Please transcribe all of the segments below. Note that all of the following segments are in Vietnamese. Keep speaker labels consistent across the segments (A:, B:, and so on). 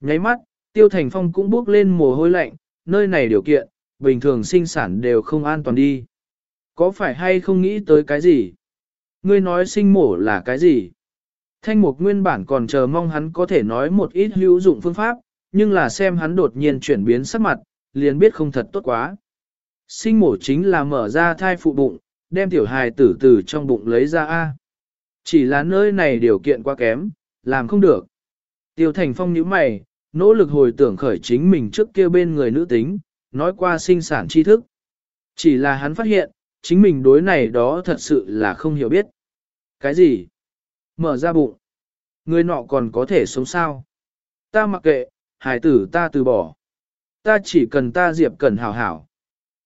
A: Nháy mắt, Tiêu Thành Phong cũng bước lên mồ hôi lạnh, nơi này điều kiện, bình thường sinh sản đều không an toàn đi. Có phải hay không nghĩ tới cái gì? Ngươi nói sinh mổ là cái gì? Thanh mục nguyên bản còn chờ mong hắn có thể nói một ít hữu dụng phương pháp, nhưng là xem hắn đột nhiên chuyển biến sắc mặt, liền biết không thật tốt quá. Sinh mổ chính là mở ra thai phụ bụng, đem tiểu hài tử tử trong bụng lấy ra A. Chỉ là nơi này điều kiện quá kém, làm không được. Tiêu Thành Phong nhíu mày, nỗ lực hồi tưởng khởi chính mình trước kia bên người nữ tính, nói qua sinh sản tri thức. Chỉ là hắn phát hiện, chính mình đối này đó thật sự là không hiểu biết. Cái gì? Mở ra bụng. Người nọ còn có thể sống sao? Ta mặc kệ, hải tử ta từ bỏ. Ta chỉ cần ta diệp cần hảo hảo.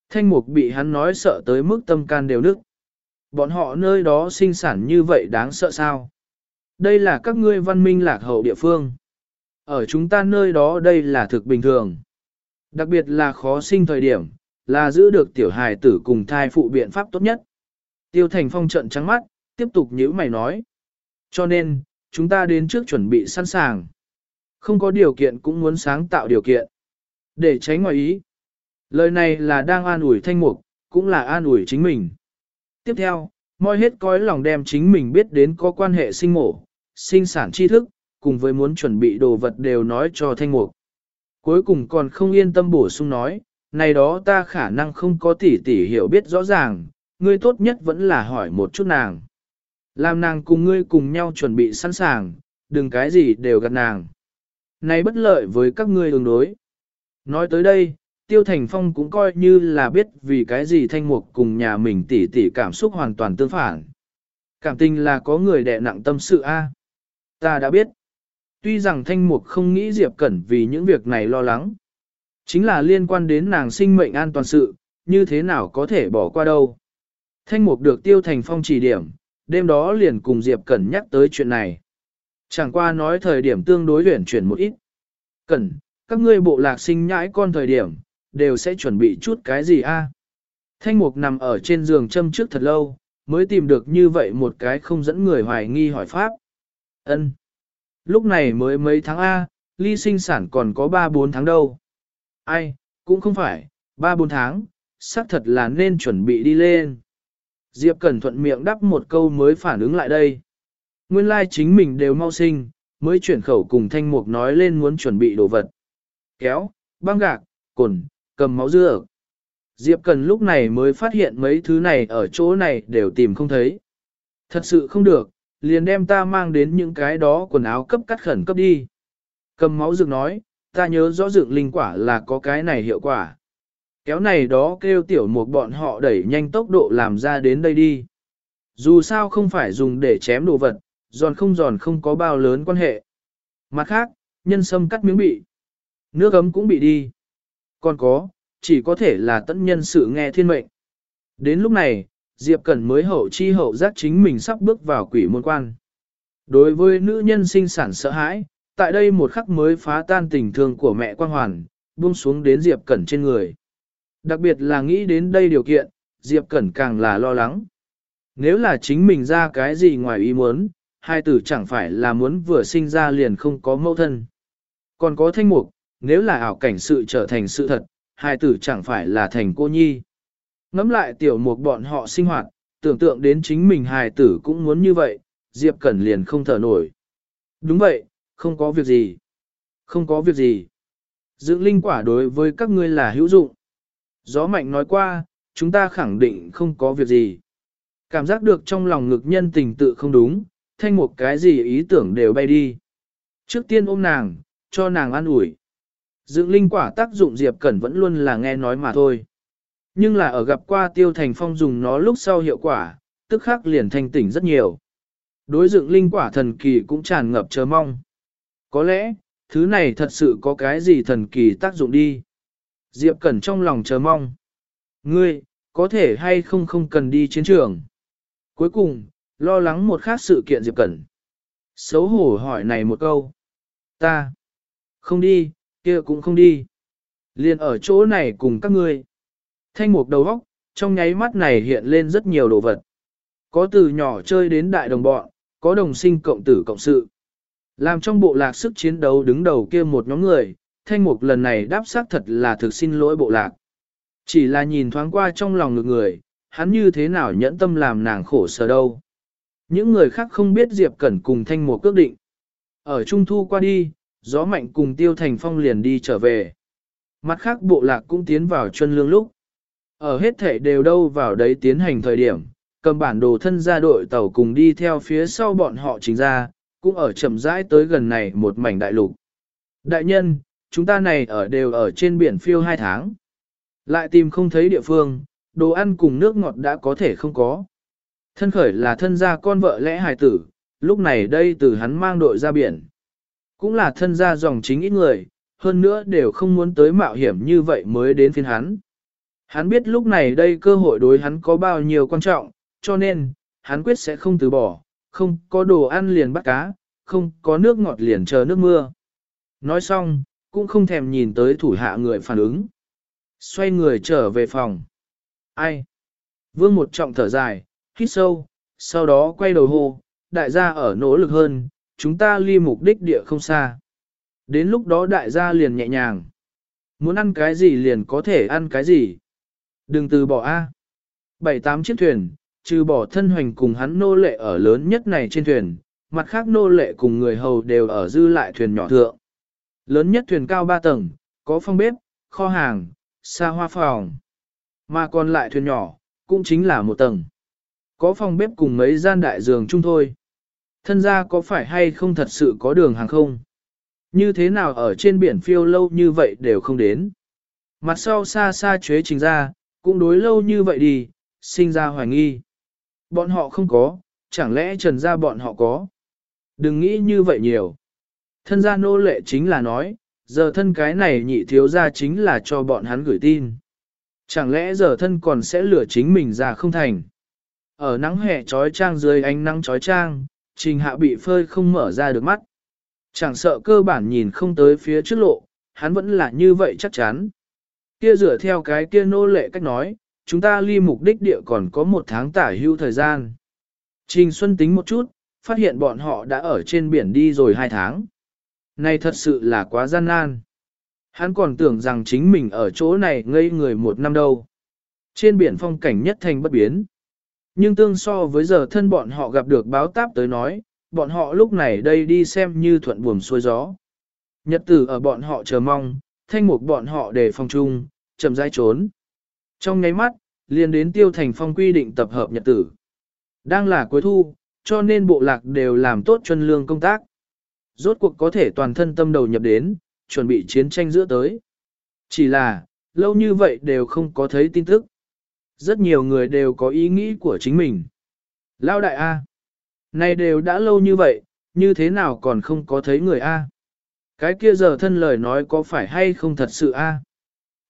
A: Thanh mục bị hắn nói sợ tới mức tâm can đều nức. Bọn họ nơi đó sinh sản như vậy đáng sợ sao? Đây là các ngươi văn minh lạc hậu địa phương. Ở chúng ta nơi đó đây là thực bình thường. Đặc biệt là khó sinh thời điểm, là giữ được tiểu hài tử cùng thai phụ biện pháp tốt nhất. Tiêu Thành Phong trận trắng mắt, tiếp tục nhíu mày nói. Cho nên, chúng ta đến trước chuẩn bị sẵn sàng. Không có điều kiện cũng muốn sáng tạo điều kiện. Để tránh ngoài ý. Lời này là đang an ủi thanh mục, cũng là an ủi chính mình. Tiếp theo, moi hết cõi lòng đem chính mình biết đến có quan hệ sinh mổ, sinh sản tri thức, cùng với muốn chuẩn bị đồ vật đều nói cho thanh mục. Cuối cùng còn không yên tâm bổ sung nói, này đó ta khả năng không có tỉ tỉ hiểu biết rõ ràng, ngươi tốt nhất vẫn là hỏi một chút nàng. Làm nàng cùng ngươi cùng nhau chuẩn bị sẵn sàng, đừng cái gì đều gạt nàng. Này bất lợi với các ngươi ứng đối. Nói tới đây, Tiêu Thành Phong cũng coi như là biết vì cái gì thanh mục cùng nhà mình tỉ tỉ cảm xúc hoàn toàn tương phản. Cảm tình là có người đè nặng tâm sự A. Ta đã biết. Tuy rằng thanh mục không nghĩ Diệp Cẩn vì những việc này lo lắng. Chính là liên quan đến nàng sinh mệnh an toàn sự, như thế nào có thể bỏ qua đâu. Thanh mục được Tiêu Thành Phong chỉ điểm, đêm đó liền cùng Diệp Cẩn nhắc tới chuyện này. Chẳng qua nói thời điểm tương đối luyện chuyển một ít. Cẩn, các ngươi bộ lạc sinh nhãi con thời điểm, đều sẽ chuẩn bị chút cái gì a? Thanh mục nằm ở trên giường châm trước thật lâu, mới tìm được như vậy một cái không dẫn người hoài nghi hỏi pháp. Ân. Lúc này mới mấy tháng A, ly sinh sản còn có 3-4 tháng đâu. Ai, cũng không phải, 3-4 tháng, xác thật là nên chuẩn bị đi lên. Diệp Cẩn thuận miệng đắp một câu mới phản ứng lại đây. Nguyên lai like chính mình đều mau sinh, mới chuyển khẩu cùng thanh mục nói lên muốn chuẩn bị đồ vật. Kéo, băng gạc, cồn, cầm máu dưa. Diệp Cần lúc này mới phát hiện mấy thứ này ở chỗ này đều tìm không thấy. Thật sự không được, liền đem ta mang đến những cái đó quần áo cấp cắt khẩn cấp đi. Cầm máu dược nói, ta nhớ rõ dược linh quả là có cái này hiệu quả. Kéo này đó kêu tiểu một bọn họ đẩy nhanh tốc độ làm ra đến đây đi. Dù sao không phải dùng để chém đồ vật, giòn không giòn không có bao lớn quan hệ. Mặt khác, nhân sâm cắt miếng bị. Nước ấm cũng bị đi. Còn có, chỉ có thể là tận nhân sự nghe thiên mệnh. Đến lúc này, Diệp Cẩn mới hậu chi hậu giác chính mình sắp bước vào quỷ môn quan. Đối với nữ nhân sinh sản sợ hãi, tại đây một khắc mới phá tan tình thương của mẹ quan hoàn, buông xuống đến Diệp Cẩn trên người. Đặc biệt là nghĩ đến đây điều kiện, Diệp Cẩn càng là lo lắng. Nếu là chính mình ra cái gì ngoài ý muốn, hai tử chẳng phải là muốn vừa sinh ra liền không có mẫu thân. Còn có thanh mục, nếu là ảo cảnh sự trở thành sự thật, hai tử chẳng phải là thành cô nhi. Ngắm lại tiểu mục bọn họ sinh hoạt, tưởng tượng đến chính mình hài tử cũng muốn như vậy, Diệp Cẩn liền không thở nổi. Đúng vậy, không có việc gì. Không có việc gì. Dưỡng linh quả đối với các ngươi là hữu dụng. Gió mạnh nói qua, chúng ta khẳng định không có việc gì. Cảm giác được trong lòng ngực nhân tình tự không đúng, thanh một cái gì ý tưởng đều bay đi. Trước tiên ôm nàng, cho nàng ăn ủi. Dưỡng linh quả tác dụng Diệp Cẩn vẫn luôn là nghe nói mà thôi. Nhưng là ở gặp qua tiêu thành phong dùng nó lúc sau hiệu quả, tức khắc liền thanh tỉnh rất nhiều. Đối dựng linh quả thần kỳ cũng tràn ngập chờ mong. Có lẽ, thứ này thật sự có cái gì thần kỳ tác dụng đi. Diệp Cẩn trong lòng chờ mong. Ngươi, có thể hay không không cần đi chiến trường. Cuối cùng, lo lắng một khác sự kiện Diệp Cẩn. Xấu hổ hỏi này một câu. Ta, không đi, kia cũng không đi. Liền ở chỗ này cùng các ngươi. Thanh mục đầu góc, trong nháy mắt này hiện lên rất nhiều đồ vật. Có từ nhỏ chơi đến đại đồng bọn, có đồng sinh cộng tử cộng sự. Làm trong bộ lạc sức chiến đấu đứng đầu kia một nhóm người, thanh mục lần này đáp xác thật là thực xin lỗi bộ lạc. Chỉ là nhìn thoáng qua trong lòng ngược người, hắn như thế nào nhẫn tâm làm nàng khổ sở đâu. Những người khác không biết Diệp Cẩn cùng thanh mục cước định. Ở Trung Thu qua đi, gió mạnh cùng Tiêu Thành Phong liền đi trở về. Mặt khác bộ lạc cũng tiến vào chân lương lúc. Ở hết thể đều đâu vào đấy tiến hành thời điểm, cầm bản đồ thân ra đội tàu cùng đi theo phía sau bọn họ chính ra, cũng ở chậm rãi tới gần này một mảnh đại lục. Đại nhân, chúng ta này ở đều ở trên biển phiêu hai tháng. Lại tìm không thấy địa phương, đồ ăn cùng nước ngọt đã có thể không có. Thân khởi là thân gia con vợ lẽ hài tử, lúc này đây từ hắn mang đội ra biển. Cũng là thân gia dòng chính ít người, hơn nữa đều không muốn tới mạo hiểm như vậy mới đến phiên hắn. Hắn biết lúc này đây cơ hội đối hắn có bao nhiêu quan trọng, cho nên, hắn quyết sẽ không từ bỏ, không có đồ ăn liền bắt cá, không có nước ngọt liền chờ nước mưa. Nói xong, cũng không thèm nhìn tới thủ hạ người phản ứng. Xoay người trở về phòng. Ai? Vương một trọng thở dài, hít sâu, sau đó quay đầu hô, đại gia ở nỗ lực hơn, chúng ta ly mục đích địa không xa. Đến lúc đó đại gia liền nhẹ nhàng. Muốn ăn cái gì liền có thể ăn cái gì. Đừng từ bỏ A. Bảy tám chiếc thuyền, trừ bỏ thân hoành cùng hắn nô lệ ở lớn nhất này trên thuyền, mặt khác nô lệ cùng người hầu đều ở dư lại thuyền nhỏ thượng. Lớn nhất thuyền cao 3 tầng, có phòng bếp, kho hàng, xa hoa phòng. Mà còn lại thuyền nhỏ, cũng chính là một tầng. Có phòng bếp cùng mấy gian đại giường chung thôi. Thân ra có phải hay không thật sự có đường hàng không? Như thế nào ở trên biển phiêu lâu như vậy đều không đến. Mặt sau xa xa chế trình ra, cũng đối lâu như vậy đi, sinh ra hoài nghi. Bọn họ không có, chẳng lẽ trần gia bọn họ có. Đừng nghĩ như vậy nhiều. Thân gia nô lệ chính là nói, giờ thân cái này nhị thiếu gia chính là cho bọn hắn gửi tin. Chẳng lẽ giờ thân còn sẽ lửa chính mình ra không thành. Ở nắng hè trói trang dưới ánh nắng trói trang, trình hạ bị phơi không mở ra được mắt. Chẳng sợ cơ bản nhìn không tới phía trước lộ, hắn vẫn là như vậy chắc chắn. Kia dựa theo cái kia nô lệ cách nói, chúng ta ly mục đích địa còn có một tháng tả hưu thời gian. Trình Xuân tính một chút, phát hiện bọn họ đã ở trên biển đi rồi hai tháng. Này thật sự là quá gian nan. Hắn còn tưởng rằng chính mình ở chỗ này ngây người một năm đâu. Trên biển phong cảnh nhất thành bất biến. Nhưng tương so với giờ thân bọn họ gặp được báo táp tới nói, bọn họ lúc này đây đi xem như thuận buồm xuôi gió. Nhật tử ở bọn họ chờ mong, thanh mục bọn họ để phong trung, chậm rãi trốn. Trong nháy mắt, liền đến tiêu thành phong quy định tập hợp nhật tử. Đang là cuối thu, cho nên bộ lạc đều làm tốt chân lương công tác. Rốt cuộc có thể toàn thân tâm đầu nhập đến, chuẩn bị chiến tranh giữa tới. Chỉ là, lâu như vậy đều không có thấy tin tức. Rất nhiều người đều có ý nghĩ của chính mình. Lao đại A. Này đều đã lâu như vậy, như thế nào còn không có thấy người A. Cái kia giờ thân lời nói có phải hay không thật sự A.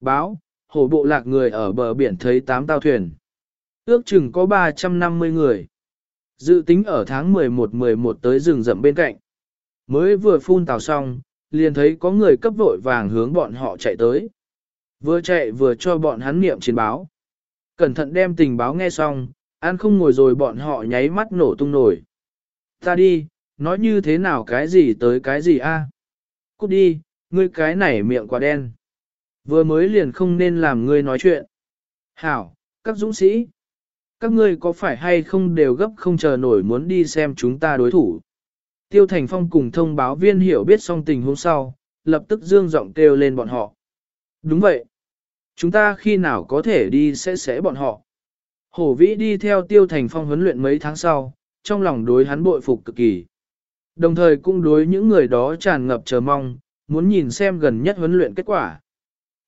A: Báo, hổ bộ lạc người ở bờ biển thấy tám tàu thuyền. Ước chừng có 350 người. Dự tính ở tháng 11-11 tới rừng rậm bên cạnh. Mới vừa phun tàu xong, liền thấy có người cấp vội vàng hướng bọn họ chạy tới. Vừa chạy vừa cho bọn hắn niệm chiến báo. Cẩn thận đem tình báo nghe xong, ăn không ngồi rồi bọn họ nháy mắt nổ tung nổi. Ta đi, nói như thế nào cái gì tới cái gì a? Cút đi, ngươi cái này miệng quá đen. Vừa mới liền không nên làm ngươi nói chuyện. Hảo, các dũng sĩ. Các ngươi có phải hay không đều gấp không chờ nổi muốn đi xem chúng ta đối thủ. Tiêu Thành Phong cùng thông báo viên hiểu biết xong tình huống sau, lập tức dương giọng kêu lên bọn họ. Đúng vậy. Chúng ta khi nào có thể đi sẽ sẽ bọn họ. Hổ vĩ đi theo Tiêu Thành Phong huấn luyện mấy tháng sau, trong lòng đối hắn bội phục cực kỳ. Đồng thời cũng đối những người đó tràn ngập chờ mong, muốn nhìn xem gần nhất huấn luyện kết quả.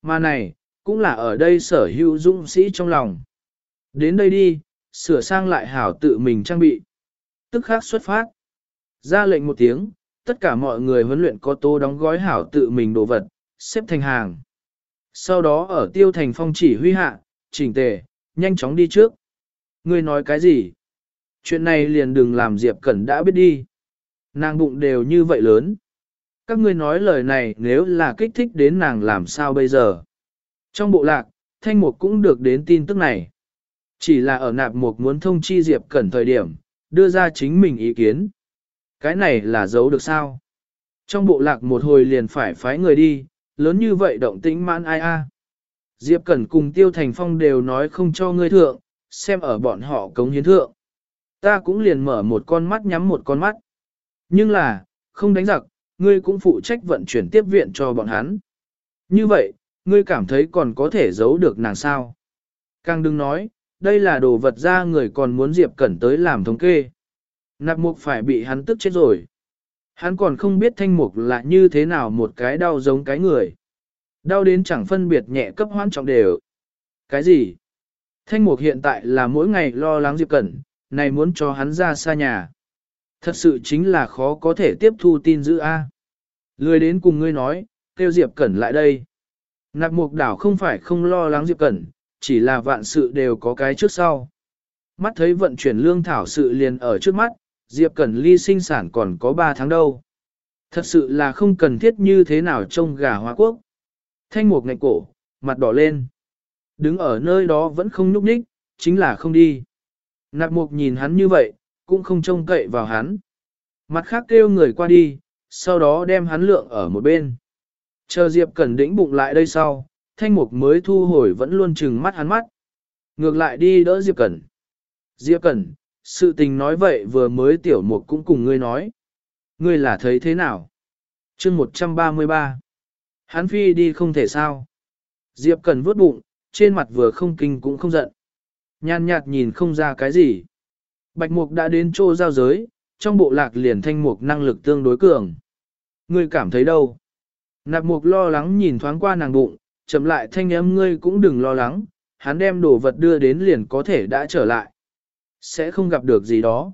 A: Mà này, cũng là ở đây sở hữu dũng sĩ trong lòng. Đến đây đi, sửa sang lại hảo tự mình trang bị. Tức khắc xuất phát. Ra lệnh một tiếng, tất cả mọi người huấn luyện có tô đóng gói hảo tự mình đồ vật, xếp thành hàng. Sau đó ở tiêu thành phong chỉ huy hạ, chỉnh tề, nhanh chóng đi trước. Ngươi nói cái gì? Chuyện này liền đừng làm Diệp Cẩn đã biết đi. Nàng bụng đều như vậy lớn. Các ngươi nói lời này nếu là kích thích đến nàng làm sao bây giờ? Trong bộ lạc, Thanh Mục cũng được đến tin tức này. Chỉ là ở nạp mục muốn thông chi Diệp Cẩn thời điểm, đưa ra chính mình ý kiến. Cái này là giấu được sao? Trong bộ lạc một hồi liền phải phái người đi, lớn như vậy động tĩnh mãn ai a. Diệp Cẩn cùng Tiêu Thành Phong đều nói không cho ngươi thượng, xem ở bọn họ cống hiến thượng. Ta cũng liền mở một con mắt nhắm một con mắt. Nhưng là, không đánh giặc, ngươi cũng phụ trách vận chuyển tiếp viện cho bọn hắn. Như vậy, ngươi cảm thấy còn có thể giấu được nàng sao? Càng đừng nói, đây là đồ vật ra người còn muốn Diệp Cẩn tới làm thống kê. Nạp mục phải bị hắn tức chết rồi. Hắn còn không biết thanh mục là như thế nào một cái đau giống cái người. Đau đến chẳng phân biệt nhẹ cấp hoan trọng đều. Cái gì? Thanh mục hiện tại là mỗi ngày lo lắng Diệp Cẩn, này muốn cho hắn ra xa nhà. Thật sự chính là khó có thể tiếp thu tin dữ A. Lười đến cùng ngươi nói, kêu Diệp Cẩn lại đây. Nạp mục đảo không phải không lo lắng Diệp Cẩn, chỉ là vạn sự đều có cái trước sau. Mắt thấy vận chuyển lương thảo sự liền ở trước mắt, Diệp Cẩn ly sinh sản còn có 3 tháng đâu. Thật sự là không cần thiết như thế nào trông gà hoa quốc. Thanh mục ngạnh cổ, mặt đỏ lên. Đứng ở nơi đó vẫn không nhúc nhích, chính là không đi. Nạp mục nhìn hắn như vậy, cũng không trông cậy vào hắn. Mặt khác kêu người qua đi, sau đó đem hắn lượng ở một bên. Chờ Diệp Cẩn đĩnh bụng lại đây sau, thanh mục mới thu hồi vẫn luôn chừng mắt hắn mắt. Ngược lại đi đỡ Diệp Cẩn. Diệp Cẩn, sự tình nói vậy vừa mới tiểu mục cũng cùng ngươi nói. Ngươi là thấy thế nào? chương 133. Hắn phi đi không thể sao. Diệp Cẩn vuốt bụng, trên mặt vừa không kinh cũng không giận. Nhàn nhạt nhìn không ra cái gì. Bạch mục đã đến chỗ giao giới, trong bộ lạc liền thanh mục năng lực tương đối cường. Ngươi cảm thấy đâu? Nạp mục lo lắng nhìn thoáng qua nàng bụng, chậm lại thanh âm ngươi cũng đừng lo lắng, hắn đem đồ vật đưa đến liền có thể đã trở lại. Sẽ không gặp được gì đó.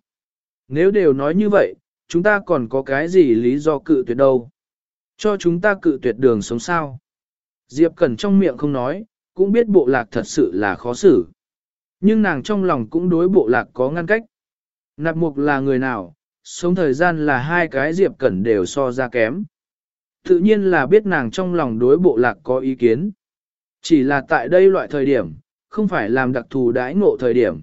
A: Nếu đều nói như vậy, chúng ta còn có cái gì lý do cự tuyệt đâu. Cho chúng ta cự tuyệt đường sống sao. Diệp Cẩn trong miệng không nói, cũng biết bộ lạc thật sự là khó xử. Nhưng nàng trong lòng cũng đối bộ lạc có ngăn cách. Nạp mục là người nào, sống thời gian là hai cái Diệp Cẩn đều so ra kém. Tự nhiên là biết nàng trong lòng đối bộ lạc có ý kiến. Chỉ là tại đây loại thời điểm, không phải làm đặc thù đãi ngộ thời điểm.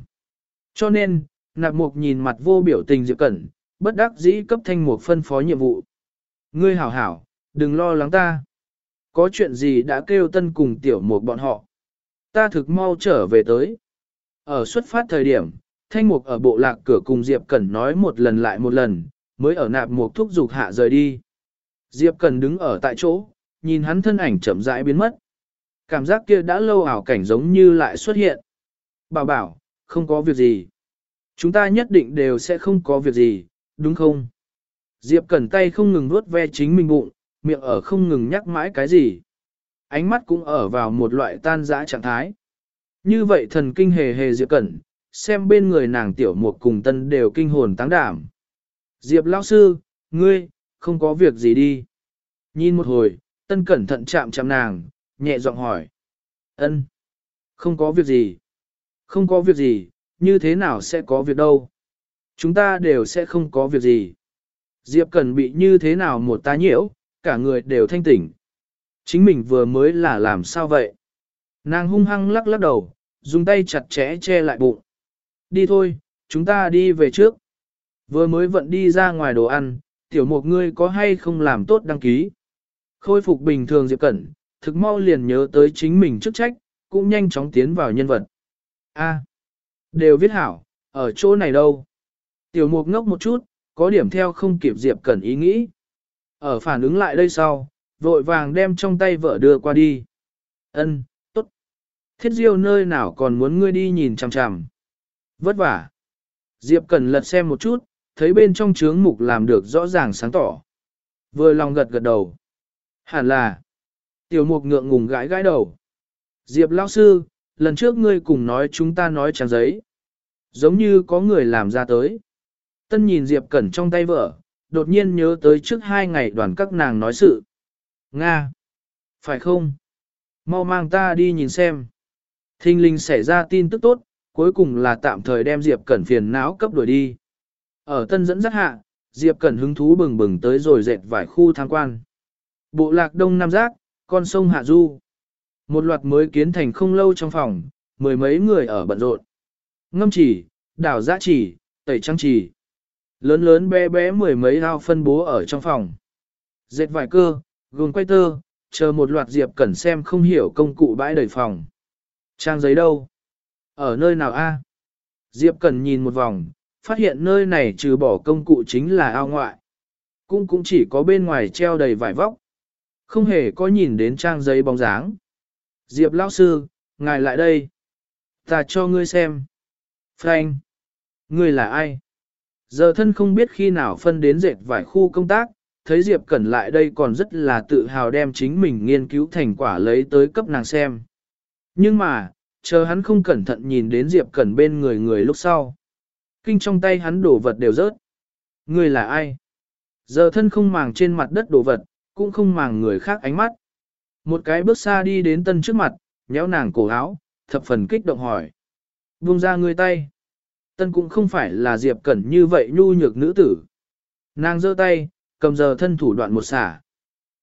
A: Cho nên, nạp mục nhìn mặt vô biểu tình Diệp Cẩn, bất đắc dĩ cấp thanh mục phân phó nhiệm vụ. Ngươi hảo hảo, đừng lo lắng ta. Có chuyện gì đã kêu tân cùng tiểu mục bọn họ. Ta thực mau trở về tới. Ở xuất phát thời điểm, thanh mục ở bộ lạc cửa cùng Diệp Cẩn nói một lần lại một lần, mới ở nạp mục thúc dục hạ rời đi. Diệp Cẩn đứng ở tại chỗ, nhìn hắn thân ảnh chậm rãi biến mất. Cảm giác kia đã lâu ảo cảnh giống như lại xuất hiện. Bảo bảo, không có việc gì. Chúng ta nhất định đều sẽ không có việc gì, đúng không? Diệp Cẩn tay không ngừng vuốt ve chính mình bụng, miệng ở không ngừng nhắc mãi cái gì. Ánh mắt cũng ở vào một loại tan dã trạng thái. Như vậy thần kinh hề hề Diệp Cẩn, xem bên người nàng tiểu mục cùng tân đều kinh hồn táng đảm. Diệp lão sư, ngươi, không có việc gì đi. Nhìn một hồi, tân cẩn thận chạm chạm nàng, nhẹ giọng hỏi. ân, Không có việc gì. Không có việc gì, như thế nào sẽ có việc đâu. Chúng ta đều sẽ không có việc gì. Diệp Cần bị như thế nào một tá nhiễu, cả người đều thanh tỉnh. Chính mình vừa mới là làm sao vậy? Nàng hung hăng lắc lắc đầu, dùng tay chặt chẽ che lại bụng. Đi thôi, chúng ta đi về trước. Vừa mới vận đi ra ngoài đồ ăn, tiểu mục ngươi có hay không làm tốt đăng ký. Khôi phục bình thường Diệp Cẩn, thực mau liền nhớ tới chính mình chức trách, cũng nhanh chóng tiến vào nhân vật. A, đều viết hảo, ở chỗ này đâu. Tiểu mục ngốc một chút, có điểm theo không kịp Diệp Cẩn ý nghĩ. Ở phản ứng lại đây sau, vội vàng đem trong tay vợ đưa qua đi. Ân, tốt. Thiết diêu nơi nào còn muốn ngươi đi nhìn chằm chằm. Vất vả. Diệp Cẩn lật xem một chút, thấy bên trong chướng mục làm được rõ ràng sáng tỏ. Vừa lòng gật gật đầu. Hẳn là. Tiểu mục ngượng ngùng gãi gãi đầu. Diệp lão sư, lần trước ngươi cùng nói chúng ta nói trang giấy. Giống như có người làm ra tới. Tân nhìn Diệp Cẩn trong tay vợ, đột nhiên nhớ tới trước hai ngày đoàn các nàng nói sự. Nga! Phải không? Mau mang ta đi nhìn xem. Thinh linh xảy ra tin tức tốt, cuối cùng là tạm thời đem Diệp Cẩn phiền não cấp đuổi đi. Ở tân dẫn dắt hạ, Diệp Cẩn hứng thú bừng bừng tới rồi dệt vài khu tham quan. Bộ lạc Đông Nam Giác, con sông Hạ Du. Một loạt mới kiến thành không lâu trong phòng, mười mấy người ở bận rộn. Ngâm chỉ, đảo giã chỉ, tẩy trăng chỉ. Lớn lớn bé bé mười mấy ao phân bố ở trong phòng. Dệt vải cơ, gồm quay tơ, chờ một loạt Diệp Cẩn xem không hiểu công cụ bãi đầy phòng. Trang giấy đâu? Ở nơi nào a? Diệp Cẩn nhìn một vòng, phát hiện nơi này trừ bỏ công cụ chính là ao ngoại. Cũng cũng chỉ có bên ngoài treo đầy vải vóc. Không hề có nhìn đến trang giấy bóng dáng. Diệp lão sư, ngài lại đây. Ta cho ngươi xem. Frank. Ngươi là ai? Giờ thân không biết khi nào phân đến dệt vải khu công tác, thấy Diệp Cẩn lại đây còn rất là tự hào đem chính mình nghiên cứu thành quả lấy tới cấp nàng xem. Nhưng mà, chờ hắn không cẩn thận nhìn đến Diệp Cẩn bên người người lúc sau. Kinh trong tay hắn đổ vật đều rớt. Người là ai? Giờ thân không màng trên mặt đất đổ vật, cũng không màng người khác ánh mắt. Một cái bước xa đi đến tân trước mặt, nhéo nàng cổ áo, thập phần kích động hỏi. Buông ra người tay. Tân cũng không phải là Diệp Cẩn như vậy nhu nhược nữ tử. Nàng giơ tay, cầm giờ thân thủ đoạn một xả.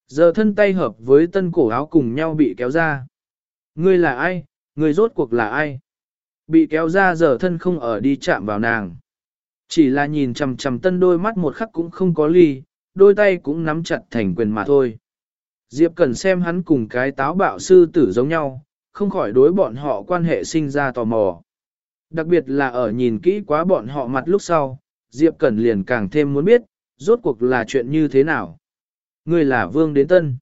A: Giờ thân tay hợp với tân cổ áo cùng nhau bị kéo ra. Ngươi là ai, Người rốt cuộc là ai? Bị kéo ra giờ thân không ở đi chạm vào nàng. Chỉ là nhìn chằm chằm tân đôi mắt một khắc cũng không có ly, đôi tay cũng nắm chặt thành quyền mà thôi. Diệp cần xem hắn cùng cái táo bạo sư tử giống nhau, không khỏi đối bọn họ quan hệ sinh ra tò mò. Đặc biệt là ở nhìn kỹ quá bọn họ mặt lúc sau, Diệp Cẩn liền càng thêm muốn biết, rốt cuộc là chuyện như thế nào. Ngươi là Vương đến Tân.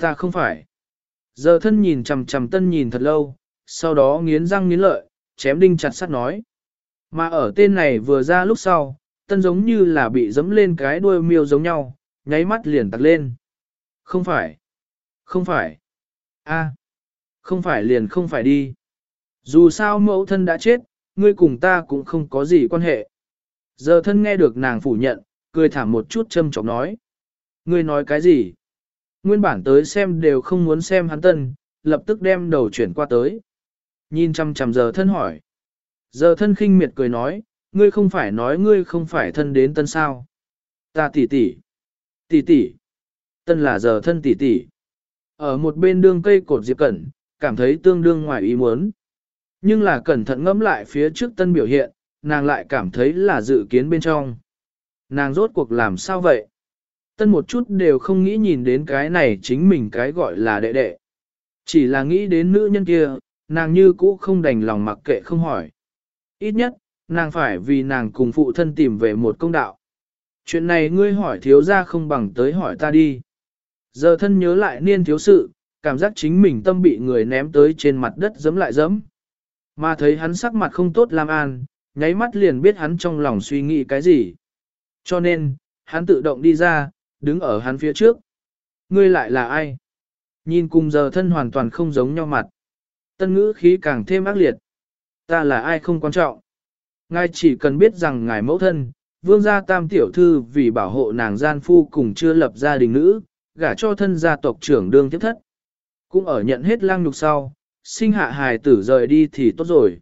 A: Ta không phải. Giờ thân nhìn chằm chằm Tân nhìn thật lâu, sau đó nghiến răng nghiến lợi, chém đinh chặt sắt nói. Mà ở tên này vừa ra lúc sau, Tân giống như là bị dấm lên cái đuôi miêu giống nhau, nháy mắt liền tặc lên. Không phải. Không phải. a Không phải liền không phải đi. Dù sao mẫu thân đã chết, ngươi cùng ta cũng không có gì quan hệ. Giờ thân nghe được nàng phủ nhận, cười thảm một chút châm chọc nói. Ngươi nói cái gì? Nguyên bản tới xem đều không muốn xem hắn tân, lập tức đem đầu chuyển qua tới. Nhìn chăm chăm giờ thân hỏi. Giờ thân khinh miệt cười nói, ngươi không phải nói ngươi không phải thân đến tân sao. Ta tỷ tỷ. Tỷ tỷ. Tân là giờ thân tỷ tỷ. Ở một bên đương cây cột diệp cẩn, cảm thấy tương đương ngoài ý muốn. Nhưng là cẩn thận ngẫm lại phía trước tân biểu hiện, nàng lại cảm thấy là dự kiến bên trong. Nàng rốt cuộc làm sao vậy? Tân một chút đều không nghĩ nhìn đến cái này chính mình cái gọi là đệ đệ. Chỉ là nghĩ đến nữ nhân kia, nàng như cũ không đành lòng mặc kệ không hỏi. Ít nhất, nàng phải vì nàng cùng phụ thân tìm về một công đạo. Chuyện này ngươi hỏi thiếu ra không bằng tới hỏi ta đi. Giờ thân nhớ lại niên thiếu sự, cảm giác chính mình tâm bị người ném tới trên mặt đất giấm lại giấm. Mà thấy hắn sắc mặt không tốt làm an, nháy mắt liền biết hắn trong lòng suy nghĩ cái gì. Cho nên, hắn tự động đi ra, đứng ở hắn phía trước. Ngươi lại là ai? Nhìn cùng giờ thân hoàn toàn không giống nhau mặt. Tân ngữ khí càng thêm ác liệt. Ta là ai không quan trọng. Ngài chỉ cần biết rằng ngài mẫu thân, vương gia tam tiểu thư vì bảo hộ nàng gian phu cùng chưa lập gia đình nữ, gả cho thân gia tộc trưởng đương tiếp thất. Cũng ở nhận hết lang nhục sau, sinh hạ hài tử rời đi thì tốt rồi.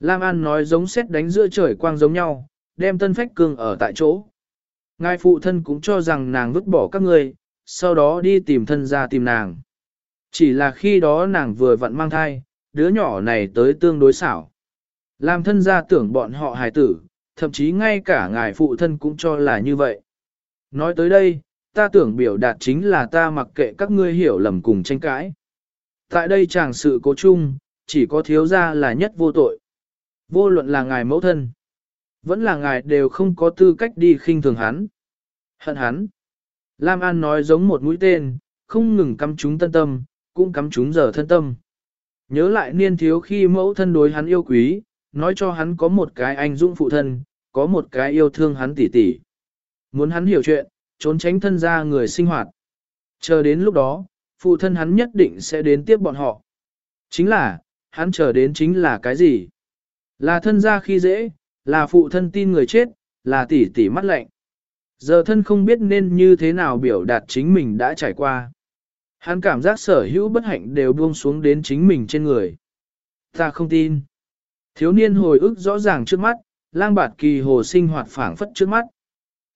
A: Lam An nói giống xét đánh giữa trời quang giống nhau, đem tân phách cương ở tại chỗ. Ngài phụ thân cũng cho rằng nàng vứt bỏ các người, sau đó đi tìm thân ra tìm nàng. Chỉ là khi đó nàng vừa vặn mang thai, đứa nhỏ này tới tương đối xảo. Làm thân gia tưởng bọn họ hài tử, thậm chí ngay cả ngài phụ thân cũng cho là như vậy. Nói tới đây, ta tưởng biểu đạt chính là ta mặc kệ các ngươi hiểu lầm cùng tranh cãi. Tại đây chàng sự cố chung, chỉ có thiếu gia là nhất vô tội. Vô luận là ngài mẫu thân. Vẫn là ngài đều không có tư cách đi khinh thường hắn. Hận hắn. Lam An nói giống một mũi tên, không ngừng căm chúng tân tâm, cũng cắm chúng giờ thân tâm. Nhớ lại niên thiếu khi mẫu thân đối hắn yêu quý, nói cho hắn có một cái anh dũng phụ thân, có một cái yêu thương hắn tỉ tỉ. Muốn hắn hiểu chuyện, trốn tránh thân ra người sinh hoạt. Chờ đến lúc đó, phụ thân hắn nhất định sẽ đến tiếp bọn họ. Chính là, hắn chờ đến chính là cái gì? Là thân ra khi dễ, là phụ thân tin người chết, là tỉ tỉ mắt lạnh. Giờ thân không biết nên như thế nào biểu đạt chính mình đã trải qua. Hắn cảm giác sở hữu bất hạnh đều buông xuống đến chính mình trên người. Ta không tin. Thiếu niên hồi ức rõ ràng trước mắt, lang bạt kỳ hồ sinh hoạt phảng phất trước mắt.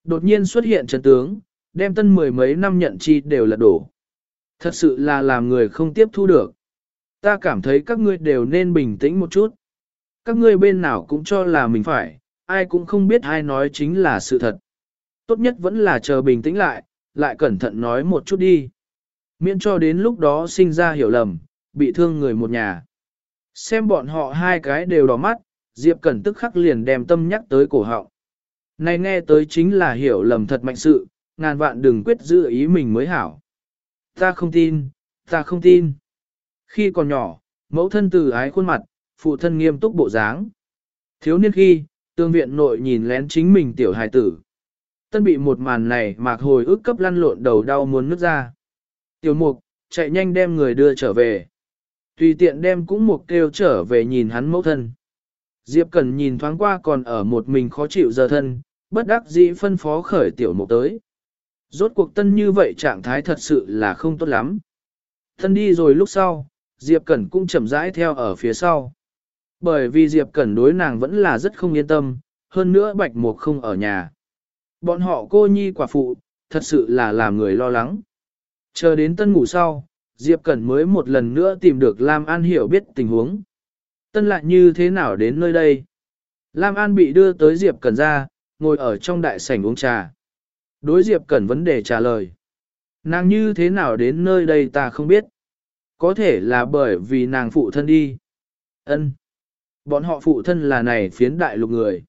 A: Đột nhiên xuất hiện trần tướng, đem tân mười mấy năm nhận chi đều là đổ. Thật sự là làm người không tiếp thu được. Ta cảm thấy các ngươi đều nên bình tĩnh một chút. Các ngươi bên nào cũng cho là mình phải, ai cũng không biết ai nói chính là sự thật. Tốt nhất vẫn là chờ bình tĩnh lại, lại cẩn thận nói một chút đi. Miễn cho đến lúc đó sinh ra hiểu lầm, bị thương người một nhà. Xem bọn họ hai cái đều đỏ mắt, Diệp Cẩn tức khắc liền đem tâm nhắc tới cổ họng. Này nghe tới chính là hiểu lầm thật mạnh sự, ngàn vạn đừng quyết giữ ý mình mới hảo. Ta không tin, ta không tin. Khi còn nhỏ, mẫu thân từ ái khuôn mặt, phụ thân nghiêm túc bộ dáng. Thiếu niên khi, tương viện nội nhìn lén chính mình tiểu hài tử. Tân bị một màn này mạc hồi ức cấp lăn lộn đầu đau muốn nứt ra. Tiểu mục, chạy nhanh đem người đưa trở về. Tùy tiện đem cũng mục kêu trở về nhìn hắn mẫu thân. Diệp Cẩn nhìn thoáng qua còn ở một mình khó chịu giờ thân, bất đắc dĩ phân phó khởi tiểu mục tới. Rốt cuộc tân như vậy trạng thái thật sự là không tốt lắm. Thân đi rồi lúc sau, Diệp Cẩn cũng chậm rãi theo ở phía sau. Bởi vì Diệp Cẩn đối nàng vẫn là rất không yên tâm, hơn nữa Bạch Mục không ở nhà. Bọn họ cô nhi quả phụ, thật sự là làm người lo lắng. Chờ đến tân ngủ sau, Diệp Cẩn mới một lần nữa tìm được Lam An hiểu biết tình huống. Tân lại như thế nào đến nơi đây? Lam An bị đưa tới Diệp Cẩn ra, ngồi ở trong đại sảnh uống trà. Đối Diệp Cẩn vấn đề trả lời. Nàng như thế nào đến nơi đây ta không biết. Có thể là bởi vì nàng phụ thân đi. Ân. Bọn họ phụ thân là này phiến đại lục người.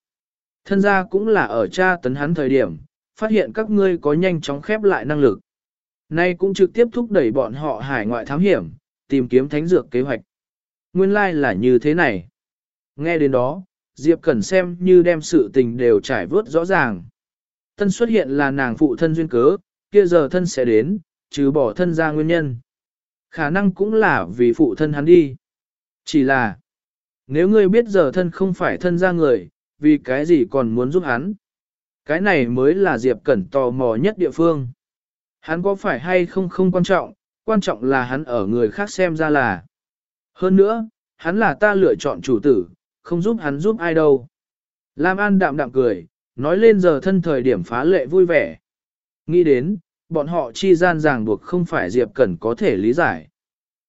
A: Thân gia cũng là ở cha tấn hắn thời điểm, phát hiện các ngươi có nhanh chóng khép lại năng lực. Nay cũng trực tiếp thúc đẩy bọn họ hải ngoại thám hiểm, tìm kiếm thánh dược kế hoạch. Nguyên lai like là như thế này. Nghe đến đó, Diệp Cẩn xem như đem sự tình đều trải vớt rõ ràng. Tân xuất hiện là nàng phụ thân duyên cớ, kia giờ thân sẽ đến, trừ bỏ thân ra nguyên nhân. Khả năng cũng là vì phụ thân hắn đi. Chỉ là, nếu ngươi biết giờ thân không phải thân ra người, vì cái gì còn muốn giúp hắn? Cái này mới là Diệp Cẩn tò mò nhất địa phương. Hắn có phải hay không không quan trọng, quan trọng là hắn ở người khác xem ra là. Hơn nữa, hắn là ta lựa chọn chủ tử, không giúp hắn giúp ai đâu. Lam An đạm đạm cười, nói lên giờ thân thời điểm phá lệ vui vẻ. Nghĩ đến, bọn họ chi gian ràng buộc không phải Diệp Cẩn có thể lý giải.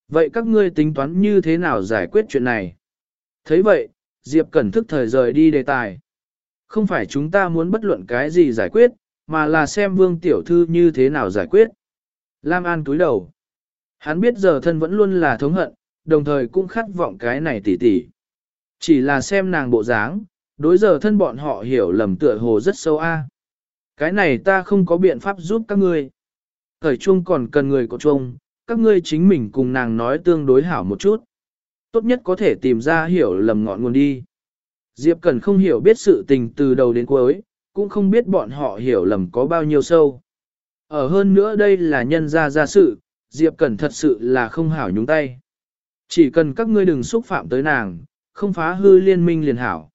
A: Vậy các ngươi tính toán như thế nào giải quyết chuyện này? thấy vậy, Diệp Cẩn thức thời rời đi đề tài. Không phải chúng ta muốn bất luận cái gì giải quyết, mà là xem vương tiểu thư như thế nào giải quyết. Lam An cúi đầu. Hắn biết giờ thân vẫn luôn là thống hận, đồng thời cũng khát vọng cái này tỉ tỉ. Chỉ là xem nàng bộ dáng, đối giờ thân bọn họ hiểu lầm tựa hồ rất sâu a. Cái này ta không có biện pháp giúp các ngươi. Thời chung còn cần người của chung, các ngươi chính mình cùng nàng nói tương đối hảo một chút. Tốt nhất có thể tìm ra hiểu lầm ngọn nguồn đi. Diệp Cần không hiểu biết sự tình từ đầu đến cuối, cũng không biết bọn họ hiểu lầm có bao nhiêu sâu. Ở hơn nữa đây là nhân gia gia sự, Diệp Cẩn thật sự là không hảo nhúng tay. Chỉ cần các ngươi đừng xúc phạm tới nàng, không phá hư liên minh liền hảo.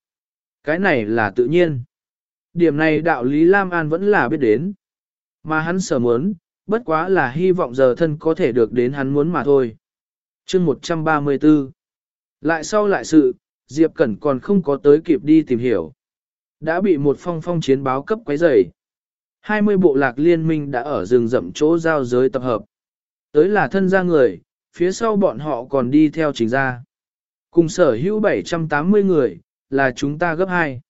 A: Cái này là tự nhiên. Điểm này đạo lý Lam An vẫn là biết đến. Mà hắn sở muốn, bất quá là hy vọng giờ thân có thể được đến hắn muốn mà thôi. chương 134 Lại sau lại sự, Diệp Cẩn còn không có tới kịp đi tìm hiểu. Đã bị một phong phong chiến báo cấp quấy rầy. 20 bộ lạc liên minh đã ở rừng rậm chỗ giao giới tập hợp. Tới là thân gia người, phía sau bọn họ còn đi theo trình gia. Cùng sở hữu 780 người, là chúng ta gấp 2.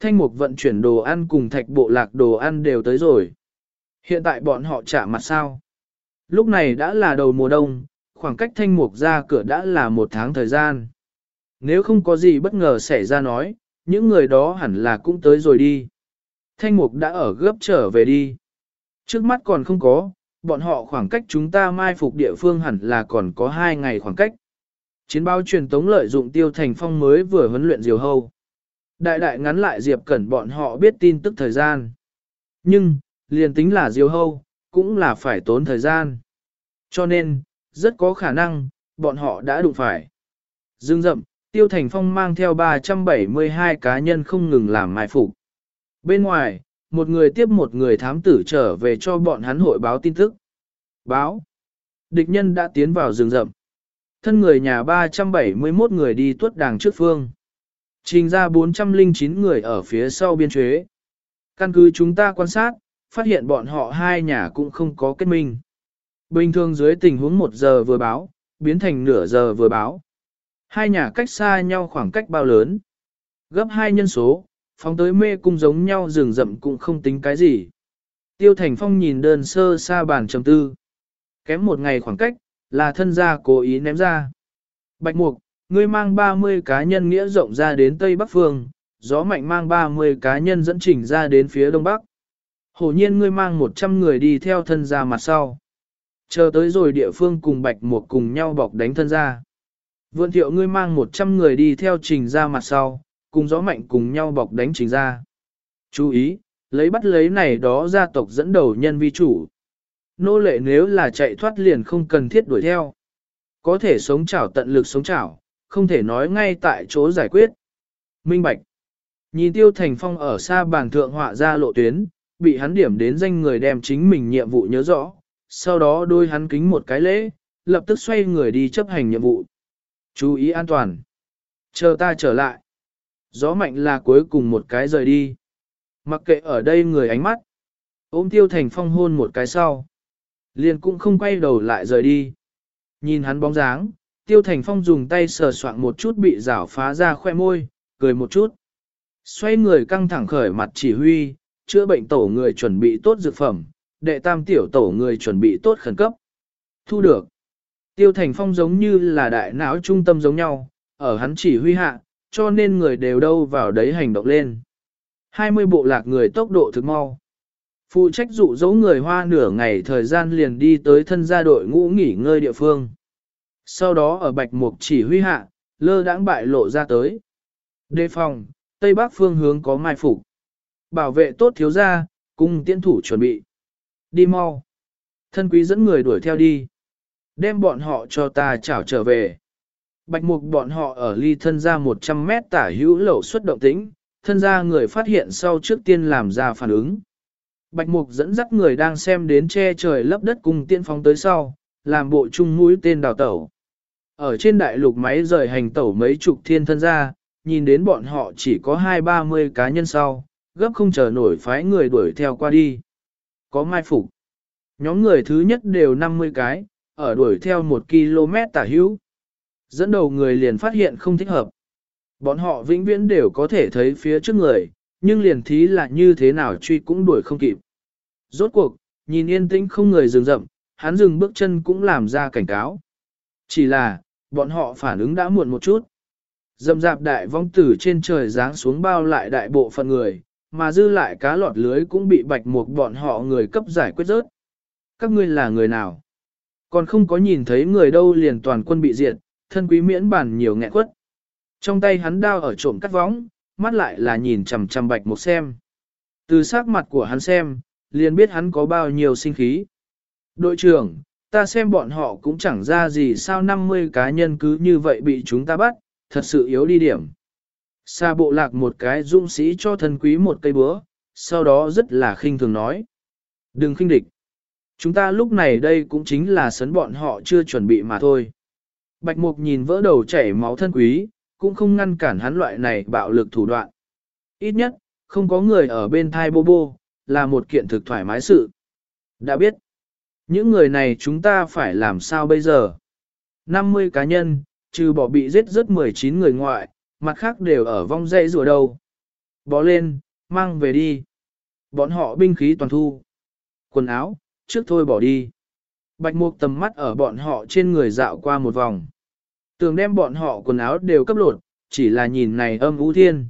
A: Thanh mục vận chuyển đồ ăn cùng thạch bộ lạc đồ ăn đều tới rồi. Hiện tại bọn họ trả mặt sao? Lúc này đã là đầu mùa đông, khoảng cách thanh mục ra cửa đã là một tháng thời gian. Nếu không có gì bất ngờ xảy ra nói, những người đó hẳn là cũng tới rồi đi. Thanh mục đã ở gấp trở về đi. Trước mắt còn không có, bọn họ khoảng cách chúng ta mai phục địa phương hẳn là còn có hai ngày khoảng cách. Chiến báo truyền tống lợi dụng tiêu thành phong mới vừa huấn luyện diều hâu. Đại đại ngắn lại Diệp Cẩn bọn họ biết tin tức thời gian. Nhưng, liền tính là diều hâu, cũng là phải tốn thời gian. Cho nên, rất có khả năng, bọn họ đã đụng phải. Dương rậm, Tiêu Thành Phong mang theo 372 cá nhân không ngừng làm mai phục. Bên ngoài, một người tiếp một người thám tử trở về cho bọn hắn hội báo tin tức. Báo. Địch nhân đã tiến vào rừng rậm. Thân người nhà 371 người đi tuất đàng trước phương. Trình ra 409 người ở phía sau biên chế. Căn cứ chúng ta quan sát, phát hiện bọn họ hai nhà cũng không có kết minh. Bình thường dưới tình huống một giờ vừa báo, biến thành nửa giờ vừa báo. Hai nhà cách xa nhau khoảng cách bao lớn. Gấp hai nhân số, phóng tới mê cung giống nhau rừng rậm cũng không tính cái gì. Tiêu Thành Phong nhìn đơn sơ xa bàn trầm tư. Kém một ngày khoảng cách, là thân gia cố ý ném ra. Bạch Mục, ngươi mang 30 cá nhân nghĩa rộng ra đến Tây Bắc Phương, gió mạnh mang 30 cá nhân dẫn chỉnh ra đến phía Đông Bắc. Hổ nhiên ngươi mang 100 người đi theo thân gia mặt sau. Chờ tới rồi địa phương cùng Bạch Mục cùng nhau bọc đánh thân gia. Vượn thiệu ngươi mang 100 người đi theo trình ra mặt sau, cùng gió mạnh cùng nhau bọc đánh trình ra. Chú ý, lấy bắt lấy này đó gia tộc dẫn đầu nhân vi chủ. Nô lệ nếu là chạy thoát liền không cần thiết đuổi theo. Có thể sống chảo tận lực sống chảo, không thể nói ngay tại chỗ giải quyết. Minh Bạch Nhìn Tiêu Thành Phong ở xa bàn thượng họa ra lộ tuyến, bị hắn điểm đến danh người đem chính mình nhiệm vụ nhớ rõ, sau đó đôi hắn kính một cái lễ, lập tức xoay người đi chấp hành nhiệm vụ. Chú ý an toàn. Chờ ta trở lại. Gió mạnh là cuối cùng một cái rời đi. Mặc kệ ở đây người ánh mắt. Ôm tiêu thành phong hôn một cái sau. Liền cũng không quay đầu lại rời đi. Nhìn hắn bóng dáng, tiêu thành phong dùng tay sờ soạn một chút bị rảo phá ra khoe môi, cười một chút. Xoay người căng thẳng khởi mặt chỉ huy, chữa bệnh tổ người chuẩn bị tốt dược phẩm, đệ tam tiểu tổ người chuẩn bị tốt khẩn cấp. Thu được. Tiêu Thành Phong giống như là đại não trung tâm giống nhau, ở hắn chỉ huy hạ, cho nên người đều đâu vào đấy hành động lên. 20 bộ lạc người tốc độ thực mau. Phụ trách dụ dỗ người hoa nửa ngày thời gian liền đi tới thân gia đội ngũ nghỉ ngơi địa phương. Sau đó ở bạch mục chỉ huy hạ, lơ đãng bại lộ ra tới. Đề phòng, Tây Bắc phương hướng có mai phục. Bảo vệ tốt thiếu gia, cùng tiễn thủ chuẩn bị. Đi mau. Thân quý dẫn người đuổi theo đi. Đem bọn họ cho ta chảo trở về. Bạch mục bọn họ ở ly thân ra 100 mét tả hữu lẩu xuất động tĩnh, thân ra người phát hiện sau trước tiên làm ra phản ứng. Bạch mục dẫn dắt người đang xem đến che trời lấp đất cùng tiên phóng tới sau, làm bộ chung mũi tên đào tẩu. Ở trên đại lục máy rời hành tẩu mấy chục thiên thân ra, nhìn đến bọn họ chỉ có hai ba mươi cá nhân sau, gấp không chờ nổi phái người đuổi theo qua đi. Có mai phục. Nhóm người thứ nhất đều 50 cái, ở đuổi theo một km tả hữu. Dẫn đầu người liền phát hiện không thích hợp. Bọn họ vĩnh viễn đều có thể thấy phía trước người, nhưng liền thí là như thế nào truy cũng đuổi không kịp. Rốt cuộc, nhìn yên tĩnh không người dừng rậm, hắn dừng bước chân cũng làm ra cảnh cáo. Chỉ là, bọn họ phản ứng đã muộn một chút. Dầm dạp đại vong tử trên trời giáng xuống bao lại đại bộ phận người, mà dư lại cá lọt lưới cũng bị bạch mục bọn họ người cấp giải quyết rớt. Các ngươi là người nào? Còn không có nhìn thấy người đâu liền toàn quân bị diệt, thân quý miễn bản nhiều nghẹn quất. Trong tay hắn đao ở trộm cắt võng, mắt lại là nhìn chằm chằm bạch một xem. Từ sắc mặt của hắn xem, liền biết hắn có bao nhiêu sinh khí. Đội trưởng, ta xem bọn họ cũng chẳng ra gì sao 50 cá nhân cứ như vậy bị chúng ta bắt, thật sự yếu đi điểm. Sa bộ lạc một cái dũng sĩ cho thân quý một cây búa, sau đó rất là khinh thường nói. Đừng khinh địch. Chúng ta lúc này đây cũng chính là sấn bọn họ chưa chuẩn bị mà thôi. Bạch Mục nhìn vỡ đầu chảy máu thân quý, cũng không ngăn cản hắn loại này bạo lực thủ đoạn. Ít nhất, không có người ở bên thai bô bô, là một kiện thực thoải mái sự. Đã biết, những người này chúng ta phải làm sao bây giờ? 50 cá nhân, trừ bỏ bị giết rất 19 người ngoại, mặt khác đều ở vong dây rùa đầu. bỏ lên, mang về đi. Bọn họ binh khí toàn thu. Quần áo, trước thôi bỏ đi. Bạch mục tầm mắt ở bọn họ trên người dạo qua một vòng. Tường đem bọn họ quần áo đều cấp lột, chỉ là nhìn này âm u thiên.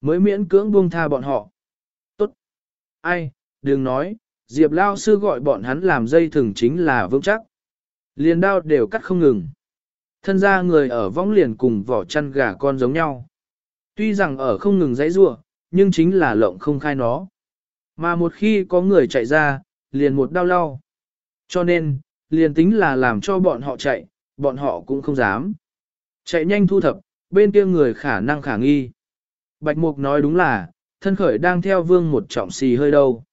A: Mới miễn cưỡng buông tha bọn họ. Tốt. Ai, đừng nói, Diệp Lao sư gọi bọn hắn làm dây thừng chính là vững chắc. Liền đao đều cắt không ngừng. Thân ra người ở vong liền cùng vỏ chăn gà con giống nhau. Tuy rằng ở không ngừng dãy rua, nhưng chính là lộng không khai nó. Mà một khi có người chạy ra, liền một đau lao. Cho nên, liền tính là làm cho bọn họ chạy, bọn họ cũng không dám. Chạy nhanh thu thập, bên kia người khả năng khả nghi. Bạch Mục nói đúng là, thân khởi đang theo vương một trọng xì hơi đâu.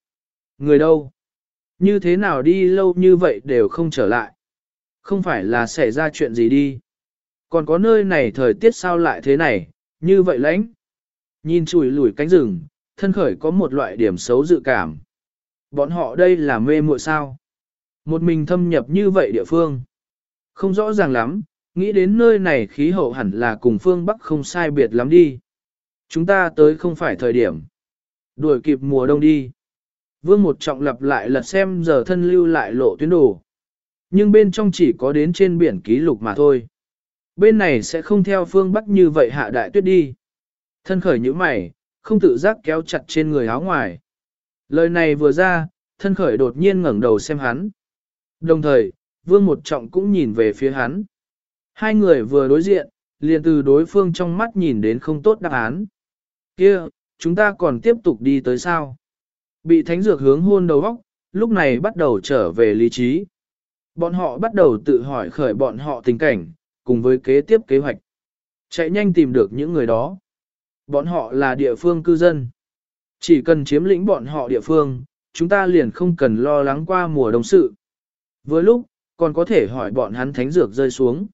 A: Người đâu? Như thế nào đi lâu như vậy đều không trở lại? Không phải là xảy ra chuyện gì đi? Còn có nơi này thời tiết sao lại thế này, như vậy lãnh? Nhìn chùi lùi cánh rừng, thân khởi có một loại điểm xấu dự cảm. Bọn họ đây là mê muội sao? Một mình thâm nhập như vậy địa phương. Không rõ ràng lắm, nghĩ đến nơi này khí hậu hẳn là cùng phương Bắc không sai biệt lắm đi. Chúng ta tới không phải thời điểm. Đuổi kịp mùa đông đi. Vương một trọng lặp lại lật xem giờ thân lưu lại lộ tuyến đồ. Nhưng bên trong chỉ có đến trên biển ký lục mà thôi. Bên này sẽ không theo phương Bắc như vậy hạ đại tuyết đi. Thân khởi như mày, không tự giác kéo chặt trên người áo ngoài. Lời này vừa ra, thân khởi đột nhiên ngẩng đầu xem hắn. Đồng thời, vương một trọng cũng nhìn về phía hắn. Hai người vừa đối diện, liền từ đối phương trong mắt nhìn đến không tốt đáp án. kia chúng ta còn tiếp tục đi tới sao? Bị thánh dược hướng hôn đầu góc, lúc này bắt đầu trở về lý trí. Bọn họ bắt đầu tự hỏi khởi bọn họ tình cảnh, cùng với kế tiếp kế hoạch. Chạy nhanh tìm được những người đó. Bọn họ là địa phương cư dân. Chỉ cần chiếm lĩnh bọn họ địa phương, chúng ta liền không cần lo lắng qua mùa đông sự. Với lúc, còn có thể hỏi bọn hắn thánh dược rơi xuống.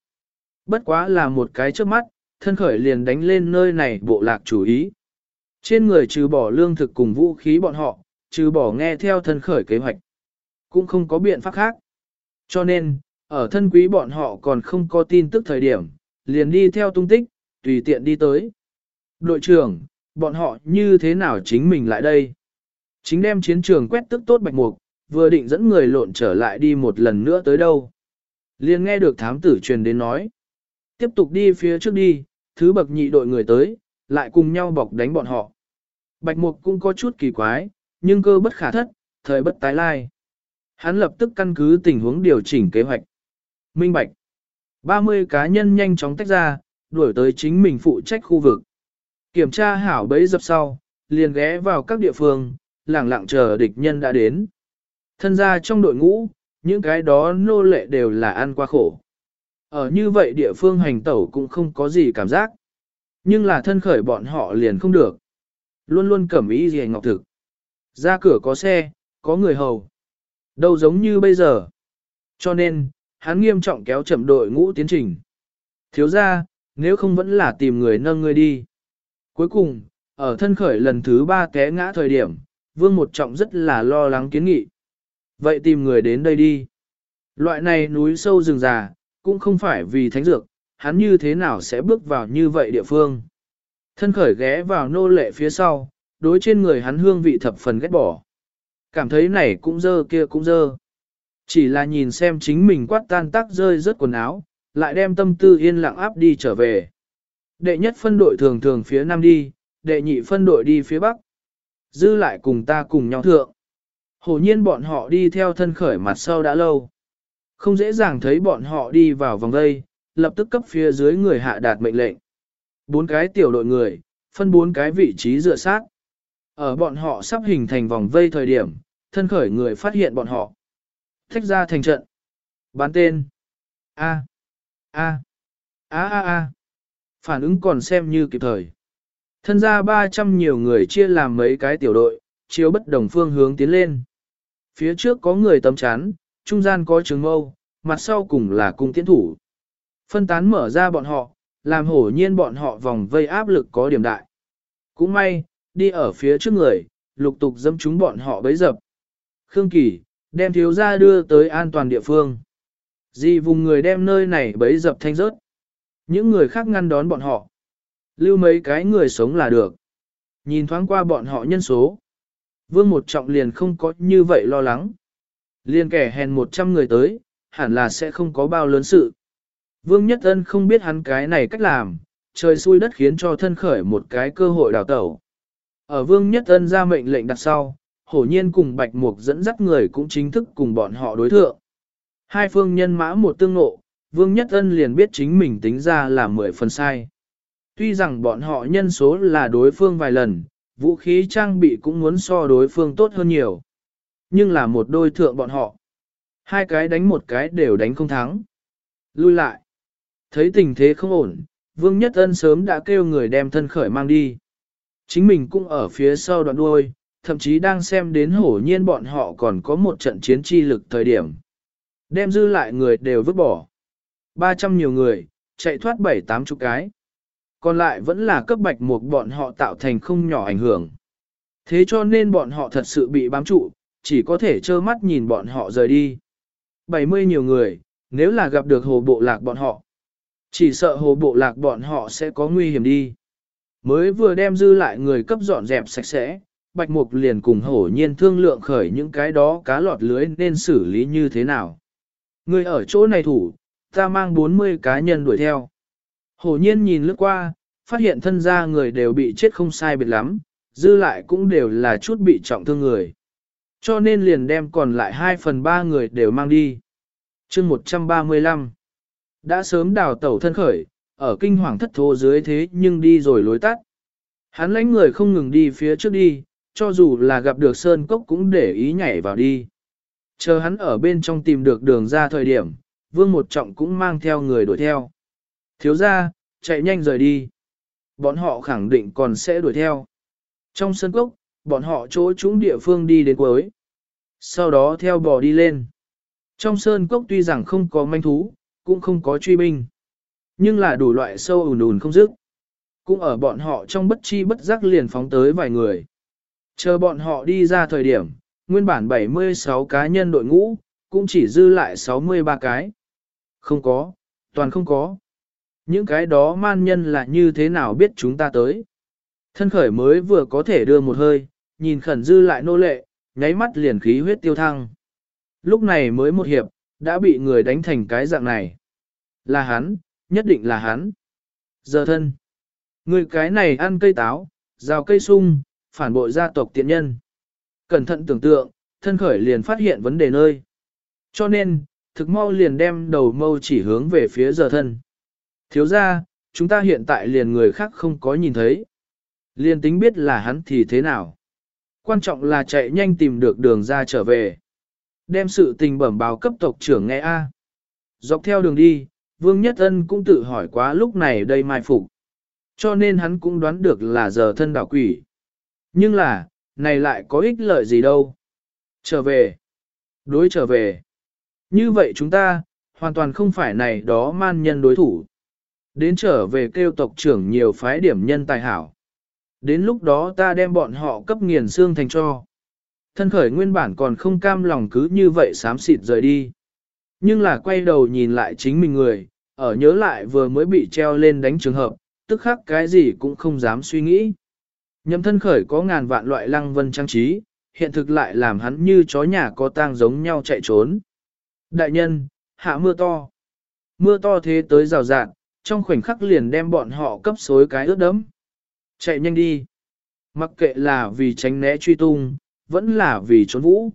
A: Bất quá là một cái trước mắt, thân khởi liền đánh lên nơi này bộ lạc chủ ý. Trên người trừ bỏ lương thực cùng vũ khí bọn họ, trừ bỏ nghe theo thân khởi kế hoạch. Cũng không có biện pháp khác. Cho nên, ở thân quý bọn họ còn không có tin tức thời điểm, liền đi theo tung tích, tùy tiện đi tới. Đội trưởng, bọn họ như thế nào chính mình lại đây? Chính đem chiến trường quét tức tốt bạch mục, vừa định dẫn người lộn trở lại đi một lần nữa tới đâu. liền nghe được thám tử truyền đến nói. Tiếp tục đi phía trước đi, thứ bậc nhị đội người tới, lại cùng nhau bọc đánh bọn họ. Bạch mục cũng có chút kỳ quái, nhưng cơ bất khả thất, thời bất tái lai. Hắn lập tức căn cứ tình huống điều chỉnh kế hoạch. Minh Bạch. 30 cá nhân nhanh chóng tách ra, đuổi tới chính mình phụ trách khu vực. Kiểm tra hảo bấy dập sau, liền ghé vào các địa phương, lẳng lặng chờ địch nhân đã đến. Thân ra trong đội ngũ, những cái đó nô lệ đều là ăn qua khổ. Ở như vậy địa phương hành tẩu cũng không có gì cảm giác. Nhưng là thân khởi bọn họ liền không được. Luôn luôn cẩm ý gì ngọc thực. Ra cửa có xe, có người hầu. Đâu giống như bây giờ. Cho nên, hắn nghiêm trọng kéo chậm đội ngũ tiến trình. Thiếu ra, nếu không vẫn là tìm người nâng người đi. Cuối cùng, ở thân khởi lần thứ ba té ngã thời điểm, vương một trọng rất là lo lắng kiến nghị. Vậy tìm người đến đây đi. Loại này núi sâu rừng già, cũng không phải vì thánh dược, hắn như thế nào sẽ bước vào như vậy địa phương. Thân khởi ghé vào nô lệ phía sau, đối trên người hắn hương vị thập phần ghét bỏ. Cảm thấy này cũng dơ kia cũng dơ. Chỉ là nhìn xem chính mình quát tan tác rơi rớt quần áo, lại đem tâm tư yên lặng áp đi trở về. Đệ nhất phân đội thường thường phía nam đi, đệ nhị phân đội đi phía bắc. Dư lại cùng ta cùng nhau thượng. Hồ nhiên bọn họ đi theo thân khởi mặt sau đã lâu. Không dễ dàng thấy bọn họ đi vào vòng đây, lập tức cấp phía dưới người hạ đạt mệnh lệnh. Bốn cái tiểu đội người, phân bốn cái vị trí dựa sát. Ở bọn họ sắp hình thành vòng vây thời điểm, thân khởi người phát hiện bọn họ. Thách ra thành trận. Bán tên. A. A. A A A. Phản ứng còn xem như kịp thời. Thân ra 300 nhiều người chia làm mấy cái tiểu đội, chiếu bất đồng phương hướng tiến lên. Phía trước có người tấm chắn, trung gian có trường mâu, mặt sau cùng là cung tiến thủ. Phân tán mở ra bọn họ, làm hổ nhiên bọn họ vòng vây áp lực có điểm đại. Cũng may, đi ở phía trước người, lục tục dâm chúng bọn họ bấy dập. Khương Kỳ, đem thiếu gia đưa tới an toàn địa phương. Di vùng người đem nơi này bấy dập thanh rớt. Những người khác ngăn đón bọn họ. Lưu mấy cái người sống là được. Nhìn thoáng qua bọn họ nhân số. Vương một trọng liền không có như vậy lo lắng. Liền kẻ hèn 100 người tới, hẳn là sẽ không có bao lớn sự. Vương Nhất Ân không biết hắn cái này cách làm, trời xui đất khiến cho thân khởi một cái cơ hội đào tẩu. Ở Vương Nhất Ân ra mệnh lệnh đặt sau, hổ nhiên cùng Bạch Mục dẫn dắt người cũng chính thức cùng bọn họ đối thượng. Hai phương nhân mã một tương nộ, Vương Nhất Ân liền biết chính mình tính ra là mười phần sai. Tuy rằng bọn họ nhân số là đối phương vài lần, vũ khí trang bị cũng muốn so đối phương tốt hơn nhiều. Nhưng là một đôi thượng bọn họ. Hai cái đánh một cái đều đánh không thắng. Lui lại. Thấy tình thế không ổn, Vương Nhất Ân sớm đã kêu người đem thân khởi mang đi. Chính mình cũng ở phía sau đoạn đuôi, thậm chí đang xem đến hổ nhiên bọn họ còn có một trận chiến chi lực thời điểm. Đem dư lại người đều vứt bỏ. 300 nhiều người, chạy thoát 7-8 chục cái. Còn lại vẫn là cấp bạch một bọn họ tạo thành không nhỏ ảnh hưởng. Thế cho nên bọn họ thật sự bị bám trụ, chỉ có thể trơ mắt nhìn bọn họ rời đi. 70 nhiều người, nếu là gặp được hồ bộ lạc bọn họ, chỉ sợ hồ bộ lạc bọn họ sẽ có nguy hiểm đi. Mới vừa đem dư lại người cấp dọn dẹp sạch sẽ, Bạch Mục liền cùng hổ nhiên thương lượng khởi những cái đó cá lọt lưới nên xử lý như thế nào. Người ở chỗ này thủ, ta mang 40 cá nhân đuổi theo. Hổ nhiên nhìn lướt qua, phát hiện thân gia người đều bị chết không sai biệt lắm, dư lại cũng đều là chút bị trọng thương người. Cho nên liền đem còn lại 2 phần 3 người đều mang đi. chương 135 Đã sớm đào tẩu thân khởi, ở kinh hoàng thất thố dưới thế nhưng đi rồi lối tắt. Hắn lãnh người không ngừng đi phía trước đi, cho dù là gặp được sơn cốc cũng để ý nhảy vào đi. Chờ hắn ở bên trong tìm được đường ra thời điểm, vương một trọng cũng mang theo người đuổi theo. Thiếu ra, chạy nhanh rời đi. Bọn họ khẳng định còn sẽ đuổi theo. Trong sân cốc, bọn họ chỗ chúng địa phương đi đến cuối. Sau đó theo bò đi lên. Trong sơn cốc tuy rằng không có manh thú, cũng không có truy binh. Nhưng là đủ loại sâu ùn ùn không dứt. Cũng ở bọn họ trong bất chi bất giác liền phóng tới vài người. Chờ bọn họ đi ra thời điểm, nguyên bản 76 cá nhân đội ngũ, cũng chỉ dư lại 63 cái. Không có, toàn không có. Những cái đó man nhân là như thế nào biết chúng ta tới. Thân khởi mới vừa có thể đưa một hơi, nhìn khẩn dư lại nô lệ, nháy mắt liền khí huyết tiêu thăng. Lúc này mới một hiệp, đã bị người đánh thành cái dạng này. Là hắn, nhất định là hắn. Giờ thân. Người cái này ăn cây táo, rào cây sung, phản bội gia tộc tiện nhân. Cẩn thận tưởng tượng, thân khởi liền phát hiện vấn đề nơi. Cho nên, thực mau liền đem đầu mâu chỉ hướng về phía giờ thân. Thiếu ra, chúng ta hiện tại liền người khác không có nhìn thấy. Liền tính biết là hắn thì thế nào. Quan trọng là chạy nhanh tìm được đường ra trở về. Đem sự tình bẩm báo cấp tộc trưởng nghe A. Dọc theo đường đi, Vương Nhất Ân cũng tự hỏi quá lúc này đây mai phục. Cho nên hắn cũng đoán được là giờ thân đảo quỷ. Nhưng là, này lại có ích lợi gì đâu. Trở về. Đối trở về. Như vậy chúng ta, hoàn toàn không phải này đó man nhân đối thủ. Đến trở về kêu tộc trưởng nhiều phái điểm nhân tài hảo. Đến lúc đó ta đem bọn họ cấp nghiền xương thành cho. Thân khởi nguyên bản còn không cam lòng cứ như vậy xám xịt rời đi. Nhưng là quay đầu nhìn lại chính mình người, ở nhớ lại vừa mới bị treo lên đánh trường hợp, tức khắc cái gì cũng không dám suy nghĩ. Nhậm thân khởi có ngàn vạn loại lăng vân trang trí, hiện thực lại làm hắn như chó nhà có tang giống nhau chạy trốn. Đại nhân, hạ mưa to. Mưa to thế tới rào rạt, trong khoảnh khắc liền đem bọn họ cấp xối cái ướt đẫm. Chạy nhanh đi. Mặc kệ là vì tránh né truy tung, vẫn là vì trốn vũ.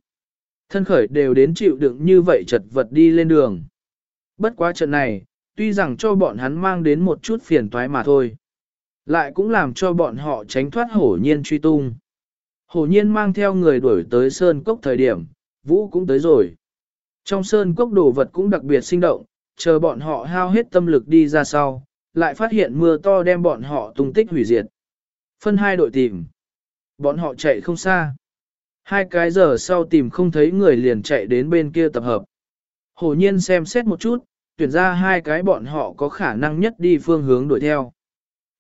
A: Thân khởi đều đến chịu đựng như vậy chật vật đi lên đường. Bất quá trận này, tuy rằng cho bọn hắn mang đến một chút phiền toái mà thôi. Lại cũng làm cho bọn họ tránh thoát hổ nhiên truy tung. Hổ nhiên mang theo người đuổi tới sơn cốc thời điểm, vũ cũng tới rồi. Trong sơn cốc đồ vật cũng đặc biệt sinh động, chờ bọn họ hao hết tâm lực đi ra sau, lại phát hiện mưa to đem bọn họ tung tích hủy diệt. Phân hai đội tìm. Bọn họ chạy không xa. Hai cái giờ sau tìm không thấy người liền chạy đến bên kia tập hợp. Hổ nhiên xem xét một chút, tuyển ra hai cái bọn họ có khả năng nhất đi phương hướng đuổi theo.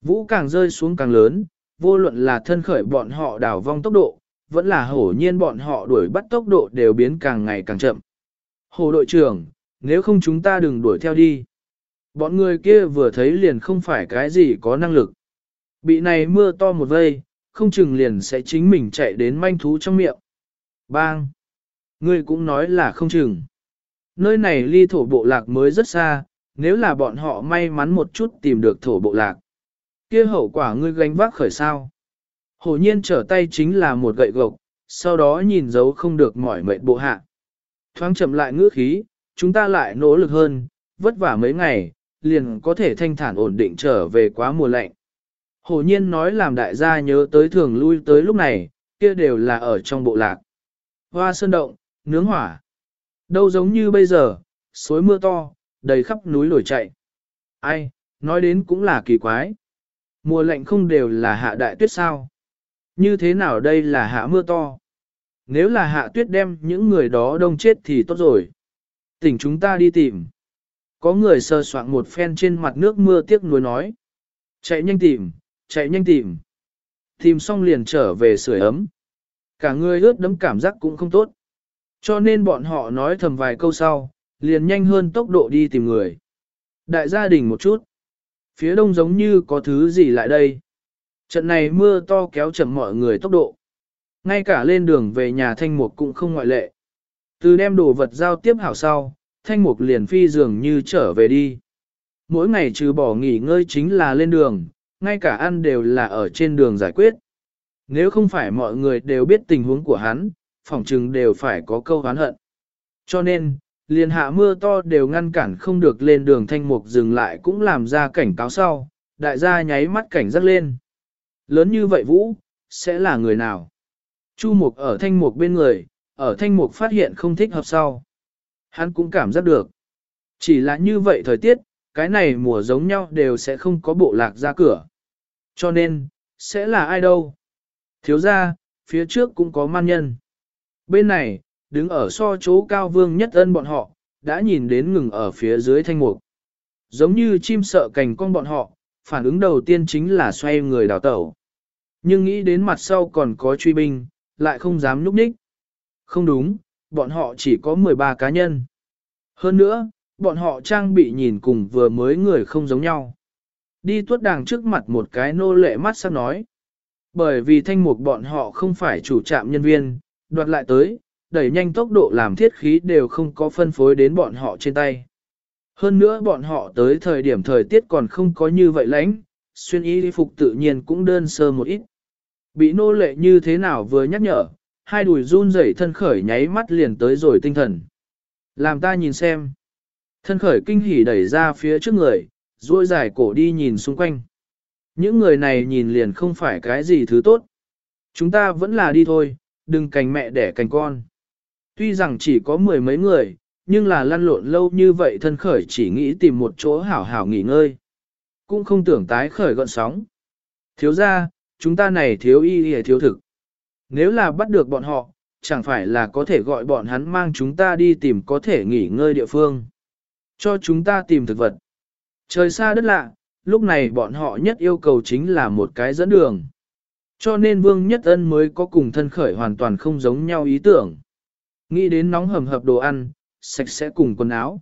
A: Vũ càng rơi xuống càng lớn, vô luận là thân khởi bọn họ đảo vong tốc độ, vẫn là hổ nhiên bọn họ đuổi bắt tốc độ đều biến càng ngày càng chậm. Hồ đội trưởng, nếu không chúng ta đừng đuổi theo đi. Bọn người kia vừa thấy liền không phải cái gì có năng lực. Bị này mưa to một vây, không chừng liền sẽ chính mình chạy đến manh thú trong miệng. Bang! Ngươi cũng nói là không chừng. Nơi này ly thổ bộ lạc mới rất xa, nếu là bọn họ may mắn một chút tìm được thổ bộ lạc. kia hậu quả ngươi gánh vác khởi sao. Hổ nhiên trở tay chính là một gậy gộc, sau đó nhìn dấu không được mỏi mệt bộ hạ. Thoáng chậm lại ngữ khí, chúng ta lại nỗ lực hơn, vất vả mấy ngày, liền có thể thanh thản ổn định trở về quá mùa lạnh. Hổ nhiên nói làm đại gia nhớ tới thường lui tới lúc này, kia đều là ở trong bộ lạc. Hoa sơn động, nướng hỏa. Đâu giống như bây giờ, suối mưa to, đầy khắp núi lồi chạy. Ai, nói đến cũng là kỳ quái. Mùa lạnh không đều là hạ đại tuyết sao? Như thế nào đây là hạ mưa to? Nếu là hạ tuyết đem những người đó đông chết thì tốt rồi. Tỉnh chúng ta đi tìm. Có người sơ soạn một phen trên mặt nước mưa tiếc nuối nói. Chạy nhanh tìm, chạy nhanh tìm. Tìm xong liền trở về sưởi ấm. Cả người ướt đấm cảm giác cũng không tốt. Cho nên bọn họ nói thầm vài câu sau, liền nhanh hơn tốc độ đi tìm người. Đại gia đình một chút. Phía đông giống như có thứ gì lại đây. Trận này mưa to kéo chậm mọi người tốc độ. Ngay cả lên đường về nhà thanh mục cũng không ngoại lệ. Từ đem đồ vật giao tiếp hảo sau, thanh mục liền phi dường như trở về đi. Mỗi ngày trừ bỏ nghỉ ngơi chính là lên đường, ngay cả ăn đều là ở trên đường giải quyết. Nếu không phải mọi người đều biết tình huống của hắn, phỏng chừng đều phải có câu hán hận. Cho nên, liền hạ mưa to đều ngăn cản không được lên đường thanh mục dừng lại cũng làm ra cảnh cáo sau, đại gia nháy mắt cảnh giác lên. Lớn như vậy Vũ, sẽ là người nào? Chu mục ở thanh mục bên người, ở thanh mục phát hiện không thích hợp sau. Hắn cũng cảm giác được. Chỉ là như vậy thời tiết, cái này mùa giống nhau đều sẽ không có bộ lạc ra cửa. Cho nên, sẽ là ai đâu? Thiếu ra, phía trước cũng có man nhân. Bên này, đứng ở so chỗ cao vương nhất ân bọn họ, đã nhìn đến ngừng ở phía dưới thanh mục. Giống như chim sợ cành con bọn họ, phản ứng đầu tiên chính là xoay người đào tẩu. Nhưng nghĩ đến mặt sau còn có truy binh, lại không dám núp đích, Không đúng, bọn họ chỉ có 13 cá nhân. Hơn nữa, bọn họ trang bị nhìn cùng vừa mới người không giống nhau. Đi tuốt đàng trước mặt một cái nô lệ mắt sắp nói. Bởi vì thanh mục bọn họ không phải chủ trạm nhân viên, đoạt lại tới, đẩy nhanh tốc độ làm thiết khí đều không có phân phối đến bọn họ trên tay. Hơn nữa bọn họ tới thời điểm thời tiết còn không có như vậy lánh, xuyên y phục tự nhiên cũng đơn sơ một ít. Bị nô lệ như thế nào vừa nhắc nhở, hai đùi run rẩy thân khởi nháy mắt liền tới rồi tinh thần. Làm ta nhìn xem. Thân khởi kinh hỉ đẩy ra phía trước người, duỗi dài cổ đi nhìn xung quanh. Những người này nhìn liền không phải cái gì thứ tốt. Chúng ta vẫn là đi thôi, đừng cành mẹ đẻ cành con. Tuy rằng chỉ có mười mấy người, nhưng là lăn lộn lâu như vậy thân khởi chỉ nghĩ tìm một chỗ hảo hảo nghỉ ngơi. Cũng không tưởng tái khởi gọn sóng. Thiếu ra, chúng ta này thiếu y y thiếu thực. Nếu là bắt được bọn họ, chẳng phải là có thể gọi bọn hắn mang chúng ta đi tìm có thể nghỉ ngơi địa phương. Cho chúng ta tìm thực vật. Trời xa đất lạ, lúc này bọn họ nhất yêu cầu chính là một cái dẫn đường. Cho nên Vương Nhất Ân mới có cùng thân khởi hoàn toàn không giống nhau ý tưởng. Nghĩ đến nóng hầm hập đồ ăn, sạch sẽ cùng quần áo.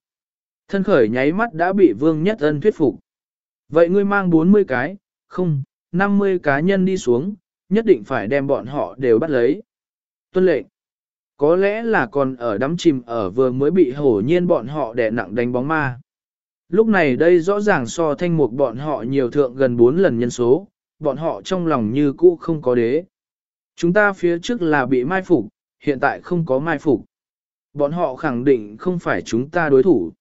A: Thân khởi nháy mắt đã bị Vương Nhất Ân thuyết phục. Vậy ngươi mang 40 cái, không, 50 cá nhân đi xuống, nhất định phải đem bọn họ đều bắt lấy. Tuân lệnh. Có lẽ là còn ở đắm chìm ở vừa mới bị hổ nhiên bọn họ đè nặng đánh bóng ma. Lúc này đây rõ ràng so thanh mục bọn họ nhiều thượng gần 4 lần nhân số, bọn họ trong lòng như cũ không có đế. Chúng ta phía trước là bị mai phục, hiện tại không có mai phục. Bọn họ khẳng định không phải chúng ta đối thủ.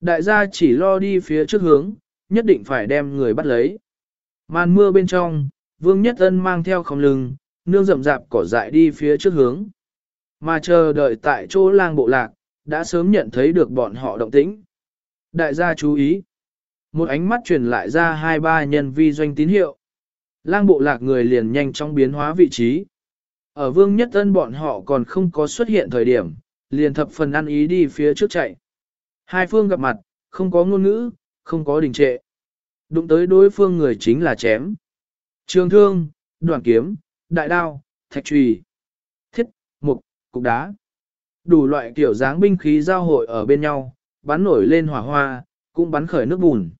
A: Đại gia chỉ lo đi phía trước hướng, nhất định phải đem người bắt lấy. Màn mưa bên trong, Vương Nhất Ân mang theo không lưng, nương rậm rạp cỏ dại đi phía trước hướng. Mà chờ đợi tại chỗ lang bộ lạc, đã sớm nhận thấy được bọn họ động tĩnh. Đại gia chú ý. Một ánh mắt truyền lại ra hai ba nhân vi doanh tín hiệu. Lang bộ lạc người liền nhanh chóng biến hóa vị trí. Ở vương nhất ân bọn họ còn không có xuất hiện thời điểm, liền thập phần ăn ý đi phía trước chạy. Hai phương gặp mặt, không có ngôn ngữ, không có đình trệ. Đụng tới đối phương người chính là chém. Trường thương, đoạn kiếm, đại đao, thạch trùy, thiết, mục, cục đá. Đủ loại kiểu dáng binh khí giao hội ở bên nhau, bắn nổi lên hỏa hoa, cũng bắn khởi nước bùn.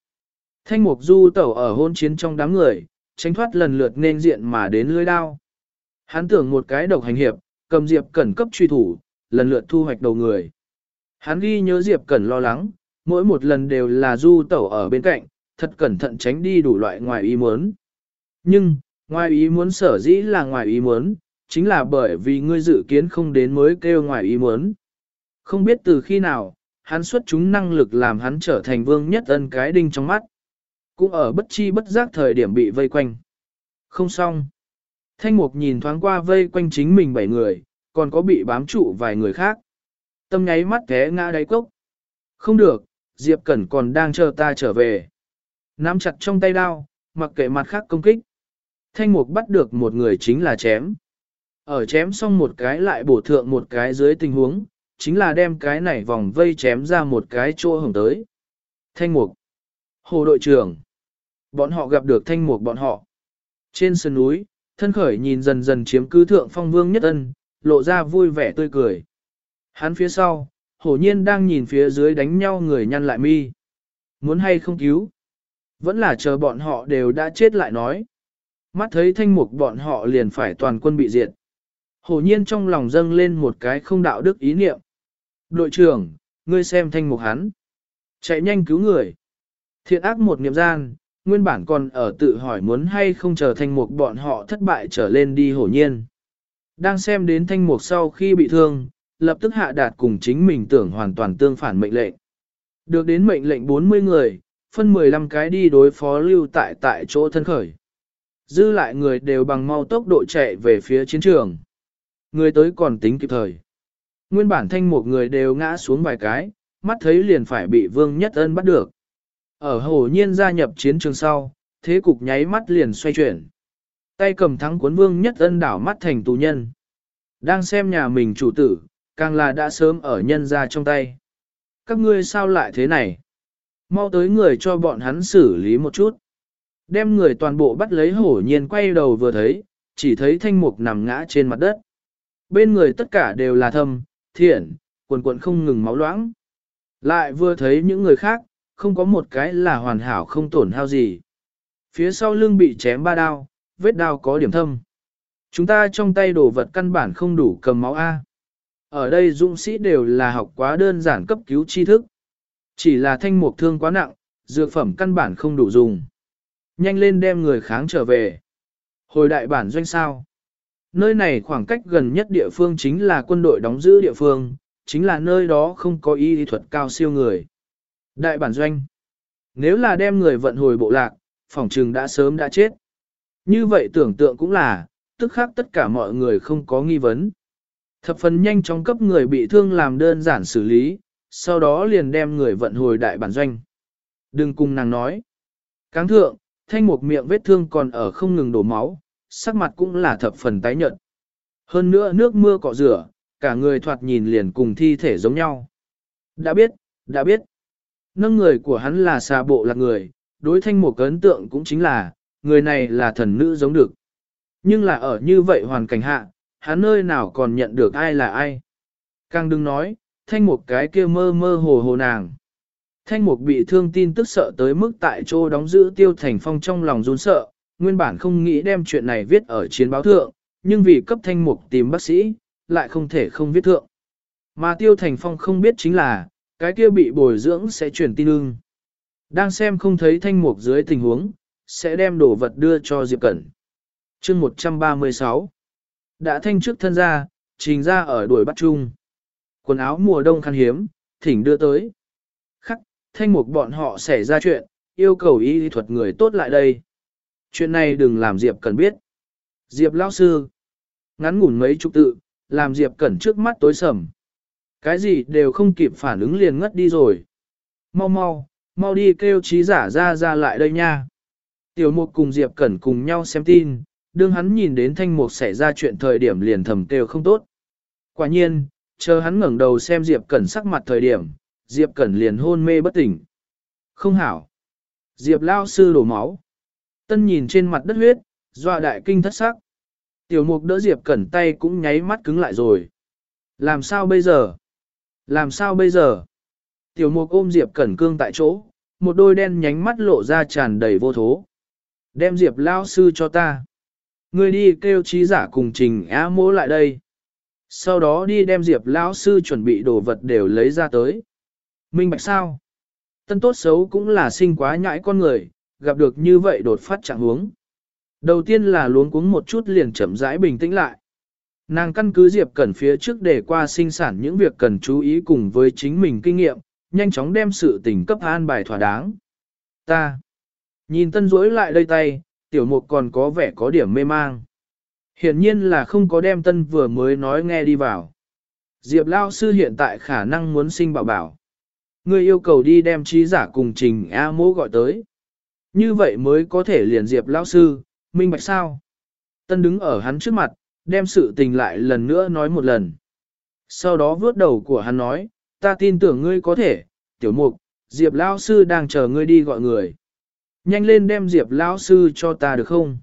A: Thanh mục du tẩu ở hôn chiến trong đám người, tránh thoát lần lượt nên diện mà đến lưới đao. Hắn tưởng một cái độc hành hiệp, cầm Diệp Cẩn cấp truy thủ, lần lượt thu hoạch đầu người. Hắn ghi nhớ Diệp Cẩn lo lắng, mỗi một lần đều là du tẩu ở bên cạnh, thật cẩn thận tránh đi đủ loại ngoài ý muốn. Nhưng, ngoài ý muốn sở dĩ là ngoài ý muốn, chính là bởi vì ngươi dự kiến không đến mới kêu ngoài ý muốn. Không biết từ khi nào, hắn xuất chúng năng lực làm hắn trở thành vương nhất ân cái đinh trong mắt. Cũng ở bất chi bất giác thời điểm bị vây quanh. Không xong. Thanh mục nhìn thoáng qua vây quanh chính mình bảy người, còn có bị bám trụ vài người khác. Tâm nháy mắt té ngã đáy cốc. Không được, Diệp Cẩn còn đang chờ ta trở về. Nắm chặt trong tay đao, mặc kệ mặt khác công kích. Thanh mục bắt được một người chính là chém. Ở chém xong một cái lại bổ thượng một cái dưới tình huống, chính là đem cái này vòng vây chém ra một cái chỗ hồng tới. Thanh mục. Hồ đội trưởng. Bọn họ gặp được thanh mục bọn họ. Trên sườn núi, thân khởi nhìn dần dần chiếm cứ thượng phong vương nhất ân, lộ ra vui vẻ tươi cười. Hắn phía sau, hổ nhiên đang nhìn phía dưới đánh nhau người nhăn lại mi. Muốn hay không cứu? Vẫn là chờ bọn họ đều đã chết lại nói. Mắt thấy thanh mục bọn họ liền phải toàn quân bị diệt. hồ nhiên trong lòng dâng lên một cái không đạo đức ý niệm. Đội trưởng, ngươi xem thanh mục hắn. Chạy nhanh cứu người. Thiện ác một niệm gian, nguyên bản còn ở tự hỏi muốn hay không chờ thanh mục bọn họ thất bại trở lên đi hổ nhiên. Đang xem đến thanh mục sau khi bị thương, lập tức hạ đạt cùng chính mình tưởng hoàn toàn tương phản mệnh lệnh. Được đến mệnh lệnh 40 người, phân 15 cái đi đối phó lưu tại tại chỗ thân khởi. Dư lại người đều bằng mau tốc độ chạy về phía chiến trường. Người tới còn tính kịp thời. Nguyên bản thanh một người đều ngã xuống vài cái, mắt thấy liền phải bị Vương Nhất Ân bắt được. Ở hồ nhiên gia nhập chiến trường sau, thế cục nháy mắt liền xoay chuyển. Tay cầm thắng cuốn Vương Nhất Ân đảo mắt thành tù nhân. Đang xem nhà mình chủ tử, càng là đã sớm ở nhân ra trong tay. Các ngươi sao lại thế này? Mau tới người cho bọn hắn xử lý một chút. Đem người toàn bộ bắt lấy hổ nhiên quay đầu vừa thấy, chỉ thấy thanh mục nằm ngã trên mặt đất. Bên người tất cả đều là thâm, thiện, quần quần không ngừng máu loãng. Lại vừa thấy những người khác, không có một cái là hoàn hảo không tổn hao gì. Phía sau lưng bị chém ba đao, vết đao có điểm thâm. Chúng ta trong tay đồ vật căn bản không đủ cầm máu A. Ở đây dũng sĩ đều là học quá đơn giản cấp cứu tri thức. Chỉ là thanh mục thương quá nặng, dược phẩm căn bản không đủ dùng. Nhanh lên đem người kháng trở về. Hồi đại bản doanh sao. Nơi này khoảng cách gần nhất địa phương chính là quân đội đóng giữ địa phương, chính là nơi đó không có y thuật cao siêu người. Đại bản doanh. Nếu là đem người vận hồi bộ lạc, phòng trừng đã sớm đã chết. Như vậy tưởng tượng cũng là, tức khác tất cả mọi người không có nghi vấn. Thập phần nhanh chóng cấp người bị thương làm đơn giản xử lý, sau đó liền đem người vận hồi đại bản doanh. Đừng cùng nàng nói. Cáng thượng, thanh một miệng vết thương còn ở không ngừng đổ máu, sắc mặt cũng là thập phần tái nhợt. Hơn nữa nước mưa cọ rửa, cả người thoạt nhìn liền cùng thi thể giống nhau. Đã biết, đã biết. Nâng người của hắn là xà bộ lạc người, đối thanh một ấn tượng cũng chính là, người này là thần nữ giống được. Nhưng là ở như vậy hoàn cảnh hạ, hắn nơi nào còn nhận được ai là ai. Càng đừng nói, thanh một cái kia mơ mơ hồ hồ nàng. Thanh mục bị thương tin tức sợ tới mức tại chỗ đóng giữ tiêu thành phong trong lòng run sợ, nguyên bản không nghĩ đem chuyện này viết ở chiến báo thượng, nhưng vì cấp thanh mục tìm bác sĩ, lại không thể không viết thượng. Mà tiêu thành phong không biết chính là, cái kia bị bồi dưỡng sẽ truyền tin ưng. Đang xem không thấy thanh mục dưới tình huống, sẽ đem đồ vật đưa cho Diệp Cẩn. chương 136 Đã thanh trước thân ra, trình ra ở đuổi bắt chung. Quần áo mùa đông khan hiếm, thỉnh đưa tới. Khắc, thanh mục bọn họ xảy ra chuyện, yêu cầu y thuật người tốt lại đây. Chuyện này đừng làm Diệp Cẩn biết. Diệp lão sư, ngắn ngủn mấy chục tự, làm Diệp Cẩn trước mắt tối sầm. Cái gì đều không kịp phản ứng liền ngất đi rồi. Mau mau, mau đi kêu trí giả ra ra lại đây nha. Tiểu mục cùng Diệp Cẩn cùng nhau xem tin, đương hắn nhìn đến thanh mục xảy ra chuyện thời điểm liền thầm kêu không tốt. Quả nhiên, chờ hắn ngẩng đầu xem Diệp Cẩn sắc mặt thời điểm, Diệp Cẩn liền hôn mê bất tỉnh. Không hảo. Diệp lao sư đổ máu. Tân nhìn trên mặt đất huyết, dọa đại kinh thất sắc. Tiểu mục đỡ Diệp Cẩn tay cũng nháy mắt cứng lại rồi. Làm sao bây giờ? Làm sao bây giờ? Tiểu mục ôm Diệp Cẩn cương tại chỗ, một đôi đen nhánh mắt lộ ra tràn đầy vô thố. Đem Diệp lao sư cho ta. Ngươi đi kêu trí giả cùng trình á mỗ lại đây. Sau đó đi đem Diệp lão sư chuẩn bị đồ vật đều lấy ra tới. Minh bạch sao? Tân tốt xấu cũng là sinh quá nhãi con người, gặp được như vậy đột phát trạng huống. Đầu tiên là luống cuống một chút liền chậm rãi bình tĩnh lại. Nàng căn cứ Diệp Cẩn phía trước để qua sinh sản những việc cần chú ý cùng với chính mình kinh nghiệm, nhanh chóng đem sự tình cấp an bài thỏa đáng. Ta. Nhìn tân rỗi lại đây tay, tiểu mục còn có vẻ có điểm mê mang. Hiển nhiên là không có đem tân vừa mới nói nghe đi vào. Diệp Lao sư hiện tại khả năng muốn sinh bảo bảo. Ngươi yêu cầu đi đem trí giả cùng trình A mô gọi tới. Như vậy mới có thể liền Diệp Lao sư, minh bạch sao. Tân đứng ở hắn trước mặt, đem sự tình lại lần nữa nói một lần. Sau đó vướt đầu của hắn nói, ta tin tưởng ngươi có thể, tiểu mục, Diệp Lao sư đang chờ ngươi đi gọi người. Nhanh lên đem Diệp Lao sư cho ta được không?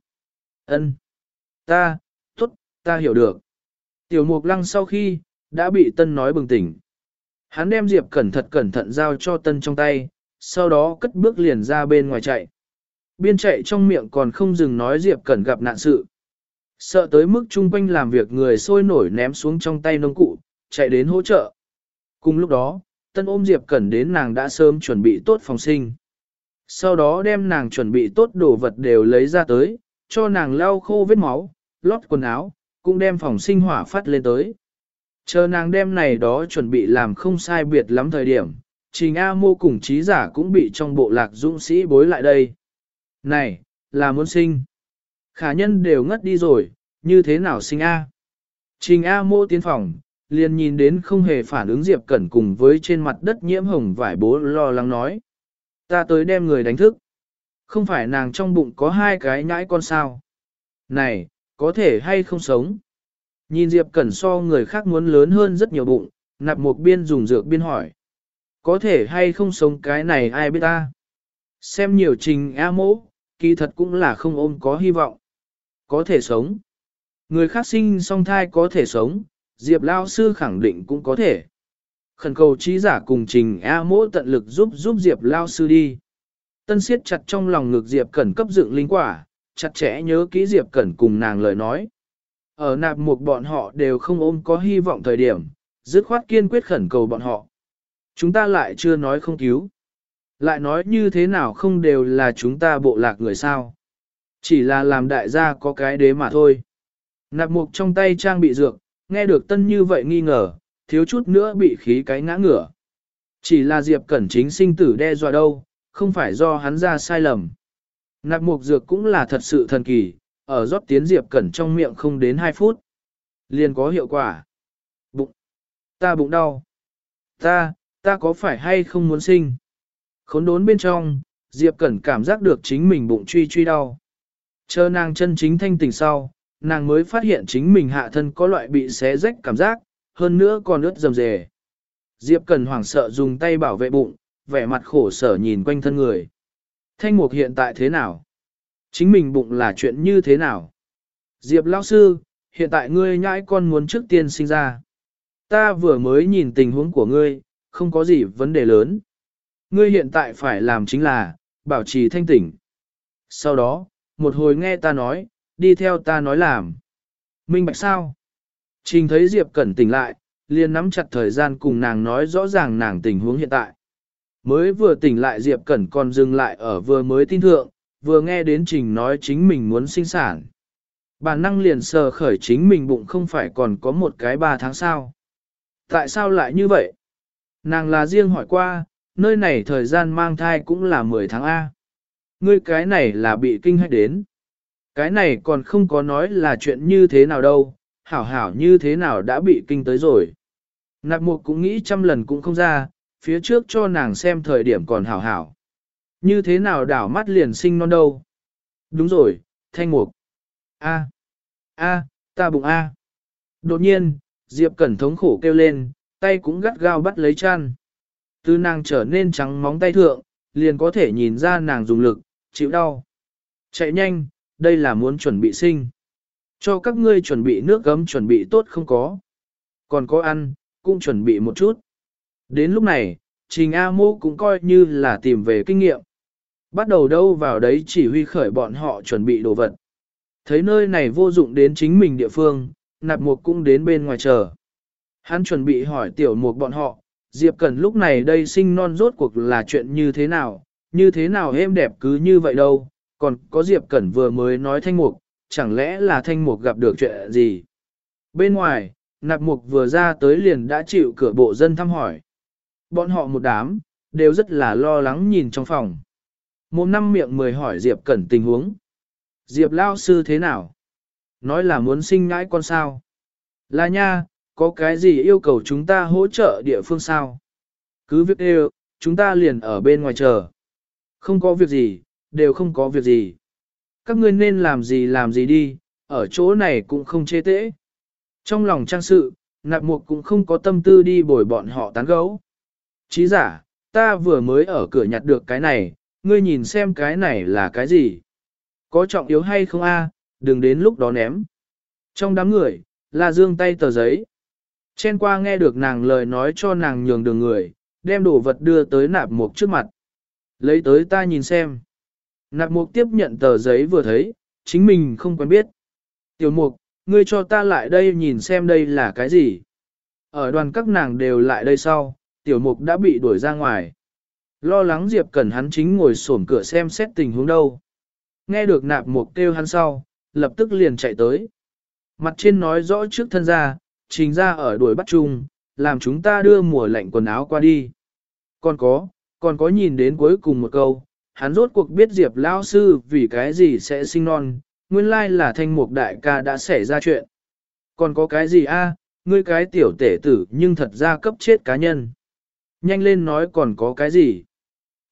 A: Ân, Ta, tốt, ta hiểu được. Tiểu mục lăng sau khi, đã bị tân nói bừng tỉnh. Hắn đem Diệp cẩn thận cẩn thận giao cho tân trong tay, sau đó cất bước liền ra bên ngoài chạy. Biên chạy trong miệng còn không dừng nói Diệp cẩn gặp nạn sự. Sợ tới mức chung quanh làm việc người sôi nổi ném xuống trong tay nông cụ, chạy đến hỗ trợ. Cùng lúc đó, tân ôm Diệp Cẩn đến nàng đã sớm chuẩn bị tốt phòng sinh. Sau đó đem nàng chuẩn bị tốt đồ vật đều lấy ra tới, cho nàng lau khô vết máu, lót quần áo, cũng đem phòng sinh hỏa phát lên tới. Chờ nàng đem này đó chuẩn bị làm không sai biệt lắm thời điểm, Trình A mô cùng trí giả cũng bị trong bộ lạc dũng sĩ bối lại đây. Này, là muốn sinh. Khả nhân đều ngất đi rồi, như thế nào sinh A? Trình A mô tiến phòng, liền nhìn đến không hề phản ứng Diệp Cẩn cùng với trên mặt đất nhiễm hồng vải bố lo lắng nói. Ta tới đem người đánh thức. Không phải nàng trong bụng có hai cái nhãi con sao. Này, có thể hay không sống? Nhìn Diệp Cẩn so người khác muốn lớn hơn rất nhiều bụng, nạp một biên dùng dược biên hỏi. Có thể hay không sống cái này ai biết ta? Xem nhiều trình A mỗ, kỳ thật cũng là không ôm có hy vọng. Có thể sống. Người khác sinh song thai có thể sống, Diệp Lao Sư khẳng định cũng có thể. Khẩn cầu trí giả cùng trình A mỗ tận lực giúp giúp Diệp Lao Sư đi. Tân siết chặt trong lòng ngực Diệp Cẩn cấp dựng linh quả, chặt chẽ nhớ kỹ Diệp Cẩn cùng nàng lời nói. Ở nạp một bọn họ đều không ôm có hy vọng thời điểm, dứt khoát kiên quyết khẩn cầu bọn họ. Chúng ta lại chưa nói không cứu. Lại nói như thế nào không đều là chúng ta bộ lạc người sao. Chỉ là làm đại gia có cái đế mà thôi. Nạp mục trong tay trang bị dược, nghe được tân như vậy nghi ngờ, thiếu chút nữa bị khí cái ngã ngửa. Chỉ là Diệp Cẩn chính sinh tử đe dọa đâu, không phải do hắn ra sai lầm. Nạp mục dược cũng là thật sự thần kỳ, ở rót tiến Diệp Cẩn trong miệng không đến 2 phút. Liền có hiệu quả. Bụng. Ta bụng đau. Ta, ta có phải hay không muốn sinh? Khốn đốn bên trong, Diệp Cẩn cảm giác được chính mình bụng truy truy đau. Chờ nàng chân chính thanh tỉnh sau, nàng mới phát hiện chính mình hạ thân có loại bị xé rách cảm giác, hơn nữa còn ướt dầm dề. Diệp Cẩn hoảng sợ dùng tay bảo vệ bụng, vẻ mặt khổ sở nhìn quanh thân người. Thanh mục hiện tại thế nào? Chính mình bụng là chuyện như thế nào? Diệp lão sư, hiện tại ngươi nhãi con muốn trước tiên sinh ra. Ta vừa mới nhìn tình huống của ngươi, không có gì vấn đề lớn. Ngươi hiện tại phải làm chính là, bảo trì thanh tỉnh. Sau đó, một hồi nghe ta nói, đi theo ta nói làm. Minh bạch sao? Trình thấy Diệp Cẩn tỉnh lại, liền nắm chặt thời gian cùng nàng nói rõ ràng nàng tình huống hiện tại. Mới vừa tỉnh lại Diệp Cẩn còn dừng lại ở vừa mới tin thượng, vừa nghe đến Trình nói chính mình muốn sinh sản. bà năng liền sờ khởi chính mình bụng không phải còn có một cái ba tháng sao. Tại sao lại như vậy? Nàng là riêng hỏi qua, nơi này thời gian mang thai cũng là 10 tháng A. Ngươi cái này là bị kinh hách đến. Cái này còn không có nói là chuyện như thế nào đâu, hảo hảo như thế nào đã bị kinh tới rồi. Nạp mục cũng nghĩ trăm lần cũng không ra, phía trước cho nàng xem thời điểm còn hảo hảo. Như thế nào đảo mắt liền sinh non đâu. Đúng rồi, thanh mục. A. A, ta bụng A. Đột nhiên, Diệp Cẩn thống khổ kêu lên, tay cũng gắt gao bắt lấy chăn. Từ nàng trở nên trắng móng tay thượng, liền có thể nhìn ra nàng dùng lực, chịu đau. Chạy nhanh, đây là muốn chuẩn bị sinh. Cho các ngươi chuẩn bị nước gấm chuẩn bị tốt không có. Còn có ăn, cũng chuẩn bị một chút. Đến lúc này, Trình A Mô cũng coi như là tìm về kinh nghiệm. Bắt đầu đâu vào đấy chỉ huy khởi bọn họ chuẩn bị đồ vật. Thấy nơi này vô dụng đến chính mình địa phương, nạp mục cũng đến bên ngoài chờ. Hắn chuẩn bị hỏi tiểu mục bọn họ, Diệp Cẩn lúc này đây sinh non rốt cuộc là chuyện như thế nào, như thế nào êm đẹp cứ như vậy đâu, còn có Diệp Cẩn vừa mới nói thanh mục, chẳng lẽ là thanh mục gặp được chuyện gì. Bên ngoài, nạp mục vừa ra tới liền đã chịu cửa bộ dân thăm hỏi. Bọn họ một đám, đều rất là lo lắng nhìn trong phòng. Một năm miệng mười hỏi Diệp Cẩn tình huống. Diệp Lao sư thế nào? Nói là muốn sinh ngãi con sao? Là nha, có cái gì yêu cầu chúng ta hỗ trợ địa phương sao? Cứ việc đều, chúng ta liền ở bên ngoài chờ. Không có việc gì, đều không có việc gì. Các ngươi nên làm gì làm gì đi, ở chỗ này cũng không chê tễ. Trong lòng trang sự, nạp mục cũng không có tâm tư đi bồi bọn họ tán gấu. Chí giả, ta vừa mới ở cửa nhặt được cái này, ngươi nhìn xem cái này là cái gì. Có trọng yếu hay không a? đừng đến lúc đó ném. Trong đám người, là dương tay tờ giấy. Chen qua nghe được nàng lời nói cho nàng nhường đường người, đem đồ vật đưa tới nạp mục trước mặt. Lấy tới ta nhìn xem. Nạp mục tiếp nhận tờ giấy vừa thấy, chính mình không quen biết. Tiểu mục, ngươi cho ta lại đây nhìn xem đây là cái gì. Ở đoàn các nàng đều lại đây sau, tiểu mục đã bị đuổi ra ngoài. Lo lắng Diệp Cẩn hắn chính ngồi xổm cửa xem xét tình huống đâu. Nghe được nạp mục kêu hắn sau, lập tức liền chạy tới. Mặt trên nói rõ trước thân ra, trình ra ở đuổi bắt chung, làm chúng ta đưa mùa lạnh quần áo qua đi. Còn có, còn có nhìn đến cuối cùng một câu, hắn rốt cuộc biết Diệp Lao Sư vì cái gì sẽ sinh non, nguyên lai là thanh mục đại ca đã xảy ra chuyện. Còn có cái gì a? ngươi cái tiểu tể tử nhưng thật ra cấp chết cá nhân. Nhanh lên nói còn có cái gì?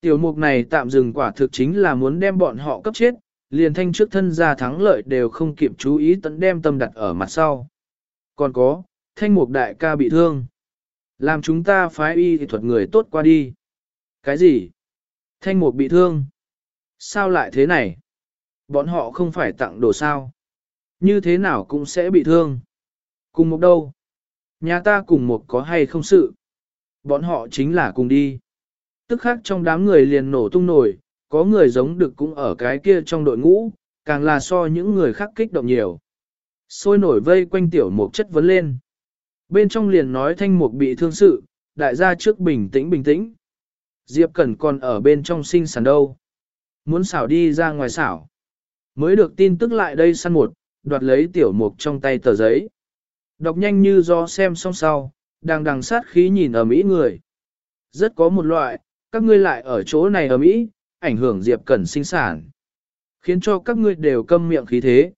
A: Tiểu mục này tạm dừng quả thực chính là muốn đem bọn họ cấp chết, liền thanh trước thân ra thắng lợi đều không kịp chú ý tận đem tâm đặt ở mặt sau. Còn có, thanh mục đại ca bị thương. Làm chúng ta phái y thuật người tốt qua đi. Cái gì? Thanh mục bị thương. Sao lại thế này? Bọn họ không phải tặng đồ sao. Như thế nào cũng sẽ bị thương. Cùng một đâu? Nhà ta cùng một có hay không sự? Bọn họ chính là cùng đi. Tức khác trong đám người liền nổ tung nổi, có người giống được cũng ở cái kia trong đội ngũ, càng là so những người khác kích động nhiều. Sôi nổi vây quanh tiểu mục chất vấn lên. Bên trong liền nói thanh mục bị thương sự, đại gia trước bình tĩnh bình tĩnh. Diệp Cẩn còn ở bên trong sinh sản đâu. Muốn xảo đi ra ngoài xảo. Mới được tin tức lại đây săn một, đoạt lấy tiểu mục trong tay tờ giấy. Đọc nhanh như do xem xong sau, đang đằng sát khí nhìn ở Mỹ người. Rất có một loại, các ngươi lại ở chỗ này ở Mỹ, ảnh hưởng Diệp Cẩn sinh sản. Khiến cho các ngươi đều câm miệng khí thế.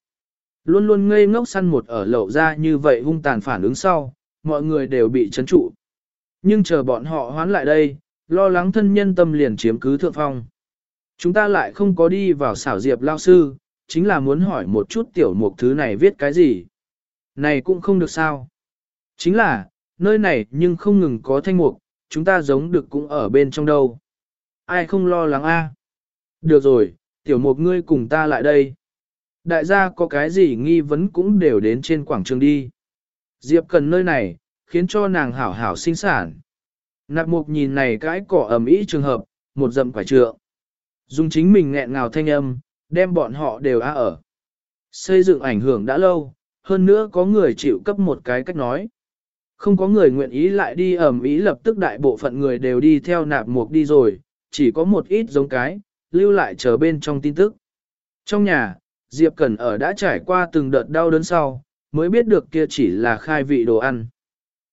A: Luôn luôn ngây ngốc săn một ở lậu ra như vậy hung tàn phản ứng sau, mọi người đều bị chấn trụ. Nhưng chờ bọn họ hoán lại đây, lo lắng thân nhân tâm liền chiếm cứ thượng phong. Chúng ta lại không có đi vào xảo diệp lao sư, chính là muốn hỏi một chút tiểu mục thứ này viết cái gì. Này cũng không được sao. Chính là, nơi này nhưng không ngừng có thanh mục, chúng ta giống được cũng ở bên trong đâu. Ai không lo lắng a? Được rồi, tiểu mục ngươi cùng ta lại đây. Đại gia có cái gì nghi vấn cũng đều đến trên quảng trường đi. Diệp cần nơi này, khiến cho nàng hảo hảo sinh sản. Nạp mục nhìn này cái cỏ ẩm ý trường hợp, một dậm quả trượng. Dùng chính mình nghẹn ngào thanh âm, đem bọn họ đều á ở. Xây dựng ảnh hưởng đã lâu, hơn nữa có người chịu cấp một cái cách nói. Không có người nguyện ý lại đi ẩm ý lập tức đại bộ phận người đều đi theo nạp mục đi rồi, chỉ có một ít giống cái, lưu lại chờ bên trong tin tức. Trong nhà, Diệp Cẩn ở đã trải qua từng đợt đau đớn sau, mới biết được kia chỉ là khai vị đồ ăn.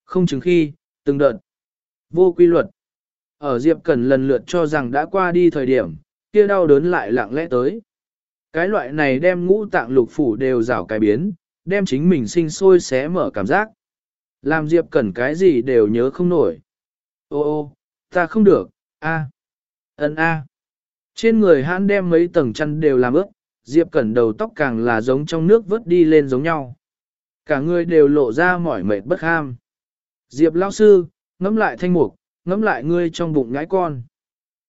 A: Không chứng khi, từng đợt, vô quy luật. Ở Diệp Cẩn lần lượt cho rằng đã qua đi thời điểm, kia đau đớn lại lặng lẽ tới. Cái loại này đem ngũ tạng lục phủ đều rảo cái biến, đem chính mình sinh sôi xé mở cảm giác. Làm Diệp Cẩn cái gì đều nhớ không nổi. Ô ô, ta không được, a, ân a. Trên người hắn đem mấy tầng chăn đều làm ướt, Diệp Cẩn đầu tóc càng là giống trong nước vớt đi lên giống nhau. Cả người đều lộ ra mỏi mệt bất ham. Diệp lão sư, ngẫm lại thanh mục, ngẫm lại ngươi trong bụng ngái con.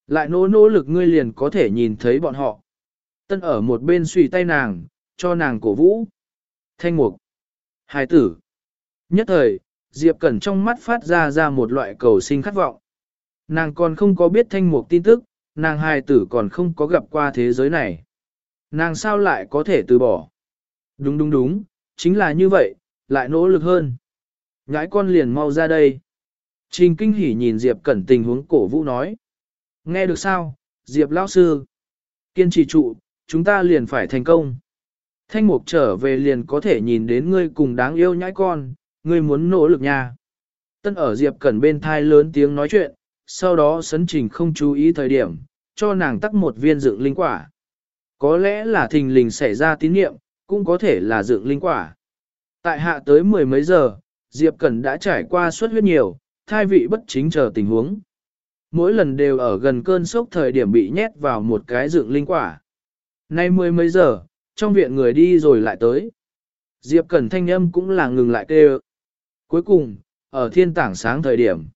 A: Lại nỗ nỗ lực ngươi liền có thể nhìn thấy bọn họ. Tân ở một bên suy tay nàng, cho nàng cổ vũ. Thanh mục. Hài tử. Nhất thời, Diệp Cẩn trong mắt phát ra ra một loại cầu sinh khát vọng. Nàng còn không có biết thanh mục tin tức, nàng hài tử còn không có gặp qua thế giới này. Nàng sao lại có thể từ bỏ? Đúng đúng đúng, chính là như vậy, lại nỗ lực hơn. Ngãi con liền mau ra đây. Trình kinh hỉ nhìn Diệp Cẩn tình huống cổ vũ nói. Nghe được sao, Diệp lão sư? Kiên trì trụ, chúng ta liền phải thành công. Thanh mục trở về liền có thể nhìn đến ngươi cùng đáng yêu nhãi con, ngươi muốn nỗ lực nha. Tân ở Diệp Cẩn bên thai lớn tiếng nói chuyện, sau đó sấn trình không chú ý thời điểm, cho nàng tắc một viên dựng linh quả. Có lẽ là thình lình xảy ra tín niệm, cũng có thể là dựng linh quả. Tại hạ tới mười mấy giờ, Diệp Cẩn đã trải qua suốt huyết nhiều, thai vị bất chính chờ tình huống. Mỗi lần đều ở gần cơn sốc thời điểm bị nhét vào một cái dựng linh quả. Nay mười mấy giờ, trong viện người đi rồi lại tới. Diệp Cẩn thanh âm cũng là ngừng lại kêu. Cuối cùng, ở thiên tảng sáng thời điểm,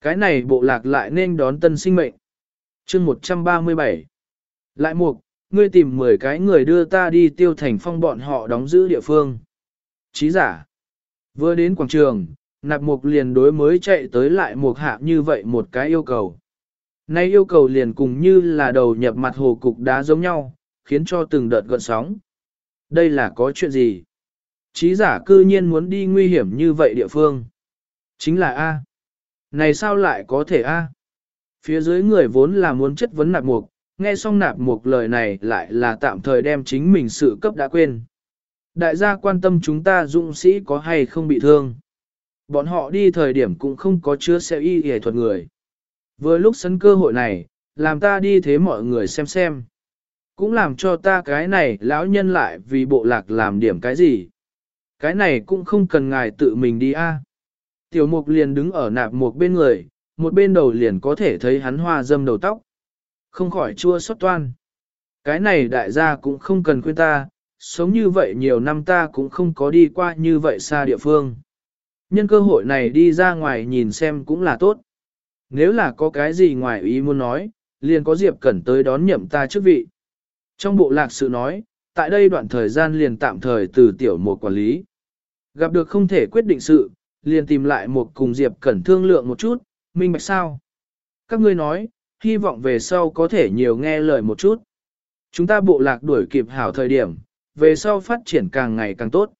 A: cái này bộ lạc lại nên đón tân sinh mệnh. chương 137. Lại một, ngươi tìm 10 cái người đưa ta đi tiêu thành phong bọn họ đóng giữ địa phương. Chí giả. Vừa đến quảng trường, nạp mục liền đối mới chạy tới lại mục hạ như vậy một cái yêu cầu. Nay yêu cầu liền cùng như là đầu nhập mặt hồ cục đá giống nhau, khiến cho từng đợt gợn sóng. Đây là có chuyện gì? Trí giả cư nhiên muốn đi nguy hiểm như vậy địa phương. Chính là A. Này sao lại có thể A? Phía dưới người vốn là muốn chất vấn nạp mục, nghe xong nạp mục lời này lại là tạm thời đem chính mình sự cấp đã quên. Đại gia quan tâm chúng ta dũng sĩ có hay không bị thương. Bọn họ đi thời điểm cũng không có chứa xe y hề thuật người. Vừa lúc sân cơ hội này, làm ta đi thế mọi người xem xem. Cũng làm cho ta cái này lão nhân lại vì bộ lạc làm điểm cái gì. Cái này cũng không cần ngài tự mình đi a. Tiểu mục liền đứng ở nạp mục bên người, một bên đầu liền có thể thấy hắn hoa dâm đầu tóc. Không khỏi chua xót toan. Cái này đại gia cũng không cần khuyên ta, sống như vậy nhiều năm ta cũng không có đi qua như vậy xa địa phương. Nhân cơ hội này đi ra ngoài nhìn xem cũng là tốt. Nếu là có cái gì ngoài ý muốn nói, liền có Diệp Cẩn tới đón nhậm ta chức vị. Trong bộ lạc sự nói, tại đây đoạn thời gian liền tạm thời từ tiểu một quản lý. Gặp được không thể quyết định sự, liền tìm lại một cùng Diệp Cẩn thương lượng một chút, minh bạch sao. Các ngươi nói, hy vọng về sau có thể nhiều nghe lời một chút. Chúng ta bộ lạc đuổi kịp hảo thời điểm, về sau phát triển càng ngày càng tốt.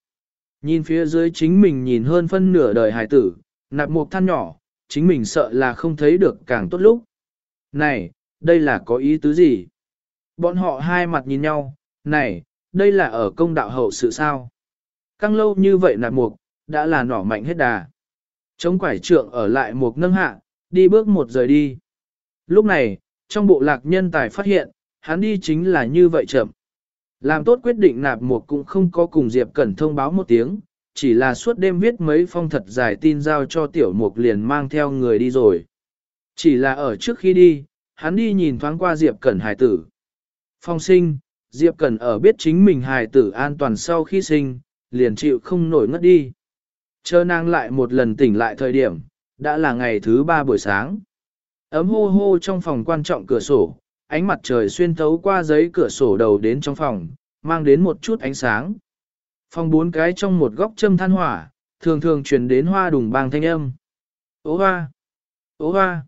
A: Nhìn phía dưới chính mình nhìn hơn phân nửa đời hài tử, nạp một than nhỏ, chính mình sợ là không thấy được càng tốt lúc. Này, đây là có ý tứ gì? Bọn họ hai mặt nhìn nhau, này, đây là ở công đạo hậu sự sao? Căng lâu như vậy nạp mục, đã là nỏ mạnh hết đà. Chống quải trượng ở lại mục nâng hạ, đi bước một rời đi. Lúc này, trong bộ lạc nhân tài phát hiện, hắn đi chính là như vậy chậm. Làm tốt quyết định nạp mục cũng không có cùng Diệp Cẩn thông báo một tiếng, chỉ là suốt đêm viết mấy phong thật dài tin giao cho tiểu mục liền mang theo người đi rồi. Chỉ là ở trước khi đi, hắn đi nhìn thoáng qua Diệp Cẩn hài tử. Phong sinh, Diệp Cẩn ở biết chính mình hài tử an toàn sau khi sinh, liền chịu không nổi ngất đi. Chờ nàng lại một lần tỉnh lại thời điểm, đã là ngày thứ ba buổi sáng. Ấm hô hô trong phòng quan trọng cửa sổ, ánh mặt trời xuyên thấu qua giấy cửa sổ đầu đến trong phòng, mang đến một chút ánh sáng. Phòng bốn cái trong một góc châm than hỏa, thường thường truyền đến hoa đùng bang thanh âm. Ô hoa! Ô hoa!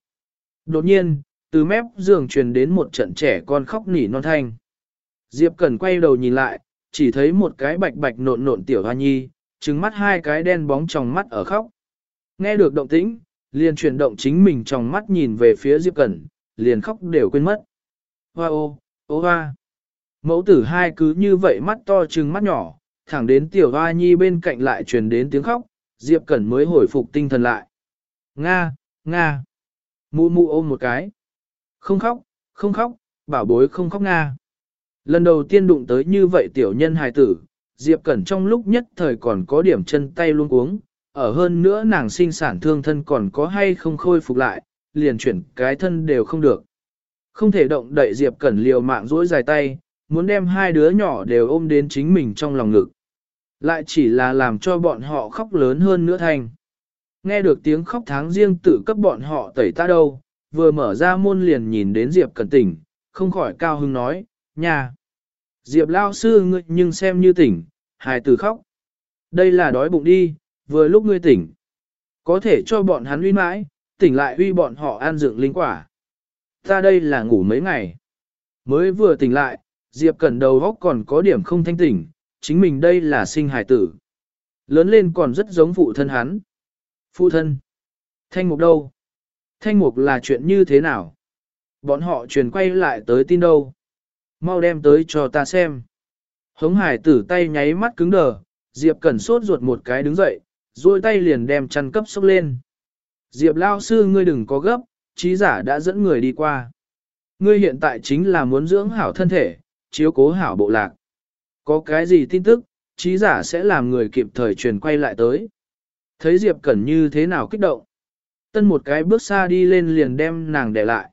A: Đột nhiên, từ mép giường truyền đến một trận trẻ con khóc nỉ non thanh. Diệp Cẩn quay đầu nhìn lại, chỉ thấy một cái bạch bạch nộn nộn tiểu hoa nhi, trừng mắt hai cái đen bóng trong mắt ở khóc. Nghe được động tĩnh, liền chuyển động chính mình trong mắt nhìn về phía Diệp Cẩn, liền khóc đều quên mất. Hoa ô, ô hoa. Mẫu tử hai cứ như vậy mắt to trừng mắt nhỏ, thẳng đến tiểu hoa nhi bên cạnh lại truyền đến tiếng khóc, Diệp Cẩn mới hồi phục tinh thần lại. Nga, Nga. Mụ mụ ôm một cái. Không khóc, không khóc, bảo bối không khóc Nga. Lần đầu tiên đụng tới như vậy tiểu nhân hài tử, Diệp Cẩn trong lúc nhất thời còn có điểm chân tay luôn uống, ở hơn nữa nàng sinh sản thương thân còn có hay không khôi phục lại, liền chuyển cái thân đều không được. Không thể động đậy Diệp Cẩn liều mạng dỗi dài tay, muốn đem hai đứa nhỏ đều ôm đến chính mình trong lòng ngực. Lại chỉ là làm cho bọn họ khóc lớn hơn nữa thành. Nghe được tiếng khóc tháng riêng tự cấp bọn họ tẩy ta đâu, vừa mở ra môn liền nhìn đến Diệp Cẩn tỉnh, không khỏi cao hưng nói, nhà. Diệp lao sư ngươi nhưng xem như tỉnh, hài tử khóc. Đây là đói bụng đi, vừa lúc ngươi tỉnh. Có thể cho bọn hắn uy mãi, tỉnh lại uy bọn họ an dựng linh quả. Ta đây là ngủ mấy ngày. Mới vừa tỉnh lại, Diệp Cẩn đầu góc còn có điểm không thanh tỉnh, chính mình đây là sinh hài tử. Lớn lên còn rất giống phụ thân hắn. Phụ thân. Thanh mục đâu? Thanh mục là chuyện như thế nào? Bọn họ truyền quay lại tới tin đâu? Mau đem tới cho ta xem. Hống hải tử tay nháy mắt cứng đờ, Diệp Cẩn sốt ruột một cái đứng dậy, rồi tay liền đem chăn cấp sốc lên. Diệp lao sư ngươi đừng có gấp, trí giả đã dẫn người đi qua. Ngươi hiện tại chính là muốn dưỡng hảo thân thể, chiếu cố hảo bộ lạc. Có cái gì tin tức, trí giả sẽ làm người kịp thời truyền quay lại tới. Thấy Diệp Cẩn như thế nào kích động. Tân một cái bước xa đi lên liền đem nàng để lại.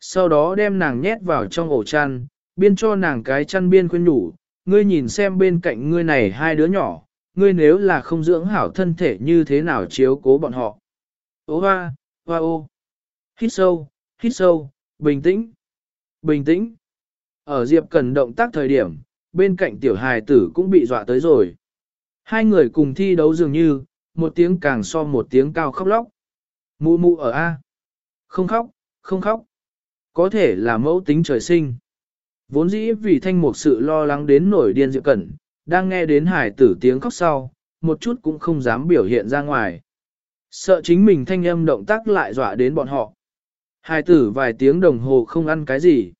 A: Sau đó đem nàng nhét vào trong ổ chăn, biên cho nàng cái chăn biên khuyên nhủ, ngươi nhìn xem bên cạnh ngươi này hai đứa nhỏ, ngươi nếu là không dưỡng hảo thân thể như thế nào chiếu cố bọn họ. Ô hoa, hoa ô. Hít sâu, hít sâu, bình tĩnh, bình tĩnh. Ở Diệp Cần động tác thời điểm, bên cạnh tiểu hài tử cũng bị dọa tới rồi. Hai người cùng thi đấu dường như, một tiếng càng so một tiếng cao khóc lóc. Mụ mụ ở A. Không khóc, không khóc. Có thể là mẫu tính trời sinh. Vốn dĩ vì thanh một sự lo lắng đến nổi điên Diệp Cẩn, đang nghe đến hải tử tiếng khóc sau, một chút cũng không dám biểu hiện ra ngoài. Sợ chính mình thanh âm động tác lại dọa đến bọn họ. Hải tử vài tiếng đồng hồ không ăn cái gì.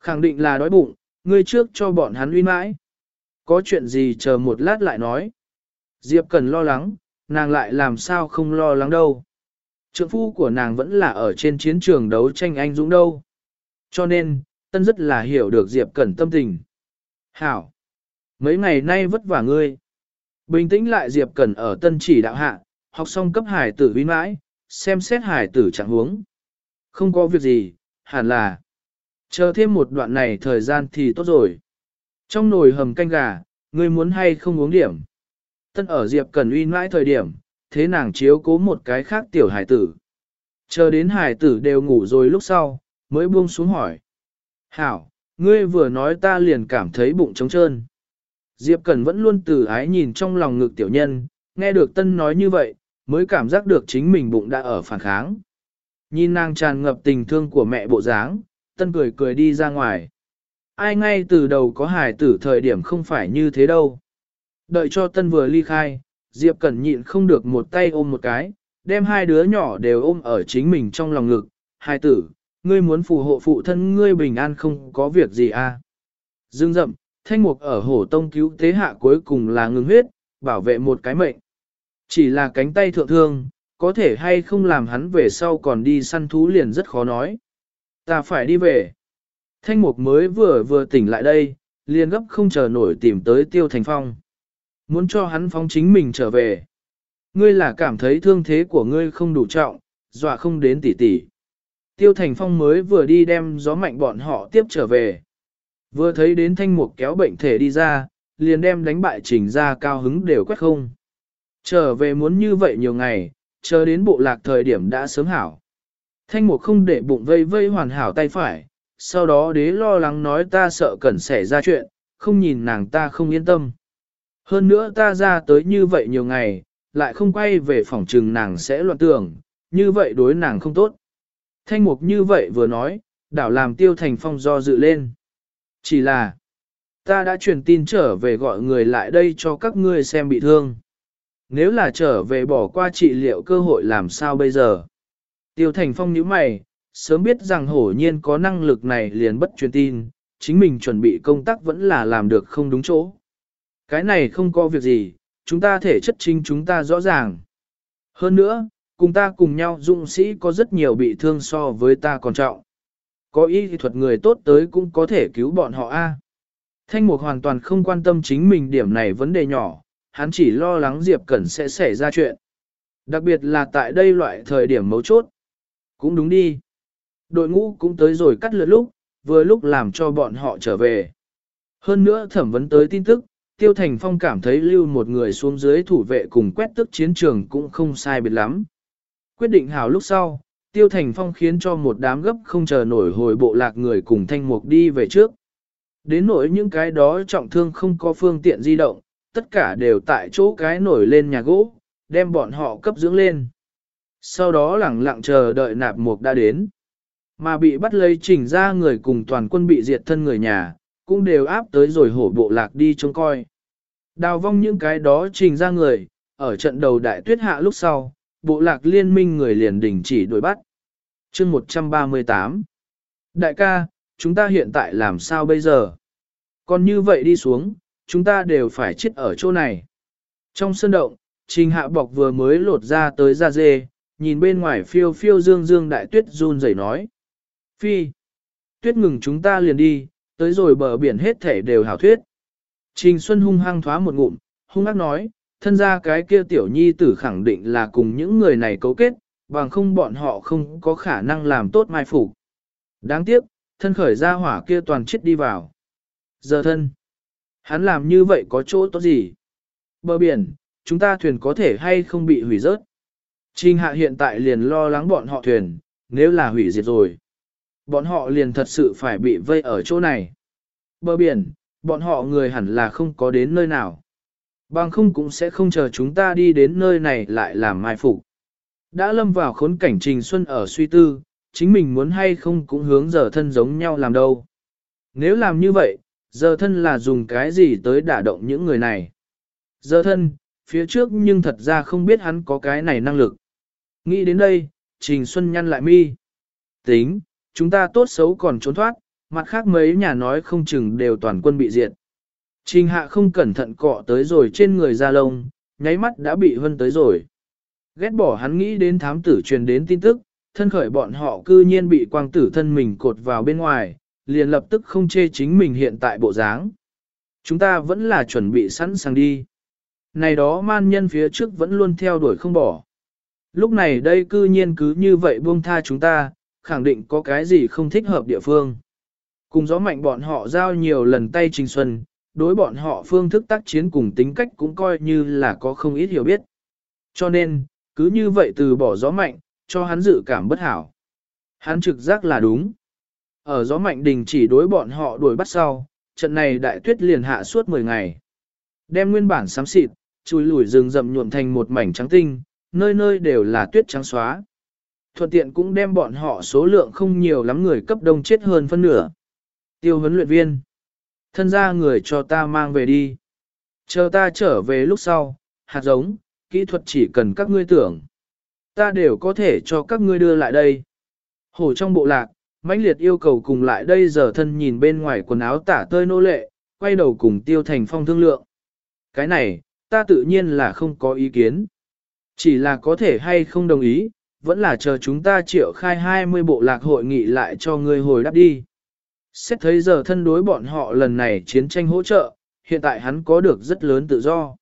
A: Khẳng định là đói bụng, ngươi trước cho bọn hắn uy mãi. Có chuyện gì chờ một lát lại nói. Diệp Cẩn lo lắng, nàng lại làm sao không lo lắng đâu. Trượng phu của nàng vẫn là ở trên chiến trường đấu tranh anh dũng đâu. Cho nên, Tân rất là hiểu được Diệp Cẩn tâm tình. Hảo! Mấy ngày nay vất vả ngươi. Bình tĩnh lại Diệp Cẩn ở Tân chỉ đạo hạ, học xong cấp hải tử vinh mãi, xem xét hải tử trạng huống. Không có việc gì, hẳn là. Chờ thêm một đoạn này thời gian thì tốt rồi. Trong nồi hầm canh gà, ngươi muốn hay không uống điểm. Tân ở Diệp Cẩn uy mãi thời điểm, thế nàng chiếu cố một cái khác tiểu hải tử. Chờ đến hải tử đều ngủ rồi lúc sau, mới buông xuống hỏi. Hảo, ngươi vừa nói ta liền cảm thấy bụng trống trơn. Diệp Cẩn vẫn luôn từ ái nhìn trong lòng ngực tiểu nhân, nghe được Tân nói như vậy, mới cảm giác được chính mình bụng đã ở phản kháng. Nhìn nàng tràn ngập tình thương của mẹ bộ dáng, Tân cười cười đi ra ngoài. Ai ngay từ đầu có hài tử thời điểm không phải như thế đâu. Đợi cho Tân vừa ly khai, Diệp Cẩn nhịn không được một tay ôm một cái, đem hai đứa nhỏ đều ôm ở chính mình trong lòng ngực. Hài tử, ngươi muốn phù hộ phụ thân ngươi bình an không có việc gì à. Dương rậm, thanh mục ở hổ tông cứu tế hạ cuối cùng là ngừng huyết, bảo vệ một cái mệnh. Chỉ là cánh tay thượng thương, có thể hay không làm hắn về sau còn đi săn thú liền rất khó nói. Ta phải đi về. Thanh mục mới vừa vừa tỉnh lại đây, liền gấp không chờ nổi tìm tới tiêu thành phong. Muốn cho hắn phóng chính mình trở về. Ngươi là cảm thấy thương thế của ngươi không đủ trọng, dọa không đến tỉ tỉ. Tiêu Thành Phong mới vừa đi đem gió mạnh bọn họ tiếp trở về. Vừa thấy đến thanh mục kéo bệnh thể đi ra, liền đem đánh bại trình ra cao hứng đều quét không. Trở về muốn như vậy nhiều ngày, chờ đến bộ lạc thời điểm đã sớm hảo. Thanh mục không để bụng vây vây hoàn hảo tay phải, sau đó đế lo lắng nói ta sợ cần xảy ra chuyện, không nhìn nàng ta không yên tâm. Hơn nữa ta ra tới như vậy nhiều ngày, lại không quay về phòng trừng nàng sẽ loạn tưởng, như vậy đối nàng không tốt. Thanh mục như vậy vừa nói, đảo làm tiêu thành phong do dự lên. Chỉ là, ta đã truyền tin trở về gọi người lại đây cho các ngươi xem bị thương. Nếu là trở về bỏ qua trị liệu cơ hội làm sao bây giờ? Tiêu thành phong nhíu mày, sớm biết rằng hổ nhiên có năng lực này liền bất truyền tin, chính mình chuẩn bị công tác vẫn là làm được không đúng chỗ. Cái này không có việc gì, chúng ta thể chất chính chúng ta rõ ràng. Hơn nữa, cùng ta cùng nhau dũng sĩ có rất nhiều bị thương so với ta còn trọng. Có ý thuật người tốt tới cũng có thể cứu bọn họ a. Thanh Mục hoàn toàn không quan tâm chính mình điểm này vấn đề nhỏ, hắn chỉ lo lắng Diệp Cẩn sẽ xảy ra chuyện. Đặc biệt là tại đây loại thời điểm mấu chốt. Cũng đúng đi. Đội ngũ cũng tới rồi cắt lượt lúc, vừa lúc làm cho bọn họ trở về. Hơn nữa thẩm vấn tới tin tức, Tiêu Thành Phong cảm thấy lưu một người xuống dưới thủ vệ cùng quét tức chiến trường cũng không sai biệt lắm. Quyết định hào lúc sau, Tiêu Thành Phong khiến cho một đám gấp không chờ nổi hồi bộ lạc người cùng thanh mục đi về trước. Đến nỗi những cái đó trọng thương không có phương tiện di động, tất cả đều tại chỗ cái nổi lên nhà gỗ, đem bọn họ cấp dưỡng lên. Sau đó lẳng lặng chờ đợi nạp mục đã đến. Mà bị bắt lấy chỉnh ra người cùng toàn quân bị diệt thân người nhà, cũng đều áp tới rồi hổ bộ lạc đi trông coi. Đào vong những cái đó trình ra người, ở trận đầu đại tuyết hạ lúc sau, bộ lạc liên minh người liền đình chỉ đuổi bắt. chương 138 Đại ca, chúng ta hiện tại làm sao bây giờ? Còn như vậy đi xuống, chúng ta đều phải chết ở chỗ này. Trong sân động, trình hạ bọc vừa mới lột ra tới da dê, nhìn bên ngoài phiêu phiêu dương dương đại tuyết run rẩy nói. Phi, tuyết ngừng chúng ta liền đi, tới rồi bờ biển hết thể đều hảo thuyết. Trình Xuân hung hăng thoá một ngụm, hung ác nói, thân ra cái kia tiểu nhi tử khẳng định là cùng những người này cấu kết, bằng không bọn họ không có khả năng làm tốt mai phục. Đáng tiếc, thân khởi ra hỏa kia toàn chết đi vào. Giờ thân, hắn làm như vậy có chỗ tốt gì? Bờ biển, chúng ta thuyền có thể hay không bị hủy rớt? Trình hạ hiện tại liền lo lắng bọn họ thuyền, nếu là hủy diệt rồi. Bọn họ liền thật sự phải bị vây ở chỗ này. Bờ biển, bọn họ người hẳn là không có đến nơi nào. Bằng không cũng sẽ không chờ chúng ta đi đến nơi này lại làm mai phục. Đã lâm vào khốn cảnh Trình Xuân ở suy tư, chính mình muốn hay không cũng hướng giờ thân giống nhau làm đâu. Nếu làm như vậy, Giờ thân là dùng cái gì tới đả động những người này. Giờ thân, phía trước nhưng thật ra không biết hắn có cái này năng lực. Nghĩ đến đây, Trình Xuân nhăn lại mi. Tính, chúng ta tốt xấu còn trốn thoát, mặt khác mấy nhà nói không chừng đều toàn quân bị diệt. Trình hạ không cẩn thận cọ tới rồi trên người da lông, nháy mắt đã bị hân tới rồi. Ghét bỏ hắn nghĩ đến thám tử truyền đến tin tức, thân khởi bọn họ cư nhiên bị quang tử thân mình cột vào bên ngoài, liền lập tức không chê chính mình hiện tại bộ dáng. Chúng ta vẫn là chuẩn bị sẵn sàng đi. Này đó man nhân phía trước vẫn luôn theo đuổi không bỏ. Lúc này đây cư nhiên cứ như vậy buông tha chúng ta, khẳng định có cái gì không thích hợp địa phương. Cùng gió mạnh bọn họ giao nhiều lần tay trình xuân, đối bọn họ phương thức tác chiến cùng tính cách cũng coi như là có không ít hiểu biết. Cho nên, cứ như vậy từ bỏ gió mạnh, cho hắn dự cảm bất hảo. Hắn trực giác là đúng. Ở gió mạnh đình chỉ đối bọn họ đuổi bắt sau, trận này đại tuyết liền hạ suốt 10 ngày. Đem nguyên bản xám xịt, chùi lùi rừng rậm nhuộm thành một mảnh trắng tinh, nơi nơi đều là tuyết trắng xóa. Thuận tiện cũng đem bọn họ số lượng không nhiều lắm người cấp đông chết hơn phân nửa. Tiêu huấn luyện viên. Thân ra người cho ta mang về đi. Chờ ta trở về lúc sau, hạt giống, kỹ thuật chỉ cần các ngươi tưởng. Ta đều có thể cho các ngươi đưa lại đây. Hổ trong bộ lạc, mãnh liệt yêu cầu cùng lại đây giờ thân nhìn bên ngoài quần áo tả tơi nô lệ, quay đầu cùng tiêu thành phong thương lượng. Cái này, ta tự nhiên là không có ý kiến. Chỉ là có thể hay không đồng ý, vẫn là chờ chúng ta triệu khai 20 bộ lạc hội nghị lại cho ngươi hồi đáp đi. Xét thấy giờ thân đối bọn họ lần này chiến tranh hỗ trợ, hiện tại hắn có được rất lớn tự do.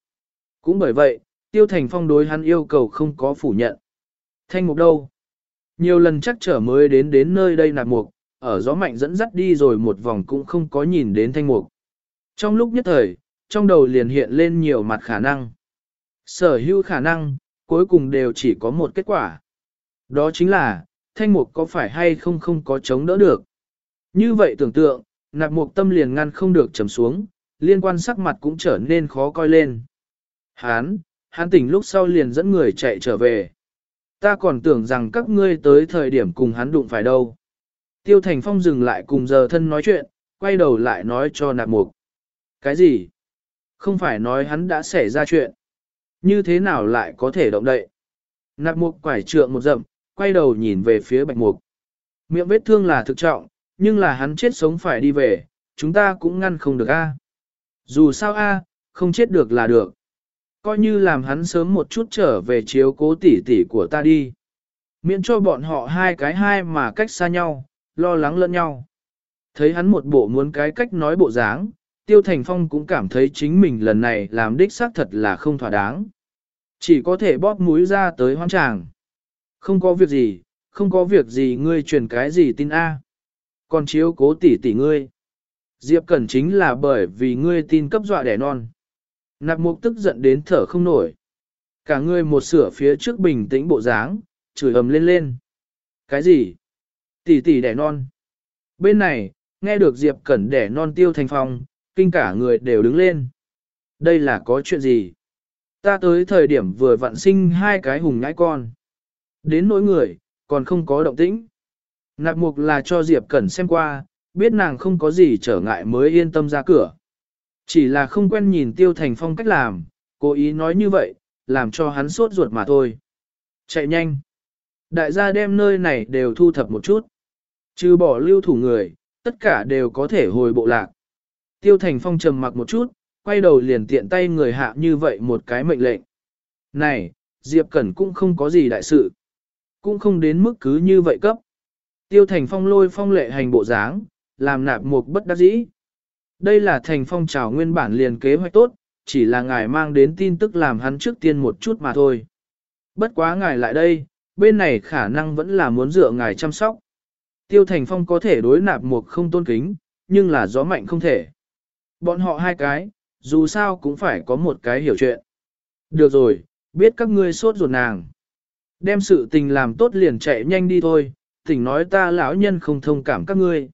A: Cũng bởi vậy, Tiêu Thành Phong đối hắn yêu cầu không có phủ nhận. Thanh mục đâu? Nhiều lần chắc trở mới đến đến nơi đây nạp mục, ở gió mạnh dẫn dắt đi rồi một vòng cũng không có nhìn đến thanh mục. Trong lúc nhất thời, trong đầu liền hiện lên nhiều mặt khả năng. Sở hữu khả năng, cuối cùng đều chỉ có một kết quả. Đó chính là, thanh mục có phải hay không không có chống đỡ được. Như vậy tưởng tượng, nạp mục tâm liền ngăn không được trầm xuống, liên quan sắc mặt cũng trở nên khó coi lên. Hán, hán tỉnh lúc sau liền dẫn người chạy trở về. Ta còn tưởng rằng các ngươi tới thời điểm cùng hắn đụng phải đâu. Tiêu Thành Phong dừng lại cùng giờ thân nói chuyện, quay đầu lại nói cho nạp mục. Cái gì? Không phải nói hắn đã xảy ra chuyện. Như thế nào lại có thể động đậy? Nạp mục quải trượng một dậm, quay đầu nhìn về phía bạch mục. Miệng vết thương là thực trọng, nhưng là hắn chết sống phải đi về, chúng ta cũng ngăn không được a. Dù sao a, không chết được là được. Coi như làm hắn sớm một chút trở về chiếu cố tỷ tỷ của ta đi. Miễn cho bọn họ hai cái hai mà cách xa nhau, lo lắng lẫn nhau. Thấy hắn một bộ muốn cái cách nói bộ dáng, Tiêu Thành Phong cũng cảm thấy chính mình lần này làm đích xác thật là không thỏa đáng. Chỉ có thể bóp mũi ra tới hoang tràng. Không có việc gì, không có việc gì ngươi truyền cái gì tin A. Còn chiếu cố tỷ tỷ ngươi. Diệp Cẩn chính là bởi vì ngươi tin cấp dọa đẻ non. Nạp mục tức giận đến thở không nổi. Cả ngươi một sửa phía trước bình tĩnh bộ dáng, chửi ầm lên lên. Cái gì? Tỷ tỷ đẻ non. Bên này, nghe được Diệp Cẩn đẻ non tiêu thành phong, kinh cả người đều đứng lên. Đây là có chuyện gì? Ta tới thời điểm vừa vặn sinh hai cái hùng nhãi con. Đến nỗi người, còn không có động tĩnh. Nạp mục là cho Diệp Cẩn xem qua, biết nàng không có gì trở ngại mới yên tâm ra cửa. Chỉ là không quen nhìn Tiêu Thành Phong cách làm, cố ý nói như vậy, làm cho hắn sốt ruột mà thôi. Chạy nhanh. Đại gia đem nơi này đều thu thập một chút. Trừ bỏ lưu thủ người, tất cả đều có thể hồi bộ lạc. Tiêu Thành Phong trầm mặc một chút, quay đầu liền tiện tay người hạ như vậy một cái mệnh lệnh. Này, Diệp Cẩn cũng không có gì đại sự. Cũng không đến mức cứ như vậy cấp. Tiêu Thành Phong lôi phong lệ hành bộ dáng, làm nạp mục bất đắc dĩ. Đây là Thành Phong trào nguyên bản liền kế hoạch tốt, chỉ là ngài mang đến tin tức làm hắn trước tiên một chút mà thôi. Bất quá ngài lại đây, bên này khả năng vẫn là muốn dựa ngài chăm sóc. Tiêu Thành Phong có thể đối nạp mục không tôn kính, nhưng là gió mạnh không thể. Bọn họ hai cái, dù sao cũng phải có một cái hiểu chuyện. Được rồi, biết các ngươi sốt ruột nàng. Đem sự tình làm tốt liền chạy nhanh đi thôi, thỉnh nói ta lão nhân không thông cảm các ngươi.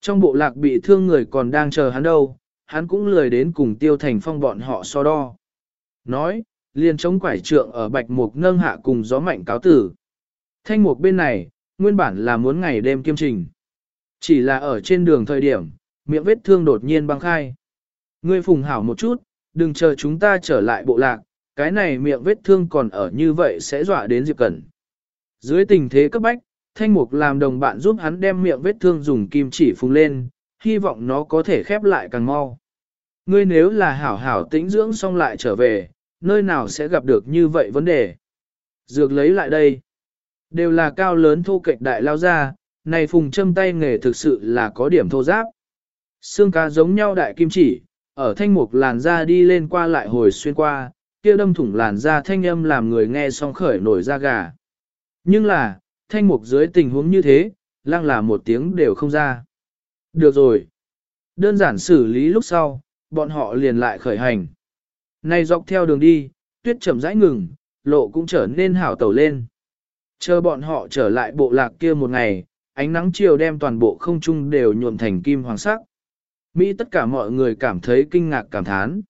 A: Trong bộ lạc bị thương người còn đang chờ hắn đâu, hắn cũng lười đến cùng tiêu thành phong bọn họ so đo. Nói, liền chống quải trượng ở bạch mục nâng hạ cùng gió mạnh cáo tử. Thanh mục bên này, nguyên bản là muốn ngày đêm kiêm trình. Chỉ là ở trên đường thời điểm, miệng vết thương đột nhiên băng khai. Ngươi phùng hảo một chút, đừng chờ chúng ta trở lại bộ lạc, cái này miệng vết thương còn ở như vậy sẽ dọa đến Diệp Cẩn. Dưới tình thế cấp bách, Thanh Mục làm đồng bạn giúp hắn đem miệng vết thương dùng kim chỉ phùng lên, hy vọng nó có thể khép lại càng mau. Ngươi nếu là hảo hảo tĩnh dưỡng xong lại trở về, nơi nào sẽ gặp được như vậy vấn đề. Dược lấy lại đây. Đều là cao lớn thô kệch đại lao ra, này phùng châm tay nghề thực sự là có điểm thô giáp. Xương cá giống nhau đại kim chỉ, ở thanh mục làn da đi lên qua lại hồi xuyên qua, kia đâm thủng làn da thanh âm làm người nghe xong khởi nổi da gà. Nhưng là, thanh mục dưới tình huống như thế, lăng là một tiếng đều không ra. Được rồi. Đơn giản xử lý lúc sau, bọn họ liền lại khởi hành. Này dọc theo đường đi, tuyết chậm rãi ngừng, lộ cũng trở nên hảo tẩu lên. Chờ bọn họ trở lại bộ lạc kia một ngày, ánh nắng chiều đem toàn bộ không trung đều nhuộm thành kim hoàng sắc. Mỹ tất cả mọi người cảm thấy kinh ngạc cảm thán.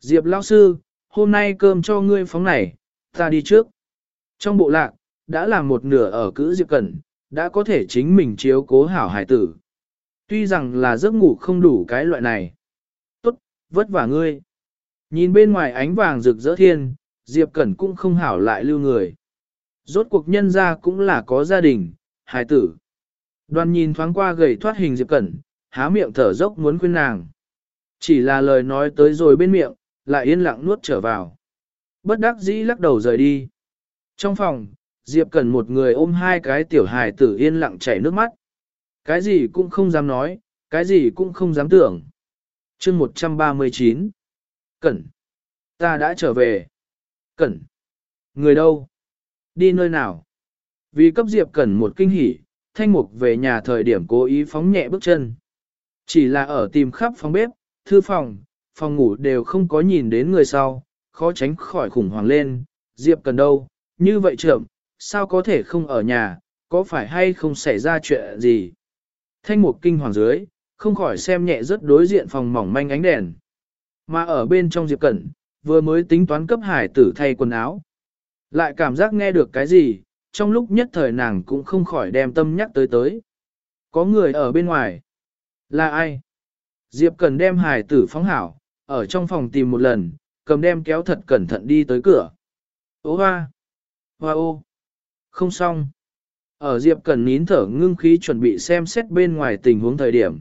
A: Diệp lão sư, hôm nay cơm cho ngươi phóng này, ta đi trước. Trong bộ lạc, đã làm một nửa ở cữ Diệp Cẩn, đã có thể chính mình chiếu cố hảo hải tử. Tuy rằng là giấc ngủ không đủ cái loại này. Tốt, vất vả ngươi. Nhìn bên ngoài ánh vàng rực rỡ thiên, Diệp Cẩn cũng không hảo lại lưu người. Rốt cuộc nhân ra cũng là có gia đình, hài tử. Đoàn nhìn thoáng qua gầy thoát hình Diệp Cẩn, há miệng thở dốc muốn khuyên nàng. Chỉ là lời nói tới rồi bên miệng, lại yên lặng nuốt trở vào. Bất đắc dĩ lắc đầu rời đi. Trong phòng, Diệp Cẩn một người ôm hai cái tiểu hài tử yên lặng chảy nước mắt. Cái gì cũng không dám nói, cái gì cũng không dám tưởng. chương 139 Cẩn Ta đã trở về. Cẩn Người đâu? Đi nơi nào? Vì cấp Diệp Cẩn một kinh hỉ, Thanh Mục về nhà thời điểm cố ý phóng nhẹ bước chân. Chỉ là ở tìm khắp phòng bếp, thư phòng, phòng ngủ đều không có nhìn đến người sau, khó tránh khỏi khủng hoảng lên, Diệp Cẩn đâu, như vậy trưởng, sao có thể không ở nhà, có phải hay không xảy ra chuyện gì? Thanh Mục kinh hoàng dưới, không khỏi xem nhẹ rất đối diện phòng mỏng manh ánh đèn. Mà ở bên trong Diệp Cẩn, vừa mới tính toán cấp hải tử thay quần áo. Lại cảm giác nghe được cái gì, trong lúc nhất thời nàng cũng không khỏi đem tâm nhắc tới tới. Có người ở bên ngoài. Là ai? Diệp cẩn đem hải tử phóng hảo, ở trong phòng tìm một lần, cầm đem kéo thật cẩn thận đi tới cửa. Ô hoa! Hoa ô! Không xong! Ở Diệp Cần nín thở ngưng khí chuẩn bị xem xét bên ngoài tình huống thời điểm.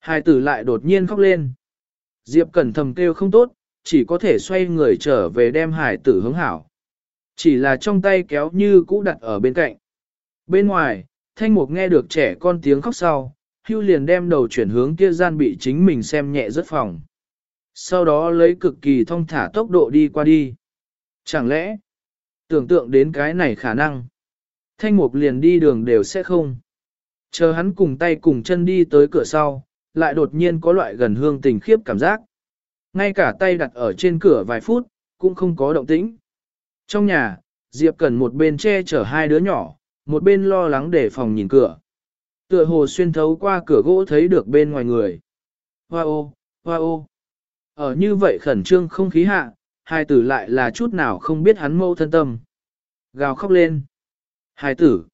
A: Hải tử lại đột nhiên khóc lên. Diệp Cẩn thầm kêu không tốt, chỉ có thể xoay người trở về đem hải tử hướng hảo. Chỉ là trong tay kéo như cũ đặt ở bên cạnh. Bên ngoài, thanh mục nghe được trẻ con tiếng khóc sau, hưu liền đem đầu chuyển hướng kia gian bị chính mình xem nhẹ rất phòng. Sau đó lấy cực kỳ thông thả tốc độ đi qua đi. Chẳng lẽ, tưởng tượng đến cái này khả năng, thanh mục liền đi đường đều sẽ không. Chờ hắn cùng tay cùng chân đi tới cửa sau, lại đột nhiên có loại gần hương tình khiếp cảm giác. Ngay cả tay đặt ở trên cửa vài phút, cũng không có động tĩnh. Trong nhà, Diệp Cẩn một bên che chở hai đứa nhỏ, một bên lo lắng để phòng nhìn cửa. Tựa hồ xuyên thấu qua cửa gỗ thấy được bên ngoài người. Hoa ô, hoa ô. Ở như vậy khẩn trương không khí hạ, hai tử lại là chút nào không biết hắn mâu thân tâm. Gào khóc lên. Hai tử.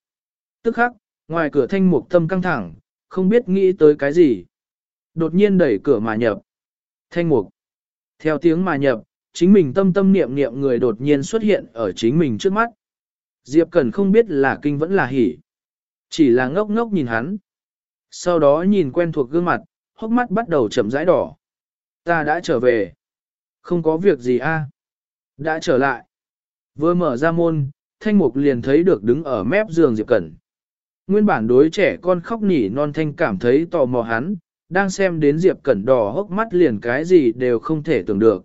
A: Tức khắc, ngoài cửa thanh mục tâm căng thẳng, không biết nghĩ tới cái gì. Đột nhiên đẩy cửa mà nhập. Thanh mục. Theo tiếng mà nhập, chính mình tâm tâm niệm niệm người đột nhiên xuất hiện ở chính mình trước mắt. Diệp Cẩn không biết là kinh vẫn là hỉ. Chỉ là ngốc ngốc nhìn hắn. Sau đó nhìn quen thuộc gương mặt, hốc mắt bắt đầu chậm rãi đỏ. Ta đã trở về. Không có việc gì a Đã trở lại. Vừa mở ra môn, thanh mục liền thấy được đứng ở mép giường Diệp Cẩn. Nguyên bản đối trẻ con khóc nỉ non thanh cảm thấy tò mò hắn, đang xem đến Diệp Cẩn đỏ hốc mắt liền cái gì đều không thể tưởng được.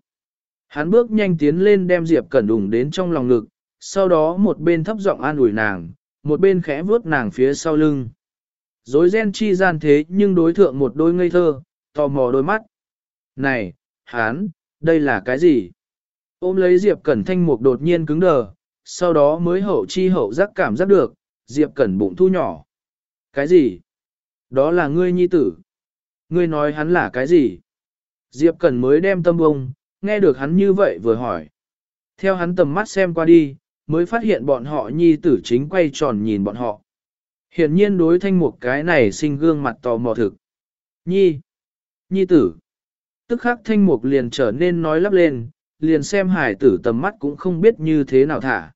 A: Hắn bước nhanh tiến lên đem Diệp Cẩn đùng đến trong lòng ngực, sau đó một bên thấp giọng an ủi nàng, một bên khẽ vuốt nàng phía sau lưng. Dối ren chi gian thế nhưng đối thượng một đôi ngây thơ, tò mò đôi mắt. Này, hắn, đây là cái gì? Ôm lấy Diệp Cẩn thanh mục đột nhiên cứng đờ, sau đó mới hậu chi hậu giác cảm giác được, Diệp Cẩn bụng thu nhỏ. Cái gì? Đó là ngươi nhi tử. Ngươi nói hắn là cái gì? Diệp Cẩn mới đem tâm bông, nghe được hắn như vậy vừa hỏi. Theo hắn tầm mắt xem qua đi, mới phát hiện bọn họ nhi tử chính quay tròn nhìn bọn họ. Hiển nhiên đối thanh mục cái này sinh gương mặt tò mò thực. Nhi, Nhi tử. Tức khắc thanh mục liền trở nên nói lắp lên, liền xem hải tử tầm mắt cũng không biết như thế nào thả.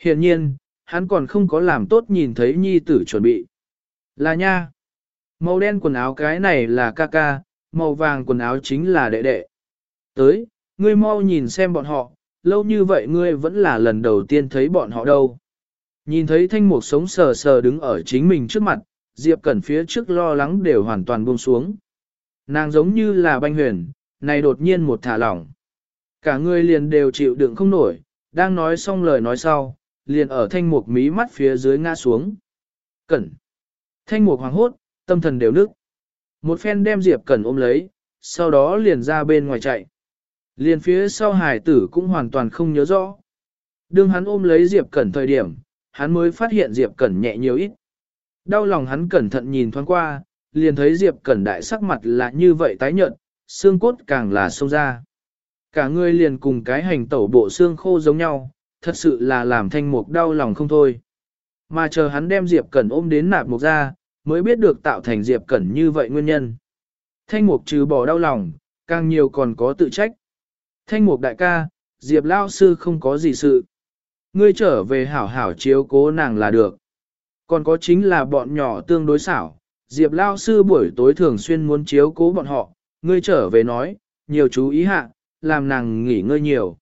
A: Hiện nhiên, hắn còn không có làm tốt nhìn thấy nhi tử chuẩn bị. Là nha. Màu đen quần áo cái này là ca ca, màu vàng quần áo chính là đệ đệ. Tới, ngươi mau nhìn xem bọn họ, lâu như vậy ngươi vẫn là lần đầu tiên thấy bọn họ đâu. Nhìn thấy thanh mục sống sờ sờ đứng ở chính mình trước mặt, Diệp Cẩn phía trước lo lắng đều hoàn toàn buông xuống. Nàng giống như là banh huyền, này đột nhiên một thả lỏng. Cả người liền đều chịu đựng không nổi, đang nói xong lời nói sau, liền ở thanh mục mí mắt phía dưới ngã xuống. Cẩn. Thanh mục hoàng hốt, tâm thần đều nức. Một phen đem Diệp Cẩn ôm lấy, sau đó liền ra bên ngoài chạy. Liền phía sau hải tử cũng hoàn toàn không nhớ rõ. Đương hắn ôm lấy Diệp Cẩn thời điểm, hắn mới phát hiện Diệp Cẩn nhẹ nhiều ít. Đau lòng hắn cẩn thận nhìn thoáng qua, liền thấy Diệp Cẩn đại sắc mặt là như vậy tái nhợt, xương cốt càng là sâu ra. Cả người liền cùng cái hành tẩu bộ xương khô giống nhau, thật sự là làm thanh mục đau lòng không thôi. Mà chờ hắn đem Diệp Cẩn ôm đến nạp mục ra, mới biết được tạo thành Diệp Cẩn như vậy nguyên nhân. Thanh mục trừ bỏ đau lòng, càng nhiều còn có tự trách. Thanh mục đại ca, Diệp Lao Sư không có gì sự. Ngươi trở về hảo hảo chiếu cố nàng là được. Còn có chính là bọn nhỏ tương đối xảo, Diệp Lao Sư buổi tối thường xuyên muốn chiếu cố bọn họ, ngươi trở về nói, nhiều chú ý hạ, làm nàng nghỉ ngơi nhiều.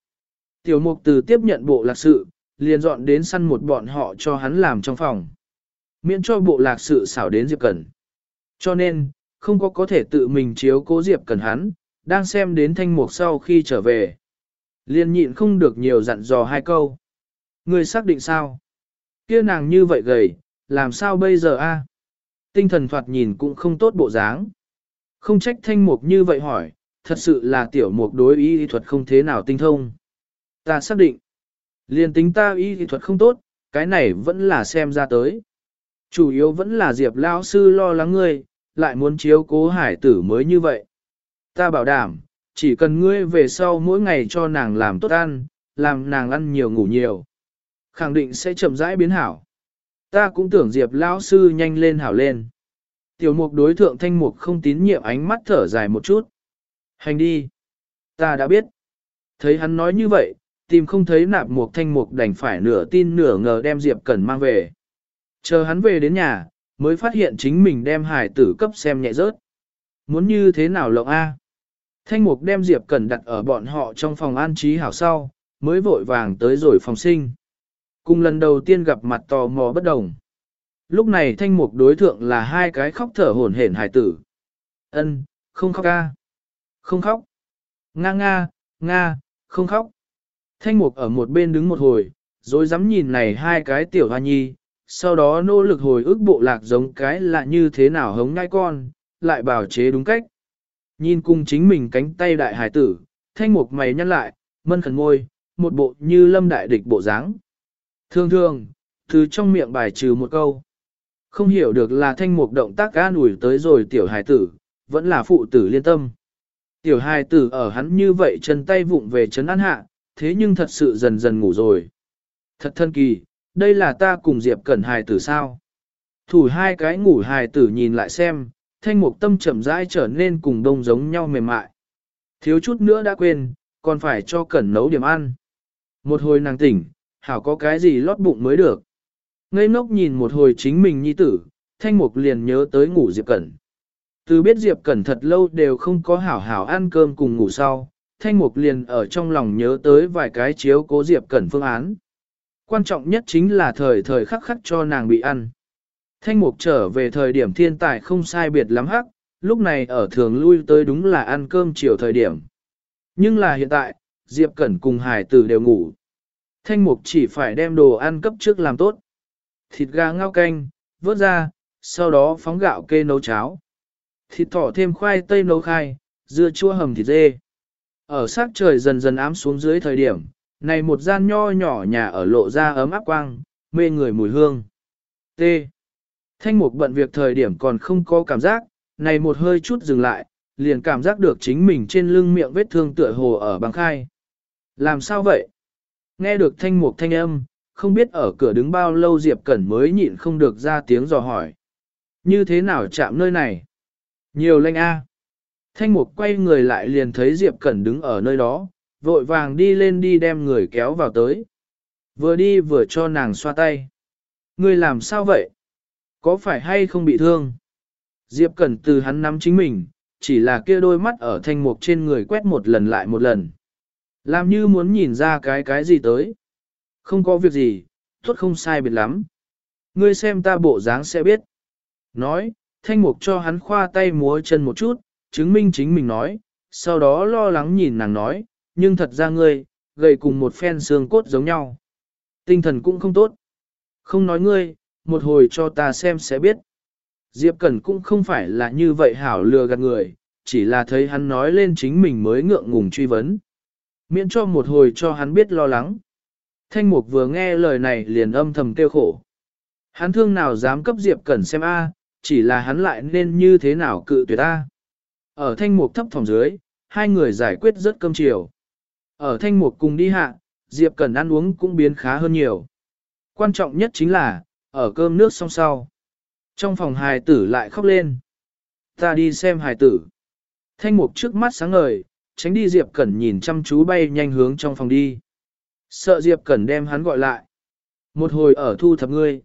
A: Tiểu mục từ tiếp nhận bộ lạc sự, liền dọn đến săn một bọn họ cho hắn làm trong phòng. Miễn cho bộ lạc sự xảo đến Diệp Cẩn. Cho nên, không có có thể tự mình chiếu cố Diệp Cẩn hắn, đang xem đến thanh mục sau khi trở về. Liền nhịn không được nhiều dặn dò hai câu. Người xác định sao? Kia nàng như vậy gầy, làm sao bây giờ a? Tinh thần thoạt nhìn cũng không tốt bộ dáng. Không trách thanh mục như vậy hỏi, thật sự là tiểu mục đối ý thuật không thế nào tinh thông. Ta xác định, liền tính ta y thuật không tốt, cái này vẫn là xem ra tới. Chủ yếu vẫn là Diệp Lao Sư lo lắng ngươi, lại muốn chiếu cố hải tử mới như vậy. Ta bảo đảm, chỉ cần ngươi về sau mỗi ngày cho nàng làm tốt ăn, làm nàng ăn nhiều ngủ nhiều. Khẳng định sẽ chậm rãi biến hảo. Ta cũng tưởng Diệp Lão Sư nhanh lên hảo lên. Tiểu mục đối thượng thanh mục không tín nhiệm ánh mắt thở dài một chút. Hành đi. Ta đã biết. Thấy hắn nói như vậy, tìm không thấy nạp mục thanh mục đành phải nửa tin nửa ngờ đem Diệp Cẩn mang về. Chờ hắn về đến nhà, mới phát hiện chính mình đem hải tử cấp xem nhẹ rớt. Muốn như thế nào lộng A? Thanh mục đem Diệp Cẩn đặt ở bọn họ trong phòng an trí hảo sau, mới vội vàng tới rồi phòng sinh. Cùng lần đầu tiên gặp mặt tò mò bất đồng. Lúc này thanh mục đối thượng là hai cái khóc thở hổn hển hải tử. Ân, không khóc ca. Không khóc. Nga nga, nga, không khóc. Thanh mục ở một bên đứng một hồi, rồi dám nhìn này hai cái tiểu hoa nhi, sau đó nỗ lực hồi ức bộ lạc giống cái là như thế nào hống ngai con, lại bảo chế đúng cách. Nhìn cùng chính mình cánh tay đại hải tử, thanh mục mày nhăn lại, mân khẩn môi, một bộ như lâm đại địch bộ dáng. Thường thường, từ trong miệng bài trừ một câu. Không hiểu được là thanh mục động tác an ủi tới rồi tiểu hải tử, vẫn là phụ tử liên tâm. Tiểu hài tử ở hắn như vậy chân tay vụng về chấn an hạ, thế nhưng thật sự dần dần ngủ rồi. Thật thân kỳ, đây là ta cùng Diệp Cẩn hài tử sao. Thủ hai cái ngủ hài tử nhìn lại xem, thanh mục tâm chậm rãi trở nên cùng đông giống nhau mềm mại. Thiếu chút nữa đã quên, còn phải cho Cẩn nấu điểm ăn. Một hồi nàng tỉnh, hảo có cái gì lót bụng mới được. Ngây ngốc nhìn một hồi chính mình nhi tử, thanh mục liền nhớ tới ngủ Diệp Cẩn. Từ biết Diệp Cẩn thật lâu đều không có hảo hảo ăn cơm cùng ngủ sau, Thanh Mục liền ở trong lòng nhớ tới vài cái chiếu cố Diệp Cẩn phương án. Quan trọng nhất chính là thời thời khắc khắc cho nàng bị ăn. Thanh Mục trở về thời điểm thiên tài không sai biệt lắm hắc, lúc này ở thường lui tới đúng là ăn cơm chiều thời điểm. Nhưng là hiện tại, Diệp Cẩn cùng Hải Tử đều ngủ. Thanh Mục chỉ phải đem đồ ăn cấp trước làm tốt. Thịt gà ngao canh, vớt ra, sau đó phóng gạo kê nấu cháo thịt thỏ thêm khoai tây nấu khai, dưa chua hầm thịt dê. Ở sát trời dần dần ám xuống dưới thời điểm, này một gian nho nhỏ nhà ở lộ ra ấm áp quang, mê người mùi hương. T. Thanh mục bận việc thời điểm còn không có cảm giác, này một hơi chút dừng lại, liền cảm giác được chính mình trên lưng miệng vết thương tựa hồ ở bằng khai. Làm sao vậy? Nghe được thanh mục thanh âm, không biết ở cửa đứng bao lâu Diệp Cẩn mới nhịn không được ra tiếng dò hỏi. Như thế nào chạm nơi này? Nhiều lanh A. Thanh mục quay người lại liền thấy Diệp Cẩn đứng ở nơi đó, vội vàng đi lên đi đem người kéo vào tới. Vừa đi vừa cho nàng xoa tay. Người làm sao vậy? Có phải hay không bị thương? Diệp Cẩn từ hắn nắm chính mình, chỉ là kia đôi mắt ở thanh mục trên người quét một lần lại một lần. Làm như muốn nhìn ra cái cái gì tới. Không có việc gì, tốt không sai biệt lắm. Ngươi xem ta bộ dáng sẽ biết. Nói, thanh mục cho hắn khoa tay múa chân một chút, chứng minh chính mình nói, sau đó lo lắng nhìn nàng nói, nhưng thật ra ngươi, gầy cùng một phen xương cốt giống nhau. Tinh thần cũng không tốt. Không nói ngươi, một hồi cho ta xem sẽ biết. Diệp Cẩn cũng không phải là như vậy hảo lừa gạt người, chỉ là thấy hắn nói lên chính mình mới ngượng ngùng truy vấn. Miễn cho một hồi cho hắn biết lo lắng. Thanh Mục vừa nghe lời này liền âm thầm kêu khổ. Hắn thương nào dám cấp Diệp Cẩn xem a, chỉ là hắn lại nên như thế nào cự tuyệt a. Ở Thanh Mục thấp phòng dưới, hai người giải quyết rất cơm chiều. Ở Thanh Mục cùng đi hạ, Diệp Cẩn ăn uống cũng biến khá hơn nhiều. Quan trọng nhất chính là, ở cơm nước xong sau. Trong phòng hài tử lại khóc lên. Ta đi xem hài tử. Thanh mục trước mắt sáng ngời, tránh đi Diệp Cẩn nhìn chăm chú bay nhanh hướng trong phòng đi. Sợ Diệp Cẩn đem hắn gọi lại. Một hồi ở thu thập ngươi.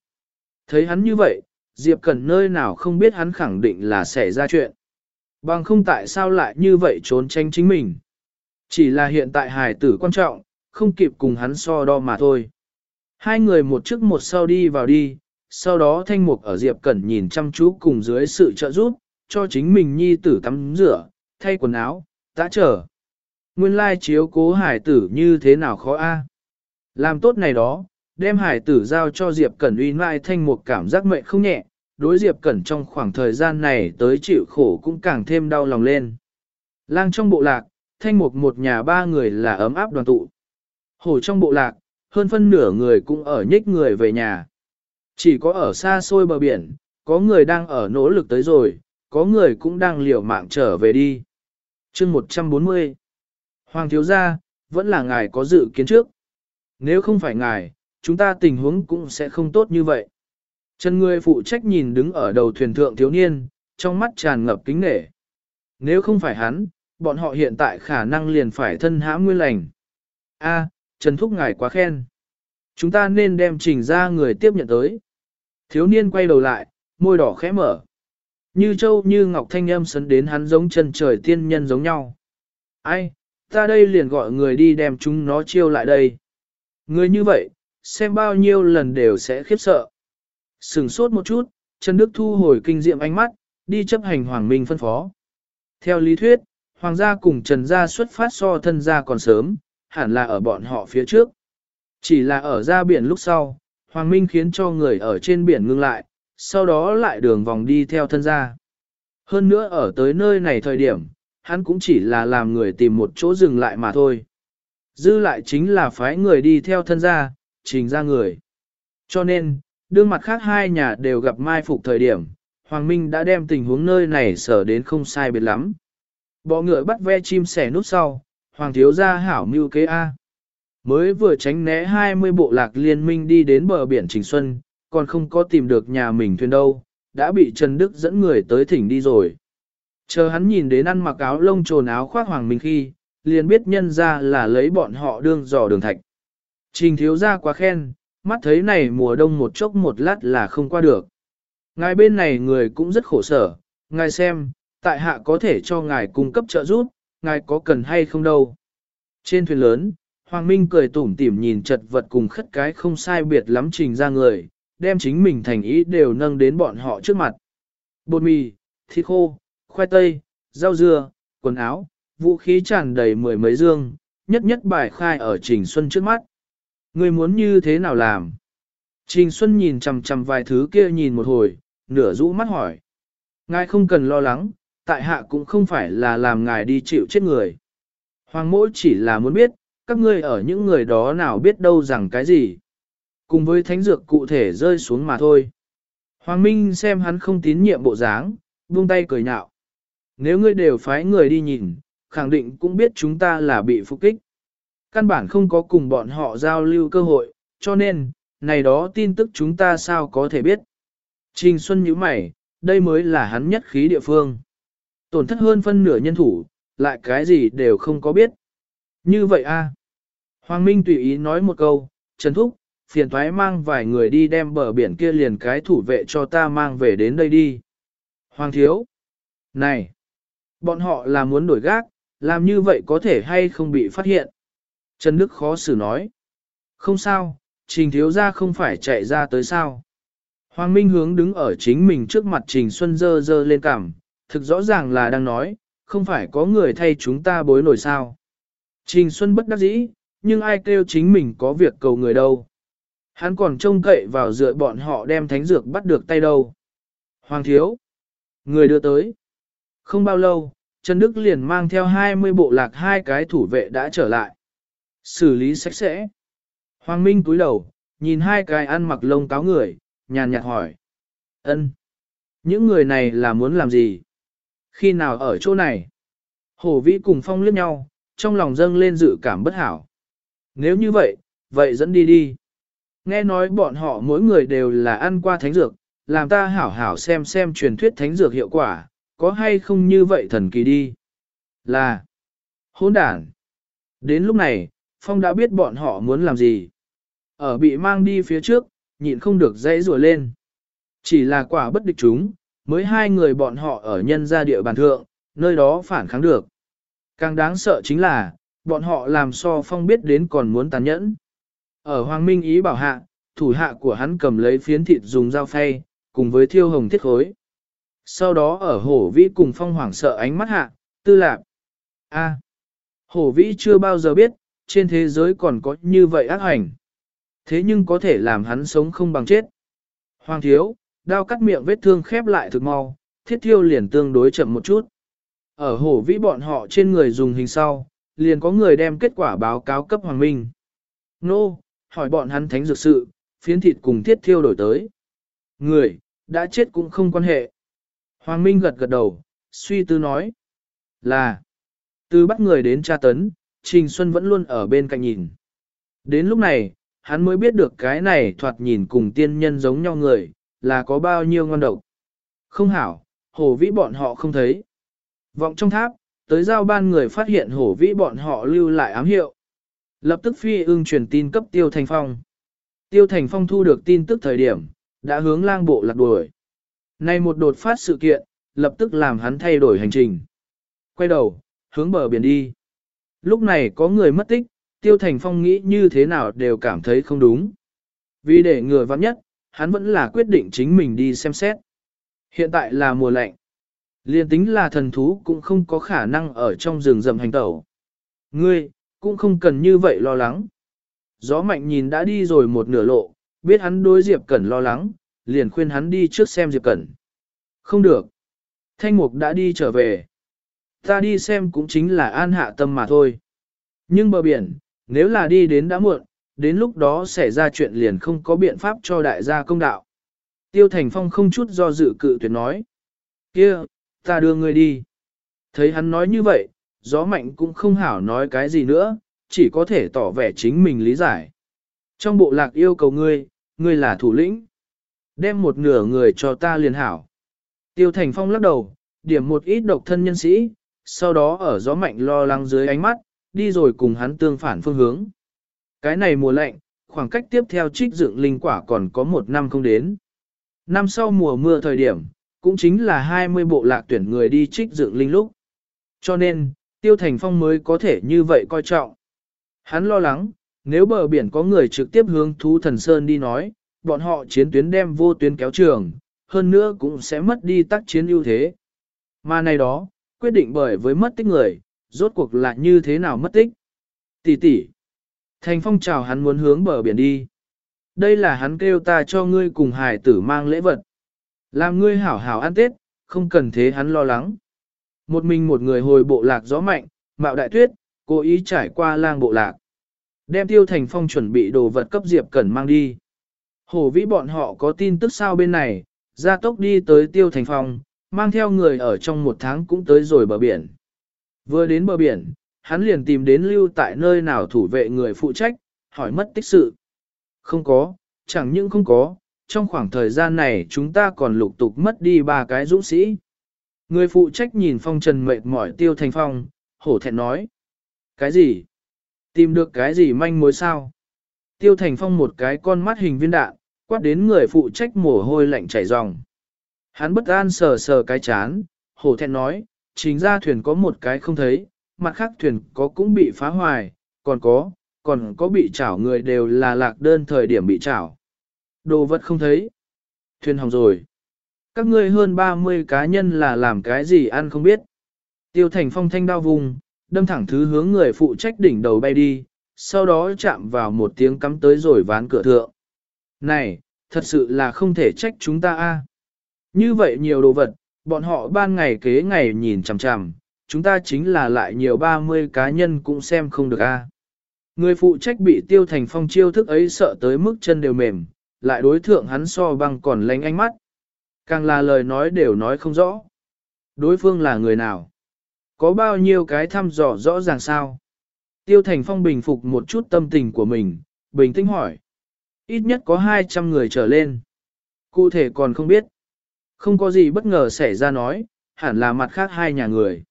A: Thấy hắn như vậy, Diệp Cẩn nơi nào không biết hắn khẳng định là sẽ ra chuyện. Bằng không tại sao lại như vậy trốn tránh chính mình. Chỉ là hiện tại hài tử quan trọng, không kịp cùng hắn so đo mà thôi. Hai người một trước một sau đi vào đi, sau đó thanh mục ở Diệp Cẩn nhìn chăm chú cùng dưới sự trợ giúp, cho chính mình nhi tử tắm rửa, thay quần áo, đã trở Nguyên lai chiếu cố hải tử như thế nào khó a? Làm tốt này đó, đem hải tử giao cho Diệp Cẩn uy mai thanh một cảm giác mệnh không nhẹ, đối Diệp Cẩn trong khoảng thời gian này tới chịu khổ cũng càng thêm đau lòng lên. Lang trong bộ lạc, thanh mục một nhà ba người là ấm áp đoàn tụ. Hổ trong bộ lạc, hơn phân nửa người cũng ở nhích người về nhà. Chỉ có ở xa xôi bờ biển, có người đang ở nỗ lực tới rồi, có người cũng đang liều mạng trở về đi chương 140 Hoàng thiếu gia, vẫn là ngài có dự kiến trước. Nếu không phải ngài, chúng ta tình huống cũng sẽ không tốt như vậy. Chân người phụ trách nhìn đứng ở đầu thuyền thượng thiếu niên, trong mắt tràn ngập kính nể. Nếu không phải hắn, bọn họ hiện tại khả năng liền phải thân hãm nguyên lành. A, Trần Thúc ngài quá khen. Chúng ta nên đem trình ra người tiếp nhận tới. Thiếu niên quay đầu lại, môi đỏ khẽ mở. Như châu như ngọc thanh âm sấn đến hắn giống chân trời tiên nhân giống nhau. Ai, ta đây liền gọi người đi đem chúng nó chiêu lại đây. Người như vậy, xem bao nhiêu lần đều sẽ khiếp sợ. Sừng sốt một chút, Trần Đức thu hồi kinh diệm ánh mắt, đi chấp hành Hoàng Minh phân phó. Theo lý thuyết, Hoàng gia cùng Trần gia xuất phát so thân gia còn sớm, hẳn là ở bọn họ phía trước. Chỉ là ở ra biển lúc sau, Hoàng Minh khiến cho người ở trên biển ngưng lại, sau đó lại đường vòng đi theo thân gia. Hơn nữa ở tới nơi này thời điểm, hắn cũng chỉ là làm người tìm một chỗ dừng lại mà thôi. Dư lại chính là phái người đi theo thân gia, trình ra người. Cho nên, đương mặt khác hai nhà đều gặp mai phục thời điểm, Hoàng Minh đã đem tình huống nơi này sở đến không sai biệt lắm. Bỏ ngựa bắt ve chim sẻ nút sau, Hoàng thiếu gia hảo mưu kế A. Mới vừa tránh né 20 bộ lạc liên minh đi đến bờ biển Trình Xuân, còn không có tìm được nhà mình thuyền đâu, đã bị Trần Đức dẫn người tới thỉnh đi rồi. Chờ hắn nhìn đến ăn mặc áo lông trồn áo khoác Hoàng Minh khi, liền biết nhân ra là lấy bọn họ đương dò đường thạch. Trình thiếu gia quá khen, mắt thấy này mùa đông một chốc một lát là không qua được. Ngài bên này người cũng rất khổ sở, ngài xem, tại hạ có thể cho ngài cung cấp trợ giúp, ngài có cần hay không đâu. Trên thuyền lớn, Hoàng Minh cười tủm tỉm nhìn chật vật cùng khất cái không sai biệt lắm trình ra người, đem chính mình thành ý đều nâng đến bọn họ trước mặt. Bột mì, thịt khô, khoai tây, rau dưa, quần áo, vũ khí tràn đầy mười mấy dương, nhất nhất bài khai ở Trình Xuân trước mắt. Người muốn như thế nào làm? Trình Xuân nhìn chằm chằm vài thứ kia nhìn một hồi, nửa rũ mắt hỏi. Ngài không cần lo lắng, tại hạ cũng không phải là làm ngài đi chịu chết người. Hoàng mỗi chỉ là muốn biết, các ngươi ở những người đó nào biết đâu rằng cái gì. Cùng với thánh dược cụ thể rơi xuống mà thôi. Hoàng Minh xem hắn không tín nhiệm bộ dáng, buông tay cười nhạo. Nếu ngươi đều phái người đi nhìn, khẳng định cũng biết chúng ta là bị phục kích. Căn bản không có cùng bọn họ giao lưu cơ hội, cho nên, này đó tin tức chúng ta sao có thể biết. Trình Xuân nhíu mày, đây mới là hắn nhất khí địa phương. Tổn thất hơn phân nửa nhân thủ, lại cái gì đều không có biết. Như vậy a Hoàng Minh tùy ý nói một câu, Trần Thúc, phiền thoái mang vài người đi đem bờ biển kia liền cái thủ vệ cho ta mang về đến đây đi. Hoàng Thiếu, này, bọn họ là muốn đổi gác, làm như vậy có thể hay không bị phát hiện. Trần Đức khó xử nói. Không sao, Trình Thiếu ra không phải chạy ra tới sao. Hoàng Minh hướng đứng ở chính mình trước mặt Trình Xuân dơ dơ lên cằm, thực rõ ràng là đang nói, không phải có người thay chúng ta bối nổi sao. Trình Xuân bất đắc dĩ, nhưng ai kêu chính mình có việc cầu người đâu. Hắn còn trông cậy vào dựa bọn họ đem thánh dược bắt được tay đâu. Hoàng thiếu. Người đưa tới. Không bao lâu, Trần Đức liền mang theo 20 bộ lạc hai cái thủ vệ đã trở lại. Xử lý sạch sẽ. Hoàng Minh túi đầu, nhìn hai cái ăn mặc lông cáo người, nhàn nhạt hỏi. ân, Những người này là muốn làm gì? Khi nào ở chỗ này? Hổ vĩ cùng phong liếc nhau, trong lòng dâng lên dự cảm bất hảo. Nếu như vậy, vậy dẫn đi đi. Nghe nói bọn họ mỗi người đều là ăn qua thánh dược, làm ta hảo hảo xem xem truyền thuyết thánh dược hiệu quả, có hay không như vậy thần kỳ đi. Là hỗn đản. Đến lúc này, Phong đã biết bọn họ muốn làm gì. Ở bị mang đi phía trước, nhịn không được dãy rùa lên. Chỉ là quả bất địch chúng, mới hai người bọn họ ở nhân gia địa bàn thượng, nơi đó phản kháng được. Càng đáng sợ chính là, bọn họ làm so Phong biết đến còn muốn tàn nhẫn. Ở Hoàng Minh ý bảo hạ, thủ hạ của hắn cầm lấy phiến thịt dùng dao phay, cùng với thiêu hồng thiết khối. Sau đó ở hổ vĩ cùng phong hoảng sợ ánh mắt hạ, tư lạc. A. hổ vĩ chưa bao giờ biết, trên thế giới còn có như vậy ác hành. Thế nhưng có thể làm hắn sống không bằng chết. Hoàng thiếu, đao cắt miệng vết thương khép lại thực mau, thiết thiêu liền tương đối chậm một chút. Ở hổ vĩ bọn họ trên người dùng hình sau, liền có người đem kết quả báo cáo cấp Hoàng Minh. Nô, hỏi bọn hắn thánh dược sự, phiến thịt cùng thiết thiêu đổi tới. Người, đã chết cũng không quan hệ. Hoàng Minh gật gật đầu, suy tư nói. Là, từ bắt người đến tra tấn, Trình Xuân vẫn luôn ở bên cạnh nhìn. Đến lúc này, hắn mới biết được cái này thoạt nhìn cùng tiên nhân giống nhau người, là có bao nhiêu ngon độc. Không hảo, hổ vĩ bọn họ không thấy. Vọng trong tháp, tới giao ban người phát hiện hổ vĩ bọn họ lưu lại ám hiệu. Lập tức phi ưng truyền tin cấp Tiêu Thành Phong. Tiêu Thành Phong thu được tin tức thời điểm, đã hướng lang bộ lạc đuổi. Này một đột phát sự kiện, lập tức làm hắn thay đổi hành trình. Quay đầu, hướng bờ biển đi. Lúc này có người mất tích, Tiêu Thành Phong nghĩ như thế nào đều cảm thấy không đúng. Vì để ngừa vắng nhất, hắn vẫn là quyết định chính mình đi xem xét. Hiện tại là mùa lạnh. Liên tính là thần thú cũng không có khả năng ở trong rừng rậm hành tẩu. Ngươi, cũng không cần như vậy lo lắng. Gió mạnh nhìn đã đi rồi một nửa lộ, biết hắn đối Diệp Cẩn lo lắng, liền khuyên hắn đi trước xem Diệp Cẩn. Không được. Thanh Mục đã đi trở về. Ta đi xem cũng chính là an hạ tâm mà thôi. Nhưng bờ biển, nếu là đi đến đã muộn, đến lúc đó xảy ra chuyện liền không có biện pháp cho đại gia công đạo. Tiêu Thành Phong không chút do dự cự tuyệt nói. kia, ta đưa người đi. Thấy hắn nói như vậy, gió mạnh cũng không hảo nói cái gì nữa, chỉ có thể tỏ vẻ chính mình lý giải. Trong bộ lạc yêu cầu ngươi, ngươi là thủ lĩnh. Đem một nửa người cho ta liền hảo. Tiêu Thành Phong lắc đầu, điểm một ít độc thân nhân sĩ, sau đó ở gió mạnh lo lắng dưới ánh mắt, đi rồi cùng hắn tương phản phương hướng. Cái này mùa lạnh, khoảng cách tiếp theo trích dựng linh quả còn có một năm không đến. Năm sau mùa mưa thời điểm, cũng chính là 20 bộ lạc tuyển người đi trích dựng linh lúc. Cho nên, Tiêu Thành Phong mới có thể như vậy coi trọng. Hắn lo lắng, nếu bờ biển có người trực tiếp hướng thú thần sơn đi nói, bọn họ chiến tuyến đem vô tuyến kéo trường, hơn nữa cũng sẽ mất đi tác chiến ưu thế. Mà này đó, quyết định bởi với mất tích người, rốt cuộc là như thế nào mất tích. Tỷ tỷ. Thành phong chào hắn muốn hướng bờ biển đi. Đây là hắn kêu ta cho ngươi cùng hài tử mang lễ vật. Làm ngươi hảo hảo ăn tết, không cần thế hắn lo lắng. Một mình một người hồi bộ lạc gió mạnh, mạo đại tuyết, cố ý trải qua lang bộ lạc. Đem tiêu thành phong chuẩn bị đồ vật cấp Diệp Cẩn mang đi. Hổ vĩ bọn họ có tin tức sao bên này, ra tốc đi tới tiêu thành phong, mang theo người ở trong một tháng cũng tới rồi bờ biển. Vừa đến bờ biển, hắn liền tìm đến lưu tại nơi nào thủ vệ người phụ trách, hỏi mất tích sự. Không có, chẳng những không có, trong khoảng thời gian này chúng ta còn lục tục mất đi ba cái dũng sĩ. Người phụ trách nhìn phong trần mệt mỏi tiêu thành phong, hổ thẹn nói. Cái gì? Tìm được cái gì manh mối sao? Tiêu thành phong một cái con mắt hình viên đạn, quát đến người phụ trách mồ hôi lạnh chảy ròng. Hắn bất an sờ sờ cái chán, hổ thẹn nói, chính ra thuyền có một cái không thấy, mặt khác thuyền có cũng bị phá hoài, còn có, còn có bị chảo người đều là lạc đơn thời điểm bị chảo. Đồ vật không thấy. Thuyền hỏng rồi. Các ngươi hơn 30 cá nhân là làm cái gì ăn không biết. Tiêu thành phong thanh đao vùng, đâm thẳng thứ hướng người phụ trách đỉnh đầu bay đi, sau đó chạm vào một tiếng cắm tới rồi ván cửa thượng. Này, thật sự là không thể trách chúng ta a. À. Như vậy nhiều đồ vật, bọn họ ban ngày kế ngày nhìn chằm chằm, chúng ta chính là lại nhiều 30 cá nhân cũng xem không được a. À. Người phụ trách bị tiêu thành phong chiêu thức ấy sợ tới mức chân đều mềm, lại đối thượng hắn so băng còn lánh ánh mắt. Càng là lời nói đều nói không rõ. Đối phương là người nào? Có bao nhiêu cái thăm dò rõ ràng sao? Tiêu Thành Phong bình phục một chút tâm tình của mình, bình tĩnh hỏi. Ít nhất có 200 người trở lên. Cụ thể còn không biết. Không có gì bất ngờ xảy ra nói, hẳn là mặt khác hai nhà người.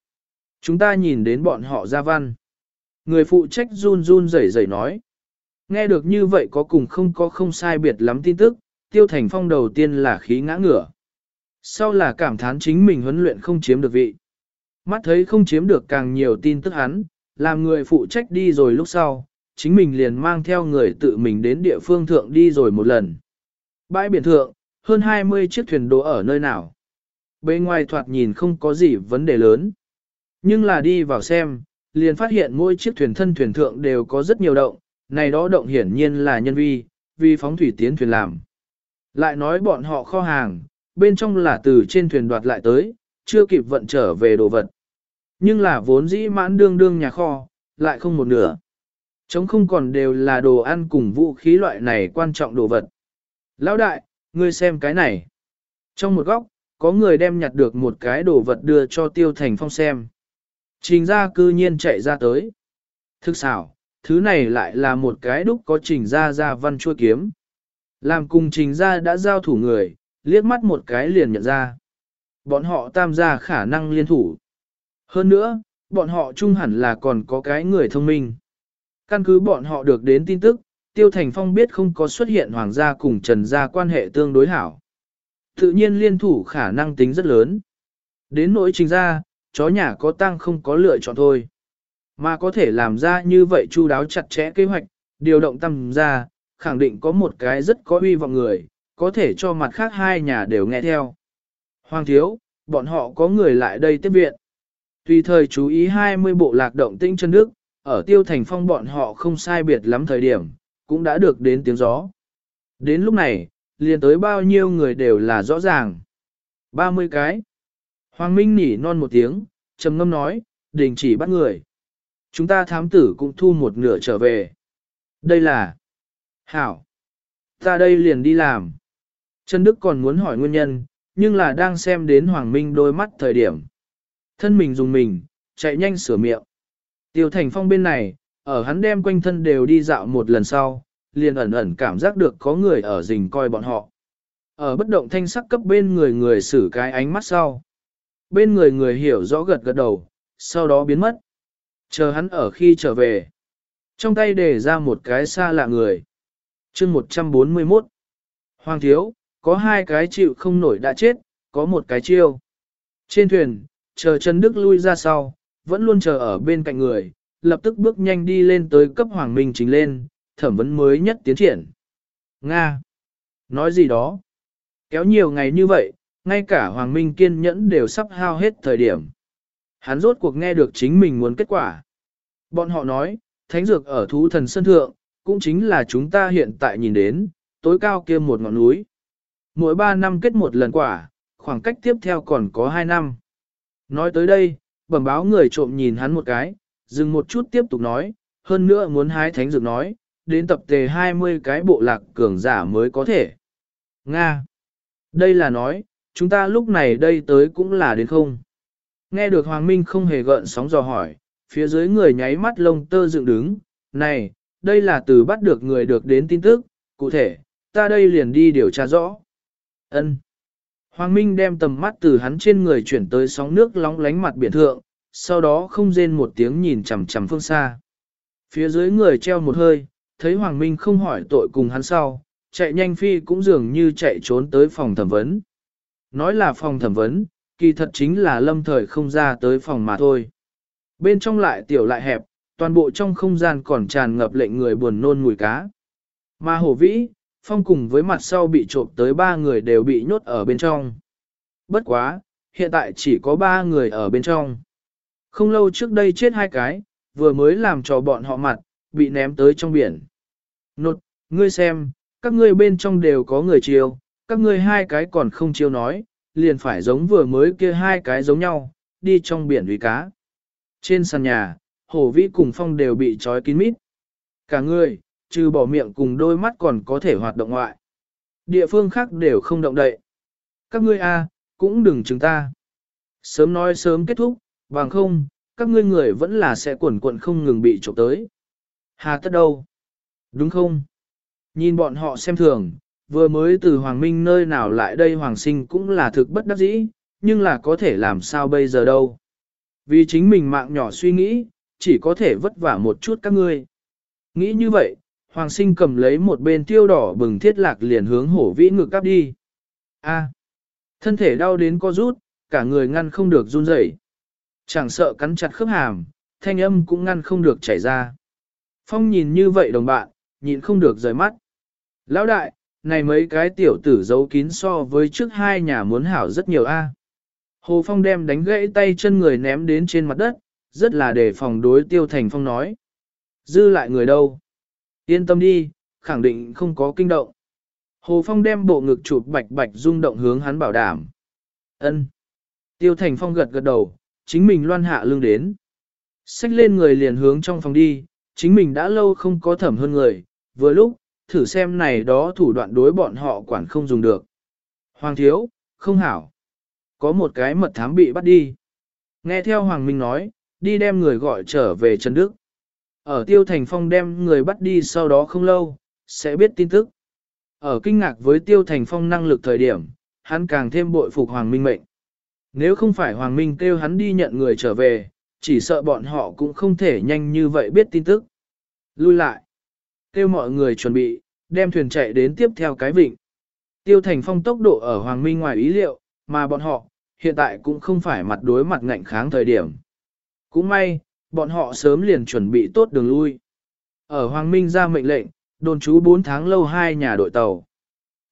A: Chúng ta nhìn đến bọn họ ra văn. Người phụ trách run run rẩy rẩy nói. Nghe được như vậy có cùng không có không sai biệt lắm tin tức, Tiêu Thành Phong đầu tiên là khí ngã ngửa. Sau là cảm thán chính mình huấn luyện không chiếm được vị. Mắt thấy không chiếm được càng nhiều tin tức hắn, làm người phụ trách đi rồi lúc sau, chính mình liền mang theo người tự mình đến địa phương thượng đi rồi một lần. Bãi biển thượng, hơn 20 chiếc thuyền đỗ ở nơi nào. Bên ngoài thoạt nhìn không có gì vấn đề lớn. Nhưng là đi vào xem, liền phát hiện mỗi chiếc thuyền thân thuyền thượng đều có rất nhiều động, này đó động hiển nhiên là nhân vi, vì phóng thủy tiến thuyền làm. Lại nói bọn họ kho hàng, bên trong là từ trên thuyền đoạt lại tới, chưa kịp vận trở về đồ vật. Nhưng là vốn dĩ mãn đương đương nhà kho, lại không một nửa. Chống không còn đều là đồ ăn cùng vũ khí loại này quan trọng đồ vật. Lão đại, ngươi xem cái này. Trong một góc, có người đem nhặt được một cái đồ vật đưa cho Tiêu Thành Phong xem. Trình ra cư nhiên chạy ra tới. Thức xảo, thứ này lại là một cái đúc có trình ra ra văn chua kiếm. Làm cùng trình ra đã giao thủ người, liếc mắt một cái liền nhận ra. Bọn họ tam gia khả năng liên thủ. Hơn nữa, bọn họ chung hẳn là còn có cái người thông minh. Căn cứ bọn họ được đến tin tức, Tiêu Thành Phong biết không có xuất hiện hoàng gia cùng trần gia quan hệ tương đối hảo. Tự nhiên liên thủ khả năng tính rất lớn. Đến nỗi trình ra, chó nhà có tăng không có lựa chọn thôi. Mà có thể làm ra như vậy chu đáo chặt chẽ kế hoạch, điều động tâm ra, khẳng định có một cái rất có uy vọng người, có thể cho mặt khác hai nhà đều nghe theo. Hoàng thiếu, bọn họ có người lại đây tiếp viện. Tùy thời chú ý 20 bộ lạc động tinh chân nước, ở tiêu thành phong bọn họ không sai biệt lắm thời điểm, cũng đã được đến tiếng gió. Đến lúc này, liền tới bao nhiêu người đều là rõ ràng. 30 cái. Hoàng Minh nỉ non một tiếng, trầm ngâm nói, đình chỉ bắt người. Chúng ta thám tử cũng thu một nửa trở về. Đây là... Hảo. Ta đây liền đi làm. Trần Đức còn muốn hỏi nguyên nhân, nhưng là đang xem đến Hoàng Minh đôi mắt thời điểm. Thân mình dùng mình, chạy nhanh sửa miệng. Tiêu Thành Phong bên này, ở hắn đem quanh thân đều đi dạo một lần sau, liền ẩn ẩn cảm giác được có người ở rình coi bọn họ. Ở bất động thanh sắc cấp bên người người xử cái ánh mắt sau. Bên người người hiểu rõ gật gật đầu, sau đó biến mất. Chờ hắn ở khi trở về. Trong tay để ra một cái xa lạ người. chương 141. Hoàng thiếu, có hai cái chịu không nổi đã chết, có một cái chiêu. Trên thuyền, chờ Trần Đức lui ra sau, vẫn luôn chờ ở bên cạnh người, lập tức bước nhanh đi lên tới cấp Hoàng Minh chính lên, thẩm vấn mới nhất tiến triển. Nga! Nói gì đó? Kéo nhiều ngày như vậy, ngay cả Hoàng Minh kiên nhẫn đều sắp hao hết thời điểm. Hắn rốt cuộc nghe được chính mình muốn kết quả. Bọn họ nói, thánh dược ở thú thần sân thượng, cũng chính là chúng ta hiện tại nhìn đến, tối cao kia một ngọn núi. Mỗi 3 năm kết một lần quả, khoảng cách tiếp theo còn có 2 năm. Nói tới đây, bẩm báo người trộm nhìn hắn một cái, dừng một chút tiếp tục nói, hơn nữa muốn hái thánh dược nói, đến tập tề 20 cái bộ lạc cường giả mới có thể. Nga. Đây là nói, chúng ta lúc này đây tới cũng là đến không. Nghe được Hoàng Minh không hề gợn sóng dò hỏi, phía dưới người nháy mắt lông tơ dựng đứng, này, đây là từ bắt được người được đến tin tức, cụ thể, ta đây liền đi điều tra rõ. Ân. Hoàng Minh đem tầm mắt từ hắn trên người chuyển tới sóng nước lóng lánh mặt biển thượng, sau đó không rên một tiếng nhìn chằm chằm phương xa. Phía dưới người treo một hơi, thấy Hoàng Minh không hỏi tội cùng hắn sau, chạy nhanh phi cũng dường như chạy trốn tới phòng thẩm vấn. Nói là phòng thẩm vấn, kỳ thật chính là lâm thời không ra tới phòng mà thôi. Bên trong lại tiểu lại hẹp, toàn bộ trong không gian còn tràn ngập lệnh người buồn nôn mùi cá. Mà hổ vĩ, phong cùng với mặt sau bị trộm tới ba người đều bị nhốt ở bên trong. Bất quá, hiện tại chỉ có ba người ở bên trong. Không lâu trước đây chết hai cái, vừa mới làm cho bọn họ mặt, bị ném tới trong biển. Nột, ngươi xem, các ngươi bên trong đều có người chiêu, các ngươi hai cái còn không chiêu nói, liền phải giống vừa mới kia hai cái giống nhau, đi trong biển vì cá. Trên sàn nhà, hổ vĩ cùng phong đều bị trói kín mít. Cả người, trừ bỏ miệng cùng đôi mắt còn có thể hoạt động ngoại. Địa phương khác đều không động đậy. Các ngươi a, cũng đừng chứng ta. Sớm nói sớm kết thúc, bằng không, các ngươi người vẫn là sẽ quẩn quẩn không ngừng bị trộm tới. Hà tất đâu? Đúng không? Nhìn bọn họ xem thường, vừa mới từ Hoàng Minh nơi nào lại đây Hoàng Sinh cũng là thực bất đắc dĩ, nhưng là có thể làm sao bây giờ đâu. Vì chính mình mạng nhỏ suy nghĩ, chỉ có thể vất vả một chút các ngươi. Nghĩ như vậy, Hoàng Sinh cầm lấy một bên tiêu đỏ bừng thiết lạc liền hướng hổ vĩ ngực cắp đi. A. thân thể đau đến co rút, cả người ngăn không được run rẩy. Chẳng sợ cắn chặt khớp hàm, thanh âm cũng ngăn không được chảy ra. Phong nhìn như vậy đồng bạn, nhịn không được rời mắt. Lão đại, này mấy cái tiểu tử giấu kín so với trước hai nhà muốn hảo rất nhiều a. Hồ Phong đem đánh gãy tay chân người ném đến trên mặt đất, rất là để phòng đối tiêu thành phong nói. Dư lại người đâu? Yên tâm đi, khẳng định không có kinh động. Hồ Phong đem bộ ngực chụp bạch bạch rung động hướng hắn bảo đảm. Ân. Tiêu Thành Phong gật gật đầu, chính mình loan hạ lưng đến. Xách lên người liền hướng trong phòng đi, chính mình đã lâu không có thẩm hơn người, vừa lúc, thử xem này đó thủ đoạn đối bọn họ quản không dùng được. Hoàng thiếu, không hảo. Có một cái mật thám bị bắt đi. Nghe theo Hoàng Minh nói, đi đem người gọi trở về Trần Đức. Ở Tiêu Thành Phong đem người bắt đi sau đó không lâu, sẽ biết tin tức. Ở kinh ngạc với Tiêu Thành Phong năng lực thời điểm, hắn càng thêm bội phục Hoàng Minh mệnh. Nếu không phải Hoàng Minh kêu hắn đi nhận người trở về, chỉ sợ bọn họ cũng không thể nhanh như vậy biết tin tức. Lui lại. Kêu mọi người chuẩn bị, đem thuyền chạy đến tiếp theo cái vịnh. Tiêu Thành Phong tốc độ ở Hoàng Minh ngoài ý liệu, mà bọn họ, hiện tại cũng không phải mặt đối mặt ngạnh kháng thời điểm. Cũng may, bọn họ sớm liền chuẩn bị tốt đường lui. Ở Hoàng Minh ra mệnh lệnh, đồn trú 4 tháng lâu hai nhà đội tàu.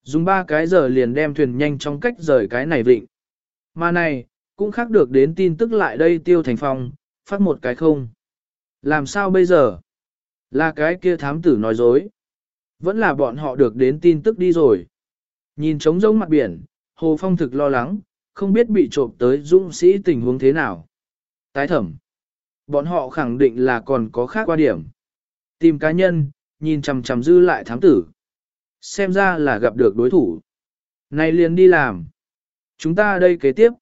A: Dùng 3 cái giờ liền đem thuyền nhanh trong cách rời cái này vịnh. Mà này, cũng khác được đến tin tức lại đây tiêu thành phong, phát một cái không. Làm sao bây giờ? Là cái kia thám tử nói dối. Vẫn là bọn họ được đến tin tức đi rồi. Nhìn trống rỗng mặt biển, Hồ Phong thực lo lắng, không biết bị trộm tới dũng sĩ tình huống thế nào. Tái thẩm. Bọn họ khẳng định là còn có khác qua điểm. Tìm cá nhân, nhìn chằm chằm dư lại thám tử. Xem ra là gặp được đối thủ. Này liền đi làm. Chúng ta đây kế tiếp.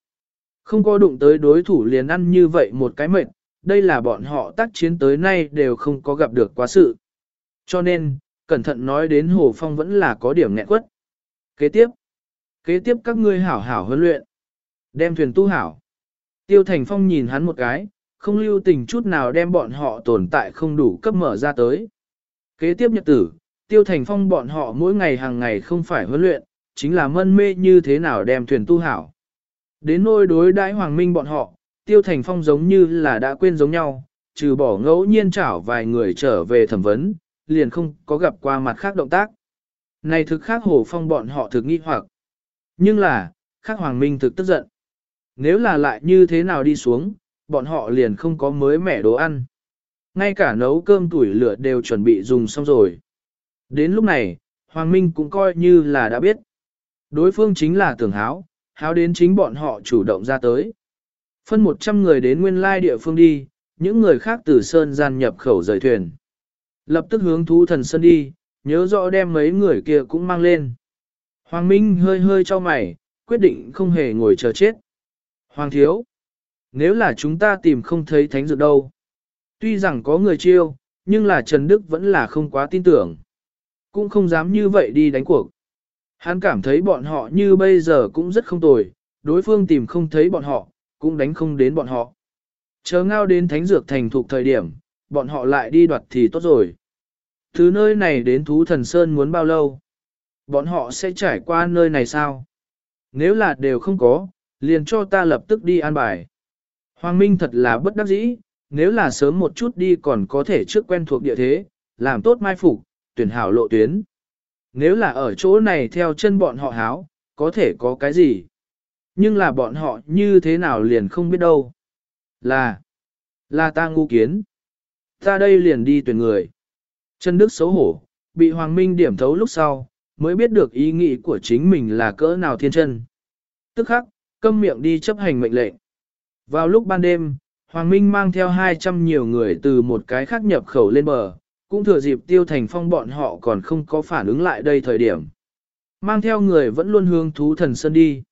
A: Không có đụng tới đối thủ liền ăn như vậy một cái mệt, đây là bọn họ tác chiến tới nay đều không có gặp được quá sự. Cho nên, cẩn thận nói đến Hồ Phong vẫn là có điểm nghẹn quất. Kế tiếp. Kế tiếp các ngươi hảo hảo huấn luyện. Đem thuyền tu hảo. Tiêu Thành Phong nhìn hắn một cái, không lưu tình chút nào đem bọn họ tồn tại không đủ cấp mở ra tới. Kế tiếp nhật tử, Tiêu Thành Phong bọn họ mỗi ngày hàng ngày không phải huấn luyện, chính là mân mê như thế nào đem thuyền tu hảo. Đến nôi đối đãi Hoàng Minh bọn họ, Tiêu Thành Phong giống như là đã quên giống nhau, trừ bỏ ngẫu nhiên chảo vài người trở về thẩm vấn, liền không có gặp qua mặt khác động tác. Này thực khác Hồ Phong bọn họ thực nghi hoặc. Nhưng là, khác Hoàng Minh thực tức giận. Nếu là lại như thế nào đi xuống, bọn họ liền không có mới mẻ đồ ăn. Ngay cả nấu cơm tuổi lửa đều chuẩn bị dùng xong rồi. Đến lúc này, Hoàng Minh cũng coi như là đã biết. Đối phương chính là tưởng háo, háo đến chính bọn họ chủ động ra tới. Phân 100 người đến nguyên lai địa phương đi, những người khác từ sơn gian nhập khẩu rời thuyền. Lập tức hướng thú thần sơn đi, nhớ rõ đem mấy người kia cũng mang lên. Hoàng Minh hơi hơi cho mày, quyết định không hề ngồi chờ chết. Hoàng thiếu, nếu là chúng ta tìm không thấy thánh dược đâu. Tuy rằng có người chiêu, nhưng là Trần Đức vẫn là không quá tin tưởng. Cũng không dám như vậy đi đánh cuộc. Hắn cảm thấy bọn họ như bây giờ cũng rất không tồi, đối phương tìm không thấy bọn họ, cũng đánh không đến bọn họ. Chờ ngao đến thánh dược thành thục thời điểm, bọn họ lại đi đoạt thì tốt rồi. Thứ nơi này đến thú thần sơn muốn bao lâu? Bọn họ sẽ trải qua nơi này sao? Nếu là đều không có, liền cho ta lập tức đi an bài. Hoàng Minh thật là bất đắc dĩ, nếu là sớm một chút đi còn có thể trước quen thuộc địa thế, làm tốt mai phục, tuyển hảo lộ tuyến. Nếu là ở chỗ này theo chân bọn họ háo, có thể có cái gì? Nhưng là bọn họ như thế nào liền không biết đâu. Là, là ta ngu kiến. Ta đây liền đi tuyển người. Chân Đức xấu hổ, bị Hoàng Minh điểm thấu lúc sau, mới biết được ý nghĩ của chính mình là cỡ nào thiên chân. Tức khắc, câm miệng đi chấp hành mệnh lệnh. Vào lúc ban đêm, Hoàng Minh mang theo 200 nhiều người từ một cái khác nhập khẩu lên bờ, cũng thừa dịp tiêu thành phong bọn họ còn không có phản ứng lại đây thời điểm. Mang theo người vẫn luôn hướng thú thần sơn đi.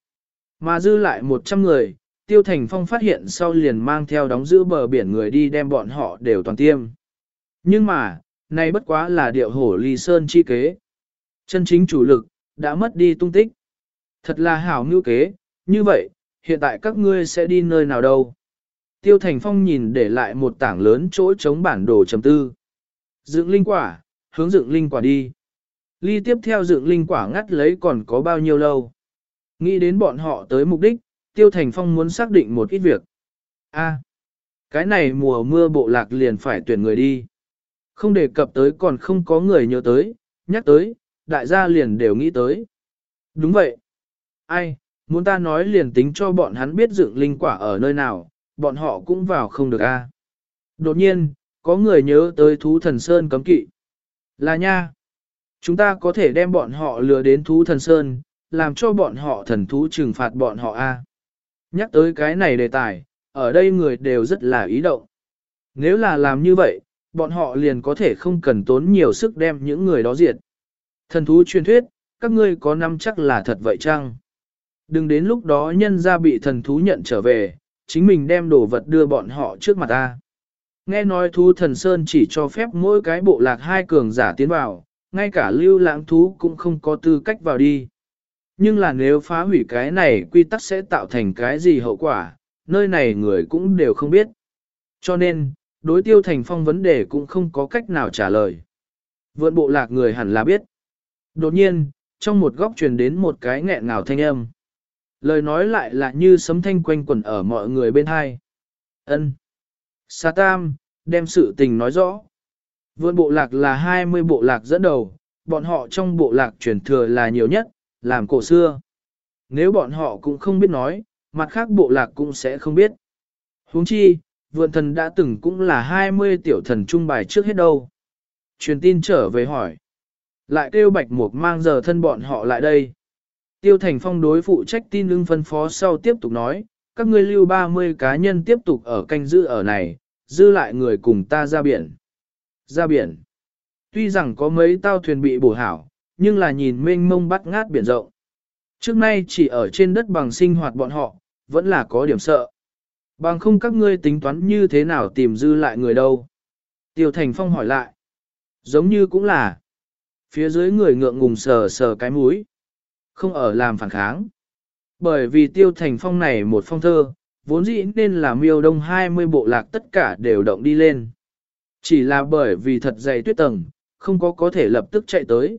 A: Mà dư lại 100 người, tiêu thành phong phát hiện sau liền mang theo đóng giữ bờ biển người đi đem bọn họ đều toàn tiêm. Nhưng mà, này bất quá là điệu hổ ly sơn chi kế. Chân chính chủ lực, đã mất đi tung tích. Thật là hảo ngưu kế, như vậy, hiện tại các ngươi sẽ đi nơi nào đâu? Tiêu Thành Phong nhìn để lại một tảng lớn chỗ chống bản đồ chấm tư. Dựng linh quả, hướng dựng linh quả đi. Ly tiếp theo dựng linh quả ngắt lấy còn có bao nhiêu lâu. Nghĩ đến bọn họ tới mục đích, Tiêu Thành Phong muốn xác định một ít việc. A, cái này mùa mưa bộ lạc liền phải tuyển người đi. Không đề cập tới còn không có người nhớ tới, nhắc tới, đại gia liền đều nghĩ tới. Đúng vậy. Ai, muốn ta nói liền tính cho bọn hắn biết dựng linh quả ở nơi nào, bọn họ cũng vào không được a. Đột nhiên, có người nhớ tới thú thần sơn cấm kỵ. Là nha. Chúng ta có thể đem bọn họ lừa đến thú thần sơn, làm cho bọn họ thần thú trừng phạt bọn họ a. Nhắc tới cái này đề tài, ở đây người đều rất là ý động. Nếu là làm như vậy, bọn họ liền có thể không cần tốn nhiều sức đem những người đó diệt. Thần thú truyền thuyết, các ngươi có năm chắc là thật vậy chăng? Đừng đến lúc đó nhân ra bị thần thú nhận trở về, chính mình đem đồ vật đưa bọn họ trước mặt ta. Nghe nói thú thần sơn chỉ cho phép mỗi cái bộ lạc hai cường giả tiến vào, ngay cả lưu lãng thú cũng không có tư cách vào đi. Nhưng là nếu phá hủy cái này quy tắc sẽ tạo thành cái gì hậu quả, nơi này người cũng đều không biết. Cho nên, đối tiêu thành phong vấn đề cũng không có cách nào trả lời. Vượn bộ lạc người hẳn là biết. Đột nhiên, trong một góc truyền đến một cái nghẹn ngào thanh âm. Lời nói lại là như sấm thanh quanh quẩn ở mọi người bên hai. Ân. Sa Tam, đem sự tình nói rõ. Vươn bộ lạc là 20 bộ lạc dẫn đầu, bọn họ trong bộ lạc truyền thừa là nhiều nhất, làm cổ xưa. Nếu bọn họ cũng không biết nói, mặt khác bộ lạc cũng sẽ không biết. huống chi, vượn thần đã từng cũng là 20 tiểu thần trung bài trước hết đâu. Truyền tin trở về hỏi. Lại kêu bạch mục mang giờ thân bọn họ lại đây. Tiêu Thành Phong đối phụ trách tin lưng phân phó sau tiếp tục nói, các ngươi lưu 30 cá nhân tiếp tục ở canh giữ ở này, dư lại người cùng ta ra biển. Ra biển. Tuy rằng có mấy tao thuyền bị bổ hảo, nhưng là nhìn mênh mông bắt ngát biển rộng. Trước nay chỉ ở trên đất bằng sinh hoạt bọn họ, vẫn là có điểm sợ. Bằng không các ngươi tính toán như thế nào tìm dư lại người đâu. Tiêu Thành Phong hỏi lại. Giống như cũng là. Phía dưới người ngượng ngùng sờ sờ cái mũi. Không ở làm phản kháng. Bởi vì Tiêu Thành Phong này một phong thơ, vốn dĩ nên là miêu đông 20 bộ lạc tất cả đều động đi lên. Chỉ là bởi vì thật dày tuyết tầng, không có có thể lập tức chạy tới.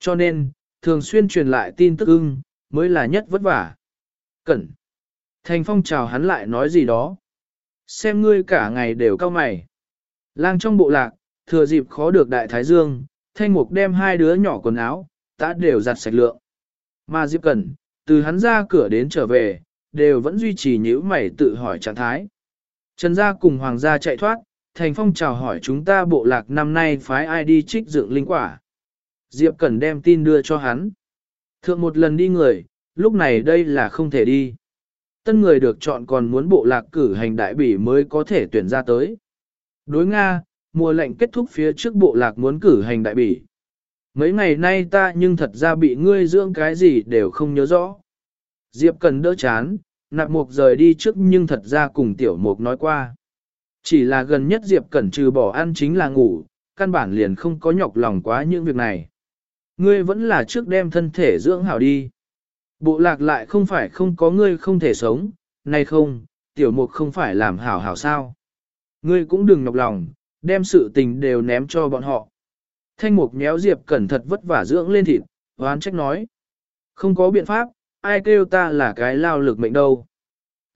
A: Cho nên, thường xuyên truyền lại tin tức ưng, mới là nhất vất vả. Cẩn. Thành phong chào hắn lại nói gì đó. Xem ngươi cả ngày đều cao mày. Lang trong bộ lạc, thừa dịp khó được đại thái dương, thanh mục đem hai đứa nhỏ quần áo, ta đều giặt sạch lượng. Mà Diệp Cẩn, từ hắn ra cửa đến trở về, đều vẫn duy trì nhíu mày tự hỏi trạng thái. Trần gia cùng hoàng gia chạy thoát, thành phong chào hỏi chúng ta bộ lạc năm nay phái ai đi trích dựng linh quả. Diệp Cẩn đem tin đưa cho hắn. Thượng một lần đi người, lúc này đây là không thể đi. Tân người được chọn còn muốn bộ lạc cử hành đại bỉ mới có thể tuyển ra tới. Đối Nga, mùa lệnh kết thúc phía trước bộ lạc muốn cử hành đại bỉ. Mấy ngày nay ta nhưng thật ra bị ngươi dưỡng cái gì đều không nhớ rõ. Diệp cần đỡ chán, nạp mục rời đi trước nhưng thật ra cùng tiểu mục nói qua. Chỉ là gần nhất Diệp Cẩn trừ bỏ ăn chính là ngủ, căn bản liền không có nhọc lòng quá những việc này. Ngươi vẫn là trước đem thân thể dưỡng hảo đi. Bộ lạc lại không phải không có ngươi không thể sống, nay không, tiểu mục không phải làm hảo hảo sao. Ngươi cũng đừng nhọc lòng, đem sự tình đều ném cho bọn họ. Thanh mục méo Diệp cẩn thật vất vả dưỡng lên thịt, hoán trách nói. Không có biện pháp, ai kêu ta là cái lao lực mệnh đâu.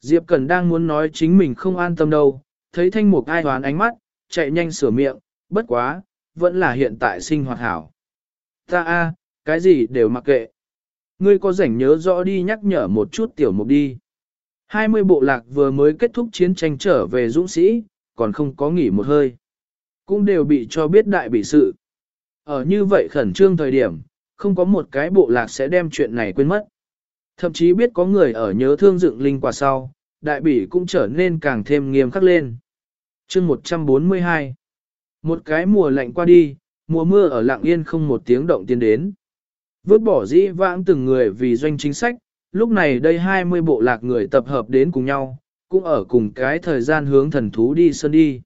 A: Diệp Cẩn đang muốn nói chính mình không an tâm đâu, thấy thanh mục ai hoán ánh mắt, chạy nhanh sửa miệng, bất quá, vẫn là hiện tại sinh hoạt hảo. Ta a, cái gì đều mặc kệ. Ngươi có rảnh nhớ rõ đi nhắc nhở một chút tiểu mục đi. 20 bộ lạc vừa mới kết thúc chiến tranh trở về dũng sĩ, còn không có nghỉ một hơi. Cũng đều bị cho biết đại bị sự. Ở như vậy khẩn trương thời điểm, không có một cái bộ lạc sẽ đem chuyện này quên mất. Thậm chí biết có người ở nhớ thương dựng linh quả sau, đại bỉ cũng trở nên càng thêm nghiêm khắc lên. chương 142 Một cái mùa lạnh qua đi, mùa mưa ở lạng yên không một tiếng động tiến đến. Vớt bỏ dĩ vãng từng người vì doanh chính sách, lúc này đây 20 bộ lạc người tập hợp đến cùng nhau, cũng ở cùng cái thời gian hướng thần thú đi sơn đi.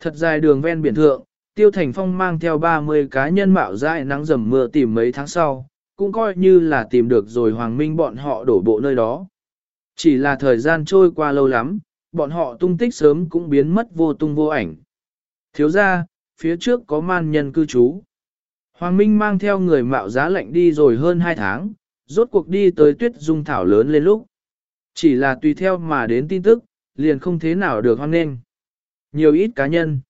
A: Thật dài đường ven biển thượng, Tiêu Thành Phong mang theo 30 cá nhân mạo dại nắng dầm mưa tìm mấy tháng sau, cũng coi như là tìm được rồi Hoàng Minh bọn họ đổ bộ nơi đó. Chỉ là thời gian trôi qua lâu lắm, bọn họ tung tích sớm cũng biến mất vô tung vô ảnh. Thiếu ra, phía trước có man nhân cư trú. Hoàng Minh mang theo người mạo giá lạnh đi rồi hơn 2 tháng, rốt cuộc đi tới tuyết dung thảo lớn lên lúc. Chỉ là tùy theo mà đến tin tức, liền không thế nào được hoan nghênh. Nhiều ít cá nhân.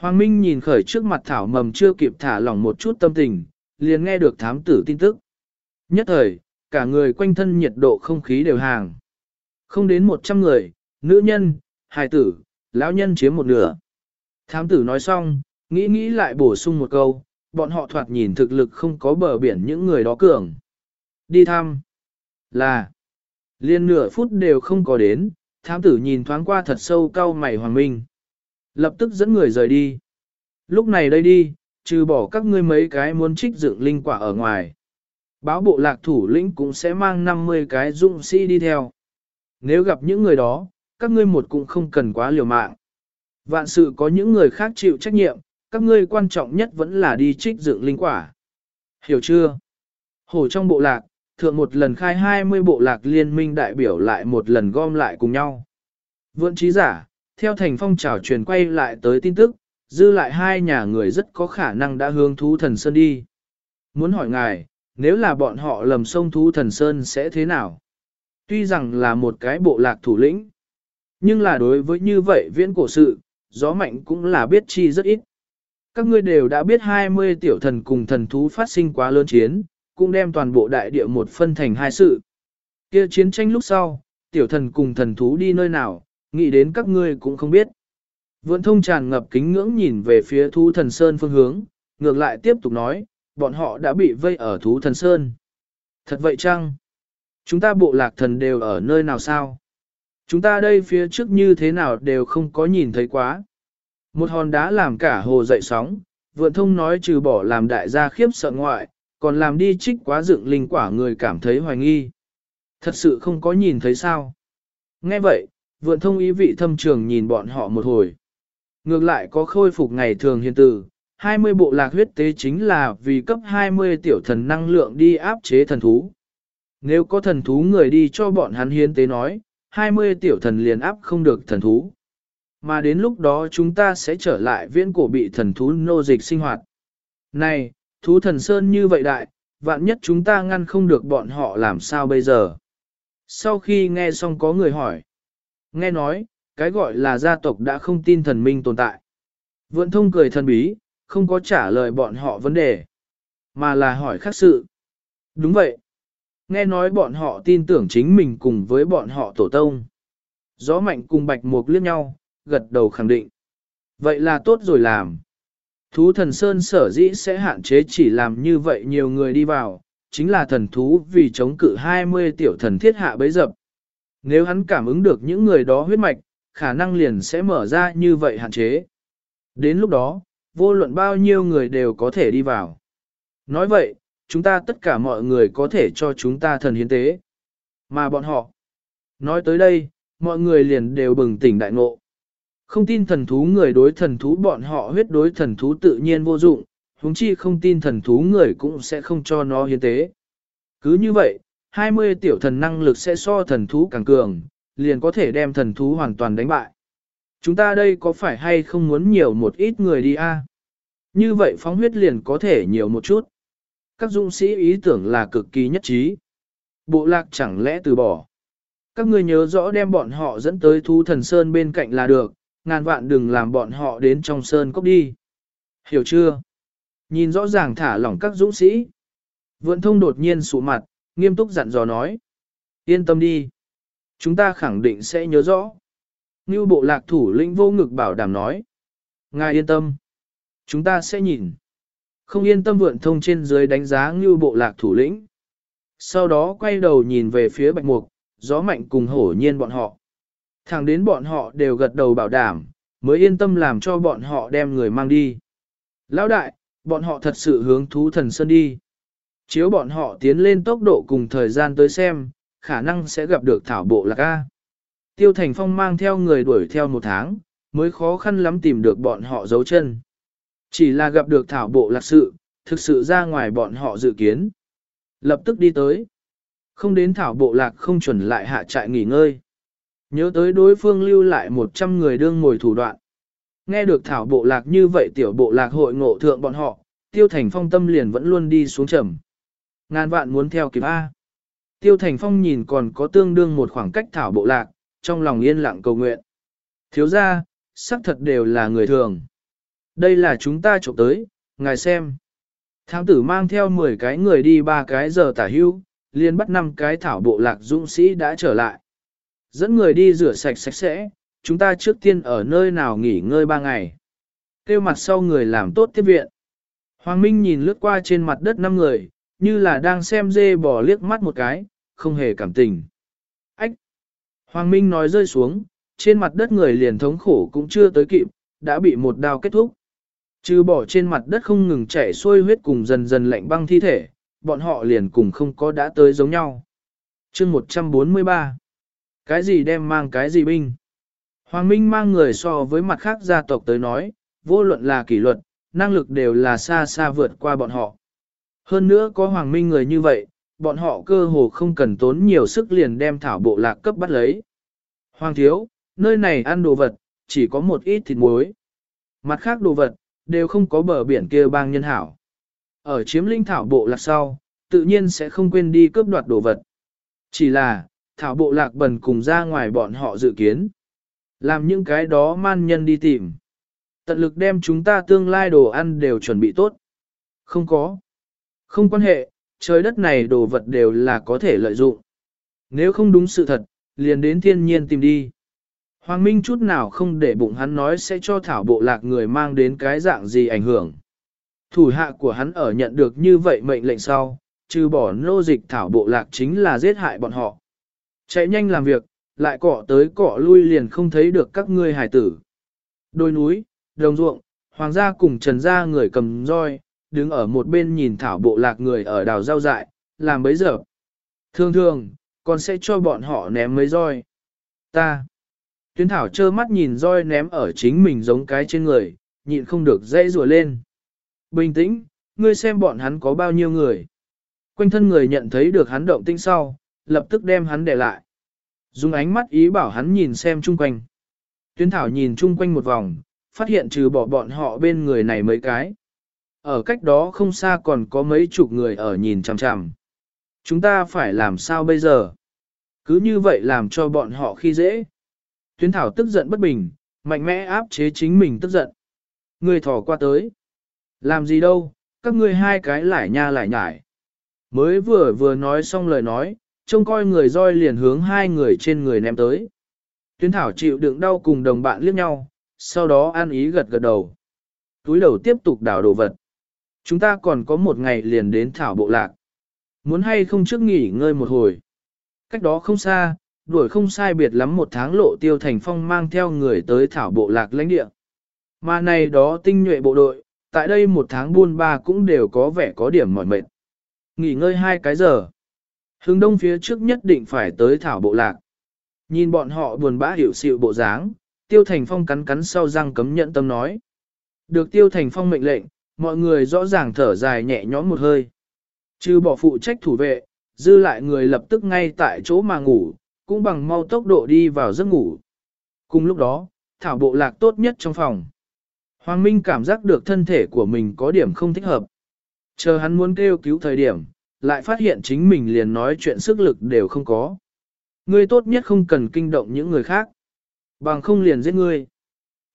A: Hoàng Minh nhìn khởi trước mặt thảo mầm chưa kịp thả lỏng một chút tâm tình, liền nghe được thám tử tin tức. Nhất thời, cả người quanh thân nhiệt độ không khí đều hàng. Không đến 100 người, nữ nhân, hài tử, lão nhân chiếm một nửa. Thám tử nói xong, nghĩ nghĩ lại bổ sung một câu, bọn họ thoạt nhìn thực lực không có bờ biển những người đó cường. Đi thăm. Là. Liên nửa phút đều không có đến, thám tử nhìn thoáng qua thật sâu cao mày hoàng minh. Lập tức dẫn người rời đi. Lúc này đây đi, trừ bỏ các ngươi mấy cái muốn trích dựng linh quả ở ngoài. Báo bộ lạc thủ lĩnh cũng sẽ mang 50 cái dũng sĩ đi theo. Nếu gặp những người đó, các ngươi một cũng không cần quá liều mạng. Vạn sự có những người khác chịu trách nhiệm, các ngươi quan trọng nhất vẫn là đi trích dựng linh quả. Hiểu chưa? Hổ trong bộ lạc, thượng một lần khai 20 bộ lạc liên minh đại biểu lại một lần gom lại cùng nhau. Vượn trí giả, theo thành phong trào truyền quay lại tới tin tức, dư lại hai nhà người rất có khả năng đã hướng thú thần sơn đi. Muốn hỏi ngài, nếu là bọn họ lầm sông thú thần sơn sẽ thế nào? Tuy rằng là một cái bộ lạc thủ lĩnh, nhưng là đối với như vậy viễn cổ sự, gió mạnh cũng là biết chi rất ít. Các ngươi đều đã biết 20 tiểu thần cùng thần thú phát sinh quá lớn chiến, cũng đem toàn bộ đại địa một phân thành hai sự. Kia chiến tranh lúc sau, tiểu thần cùng thần thú đi nơi nào, nghĩ đến các ngươi cũng không biết. Vượn thông tràn ngập kính ngưỡng nhìn về phía thú thần sơn phương hướng, ngược lại tiếp tục nói, bọn họ đã bị vây ở thú thần sơn. Thật vậy chăng? Chúng ta bộ lạc thần đều ở nơi nào sao? Chúng ta đây phía trước như thế nào đều không có nhìn thấy quá. Một hòn đá làm cả hồ dậy sóng, vượn thông nói trừ bỏ làm đại gia khiếp sợ ngoại, còn làm đi trích quá dựng linh quả người cảm thấy hoài nghi. Thật sự không có nhìn thấy sao. Nghe vậy, vượn thông ý vị thâm trường nhìn bọn họ một hồi. Ngược lại có khôi phục ngày thường hiền từ, 20 bộ lạc huyết tế chính là vì cấp 20 tiểu thần năng lượng đi áp chế thần thú. Nếu có thần thú người đi cho bọn hắn hiến tế nói, 20 tiểu thần liền áp không được thần thú. Mà đến lúc đó chúng ta sẽ trở lại viễn cổ bị thần thú nô dịch sinh hoạt. Này, thú thần sơn như vậy đại, vạn nhất chúng ta ngăn không được bọn họ làm sao bây giờ. Sau khi nghe xong có người hỏi, nghe nói, cái gọi là gia tộc đã không tin thần minh tồn tại. Vượn thông cười thần bí, không có trả lời bọn họ vấn đề, mà là hỏi khác sự. Đúng vậy. Nghe nói bọn họ tin tưởng chính mình cùng với bọn họ tổ tông. Gió mạnh cùng bạch mục liếc nhau, gật đầu khẳng định. Vậy là tốt rồi làm. Thú thần Sơn sở dĩ sẽ hạn chế chỉ làm như vậy nhiều người đi vào, chính là thần thú vì chống cự 20 tiểu thần thiết hạ bấy dập. Nếu hắn cảm ứng được những người đó huyết mạch, khả năng liền sẽ mở ra như vậy hạn chế. Đến lúc đó, vô luận bao nhiêu người đều có thể đi vào. Nói vậy, chúng ta tất cả mọi người có thể cho chúng ta thần hiến tế. Mà bọn họ, nói tới đây, mọi người liền đều bừng tỉnh đại ngộ. Không tin thần thú người đối thần thú bọn họ huyết đối thần thú tự nhiên vô dụng, huống chi không tin thần thú người cũng sẽ không cho nó hiến tế. Cứ như vậy, 20 tiểu thần năng lực sẽ so thần thú càng cường, liền có thể đem thần thú hoàn toàn đánh bại. Chúng ta đây có phải hay không muốn nhiều một ít người đi a? Như vậy phóng huyết liền có thể nhiều một chút. Các dũng sĩ ý tưởng là cực kỳ nhất trí. Bộ lạc chẳng lẽ từ bỏ. Các ngươi nhớ rõ đem bọn họ dẫn tới thú thần sơn bên cạnh là được, ngàn vạn đừng làm bọn họ đến trong sơn cốc đi. Hiểu chưa? Nhìn rõ ràng thả lỏng các dũng sĩ. Vượn thông đột nhiên sụ mặt, nghiêm túc dặn dò nói. Yên tâm đi. Chúng ta khẳng định sẽ nhớ rõ. Như bộ lạc thủ lĩnh vô ngực bảo đảm nói. Ngài yên tâm. Chúng ta sẽ nhìn. Không yên tâm vượn thông trên dưới đánh giá như bộ lạc thủ lĩnh. Sau đó quay đầu nhìn về phía bạch mục, gió mạnh cùng hổ nhiên bọn họ. Thẳng đến bọn họ đều gật đầu bảo đảm, mới yên tâm làm cho bọn họ đem người mang đi. Lão đại, bọn họ thật sự hướng thú thần sơn đi. Chiếu bọn họ tiến lên tốc độ cùng thời gian tới xem, khả năng sẽ gặp được thảo bộ lạc A. Tiêu Thành Phong mang theo người đuổi theo một tháng, mới khó khăn lắm tìm được bọn họ dấu chân. Chỉ là gặp được thảo bộ lạc sự, thực sự ra ngoài bọn họ dự kiến. Lập tức đi tới. Không đến thảo bộ lạc không chuẩn lại hạ trại nghỉ ngơi. Nhớ tới đối phương lưu lại 100 người đương ngồi thủ đoạn. Nghe được thảo bộ lạc như vậy tiểu bộ lạc hội ngộ thượng bọn họ, tiêu thành phong tâm liền vẫn luôn đi xuống trầm. Ngàn vạn muốn theo kịp A. Tiêu thành phong nhìn còn có tương đương một khoảng cách thảo bộ lạc, trong lòng yên lặng cầu nguyện. Thiếu ra, xác thật đều là người thường. Đây là chúng ta trộm tới, ngài xem. Thám tử mang theo 10 cái người đi ba cái giờ tả hưu, liền bắt năm cái thảo bộ lạc dũng sĩ đã trở lại. Dẫn người đi rửa sạch sạch sẽ, chúng ta trước tiên ở nơi nào nghỉ ngơi ba ngày. Kêu mặt sau người làm tốt tiếp viện. Hoàng Minh nhìn lướt qua trên mặt đất năm người, như là đang xem dê bò liếc mắt một cái, không hề cảm tình. Ách! Hoàng Minh nói rơi xuống, trên mặt đất người liền thống khổ cũng chưa tới kịp, đã bị một đao kết thúc. Trừ bỏ trên mặt đất không ngừng chảy xuôi huyết cùng dần dần lạnh băng thi thể, bọn họ liền cùng không có đã tới giống nhau. chương 143 Cái gì đem mang cái gì binh? Hoàng Minh mang người so với mặt khác gia tộc tới nói, vô luận là kỷ luật, năng lực đều là xa xa vượt qua bọn họ. Hơn nữa có Hoàng Minh người như vậy, bọn họ cơ hồ không cần tốn nhiều sức liền đem thảo bộ lạc cấp bắt lấy. Hoàng thiếu, nơi này ăn đồ vật, chỉ có một ít thịt muối. Mặt khác đồ vật, đều không có bờ biển kia bang nhân hảo. Ở chiếm linh thảo bộ lạc sau, tự nhiên sẽ không quên đi cướp đoạt đồ vật. Chỉ là, thảo bộ lạc bần cùng ra ngoài bọn họ dự kiến. Làm những cái đó man nhân đi tìm. Tận lực đem chúng ta tương lai đồ ăn đều chuẩn bị tốt. Không có. Không quan hệ, trời đất này đồ vật đều là có thể lợi dụng. Nếu không đúng sự thật, liền đến thiên nhiên tìm đi. Hoàng Minh chút nào không để bụng hắn nói sẽ cho thảo bộ lạc người mang đến cái dạng gì ảnh hưởng. Thủ hạ của hắn ở nhận được như vậy mệnh lệnh sau, trừ bỏ nô dịch thảo bộ lạc chính là giết hại bọn họ. Chạy nhanh làm việc, lại cọ tới cọ lui liền không thấy được các ngươi hải tử. Đôi núi, đồng ruộng, hoàng gia cùng trần gia người cầm roi, đứng ở một bên nhìn thảo bộ lạc người ở đào rau dại, làm bấy giờ. Thường thường, còn sẽ cho bọn họ ném mấy roi. Ta. Tuyến thảo trơ mắt nhìn roi ném ở chính mình giống cái trên người, nhịn không được dây rùa lên. Bình tĩnh, ngươi xem bọn hắn có bao nhiêu người. Quanh thân người nhận thấy được hắn động tinh sau, lập tức đem hắn để lại. Dùng ánh mắt ý bảo hắn nhìn xem chung quanh. Tuyến thảo nhìn chung quanh một vòng, phát hiện trừ bỏ bọn họ bên người này mấy cái. Ở cách đó không xa còn có mấy chục người ở nhìn chằm chằm. Chúng ta phải làm sao bây giờ? Cứ như vậy làm cho bọn họ khi dễ. Tuyến thảo tức giận bất bình, mạnh mẽ áp chế chính mình tức giận. Người thỏ qua tới. Làm gì đâu, các ngươi hai cái lại nha lại nhải. Mới vừa vừa nói xong lời nói, trông coi người roi liền hướng hai người trên người ném tới. Tuyến thảo chịu đựng đau cùng đồng bạn liếc nhau, sau đó an ý gật gật đầu. Túi đầu tiếp tục đảo đồ vật. Chúng ta còn có một ngày liền đến thảo bộ lạc. Muốn hay không trước nghỉ ngơi một hồi. Cách đó không xa, đuổi không sai biệt lắm một tháng lộ tiêu thành phong mang theo người tới thảo bộ lạc lãnh địa. Mà này đó tinh nhuệ bộ đội, tại đây một tháng buôn ba cũng đều có vẻ có điểm mỏi mệt. Nghỉ ngơi hai cái giờ. Hướng đông phía trước nhất định phải tới thảo bộ lạc. Nhìn bọn họ buồn bã hiểu sự bộ dáng, tiêu thành phong cắn cắn sau răng cấm nhận tâm nói. Được tiêu thành phong mệnh lệnh, mọi người rõ ràng thở dài nhẹ nhõm một hơi. Trừ bỏ phụ trách thủ vệ, dư lại người lập tức ngay tại chỗ mà ngủ, cũng bằng mau tốc độ đi vào giấc ngủ. Cùng lúc đó, thảo bộ lạc tốt nhất trong phòng. Hoàng Minh cảm giác được thân thể của mình có điểm không thích hợp. Chờ hắn muốn kêu cứu thời điểm, lại phát hiện chính mình liền nói chuyện sức lực đều không có. Ngươi tốt nhất không cần kinh động những người khác. Bằng không liền giết ngươi.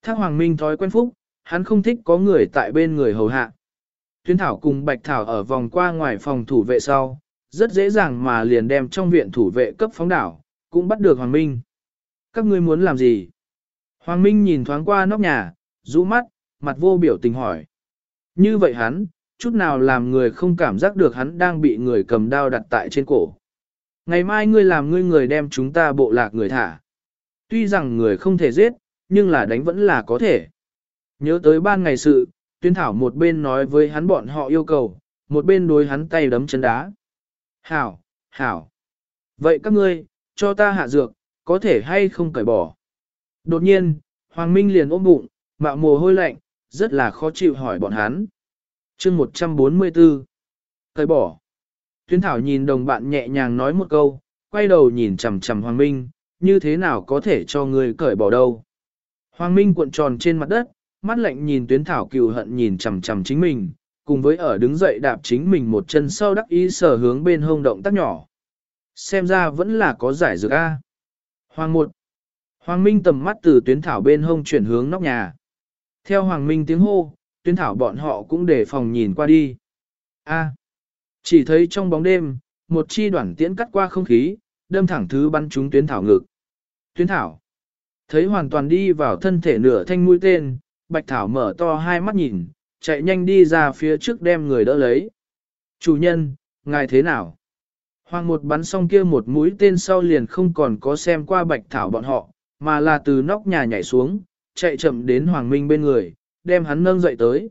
A: Thác Hoàng Minh thói quen phúc, hắn không thích có người tại bên người hầu hạ. Tuyến Thảo cùng Bạch Thảo ở vòng qua ngoài phòng thủ vệ sau, rất dễ dàng mà liền đem trong viện thủ vệ cấp phóng đảo, cũng bắt được Hoàng Minh. Các ngươi muốn làm gì? Hoàng Minh nhìn thoáng qua nóc nhà, rũ mắt, mặt vô biểu tình hỏi. Như vậy hắn, chút nào làm người không cảm giác được hắn đang bị người cầm đao đặt tại trên cổ. Ngày mai ngươi làm ngươi người đem chúng ta bộ lạc người thả. Tuy rằng người không thể giết, nhưng là đánh vẫn là có thể. Nhớ tới ban ngày sự, tuyên thảo một bên nói với hắn bọn họ yêu cầu, một bên đối hắn tay đấm chân đá. Hảo, hảo. Vậy các ngươi, cho ta hạ dược, có thể hay không cởi bỏ. Đột nhiên, Hoàng Minh liền ôm bụng, mạo mồ hôi lạnh, rất là khó chịu hỏi bọn hắn. chương 144. Cởi bỏ. Tuyến Thảo nhìn đồng bạn nhẹ nhàng nói một câu, quay đầu nhìn chầm chầm Hoàng Minh, như thế nào có thể cho người cởi bỏ đâu. Hoàng Minh cuộn tròn trên mặt đất, mắt lạnh nhìn Tuyến Thảo cừu hận nhìn chằm chằm chính mình, cùng với ở đứng dậy đạp chính mình một chân sau đắc ý sở hướng bên hông động tác nhỏ. Xem ra vẫn là có giải dược A. Hoàng một. Hoàng Minh tầm mắt từ tuyến thảo bên hông chuyển hướng nóc nhà. Theo Hoàng Minh tiếng hô, tuyến thảo bọn họ cũng để phòng nhìn qua đi. A. Chỉ thấy trong bóng đêm, một chi đoạn tiễn cắt qua không khí, đâm thẳng thứ bắn trúng tuyến thảo ngực. Tuyến thảo. Thấy hoàn toàn đi vào thân thể nửa thanh mũi tên, bạch thảo mở to hai mắt nhìn, chạy nhanh đi ra phía trước đem người đỡ lấy. Chủ nhân, ngài thế nào? Hoàng một bắn xong kia một mũi tên sau liền không còn có xem qua bạch thảo bọn họ, mà là từ nóc nhà nhảy xuống, chạy chậm đến Hoàng Minh bên người, đem hắn nâng dậy tới.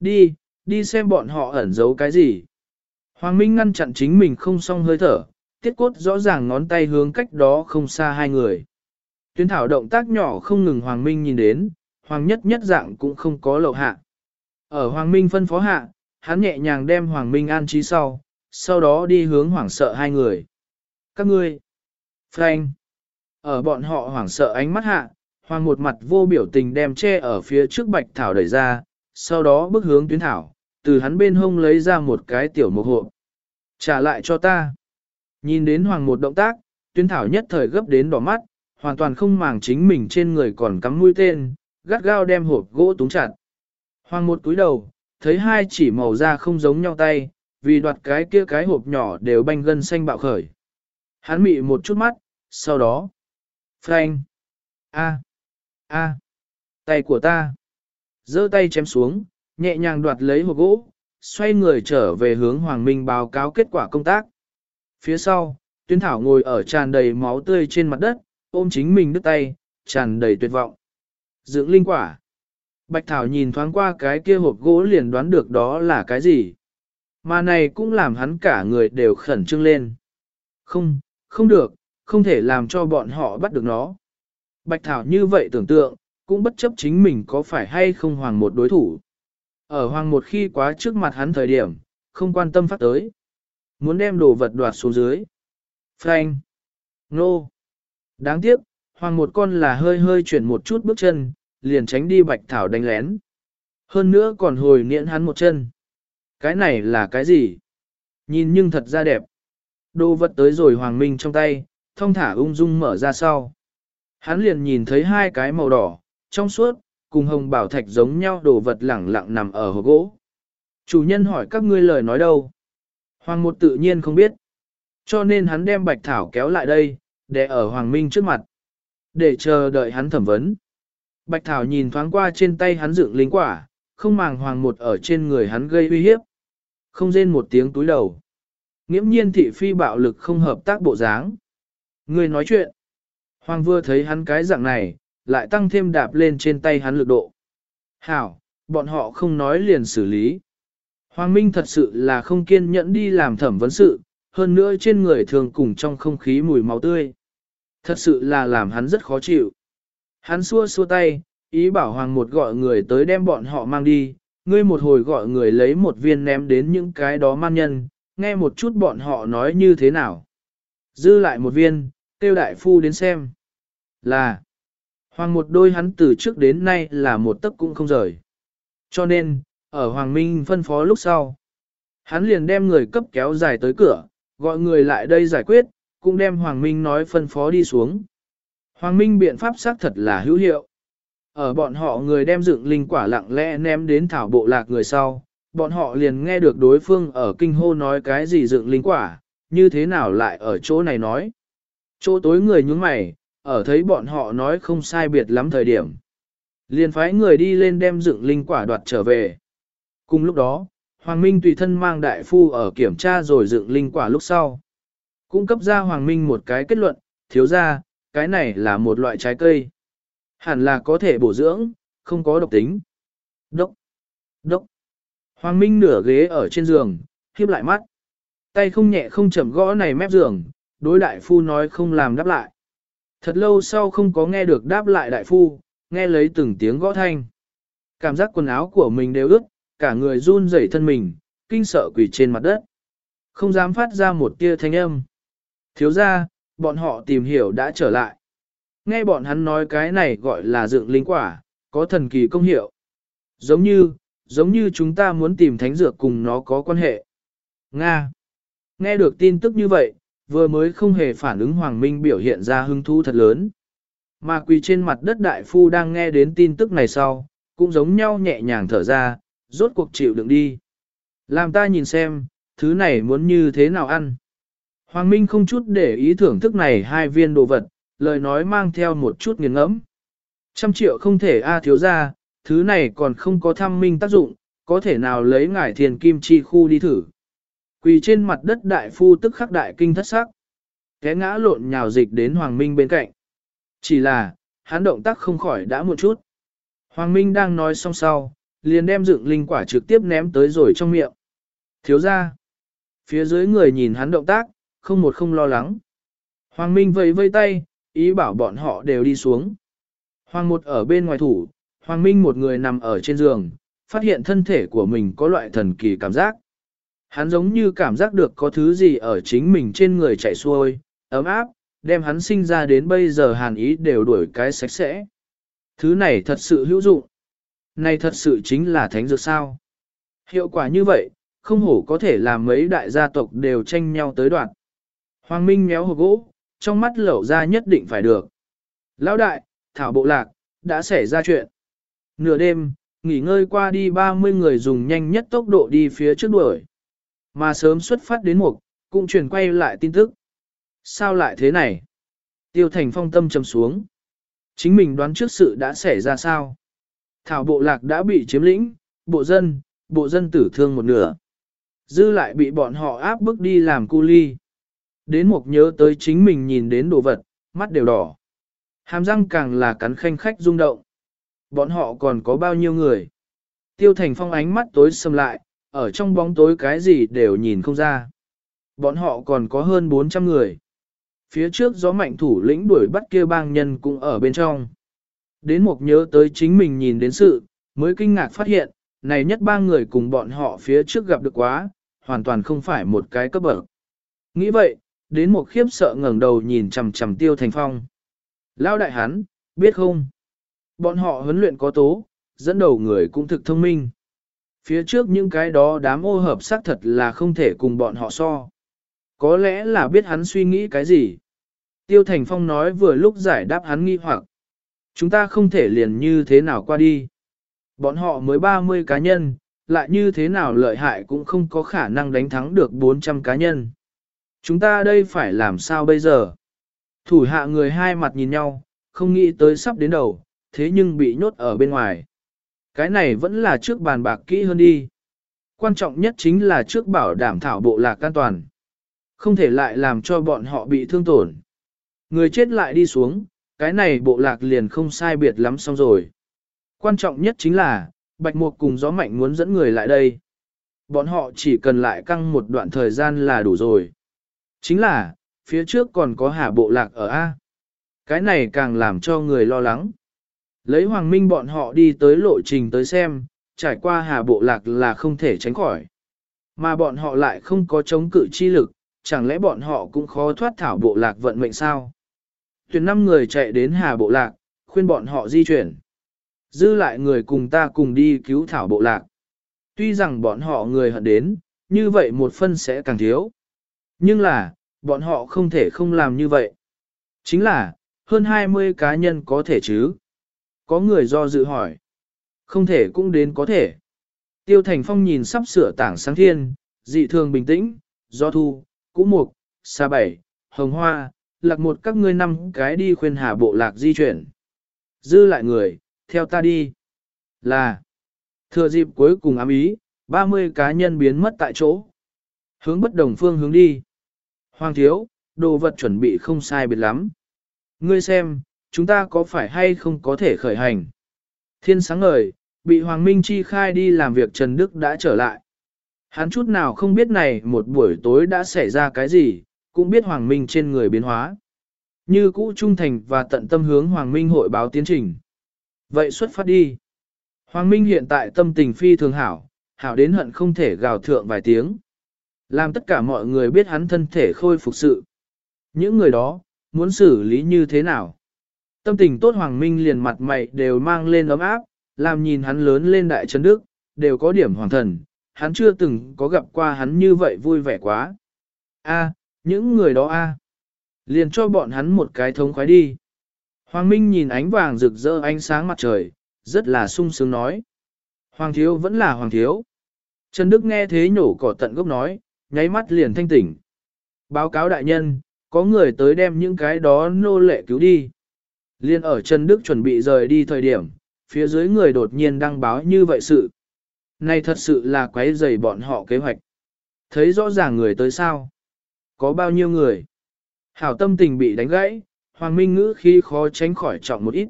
A: Đi, đi xem bọn họ ẩn giấu cái gì. Hoàng Minh ngăn chặn chính mình không xong hơi thở, tiết cốt rõ ràng ngón tay hướng cách đó không xa hai người. Tuyến thảo động tác nhỏ không ngừng Hoàng Minh nhìn đến, Hoàng nhất nhất dạng cũng không có lậu hạ. Ở Hoàng Minh phân phó hạ, hắn nhẹ nhàng đem Hoàng Minh an trí sau, sau đó đi hướng hoảng sợ hai người. Các ngươi, Frank, ở bọn họ hoảng sợ ánh mắt hạ, Hoàng một mặt vô biểu tình đem che ở phía trước bạch thảo đẩy ra, sau đó bước hướng tuyến thảo, từ hắn bên hông lấy ra một cái tiểu mộc hộp. Trả lại cho ta. Nhìn đến Hoàng một động tác, tuyến thảo nhất thời gấp đến đỏ mắt, hoàn toàn không màng chính mình trên người còn cắm mũi tên, gắt gao đem hộp gỗ túng chặt. Hoàng một túi đầu, thấy hai chỉ màu da không giống nhau tay, vì đoạt cái kia cái hộp nhỏ đều banh gân xanh bạo khởi. Hắn mị một chút mắt, sau đó. Frank. A. A. Tay của ta. giơ tay chém xuống, nhẹ nhàng đoạt lấy hộp gỗ, xoay người trở về hướng Hoàng Minh báo cáo kết quả công tác. Phía sau, tuyến thảo ngồi ở tràn đầy máu tươi trên mặt đất, ôm chính mình đứt tay, tràn đầy tuyệt vọng. Dưỡng linh quả. Bạch Thảo nhìn thoáng qua cái kia hộp gỗ liền đoán được đó là cái gì. Mà này cũng làm hắn cả người đều khẩn trương lên. Không, không được, không thể làm cho bọn họ bắt được nó. Bạch Thảo như vậy tưởng tượng, cũng bất chấp chính mình có phải hay không hoàng một đối thủ. Ở hoàng một khi quá trước mặt hắn thời điểm, không quan tâm phát tới. Muốn đem đồ vật đoạt xuống dưới. Frank. Nô. Đáng tiếc, hoàng một con là hơi hơi chuyển một chút bước chân, liền tránh đi bạch thảo đánh lén. Hơn nữa còn hồi niễn hắn một chân. Cái này là cái gì? Nhìn nhưng thật ra đẹp. Đồ vật tới rồi hoàng minh trong tay, thông thả ung dung mở ra sau. Hắn liền nhìn thấy hai cái màu đỏ, trong suốt, cùng hồng bảo thạch giống nhau đồ vật lẳng lặng nằm ở hộp gỗ. Chủ nhân hỏi các ngươi lời nói đâu? Hoàng một tự nhiên không biết. Cho nên hắn đem bạch thảo kéo lại đây, để ở hoàng minh trước mặt. Để chờ đợi hắn thẩm vấn. Bạch thảo nhìn thoáng qua trên tay hắn dựng linh quả, không màng hoàng một ở trên người hắn gây uy hiếp. Không rên một tiếng túi đầu. Nghiễm nhiên thị phi bạo lực không hợp tác bộ dáng. Người nói chuyện. Hoàng vừa thấy hắn cái dạng này, lại tăng thêm đạp lên trên tay hắn lực độ. Hảo, bọn họ không nói liền xử lý. Hoàng Minh thật sự là không kiên nhẫn đi làm thẩm vấn sự, hơn nữa trên người thường cùng trong không khí mùi máu tươi. Thật sự là làm hắn rất khó chịu. Hắn xua xua tay, ý bảo Hoàng một gọi người tới đem bọn họ mang đi, ngươi một hồi gọi người lấy một viên ném đến những cái đó man nhân, nghe một chút bọn họ nói như thế nào. Dư lại một viên, tiêu đại phu đến xem. Là, hoàng một đôi hắn từ trước đến nay là một tấc cũng không rời. Cho nên, ở Hoàng Minh phân phó lúc sau, hắn liền đem người cấp kéo dài tới cửa, gọi người lại đây giải quyết, cũng đem Hoàng Minh nói phân phó đi xuống. Hoàng Minh biện pháp xác thật là hữu hiệu. Ở bọn họ người đem dựng linh quả lặng lẽ ném đến thảo bộ lạc người sau, bọn họ liền nghe được đối phương ở kinh hô nói cái gì dựng linh quả, như thế nào lại ở chỗ này nói. Chỗ tối người nhúng mày, ở thấy bọn họ nói không sai biệt lắm thời điểm. Liền phái người đi lên đem dựng linh quả đoạt trở về. Cùng lúc đó, Hoàng Minh tùy thân mang đại phu ở kiểm tra rồi dựng linh quả lúc sau. Cung cấp ra Hoàng Minh một cái kết luận, thiếu ra, cái này là một loại trái cây. Hẳn là có thể bổ dưỡng, không có độc tính. Đốc, đốc. Hoàng Minh nửa ghế ở trên giường, khiếp lại mắt. Tay không nhẹ không chậm gõ này mép giường, đối đại phu nói không làm đáp lại. Thật lâu sau không có nghe được đáp lại đại phu, nghe lấy từng tiếng gõ thanh. Cảm giác quần áo của mình đều ướt, cả người run rẩy thân mình, kinh sợ quỳ trên mặt đất. Không dám phát ra một tia thanh âm. Thiếu ra, bọn họ tìm hiểu đã trở lại. Nghe bọn hắn nói cái này gọi là dựng linh quả, có thần kỳ công hiệu. Giống như, giống như chúng ta muốn tìm thánh dược cùng nó có quan hệ. Nga. Nghe được tin tức như vậy, vừa mới không hề phản ứng Hoàng Minh biểu hiện ra hứng thú thật lớn. Mà quỳ trên mặt đất đại phu đang nghe đến tin tức này sau, cũng giống nhau nhẹ nhàng thở ra, rốt cuộc chịu đựng đi. Làm ta nhìn xem, thứ này muốn như thế nào ăn. Hoàng Minh không chút để ý thưởng thức này hai viên đồ vật, lời nói mang theo một chút nghiền ngẫm. Trăm triệu không thể a thiếu ra, thứ này còn không có thăm minh tác dụng, có thể nào lấy ngải thiền kim chi khu đi thử. Quỳ trên mặt đất đại phu tức khắc đại kinh thất sắc. Té ngã lộn nhào dịch đến Hoàng Minh bên cạnh. Chỉ là, hắn động tác không khỏi đã một chút. Hoàng Minh đang nói xong sau, liền đem dựng linh quả trực tiếp ném tới rồi trong miệng. Thiếu ra. Phía dưới người nhìn hắn động tác, không một không lo lắng. Hoàng Minh vẫy vây tay, ý bảo bọn họ đều đi xuống. Hoàng một ở bên ngoài thủ, Hoàng Minh một người nằm ở trên giường, phát hiện thân thể của mình có loại thần kỳ cảm giác. Hắn giống như cảm giác được có thứ gì ở chính mình trên người chạy xuôi, ấm áp, đem hắn sinh ra đến bây giờ hàn ý đều đuổi cái sạch sẽ. Thứ này thật sự hữu dụng. Này thật sự chính là thánh dược sao. Hiệu quả như vậy, không hổ có thể làm mấy đại gia tộc đều tranh nhau tới đoạn. Hoàng Minh méo hộp gỗ, trong mắt lẩu ra nhất định phải được. Lão đại, thảo bộ lạc, đã xảy ra chuyện. Nửa đêm, nghỉ ngơi qua đi 30 người dùng nhanh nhất tốc độ đi phía trước đuổi. Mà sớm xuất phát đến mục, cũng chuyển quay lại tin tức. Sao lại thế này? Tiêu Thành phong tâm trầm xuống. Chính mình đoán trước sự đã xảy ra sao? Thảo bộ lạc đã bị chiếm lĩnh, bộ dân, bộ dân tử thương một nửa. Dư lại bị bọn họ áp bức đi làm cu ly. Đến mục nhớ tới chính mình nhìn đến đồ vật, mắt đều đỏ. Hàm răng càng là cắn khanh khách rung động. Bọn họ còn có bao nhiêu người? Tiêu thành phong ánh mắt tối sầm lại, ở trong bóng tối cái gì đều nhìn không ra. Bọn họ còn có hơn 400 người. Phía trước gió mạnh thủ lĩnh đuổi bắt kia bang nhân cũng ở bên trong. Đến mục nhớ tới chính mình nhìn đến sự, mới kinh ngạc phát hiện, này nhất ba người cùng bọn họ phía trước gặp được quá, hoàn toàn không phải một cái cấp bậc. Nghĩ vậy, đến một khiếp sợ ngẩng đầu nhìn chằm chằm tiêu thành phong. Lao đại hắn, biết không? Bọn họ huấn luyện có tố, dẫn đầu người cũng thực thông minh. Phía trước những cái đó đám ô hợp xác thật là không thể cùng bọn họ so. Có lẽ là biết hắn suy nghĩ cái gì. Tiêu Thành Phong nói vừa lúc giải đáp hắn nghi hoặc. Chúng ta không thể liền như thế nào qua đi. Bọn họ mới 30 cá nhân, lại như thế nào lợi hại cũng không có khả năng đánh thắng được 400 cá nhân. Chúng ta đây phải làm sao bây giờ? Thủ hạ người hai mặt nhìn nhau, không nghĩ tới sắp đến đầu, thế nhưng bị nhốt ở bên ngoài. Cái này vẫn là trước bàn bạc kỹ hơn đi. Quan trọng nhất chính là trước bảo đảm thảo bộ lạc an toàn. Không thể lại làm cho bọn họ bị thương tổn. Người chết lại đi xuống, cái này bộ lạc liền không sai biệt lắm xong rồi. Quan trọng nhất chính là, Bạch Mục cùng gió mạnh muốn dẫn người lại đây. Bọn họ chỉ cần lại căng một đoạn thời gian là đủ rồi. Chính là, phía trước còn có hà bộ lạc ở A. Cái này càng làm cho người lo lắng. Lấy Hoàng Minh bọn họ đi tới lộ trình tới xem, trải qua hà bộ lạc là không thể tránh khỏi. Mà bọn họ lại không có chống cự chi lực, chẳng lẽ bọn họ cũng khó thoát thảo bộ lạc vận mệnh sao? Tuyển năm người chạy đến hà bộ lạc, khuyên bọn họ di chuyển. Dư lại người cùng ta cùng đi cứu thảo bộ lạc. Tuy rằng bọn họ người hận đến, như vậy một phân sẽ càng thiếu. Nhưng là, bọn họ không thể không làm như vậy. Chính là, hơn 20 cá nhân có thể chứ. Có người do dự hỏi. Không thể cũng đến có thể. Tiêu Thành Phong nhìn sắp sửa tảng sáng thiên, dị thường bình tĩnh, do thu, cũ mục, xa bảy, hồng hoa, lạc một các ngươi năm cái đi khuyên hà bộ lạc di chuyển. Dư lại người, theo ta đi. Là, thừa dịp cuối cùng ám ý, 30 cá nhân biến mất tại chỗ. Hướng bất đồng phương hướng đi. Hoàng thiếu, đồ vật chuẩn bị không sai biệt lắm. Ngươi xem, chúng ta có phải hay không có thể khởi hành. Thiên sáng ngời, bị Hoàng Minh chi khai đi làm việc Trần Đức đã trở lại. Hắn chút nào không biết này một buổi tối đã xảy ra cái gì, cũng biết Hoàng Minh trên người biến hóa. Như cũ trung thành và tận tâm hướng Hoàng Minh hội báo tiến trình. Vậy xuất phát đi. Hoàng Minh hiện tại tâm tình phi thường hảo, hảo đến hận không thể gào thượng vài tiếng. Làm tất cả mọi người biết hắn thân thể khôi phục sự. Những người đó, muốn xử lý như thế nào? Tâm tình tốt Hoàng Minh liền mặt mày đều mang lên ấm áp, làm nhìn hắn lớn lên đại trấn đức, đều có điểm hoàng thần, hắn chưa từng có gặp qua hắn như vậy vui vẻ quá. A, những người đó a, liền cho bọn hắn một cái thống khoái đi. Hoàng Minh nhìn ánh vàng rực rỡ ánh sáng mặt trời, rất là sung sướng nói. Hoàng thiếu vẫn là hoàng thiếu. Trần Đức nghe thế nhổ cỏ tận gốc nói, nháy mắt liền thanh tỉnh. Báo cáo đại nhân, có người tới đem những cái đó nô lệ cứu đi. Liên ở Trần Đức chuẩn bị rời đi thời điểm, phía dưới người đột nhiên đăng báo như vậy sự. Này thật sự là quấy rầy bọn họ kế hoạch. Thấy rõ ràng người tới sao? Có bao nhiêu người? Hảo tâm tình bị đánh gãy, Hoàng Minh ngữ khi khó tránh khỏi trọng một ít.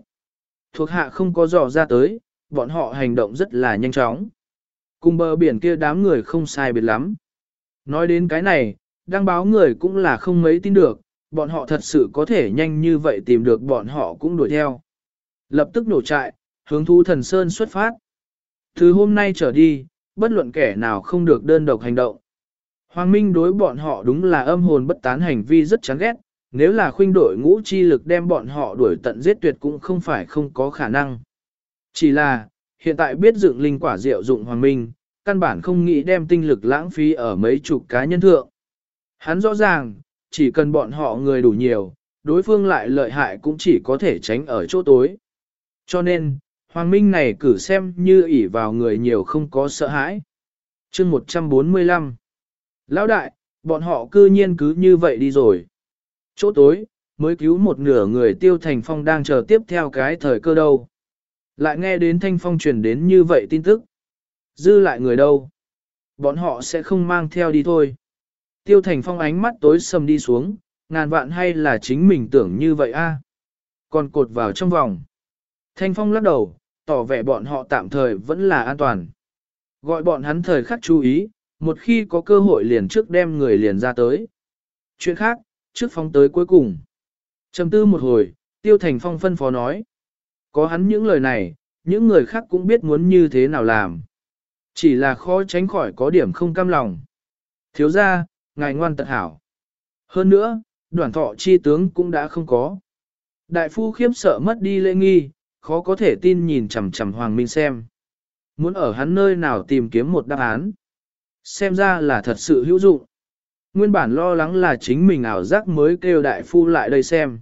A: Thuộc hạ không có dò ra tới, bọn họ hành động rất là nhanh chóng. Cùng bờ biển kia đám người không sai biệt lắm. Nói đến cái này, đăng báo người cũng là không mấy tin được, bọn họ thật sự có thể nhanh như vậy tìm được bọn họ cũng đuổi theo. Lập tức nổ trại, hướng thu thần sơn xuất phát. Từ hôm nay trở đi, bất luận kẻ nào không được đơn độc hành động. Hoàng Minh đối bọn họ đúng là âm hồn bất tán hành vi rất chán ghét, nếu là khuynh đội ngũ chi lực đem bọn họ đuổi tận giết tuyệt cũng không phải không có khả năng. Chỉ là, hiện tại biết dựng linh quả diệu dụng Hoàng Minh, căn bản không nghĩ đem tinh lực lãng phí ở mấy chục cá nhân thượng. Hắn rõ ràng, chỉ cần bọn họ người đủ nhiều, đối phương lại lợi hại cũng chỉ có thể tránh ở chỗ tối. Cho nên, Hoàng Minh này cử xem như ỷ vào người nhiều không có sợ hãi. chương 145 Lão đại, bọn họ cư nhiên cứ như vậy đi rồi. Chỗ tối, mới cứu một nửa người tiêu thành phong đang chờ tiếp theo cái thời cơ đâu. Lại nghe đến thanh phong truyền đến như vậy tin tức. Dư lại người đâu? Bọn họ sẽ không mang theo đi thôi. Tiêu thành phong ánh mắt tối sầm đi xuống, ngàn vạn hay là chính mình tưởng như vậy a? Còn cột vào trong vòng. Thanh phong lắc đầu, tỏ vẻ bọn họ tạm thời vẫn là an toàn. Gọi bọn hắn thời khắc chú ý, một khi có cơ hội liền trước đem người liền ra tới. Chuyện khác, trước phóng tới cuối cùng. Trầm tư một hồi, Tiêu Thành Phong phân phó nói. Có hắn những lời này, những người khác cũng biết muốn như thế nào làm. Chỉ là khó tránh khỏi có điểm không cam lòng. Thiếu ra, ngài ngoan tận hảo. Hơn nữa, đoàn thọ chi tướng cũng đã không có. Đại phu khiếp sợ mất đi lễ nghi, khó có thể tin nhìn chằm chằm Hoàng Minh xem. Muốn ở hắn nơi nào tìm kiếm một đáp án. Xem ra là thật sự hữu dụng. Nguyên bản lo lắng là chính mình ảo giác mới kêu đại phu lại đây xem.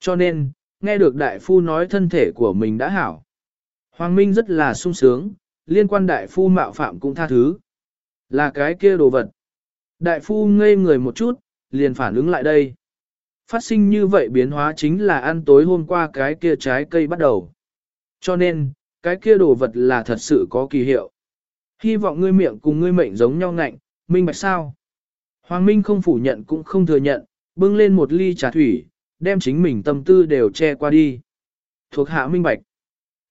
A: Cho nên, nghe được đại phu nói thân thể của mình đã hảo. Hoàng Minh rất là sung sướng, liên quan đại phu mạo phạm cũng tha thứ. Là cái kia đồ vật. Đại phu ngây người một chút, liền phản ứng lại đây. Phát sinh như vậy biến hóa chính là ăn tối hôm qua cái kia trái cây bắt đầu. Cho nên, cái kia đồ vật là thật sự có kỳ hiệu. Hy vọng ngươi miệng cùng ngươi mệnh giống nhau ngạnh, minh bạch sao. Hoàng Minh không phủ nhận cũng không thừa nhận, bưng lên một ly trà thủy, đem chính mình tâm tư đều che qua đi. Thuộc hạ minh bạch.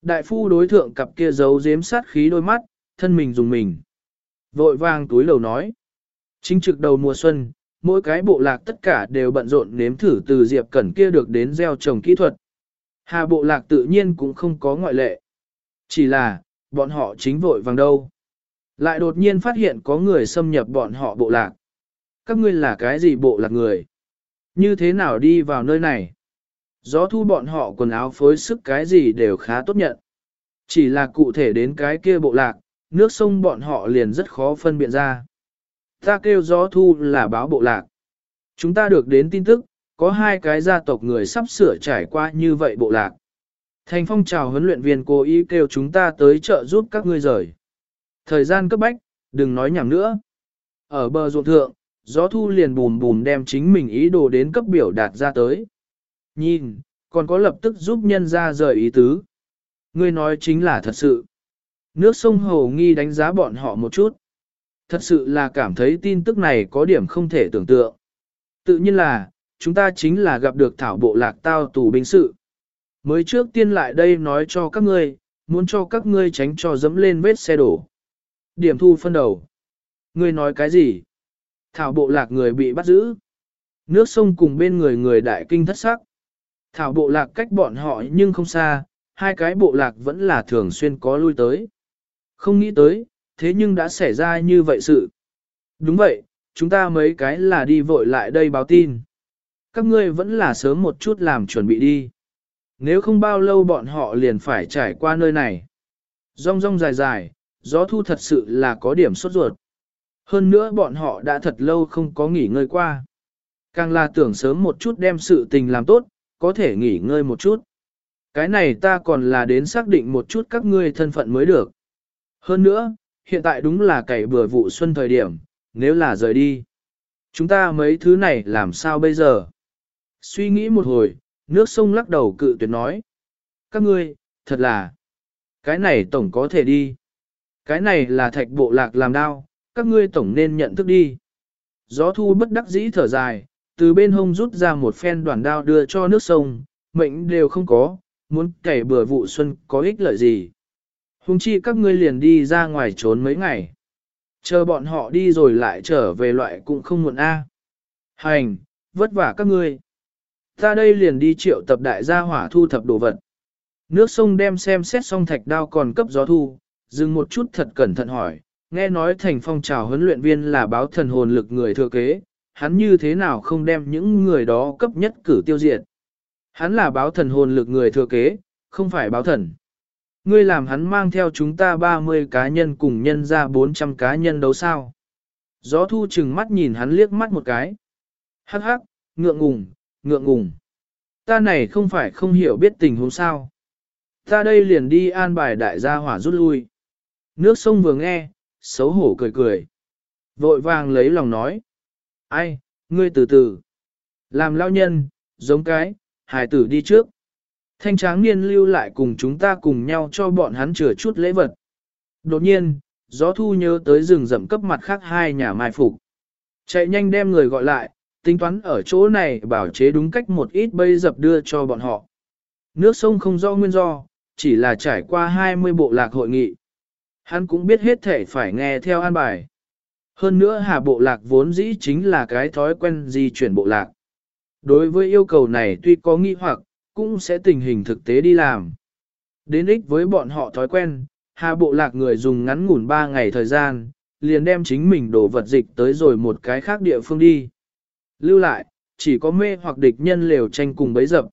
A: Đại phu đối thượng cặp kia giấu giếm sát khí đôi mắt, thân mình dùng mình. Vội vàng túi lầu nói. Chính trực đầu mùa xuân, mỗi cái bộ lạc tất cả đều bận rộn nếm thử từ Diệp Cẩn kia được đến gieo trồng kỹ thuật. Hà bộ lạc tự nhiên cũng không có ngoại lệ. Chỉ là, bọn họ chính vội vàng đâu. Lại đột nhiên phát hiện có người xâm nhập bọn họ bộ lạc. Các ngươi là cái gì bộ lạc người? Như thế nào đi vào nơi này? Gió thu bọn họ quần áo phối sức cái gì đều khá tốt nhận. Chỉ là cụ thể đến cái kia bộ lạc, nước sông bọn họ liền rất khó phân biện ra. Ta kêu gió thu là báo bộ lạc. Chúng ta được đến tin tức, có hai cái gia tộc người sắp sửa trải qua như vậy bộ lạc. Thành phong trào huấn luyện viên cố ý kêu chúng ta tới chợ giúp các ngươi rời. Thời gian cấp bách, đừng nói nhảm nữa. Ở bờ ruộng thượng, gió thu liền bùm bùm đem chính mình ý đồ đến cấp biểu đạt ra tới. Nhìn, còn có lập tức giúp nhân ra rời ý tứ. Ngươi nói chính là thật sự. Nước sông Hồ nghi đánh giá bọn họ một chút. Thật sự là cảm thấy tin tức này có điểm không thể tưởng tượng. Tự nhiên là, chúng ta chính là gặp được thảo bộ lạc tao tù binh sự. Mới trước tiên lại đây nói cho các ngươi, muốn cho các ngươi tránh cho dẫm lên vết xe đổ. Điểm thu phân đầu. Ngươi nói cái gì? Thảo bộ lạc người bị bắt giữ. Nước sông cùng bên người người đại kinh thất sắc. Thảo bộ lạc cách bọn họ nhưng không xa, hai cái bộ lạc vẫn là thường xuyên có lui tới. Không nghĩ tới, thế nhưng đã xảy ra như vậy sự. Đúng vậy, chúng ta mấy cái là đi vội lại đây báo tin. Các ngươi vẫn là sớm một chút làm chuẩn bị đi. Nếu không bao lâu bọn họ liền phải trải qua nơi này. Rong rong dài dài, gió thu thật sự là có điểm sốt ruột. Hơn nữa bọn họ đã thật lâu không có nghỉ ngơi qua. Càng là tưởng sớm một chút đem sự tình làm tốt, có thể nghỉ ngơi một chút. Cái này ta còn là đến xác định một chút các ngươi thân phận mới được. Hơn nữa, hiện tại đúng là cày bừa vụ xuân thời điểm, nếu là rời đi. Chúng ta mấy thứ này làm sao bây giờ? Suy nghĩ một hồi, nước sông lắc đầu cự tuyệt nói. Các ngươi, thật là, cái này tổng có thể đi. Cái này là thạch bộ lạc làm đao, các ngươi tổng nên nhận thức đi. Gió thu bất đắc dĩ thở dài, từ bên hông rút ra một phen đoàn đao đưa cho nước sông, mệnh đều không có, muốn cày bừa vụ xuân có ích lợi gì. Hùng chi các ngươi liền đi ra ngoài trốn mấy ngày. Chờ bọn họ đi rồi lại trở về loại cũng không muộn a. Hành, vất vả các ngươi. Ta đây liền đi triệu tập đại gia hỏa thu thập đồ vật. Nước sông đem xem xét xong thạch đao còn cấp gió thu, dừng một chút thật cẩn thận hỏi, nghe nói thành phong trào huấn luyện viên là báo thần hồn lực người thừa kế, hắn như thế nào không đem những người đó cấp nhất cử tiêu diệt. Hắn là báo thần hồn lực người thừa kế, không phải báo thần. Ngươi làm hắn mang theo chúng ta 30 cá nhân cùng nhân ra 400 cá nhân đấu sao. Gió thu chừng mắt nhìn hắn liếc mắt một cái. Hắc hắc, ngượng ngùng, ngượng ngùng. Ta này không phải không hiểu biết tình huống sao. Ta đây liền đi an bài đại gia hỏa rút lui. Nước sông vừa nghe, xấu hổ cười cười. Vội vàng lấy lòng nói. Ai, ngươi từ từ. Làm lao nhân, giống cái, hài tử đi trước. Thanh tráng niên lưu lại cùng chúng ta cùng nhau cho bọn hắn chừa chút lễ vật. Đột nhiên, gió thu nhớ tới rừng rậm cấp mặt khác hai nhà mai phục. Chạy nhanh đem người gọi lại, tính toán ở chỗ này bảo chế đúng cách một ít bây dập đưa cho bọn họ. Nước sông không do nguyên do, chỉ là trải qua 20 bộ lạc hội nghị. Hắn cũng biết hết thể phải nghe theo an bài. Hơn nữa hà bộ lạc vốn dĩ chính là cái thói quen di chuyển bộ lạc. Đối với yêu cầu này tuy có nghi hoặc, cũng sẽ tình hình thực tế đi làm. Đến ích với bọn họ thói quen, hà bộ lạc người dùng ngắn ngủn 3 ngày thời gian, liền đem chính mình đổ vật dịch tới rồi một cái khác địa phương đi. Lưu lại, chỉ có mê hoặc địch nhân liều tranh cùng bấy dập.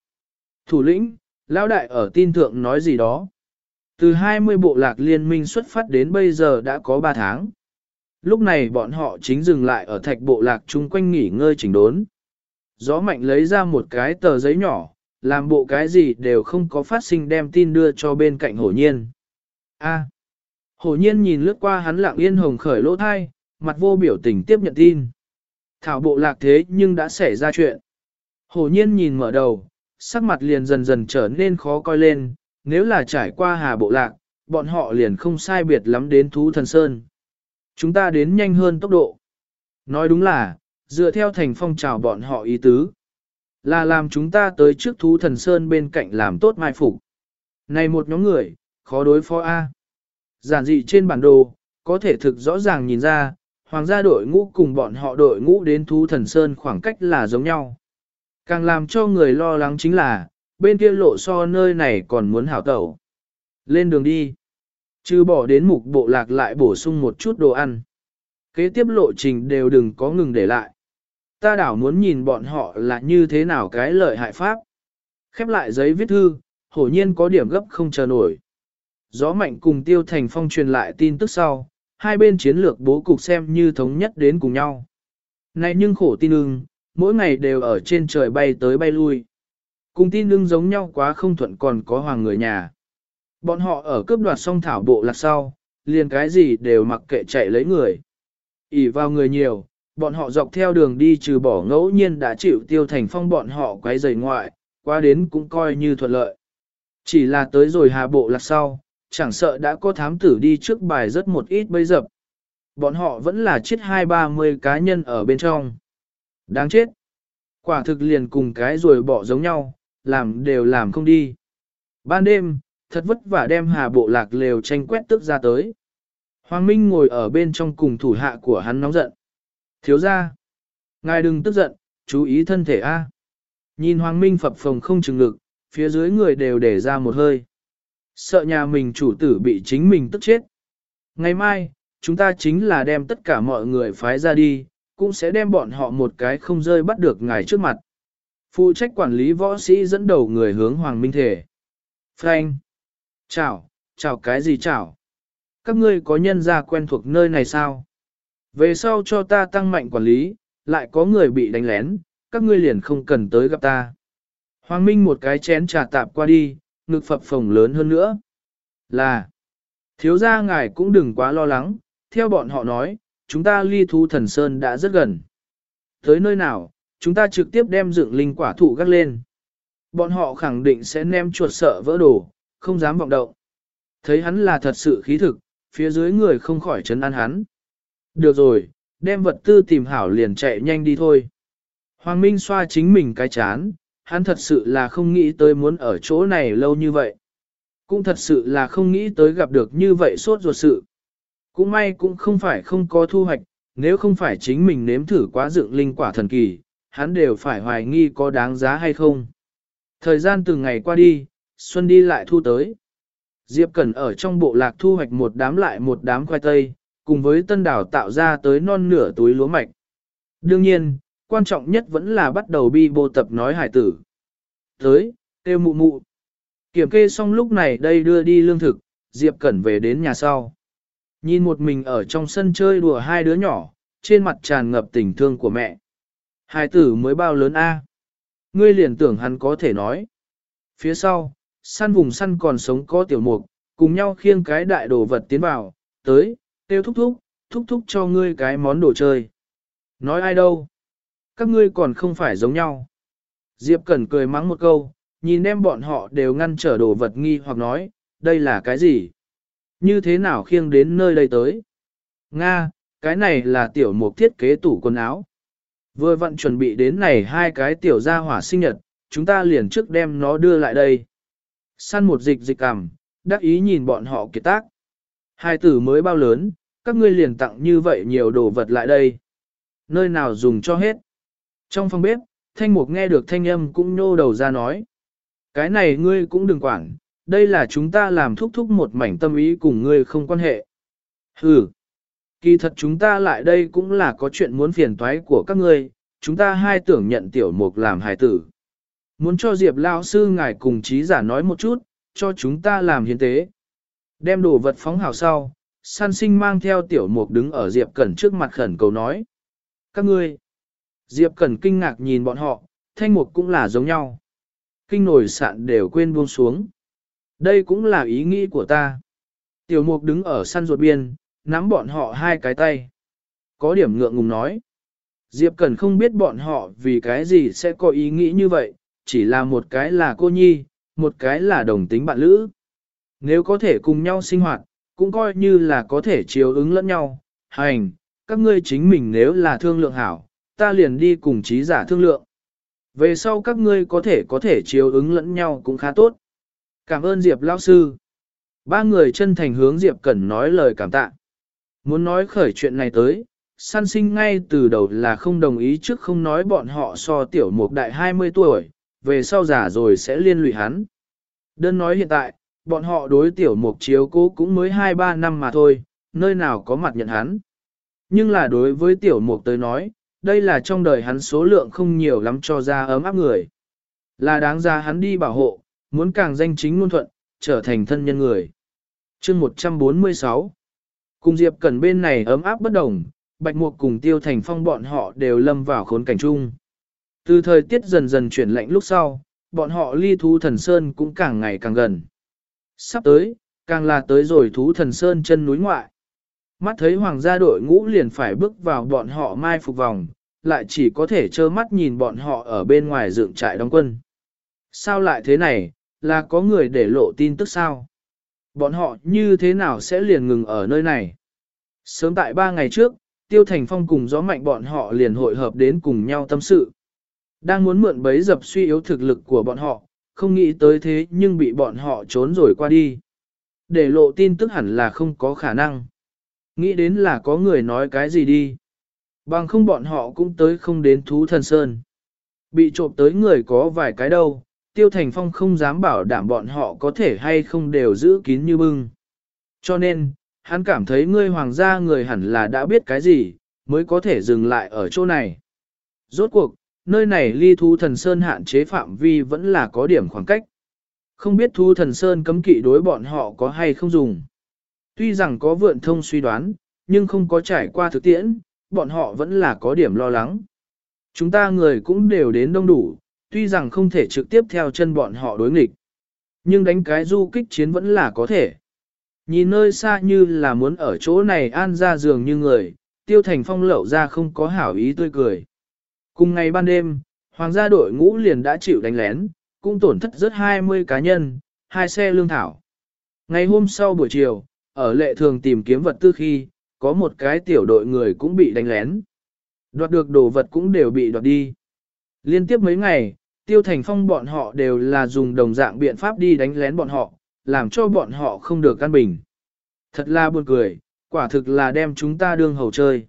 A: Thủ lĩnh, lão đại ở tin thượng nói gì đó. Từ 20 bộ lạc liên minh xuất phát đến bây giờ đã có 3 tháng. Lúc này bọn họ chính dừng lại ở thạch bộ lạc chung quanh nghỉ ngơi chỉnh đốn. Gió mạnh lấy ra một cái tờ giấy nhỏ, làm bộ cái gì đều không có phát sinh đem tin đưa cho bên cạnh hổ nhiên. A. Hổ nhiên nhìn lướt qua hắn lặng yên hồng khởi lỗ thai, mặt vô biểu tình tiếp nhận tin. Thảo bộ lạc thế nhưng đã xảy ra chuyện. Hổ nhiên nhìn mở đầu, sắc mặt liền dần dần trở nên khó coi lên, nếu là trải qua hà bộ lạc, bọn họ liền không sai biệt lắm đến thú thần sơn. Chúng ta đến nhanh hơn tốc độ. Nói đúng là, dựa theo thành phong trào bọn họ ý tứ. Là làm chúng ta tới trước thú thần sơn bên cạnh làm tốt mai phục. Này một nhóm người, khó đối phó A. Giản dị trên bản đồ, có thể thực rõ ràng nhìn ra, hoàng gia đội ngũ cùng bọn họ đội ngũ đến thú thần sơn khoảng cách là giống nhau. Càng làm cho người lo lắng chính là, bên kia lộ so nơi này còn muốn hảo tẩu. Lên đường đi. Chứ bỏ đến mục bộ lạc lại bổ sung một chút đồ ăn. Kế tiếp lộ trình đều đừng có ngừng để lại. Ta đảo muốn nhìn bọn họ là như thế nào cái lợi hại pháp. Khép lại giấy viết thư, hổ nhiên có điểm gấp không chờ nổi. Gió mạnh cùng tiêu thành phong truyền lại tin tức sau, hai bên chiến lược bố cục xem như thống nhất đến cùng nhau. Này nhưng khổ tin ưng, mỗi ngày đều ở trên trời bay tới bay lui. Cùng tin ưng giống nhau quá không thuận còn có hoàng người nhà. Bọn họ ở cướp đoạt song thảo bộ lạc sau, liền cái gì đều mặc kệ chạy lấy người. ỉ vào người nhiều, bọn họ dọc theo đường đi trừ bỏ ngẫu nhiên đã chịu tiêu thành phong bọn họ quấy rầy ngoại, qua đến cũng coi như thuận lợi. Chỉ là tới rồi hà bộ lạc sau, chẳng sợ đã có thám tử đi trước bài rất một ít bấy dập. Bọn họ vẫn là chết hai ba mươi cá nhân ở bên trong. Đáng chết. Quả thực liền cùng cái rồi bỏ giống nhau, làm đều làm không đi. Ban đêm, thật vất vả đem hà bộ lạc lều tranh quét tức ra tới. Hoàng Minh ngồi ở bên trong cùng thủ hạ của hắn nóng giận. Thiếu ra. Ngài đừng tức giận, chú ý thân thể A. Nhìn Hoàng Minh phập phồng không chừng lực, phía dưới người đều để ra một hơi. Sợ nhà mình chủ tử bị chính mình tức chết. Ngày mai, chúng ta chính là đem tất cả mọi người phái ra đi, cũng sẽ đem bọn họ một cái không rơi bắt được ngài trước mặt. Phụ trách quản lý võ sĩ dẫn đầu người hướng Hoàng Minh Thể. Frank. Chào, chào cái gì chào? Các ngươi có nhân gia quen thuộc nơi này sao? Về sau cho ta tăng mạnh quản lý, lại có người bị đánh lén, các ngươi liền không cần tới gặp ta. Hoàng Minh một cái chén trà tạp qua đi, ngực phập phồng lớn hơn nữa. Là, thiếu gia ngài cũng đừng quá lo lắng, theo bọn họ nói, chúng ta ly thú thần sơn đã rất gần. Tới nơi nào, chúng ta trực tiếp đem dựng linh quả thụ gắt lên. Bọn họ khẳng định sẽ ném chuột sợ vỡ đồ, không dám vọng động. Thấy hắn là thật sự khí thực, phía dưới người không khỏi chấn an hắn. Được rồi, đem vật tư tìm hảo liền chạy nhanh đi thôi. Hoàng Minh xoa chính mình cái chán, hắn thật sự là không nghĩ tới muốn ở chỗ này lâu như vậy. Cũng thật sự là không nghĩ tới gặp được như vậy suốt ruột sự. Cũng may cũng không phải không có thu hoạch, nếu không phải chính mình nếm thử quá dựng linh quả thần kỳ, hắn đều phải hoài nghi có đáng giá hay không. Thời gian từng ngày qua đi, Xuân đi lại thu tới. Diệp Cẩn ở trong bộ lạc thu hoạch một đám lại một đám khoai tây, cùng với tân đảo tạo ra tới non nửa túi lúa mạch. Đương nhiên, quan trọng nhất vẫn là bắt đầu bi bô tập nói hải tử. Tới, tiêu mụ mụ. Kiểm kê xong lúc này đây đưa đi lương thực, Diệp Cẩn về đến nhà sau. Nhìn một mình ở trong sân chơi đùa hai đứa nhỏ, trên mặt tràn ngập tình thương của mẹ. Hải tử mới bao lớn a Ngươi liền tưởng hắn có thể nói. Phía sau, săn vùng săn còn sống có tiểu mục, cùng nhau khiêng cái đại đồ vật tiến vào, tới, tiêu thúc thúc, thúc thúc cho ngươi cái món đồ chơi. Nói ai đâu? Các ngươi còn không phải giống nhau. Diệp Cẩn cười mắng một câu, nhìn em bọn họ đều ngăn trở đồ vật nghi hoặc nói, đây là cái gì? Như thế nào khiêng đến nơi đây tới? Nga, cái này là tiểu mục thiết kế tủ quần áo. Vừa vặn chuẩn bị đến này hai cái tiểu gia hỏa sinh nhật, chúng ta liền trước đem nó đưa lại đây. Săn một dịch dịch cằm, đắc ý nhìn bọn họ kiệt tác. Hai tử mới bao lớn, các ngươi liền tặng như vậy nhiều đồ vật lại đây. Nơi nào dùng cho hết. Trong phòng bếp, thanh mục nghe được thanh âm cũng nhô đầu ra nói. Cái này ngươi cũng đừng quản, đây là chúng ta làm thúc thúc một mảnh tâm ý cùng ngươi không quan hệ. Hừ, kỳ thật chúng ta lại đây cũng là có chuyện muốn phiền toái của các ngươi, chúng ta hai tưởng nhận tiểu mục làm hài tử. Muốn cho Diệp Lao sư ngài cùng trí giả nói một chút, cho chúng ta làm hiến tế. Đem đồ vật phóng hào sau, san sinh mang theo tiểu mục đứng ở Diệp Cẩn trước mặt khẩn cầu nói. Các ngươi, Diệp Cẩn kinh ngạc nhìn bọn họ, thanh mục cũng là giống nhau. Kinh nổi sạn đều quên buông xuống. Đây cũng là ý nghĩ của ta. Tiểu mục đứng ở săn ruột biên, nắm bọn họ hai cái tay. Có điểm ngượng ngùng nói. Diệp Cẩn không biết bọn họ vì cái gì sẽ có ý nghĩ như vậy, chỉ là một cái là cô nhi, một cái là đồng tính bạn lữ. Nếu có thể cùng nhau sinh hoạt, cũng coi như là có thể chiều ứng lẫn nhau. Hành, các ngươi chính mình nếu là thương lượng hảo, ta liền đi cùng trí giả thương lượng. Về sau các ngươi có thể có thể chiều ứng lẫn nhau cũng khá tốt. Cảm ơn Diệp Lao Sư. Ba người chân thành hướng Diệp Cẩn nói lời cảm tạ. Muốn nói khởi chuyện này tới, săn sinh ngay từ đầu là không đồng ý trước không nói bọn họ so tiểu mục đại 20 tuổi, về sau già rồi sẽ liên lụy hắn. Đơn nói hiện tại, bọn họ đối tiểu mục chiếu cố cũng mới 2-3 năm mà thôi, nơi nào có mặt nhận hắn. Nhưng là đối với tiểu mục tới nói, đây là trong đời hắn số lượng không nhiều lắm cho ra ấm áp người. Là đáng ra hắn đi bảo hộ, muốn càng danh chính ngôn thuận, trở thành thân nhân người. chương 146 Cùng Diệp Cẩn bên này ấm áp bất đồng, Bạch Mục cùng Tiêu Thành Phong bọn họ đều lâm vào khốn cảnh chung. Từ thời tiết dần dần chuyển lạnh lúc sau, bọn họ ly thú thần sơn cũng càng ngày càng gần. Sắp tới, càng là tới rồi thú thần sơn chân núi ngoại. Mắt thấy hoàng gia đội ngũ liền phải bước vào bọn họ mai phục vòng, lại chỉ có thể trơ mắt nhìn bọn họ ở bên ngoài dựng trại đóng quân. Sao lại thế này, là có người để lộ tin tức sao? Bọn họ như thế nào sẽ liền ngừng ở nơi này? Sớm tại ba ngày trước, Tiêu Thành Phong cùng gió mạnh bọn họ liền hội hợp đến cùng nhau tâm sự. Đang muốn mượn bấy dập suy yếu thực lực của bọn họ, không nghĩ tới thế nhưng bị bọn họ trốn rồi qua đi. Để lộ tin tức hẳn là không có khả năng. Nghĩ đến là có người nói cái gì đi. Bằng không bọn họ cũng tới không đến thú thần sơn. Bị trộm tới người có vài cái đâu, Tiêu Thành Phong không dám bảo đảm bọn họ có thể hay không đều giữ kín như bưng. Cho nên, hắn cảm thấy ngươi hoàng gia người hẳn là đã biết cái gì, mới có thể dừng lại ở chỗ này. Rốt cuộc, nơi này ly thu thần sơn hạn chế phạm vi vẫn là có điểm khoảng cách. Không biết thu thần sơn cấm kỵ đối bọn họ có hay không dùng. Tuy rằng có vượn thông suy đoán, nhưng không có trải qua thực tiễn, bọn họ vẫn là có điểm lo lắng. Chúng ta người cũng đều đến đông đủ, tuy rằng không thể trực tiếp theo chân bọn họ đối nghịch. Nhưng đánh cái du kích chiến vẫn là có thể. Nhìn nơi xa như là muốn ở chỗ này an ra giường như người, tiêu thành phong lậu ra không có hảo ý tươi cười. Cùng ngày ban đêm, hoàng gia đội ngũ liền đã chịu đánh lén, cũng tổn thất rất 20 cá nhân, hai xe lương thảo. Ngày hôm sau buổi chiều, ở lệ thường tìm kiếm vật tư khi, có một cái tiểu đội người cũng bị đánh lén. Đoạt được đồ vật cũng đều bị đoạt đi. Liên tiếp mấy ngày, tiêu thành phong bọn họ đều là dùng đồng dạng biện pháp đi đánh lén bọn họ, làm cho bọn họ không được căn bình. Thật là buồn cười, quả thực là đem chúng ta đương hầu chơi.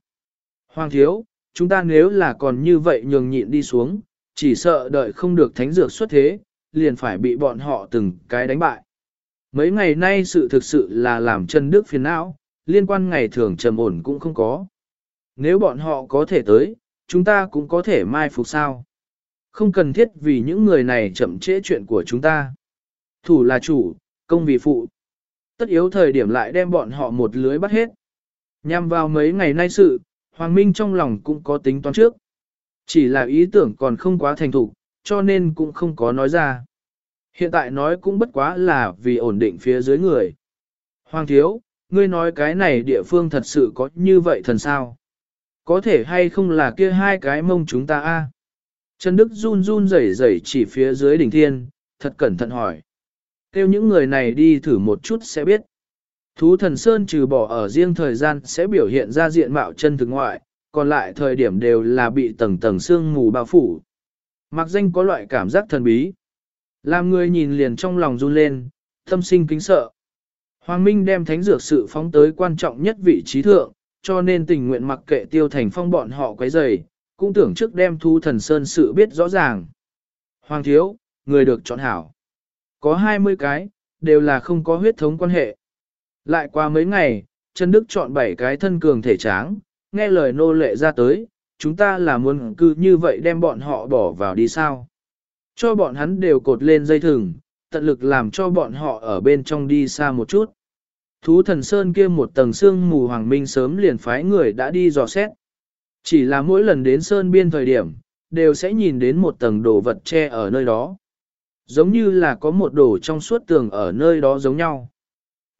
A: Hoàng thiếu, chúng ta nếu là còn như vậy nhường nhịn đi xuống, chỉ sợ đợi không được thánh dược xuất thế, liền phải bị bọn họ từng cái đánh bại. Mấy ngày nay sự thực sự là làm chân đức phiền não, liên quan ngày thường trầm ổn cũng không có. Nếu bọn họ có thể tới, chúng ta cũng có thể mai phục sao. Không cần thiết vì những người này chậm trễ chuyện của chúng ta. Thủ là chủ, công vì phụ. Tất yếu thời điểm lại đem bọn họ một lưới bắt hết. Nhằm vào mấy ngày nay sự, Hoàng Minh trong lòng cũng có tính toán trước. Chỉ là ý tưởng còn không quá thành thục, cho nên cũng không có nói ra. Hiện tại nói cũng bất quá là vì ổn định phía dưới người. Hoàng thiếu, ngươi nói cái này địa phương thật sự có như vậy thần sao? Có thể hay không là kia hai cái mông chúng ta a? Trần Đức run run rẩy rẩy chỉ phía dưới đỉnh thiên, thật cẩn thận hỏi. Kêu những người này đi thử một chút sẽ biết. Thú thần Sơn trừ bỏ ở riêng thời gian sẽ biểu hiện ra diện mạo chân thực ngoại, còn lại thời điểm đều là bị tầng tầng sương mù bao phủ. Mặc danh có loại cảm giác thần bí. Làm người nhìn liền trong lòng run lên, tâm sinh kính sợ. Hoàng Minh đem thánh dược sự phóng tới quan trọng nhất vị trí thượng, cho nên tình nguyện mặc kệ tiêu thành phong bọn họ quấy rầy, cũng tưởng trước đem thu thần sơn sự biết rõ ràng. Hoàng thiếu, người được chọn hảo. Có 20 cái, đều là không có huyết thống quan hệ. Lại qua mấy ngày, Trần Đức chọn 7 cái thân cường thể tráng, nghe lời nô lệ ra tới, chúng ta là muốn cư như vậy đem bọn họ bỏ vào đi sao. Cho bọn hắn đều cột lên dây thừng, tận lực làm cho bọn họ ở bên trong đi xa một chút. Thú thần sơn kia một tầng xương mù hoàng minh sớm liền phái người đã đi dò xét. Chỉ là mỗi lần đến sơn biên thời điểm, đều sẽ nhìn đến một tầng đồ vật che ở nơi đó. Giống như là có một đồ trong suốt tường ở nơi đó giống nhau.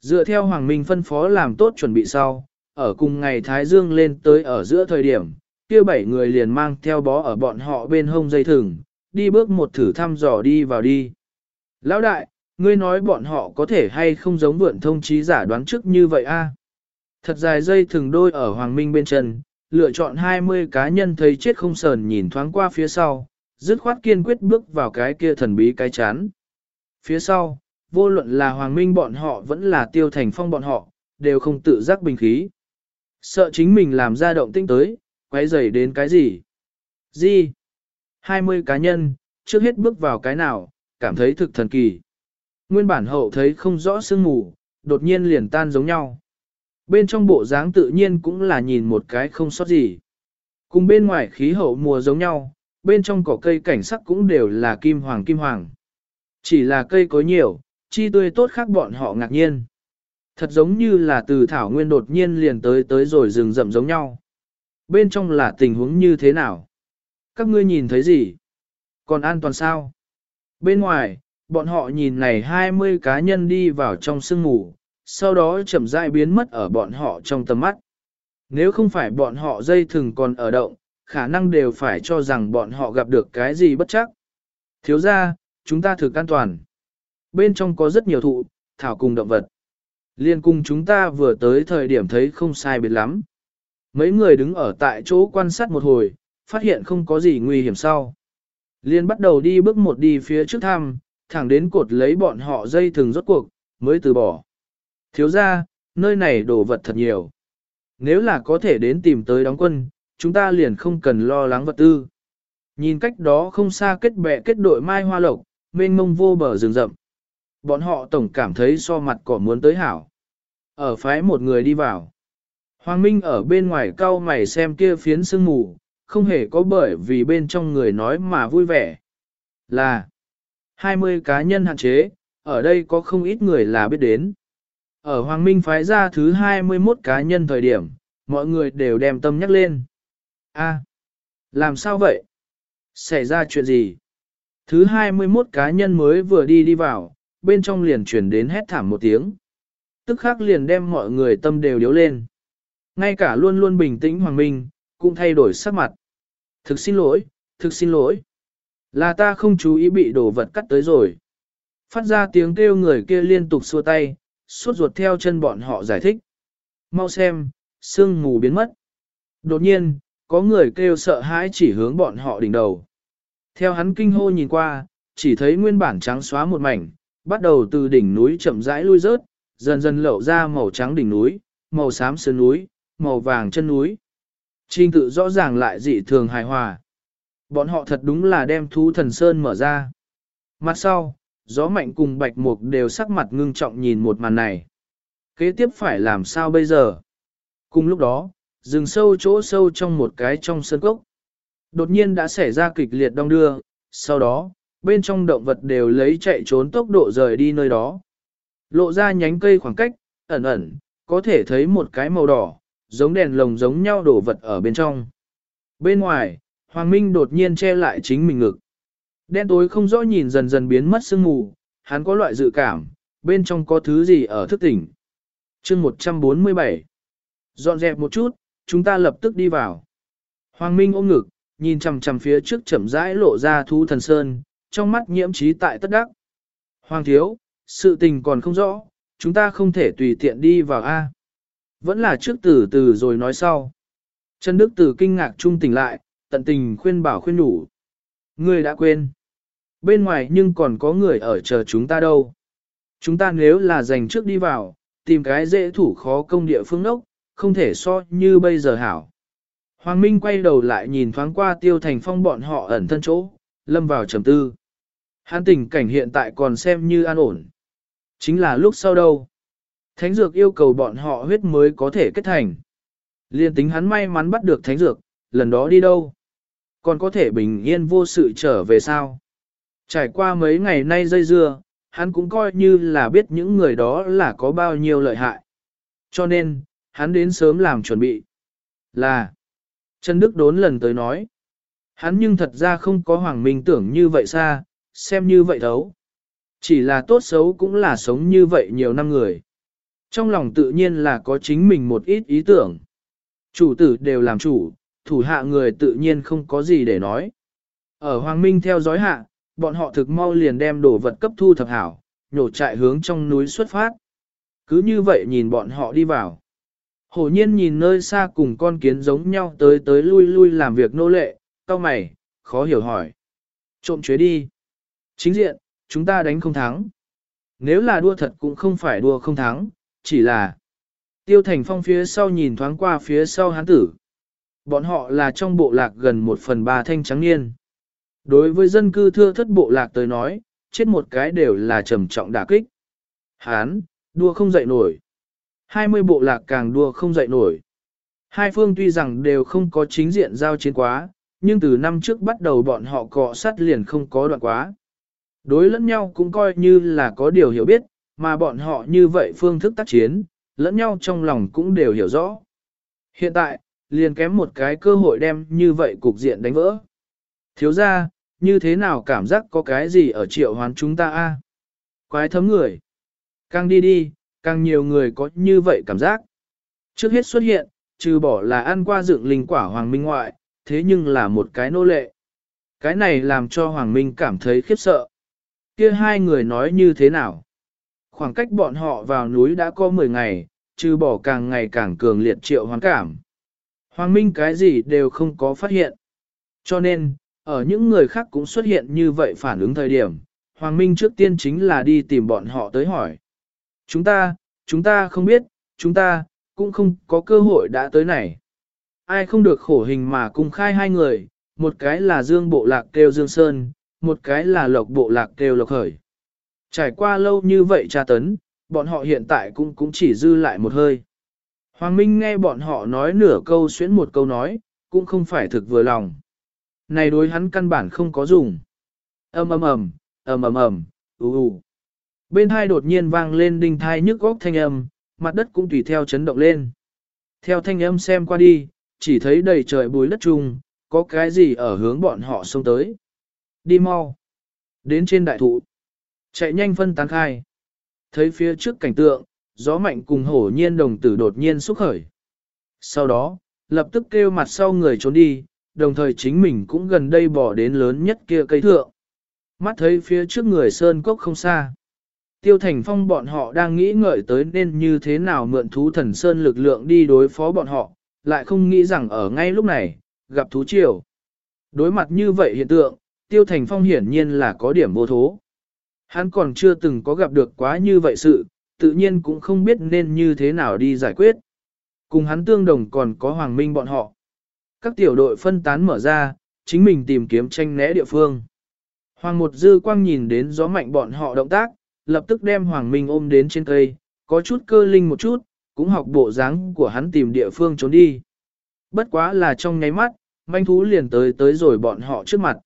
A: Dựa theo Hoàng Minh phân phó làm tốt chuẩn bị sau, ở cùng ngày Thái Dương lên tới ở giữa thời điểm, kia bảy người liền mang theo bó ở bọn họ bên hông dây thừng, đi bước một thử thăm dò đi vào đi. Lão đại, ngươi nói bọn họ có thể hay không giống vượn thông trí giả đoán trước như vậy a? Thật dài dây thừng đôi ở Hoàng Minh bên chân, lựa chọn 20 cá nhân thấy chết không sờn nhìn thoáng qua phía sau, dứt khoát kiên quyết bước vào cái kia thần bí cái chán. Phía sau, vô luận là Hoàng Minh bọn họ vẫn là Tiêu Thành Phong bọn họ, đều không tự giác bình khí. Sợ chính mình làm ra động tinh tới, quay dày đến cái gì? Gì? 20 cá nhân, trước hết bước vào cái nào, cảm thấy thực thần kỳ. Nguyên bản hậu thấy không rõ sương mù, đột nhiên liền tan giống nhau. Bên trong bộ dáng tự nhiên cũng là nhìn một cái không sót gì. Cùng bên ngoài khí hậu mùa giống nhau, bên trong cỏ cây cảnh sắc cũng đều là kim hoàng kim hoàng. Chỉ là cây cối nhiều, chi tươi tốt khác bọn họ ngạc nhiên. Thật giống như là từ thảo nguyên đột nhiên liền tới tới rồi rừng rậm giống nhau. Bên trong là tình huống như thế nào? Các ngươi nhìn thấy gì? Còn an toàn sao? Bên ngoài, bọn họ nhìn này 20 cá nhân đi vào trong sương mù, sau đó chậm rãi biến mất ở bọn họ trong tầm mắt. Nếu không phải bọn họ dây thừng còn ở động, khả năng đều phải cho rằng bọn họ gặp được cái gì bất chắc. Thiếu ra, chúng ta thực an toàn. Bên trong có rất nhiều thụ, thảo cùng động vật. Liên cùng chúng ta vừa tới thời điểm thấy không sai biệt lắm. Mấy người đứng ở tại chỗ quan sát một hồi, phát hiện không có gì nguy hiểm sau. Liên bắt đầu đi bước một đi phía trước thăm, thẳng đến cột lấy bọn họ dây thừng rốt cuộc, mới từ bỏ. Thiếu ra, nơi này đồ vật thật nhiều. Nếu là có thể đến tìm tới đóng quân, chúng ta liền không cần lo lắng vật tư. Nhìn cách đó không xa kết bè kết đội mai hoa lộc, mênh mông vô bờ rừng rậm. Bọn họ tổng cảm thấy so mặt cỏ muốn tới hảo. Ở phái một người đi vào. Hoàng Minh ở bên ngoài cau mày xem kia phiến sương mù, không hề có bởi vì bên trong người nói mà vui vẻ. Là 20 cá nhân hạn chế, ở đây có không ít người là biết đến. Ở Hoàng Minh phái ra thứ 21 cá nhân thời điểm, mọi người đều đem tâm nhắc lên. A, làm sao vậy? Xảy ra chuyện gì? Thứ 21 cá nhân mới vừa đi đi vào, bên trong liền chuyển đến hét thảm một tiếng. Tức khắc liền đem mọi người tâm đều điếu lên. Ngay cả luôn luôn bình tĩnh Hoàng Minh, cũng thay đổi sắc mặt. Thực xin lỗi, thực xin lỗi. Là ta không chú ý bị đồ vật cắt tới rồi. Phát ra tiếng kêu người kia liên tục xua tay, suốt ruột theo chân bọn họ giải thích. Mau xem, sương mù biến mất. Đột nhiên, có người kêu sợ hãi chỉ hướng bọn họ đỉnh đầu. Theo hắn kinh hô nhìn qua, chỉ thấy nguyên bản trắng xóa một mảnh, bắt đầu từ đỉnh núi chậm rãi lui rớt, dần dần lộ ra màu trắng đỉnh núi, màu xám sơn núi, màu vàng chân núi. Trình tự rõ ràng lại dị thường hài hòa. Bọn họ thật đúng là đem thú thần sơn mở ra. Mặt sau, gió mạnh cùng bạch mục đều sắc mặt ngưng trọng nhìn một màn này. Kế tiếp phải làm sao bây giờ? Cùng lúc đó, rừng sâu chỗ sâu trong một cái trong sân cốc. Đột nhiên đã xảy ra kịch liệt đong đưa, sau đó, bên trong động vật đều lấy chạy trốn tốc độ rời đi nơi đó. Lộ ra nhánh cây khoảng cách, ẩn ẩn, có thể thấy một cái màu đỏ, giống đèn lồng giống nhau đổ vật ở bên trong. Bên ngoài, Hoàng Minh đột nhiên che lại chính mình ngực. Đen tối không rõ nhìn dần dần biến mất sương mù, hắn có loại dự cảm, bên trong có thứ gì ở thức tỉnh. chương 147 Dọn dẹp một chút, chúng ta lập tức đi vào. Hoàng Minh ôm ngực, nhìn chằm chằm phía trước chậm rãi lộ ra thú thần sơn, trong mắt nhiễm trí tại tất đắc. Hoàng thiếu, sự tình còn không rõ, chúng ta không thể tùy tiện đi vào A. Vẫn là trước từ từ rồi nói sau. Trần Đức Tử kinh ngạc trung tỉnh lại, tận tình khuyên bảo khuyên đủ. Ngươi đã quên. Bên ngoài nhưng còn có người ở chờ chúng ta đâu. Chúng ta nếu là dành trước đi vào, tìm cái dễ thủ khó công địa phương đốc, không thể so như bây giờ hảo. Hoàng Minh quay đầu lại nhìn thoáng qua tiêu thành phong bọn họ ẩn thân chỗ, lâm vào trầm tư. Hắn tình cảnh hiện tại còn xem như an ổn. Chính là lúc sau đâu. Thánh dược yêu cầu bọn họ huyết mới có thể kết thành. Liên tính hắn may mắn bắt được thánh dược, lần đó đi đâu? Còn có thể bình yên vô sự trở về sao? Trải qua mấy ngày nay dây dưa, hắn cũng coi như là biết những người đó là có bao nhiêu lợi hại. Cho nên, hắn đến sớm làm chuẩn bị. Là, Trần Đức đốn lần tới nói, hắn nhưng thật ra không có Hoàng Minh tưởng như vậy xa, xem như vậy thấu. Chỉ là tốt xấu cũng là sống như vậy nhiều năm người. Trong lòng tự nhiên là có chính mình một ít ý tưởng. Chủ tử đều làm chủ, thủ hạ người tự nhiên không có gì để nói. Ở Hoàng Minh theo dõi hạ, bọn họ thực mau liền đem đồ vật cấp thu thập hảo, nhổ chạy hướng trong núi xuất phát. Cứ như vậy nhìn bọn họ đi vào. Hổ nhiên nhìn nơi xa cùng con kiến giống nhau tới tới lui lui làm việc nô lệ, cao mày, khó hiểu hỏi. Trộm chuế đi. Chính diện, chúng ta đánh không thắng. Nếu là đua thật cũng không phải đua không thắng, chỉ là tiêu thành phong phía sau nhìn thoáng qua phía sau hán tử. Bọn họ là trong bộ lạc gần một phần ba thanh trắng niên. Đối với dân cư thưa thất bộ lạc tới nói, chết một cái đều là trầm trọng đả kích. Hán, đua không dậy nổi. 20 bộ lạc càng đua không dậy nổi. Hai phương tuy rằng đều không có chính diện giao chiến quá, nhưng từ năm trước bắt đầu bọn họ cọ sát liền không có đoạn quá. Đối lẫn nhau cũng coi như là có điều hiểu biết, mà bọn họ như vậy phương thức tác chiến, lẫn nhau trong lòng cũng đều hiểu rõ. Hiện tại, liền kém một cái cơ hội đem như vậy cục diện đánh vỡ. Thiếu ra, như thế nào cảm giác có cái gì ở triệu hoán chúng ta a? Quái thấm người. Càng đi đi, càng nhiều người có như vậy cảm giác. Trước hết xuất hiện, trừ bỏ là ăn qua dựng linh quả hoàng minh ngoại, thế nhưng là một cái nô lệ. Cái này làm cho hoàng minh cảm thấy khiếp sợ. Kia hai người nói như thế nào? Khoảng cách bọn họ vào núi đã có 10 ngày, trừ bỏ càng ngày càng cường liệt triệu hoán cảm. Hoàng Minh cái gì đều không có phát hiện. Cho nên, ở những người khác cũng xuất hiện như vậy phản ứng thời điểm, Hoàng Minh trước tiên chính là đi tìm bọn họ tới hỏi. Chúng ta, chúng ta không biết, chúng ta, cũng không có cơ hội đã tới này. Ai không được khổ hình mà cung khai hai người, một cái là Dương Bộ Lạc kêu Dương Sơn, một cái là Lộc Bộ Lạc kêu Lộc Khởi. Trải qua lâu như vậy tra tấn, bọn họ hiện tại cũng cũng chỉ dư lại một hơi. Hoàng Minh nghe bọn họ nói nửa câu xuyến một câu nói, cũng không phải thực vừa lòng. Này đối hắn căn bản không có dùng. ầm ầm ầm, ầm ầm ầm, ù ù. Bên hai đột nhiên vang lên đinh thai nhức góc thanh âm, mặt đất cũng tùy theo chấn động lên. Theo thanh âm xem qua đi, chỉ thấy đầy trời bùi đất trùng, có cái gì ở hướng bọn họ xông tới. Đi mau. Đến trên đại thụ. Chạy nhanh phân tán khai. Thấy phía trước cảnh tượng, gió mạnh cùng hổ nhiên đồng tử đột nhiên xúc khởi. Sau đó, lập tức kêu mặt sau người trốn đi, đồng thời chính mình cũng gần đây bỏ đến lớn nhất kia cây thượng. Mắt thấy phía trước người sơn cốc không xa. Tiêu Thành Phong bọn họ đang nghĩ ngợi tới nên như thế nào mượn thú thần sơn lực lượng đi đối phó bọn họ, lại không nghĩ rằng ở ngay lúc này, gặp thú triều. Đối mặt như vậy hiện tượng, Tiêu Thành Phong hiển nhiên là có điểm vô thố. Hắn còn chưa từng có gặp được quá như vậy sự, tự nhiên cũng không biết nên như thế nào đi giải quyết. Cùng hắn tương đồng còn có Hoàng Minh bọn họ. Các tiểu đội phân tán mở ra, chính mình tìm kiếm tranh né địa phương. Hoàng một dư quang nhìn đến gió mạnh bọn họ động tác, lập tức đem Hoàng Minh ôm đến trên cây, có chút cơ linh một chút, cũng học bộ dáng của hắn tìm địa phương trốn đi. Bất quá là trong nháy mắt, manh thú liền tới tới rồi bọn họ trước mặt.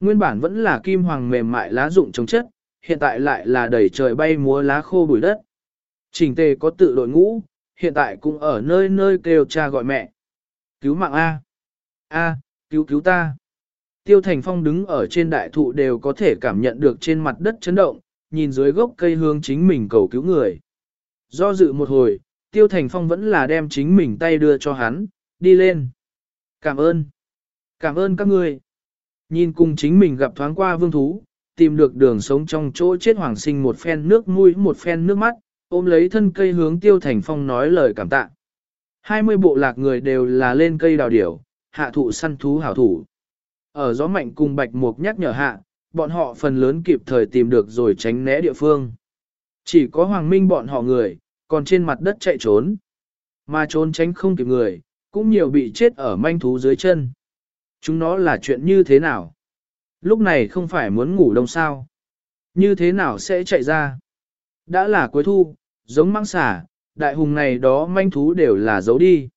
A: Nguyên bản vẫn là kim hoàng mềm mại lá rụng chống chất, hiện tại lại là đẩy trời bay múa lá khô bụi đất. Trình tề có tự đội ngũ, hiện tại cũng ở nơi nơi kêu cha gọi mẹ. Cứu mạng A. A, cứu cứu ta. Tiêu Thành Phong đứng ở trên đại thụ đều có thể cảm nhận được trên mặt đất chấn động, nhìn dưới gốc cây hương chính mình cầu cứu người. Do dự một hồi, Tiêu Thành Phong vẫn là đem chính mình tay đưa cho hắn, đi lên. Cảm ơn. Cảm ơn các ngươi. Nhìn cùng chính mình gặp thoáng qua vương thú, tìm được đường sống trong chỗ chết hoàng sinh một phen nước mũi một phen nước mắt, ôm lấy thân cây hướng Tiêu Thành Phong nói lời cảm tạ. 20 bộ lạc người đều là lên cây đào điểu, hạ thụ săn thú hảo thủ. Ở gió mạnh cùng bạch mục nhắc nhở hạ, bọn họ phần lớn kịp thời tìm được rồi tránh né địa phương. Chỉ có hoàng minh bọn họ người, còn trên mặt đất chạy trốn. Mà trốn tránh không kịp người, cũng nhiều bị chết ở manh thú dưới chân. Chúng nó là chuyện như thế nào? Lúc này không phải muốn ngủ đông sao? Như thế nào sẽ chạy ra? Đã là cuối thu, giống mang xả, đại hùng này đó manh thú đều là giấu đi.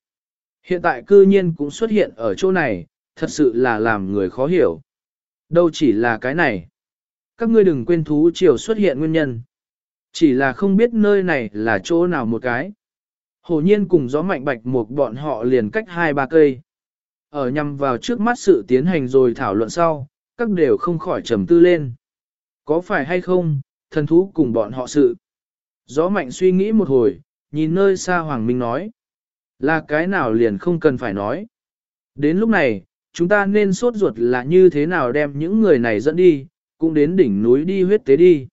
A: Hiện tại cư nhiên cũng xuất hiện ở chỗ này, thật sự là làm người khó hiểu. Đâu chỉ là cái này. Các ngươi đừng quên thú triều xuất hiện nguyên nhân. Chỉ là không biết nơi này là chỗ nào một cái. Hồ nhiên cùng gió mạnh bạch một bọn họ liền cách hai ba cây. Ở nhằm vào trước mắt sự tiến hành rồi thảo luận sau, các đều không khỏi trầm tư lên. Có phải hay không, thần thú cùng bọn họ sự. Gió mạnh suy nghĩ một hồi, nhìn nơi xa Hoàng Minh nói. Là cái nào liền không cần phải nói. Đến lúc này, chúng ta nên sốt ruột là như thế nào đem những người này dẫn đi, cũng đến đỉnh núi đi huyết tế đi.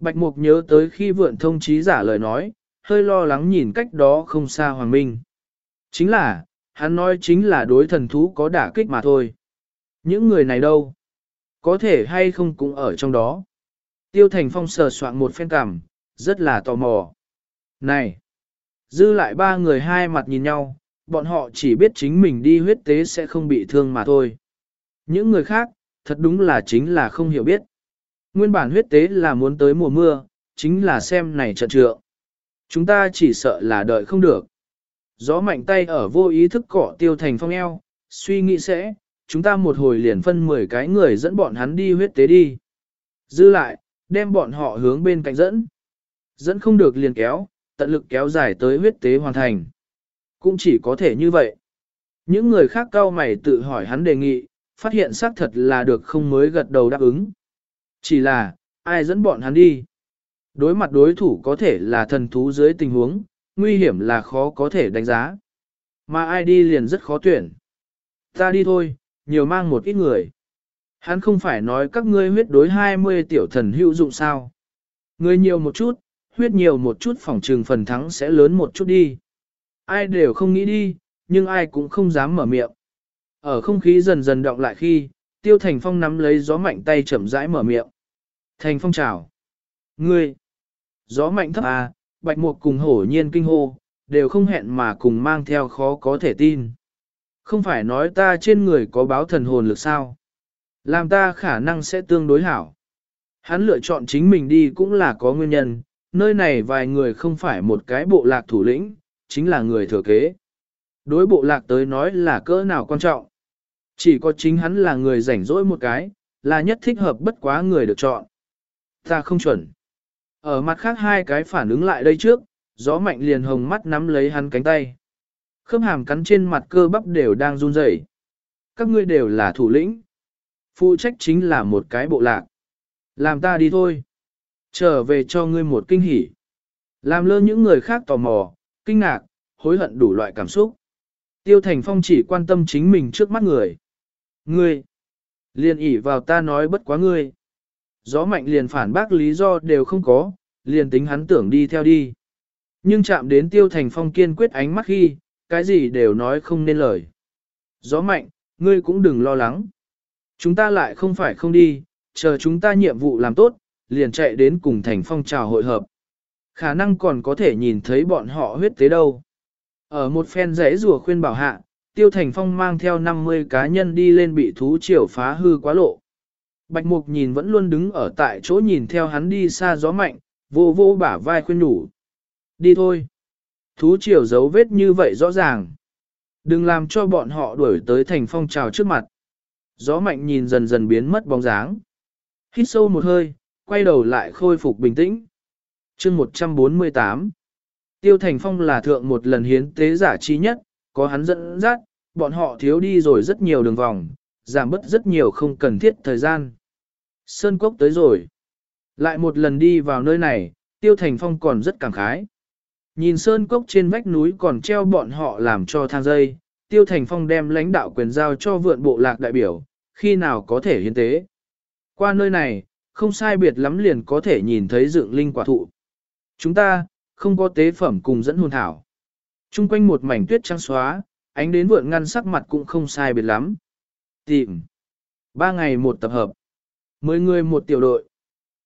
A: Bạch Mục nhớ tới khi vượn thông trí giả lời nói, hơi lo lắng nhìn cách đó không xa Hoàng Minh. Chính là, hắn nói chính là đối thần thú có đả kích mà thôi. Những người này đâu? Có thể hay không cũng ở trong đó. Tiêu Thành Phong sờ soạn một phen cảm, rất là tò mò. Này! Dư lại ba người hai mặt nhìn nhau, bọn họ chỉ biết chính mình đi huyết tế sẽ không bị thương mà thôi. Những người khác, thật đúng là chính là không hiểu biết. Nguyên bản huyết tế là muốn tới mùa mưa, chính là xem này trận trượng. Chúng ta chỉ sợ là đợi không được. Gió mạnh tay ở vô ý thức cỏ tiêu thành phong eo, suy nghĩ sẽ, chúng ta một hồi liền phân 10 cái người dẫn bọn hắn đi huyết tế đi. Dư lại, đem bọn họ hướng bên cạnh dẫn. Dẫn không được liền kéo, tận lực kéo dài tới huyết tế hoàn thành. Cũng chỉ có thể như vậy. Những người khác cao mày tự hỏi hắn đề nghị, phát hiện xác thật là được không mới gật đầu đáp ứng. Chỉ là, ai dẫn bọn hắn đi? Đối mặt đối thủ có thể là thần thú dưới tình huống, nguy hiểm là khó có thể đánh giá. Mà ai đi liền rất khó tuyển. Ta đi thôi, nhiều mang một ít người. Hắn không phải nói các ngươi huyết đối 20 tiểu thần hữu dụng sao. Người nhiều một chút, huyết nhiều một chút phòng trường phần thắng sẽ lớn một chút đi. Ai đều không nghĩ đi, nhưng ai cũng không dám mở miệng. Ở không khí dần dần động lại khi, Tiêu Thành Phong nắm lấy gió mạnh tay chậm rãi mở miệng. Thành Phong chào. Ngươi. Gió mạnh thấp à, bạch mục cùng hổ nhiên kinh hô, đều không hẹn mà cùng mang theo khó có thể tin. Không phải nói ta trên người có báo thần hồn lực sao. Làm ta khả năng sẽ tương đối hảo. Hắn lựa chọn chính mình đi cũng là có nguyên nhân, nơi này vài người không phải một cái bộ lạc thủ lĩnh, chính là người thừa kế. Đối bộ lạc tới nói là cỡ nào quan trọng. Chỉ có chính hắn là người rảnh rỗi một cái, là nhất thích hợp bất quá người được chọn. Ta không chuẩn. Ở mặt khác hai cái phản ứng lại đây trước, gió mạnh liền hồng mắt nắm lấy hắn cánh tay. Khớp hàm cắn trên mặt cơ bắp đều đang run rẩy. Các ngươi đều là thủ lĩnh. Phụ trách chính là một cái bộ lạc. Làm ta đi thôi. Trở về cho ngươi một kinh hỉ. Làm lơ những người khác tò mò, kinh ngạc, hối hận đủ loại cảm xúc. Tiêu Thành Phong chỉ quan tâm chính mình trước mắt người. Ngươi, liền ỉ vào ta nói bất quá ngươi. Gió mạnh liền phản bác lý do đều không có, liền tính hắn tưởng đi theo đi. Nhưng chạm đến Tiêu Thành Phong kiên quyết ánh mắt khi, cái gì đều nói không nên lời. Gió mạnh, ngươi cũng đừng lo lắng. Chúng ta lại không phải không đi, chờ chúng ta nhiệm vụ làm tốt, liền chạy đến cùng thành phong trào hội hợp. Khả năng còn có thể nhìn thấy bọn họ huyết tế đâu. Ở một phen rẽ rùa khuyên bảo hạ, Tiêu Thành Phong mang theo 50 cá nhân đi lên bị thú triều phá hư quá lộ. Bạch Mục nhìn vẫn luôn đứng ở tại chỗ nhìn theo hắn đi xa gió mạnh, vô vô bả vai khuyên nhủ. Đi thôi. Thú triều dấu vết như vậy rõ ràng. Đừng làm cho bọn họ đuổi tới thành phong trào trước mặt. Gió mạnh nhìn dần dần biến mất bóng dáng. Hít sâu một hơi, quay đầu lại khôi phục bình tĩnh. chương 148 Tiêu Thành Phong là thượng một lần hiến tế giả chi nhất, có hắn dẫn dắt, bọn họ thiếu đi rồi rất nhiều đường vòng, giảm bớt rất nhiều không cần thiết thời gian. Sơn Cốc tới rồi. Lại một lần đi vào nơi này, Tiêu Thành Phong còn rất cảm khái. Nhìn Sơn Cốc trên vách núi còn treo bọn họ làm cho thang dây, Tiêu Thành Phong đem lãnh đạo quyền giao cho vượn bộ lạc đại biểu, khi nào có thể hiến tế. Qua nơi này, không sai biệt lắm liền có thể nhìn thấy dựng linh quả thụ. Chúng ta, không có tế phẩm cùng dẫn hồn thảo. Trung quanh một mảnh tuyết trắng xóa, ánh đến vượn ngăn sắc mặt cũng không sai biệt lắm. Tìm. Ba ngày một tập hợp. Mười người một tiểu đội.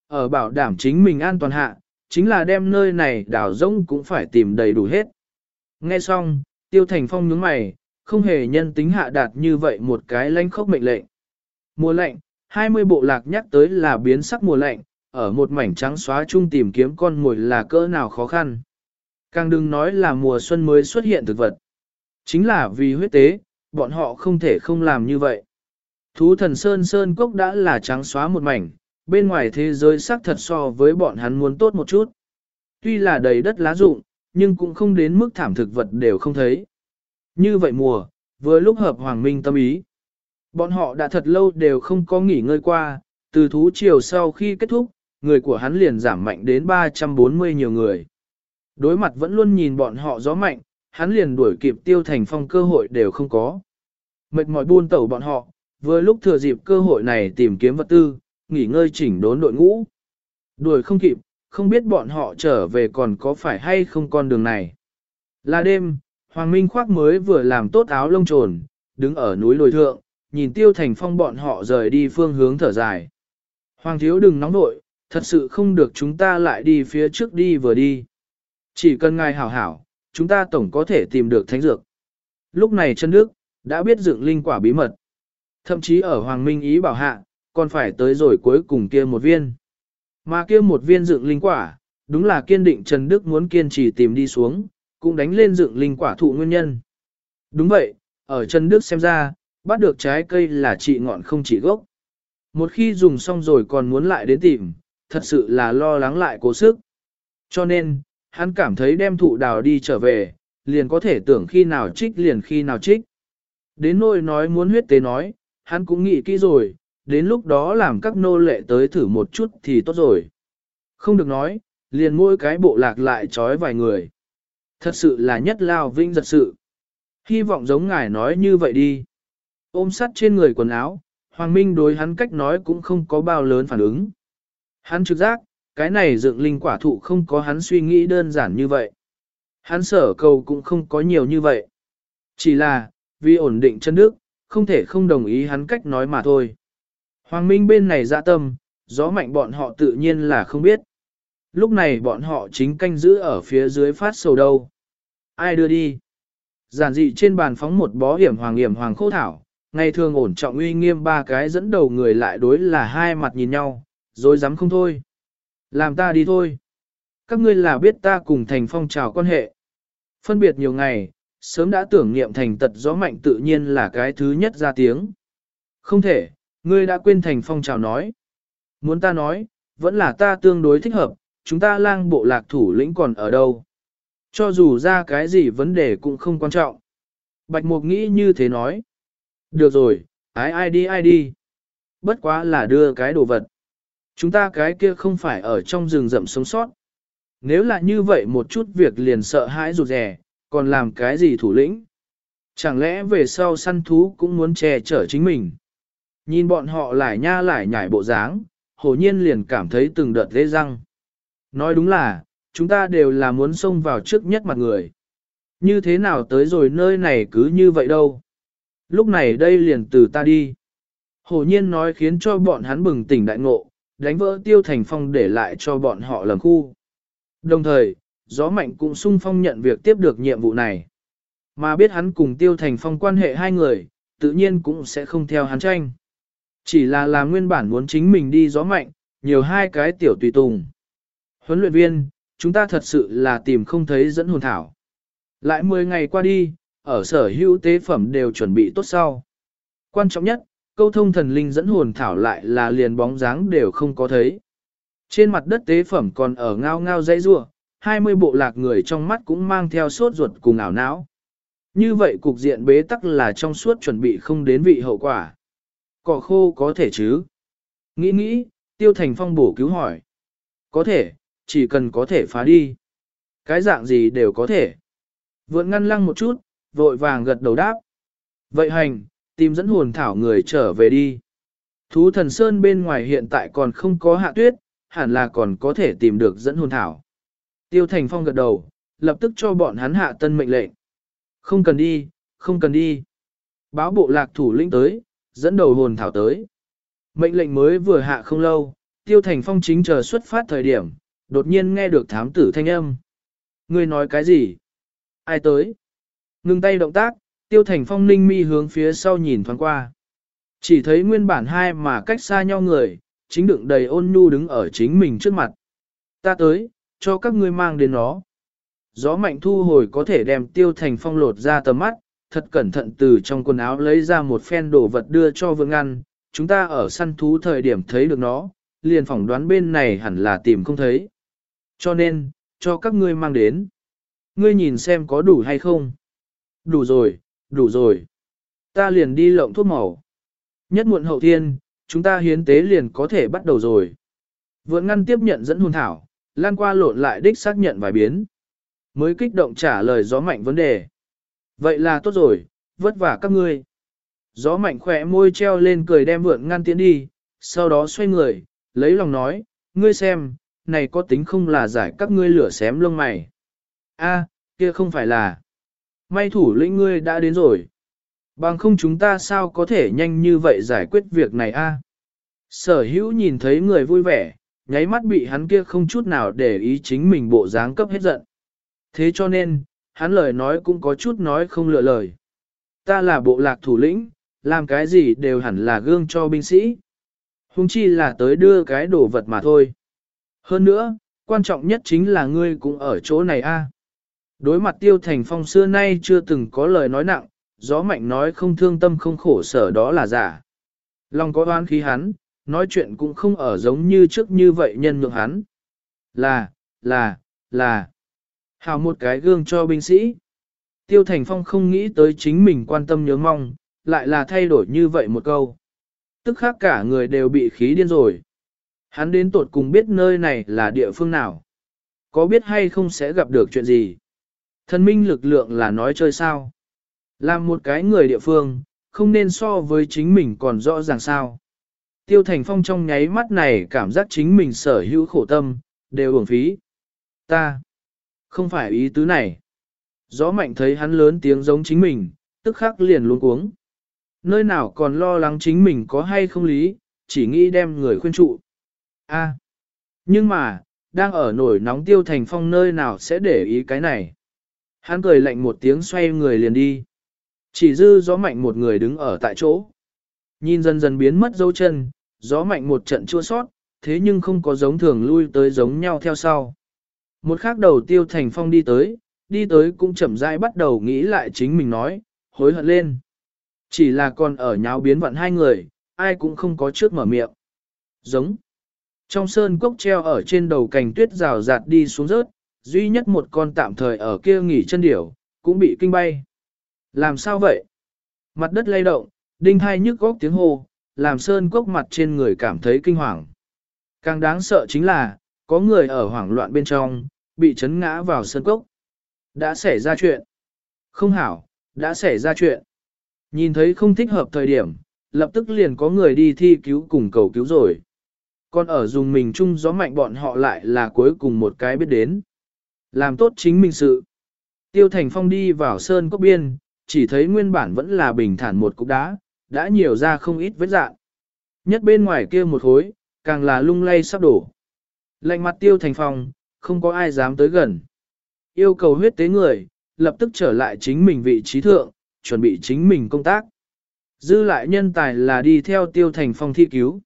A: Ở bảo đảm chính mình an toàn hạ, chính là đem nơi này đảo rỗng cũng phải tìm đầy đủ hết. Nghe xong, tiêu thành phong nhướng mày, không hề nhân tính hạ đạt như vậy một cái lãnh khốc mệnh lệnh. Mùa lạnh, 20 bộ lạc nhắc tới là biến sắc mùa lạnh, ở một mảnh trắng xóa chung tìm kiếm con mồi là cỡ nào khó khăn. Càng đừng nói là mùa xuân mới xuất hiện thực vật. Chính là vì huyết tế, bọn họ không thể không làm như vậy. Thú thần Sơn Sơn Cốc đã là trắng xóa một mảnh, bên ngoài thế giới sắc thật so với bọn hắn muốn tốt một chút. Tuy là đầy đất lá rụng, nhưng cũng không đến mức thảm thực vật đều không thấy. Như vậy mùa, vừa lúc hợp hoàng minh tâm ý. Bọn họ đã thật lâu đều không có nghỉ ngơi qua, từ thú chiều sau khi kết thúc, người của hắn liền giảm mạnh đến 340 nhiều người. Đối mặt vẫn luôn nhìn bọn họ gió mạnh, hắn liền đuổi kịp tiêu thành phong cơ hội đều không có. Mệt mỏi buôn tẩu bọn họ, vừa lúc thừa dịp cơ hội này tìm kiếm vật tư, nghỉ ngơi chỉnh đốn đội ngũ. Đuổi không kịp, không biết bọn họ trở về còn có phải hay không con đường này. Là đêm, Hoàng Minh khoác mới vừa làm tốt áo lông trồn, đứng ở núi lồi thượng, nhìn tiêu thành phong bọn họ rời đi phương hướng thở dài. Hoàng thiếu đừng nóng nội, thật sự không được chúng ta lại đi phía trước đi vừa đi. Chỉ cần ngài hảo hảo, chúng ta tổng có thể tìm được thánh dược. Lúc này chân đức, đã biết dựng linh quả bí mật. Thậm chí ở Hoàng Minh ý bảo hạ, còn phải tới rồi cuối cùng kia một viên. Mà kia một viên dựng linh quả, đúng là kiên định Trần Đức muốn kiên trì tìm đi xuống, cũng đánh lên dựng linh quả thụ nguyên nhân. Đúng vậy, ở Trần Đức xem ra, bắt được trái cây là trị ngọn không trị gốc. Một khi dùng xong rồi còn muốn lại đến tìm, thật sự là lo lắng lại cố sức. Cho nên, hắn cảm thấy đem thụ đào đi trở về, liền có thể tưởng khi nào trích liền khi nào trích. Đến nỗi nói muốn huyết tế nói, hắn cũng nghĩ kỹ rồi, đến lúc đó làm các nô lệ tới thử một chút thì tốt rồi. Không được nói, liền mỗi cái bộ lạc lại trói vài người. Thật sự là nhất lao vinh giật sự. Hy vọng giống ngài nói như vậy đi. Ôm sắt trên người quần áo, Hoàng Minh đối hắn cách nói cũng không có bao lớn phản ứng. Hắn trực giác, cái này dựng linh quả thụ không có hắn suy nghĩ đơn giản như vậy. Hắn sở cầu cũng không có nhiều như vậy. Chỉ là, vì ổn định chân đức, không thể không đồng ý hắn cách nói mà thôi. Hoàng Minh bên này dạ tâm, gió mạnh bọn họ tự nhiên là không biết. Lúc này bọn họ chính canh giữ ở phía dưới phát sầu đâu. Ai đưa đi? Giản dị trên bàn phóng một bó hiểm hoàng hiểm hoàng khô thảo, ngày thường ổn trọng uy nghiêm ba cái dẫn đầu người lại đối là hai mặt nhìn nhau, rồi dám không thôi. Làm ta đi thôi. Các ngươi là biết ta cùng thành phong trào quan hệ. Phân biệt nhiều ngày, sớm đã tưởng niệm thành tật gió mạnh tự nhiên là cái thứ nhất ra tiếng. Không thể, ngươi đã quên thành phong trào nói. Muốn ta nói, vẫn là ta tương đối thích hợp, chúng ta lang bộ lạc thủ lĩnh còn ở đâu. Cho dù ra cái gì vấn đề cũng không quan trọng. Bạch Mục nghĩ như thế nói. Được rồi, ai ai đi ai đi. Bất quá là đưa cái đồ vật. Chúng ta cái kia không phải ở trong rừng rậm sống sót. Nếu là như vậy một chút việc liền sợ hãi rụt rè, còn làm cái gì thủ lĩnh? Chẳng lẽ về sau săn thú cũng muốn che chở chính mình? Nhìn bọn họ lại nha lại nhảy bộ dáng, hồ nhiên liền cảm thấy từng đợt lê răng. Nói đúng là, chúng ta đều là muốn xông vào trước nhất mặt người. Như thế nào tới rồi nơi này cứ như vậy đâu? Lúc này đây liền từ ta đi. Hồ nhiên nói khiến cho bọn hắn bừng tỉnh đại ngộ, đánh vỡ tiêu thành phong để lại cho bọn họ lầm khu. Đồng thời, gió mạnh cũng sung phong nhận việc tiếp được nhiệm vụ này. Mà biết hắn cùng tiêu thành phong quan hệ hai người, tự nhiên cũng sẽ không theo hắn tranh. Chỉ là là nguyên bản muốn chính mình đi gió mạnh, nhiều hai cái tiểu tùy tùng. Huấn luyện viên, chúng ta thật sự là tìm không thấy dẫn hồn thảo. Lại 10 ngày qua đi, ở sở hữu tế phẩm đều chuẩn bị tốt sau. Quan trọng nhất, câu thông thần linh dẫn hồn thảo lại là liền bóng dáng đều không có thấy. Trên mặt đất tế phẩm còn ở ngao ngao dãy rua, 20 bộ lạc người trong mắt cũng mang theo sốt ruột cùng ảo não. Như vậy cục diện bế tắc là trong suốt chuẩn bị không đến vị hậu quả. Cỏ khô có thể chứ? Nghĩ nghĩ, tiêu thành phong bổ cứu hỏi. Có thể, chỉ cần có thể phá đi. Cái dạng gì đều có thể. Vượn ngăn lăng một chút, vội vàng gật đầu đáp. Vậy hành, tìm dẫn hồn thảo người trở về đi. Thú thần sơn bên ngoài hiện tại còn không có hạ tuyết, hẳn là còn có thể tìm được dẫn hồn thảo. Tiêu Thành Phong gật đầu, lập tức cho bọn hắn hạ tân mệnh lệnh. Không cần đi, không cần đi. Báo bộ lạc thủ lĩnh tới, dẫn đầu hồn thảo tới. Mệnh lệnh mới vừa hạ không lâu, Tiêu Thành Phong chính chờ xuất phát thời điểm, đột nhiên nghe được thám tử thanh âm. Ngươi nói cái gì? Ai tới? Ngưng tay động tác, Tiêu Thành Phong ninh mi hướng phía sau nhìn thoáng qua. Chỉ thấy nguyên bản hai mà cách xa nhau người, chính đựng đầy ôn nhu đứng ở chính mình trước mặt. Ta tới, cho các ngươi mang đến nó. Gió mạnh thu hồi có thể đem tiêu thành phong lột ra tầm mắt, thật cẩn thận từ trong quần áo lấy ra một phen đồ vật đưa cho vương ăn, chúng ta ở săn thú thời điểm thấy được nó, liền phỏng đoán bên này hẳn là tìm không thấy. Cho nên, cho các ngươi mang đến. Ngươi nhìn xem có đủ hay không. Đủ rồi, đủ rồi. Ta liền đi lộng thuốc màu. Nhất muộn hậu thiên, chúng ta hiến tế liền có thể bắt đầu rồi. Vượng ngăn tiếp nhận dẫn hồn thảo, lan qua lộn lại đích xác nhận vài biến. Mới kích động trả lời gió mạnh vấn đề. Vậy là tốt rồi, vất vả các ngươi. Gió mạnh khỏe môi treo lên cười đem vượn ngăn tiến đi, sau đó xoay người, lấy lòng nói, ngươi xem, này có tính không là giải các ngươi lửa xém lông mày. A, kia không phải là. May thủ lĩnh ngươi đã đến rồi. Bằng không chúng ta sao có thể nhanh như vậy giải quyết việc này a? Sở hữu nhìn thấy người vui vẻ, nháy mắt bị hắn kia không chút nào để ý chính mình bộ dáng cấp hết giận. Thế cho nên, hắn lời nói cũng có chút nói không lựa lời. Ta là bộ lạc thủ lĩnh, làm cái gì đều hẳn là gương cho binh sĩ. Hùng chi là tới đưa cái đồ vật mà thôi. Hơn nữa, quan trọng nhất chính là ngươi cũng ở chỗ này a. Đối mặt tiêu thành phong xưa nay chưa từng có lời nói nặng, gió mạnh nói không thương tâm không khổ sở đó là giả. Lòng có oan khí hắn, nói chuyện cũng không ở giống như trước như vậy nhân nhượng hắn. Là, là, là, hào một cái gương cho binh sĩ. Tiêu Thành Phong không nghĩ tới chính mình quan tâm nhớ mong, lại là thay đổi như vậy một câu. Tức khác cả người đều bị khí điên rồi. Hắn đến tột cùng biết nơi này là địa phương nào. Có biết hay không sẽ gặp được chuyện gì. Thần minh lực lượng là nói chơi sao. Làm một cái người địa phương, không nên so với chính mình còn rõ ràng sao. Tiêu Thành Phong trong nháy mắt này cảm giác chính mình sở hữu khổ tâm, đều uổng phí. Ta, không phải ý tứ này. Gió mạnh thấy hắn lớn tiếng giống chính mình, tức khắc liền luôn cuống. Nơi nào còn lo lắng chính mình có hay không lý, chỉ nghĩ đem người khuyên trụ. A, nhưng mà, đang ở nổi nóng tiêu thành phong nơi nào sẽ để ý cái này. Hắn cười lạnh một tiếng xoay người liền đi. Chỉ dư gió mạnh một người đứng ở tại chỗ. Nhìn dần dần biến mất dấu chân, gió mạnh một trận chua sót, thế nhưng không có giống thường lui tới giống nhau theo sau. Một khắc đầu tiêu thành phong đi tới, đi tới cũng chậm rãi bắt đầu nghĩ lại chính mình nói, hối hận lên. Chỉ là còn ở nháo biến vận hai người, ai cũng không có trước mở miệng. Giống. Trong sơn cốc treo ở trên đầu cành tuyết rào rạt đi xuống rớt, duy nhất một con tạm thời ở kia nghỉ chân điểu, cũng bị kinh bay. Làm sao vậy? Mặt đất lay động, đinh hai nhức góc tiếng hô, làm sơn cốc mặt trên người cảm thấy kinh hoàng. Càng đáng sợ chính là, có người ở hoảng loạn bên trong, bị chấn ngã vào sơn cốc. Đã xảy ra chuyện. Không hảo, đã xảy ra chuyện. Nhìn thấy không thích hợp thời điểm, lập tức liền có người đi thi cứu cùng cầu cứu rồi. Còn ở dùng mình chung gió mạnh bọn họ lại là cuối cùng một cái biết đến. Làm tốt chính mình sự. Tiêu Thành Phong đi vào sơn cốc biên, chỉ thấy nguyên bản vẫn là bình thản một cục đá, đã nhiều ra không ít vết dạng. Nhất bên ngoài kia một khối, càng là lung lay sắp đổ. Lạnh mặt Tiêu Thành Phong, không có ai dám tới gần. Yêu cầu huyết tế người, lập tức trở lại chính mình vị trí thượng, chuẩn bị chính mình công tác. Dư lại nhân tài là đi theo Tiêu Thành Phong thi cứu.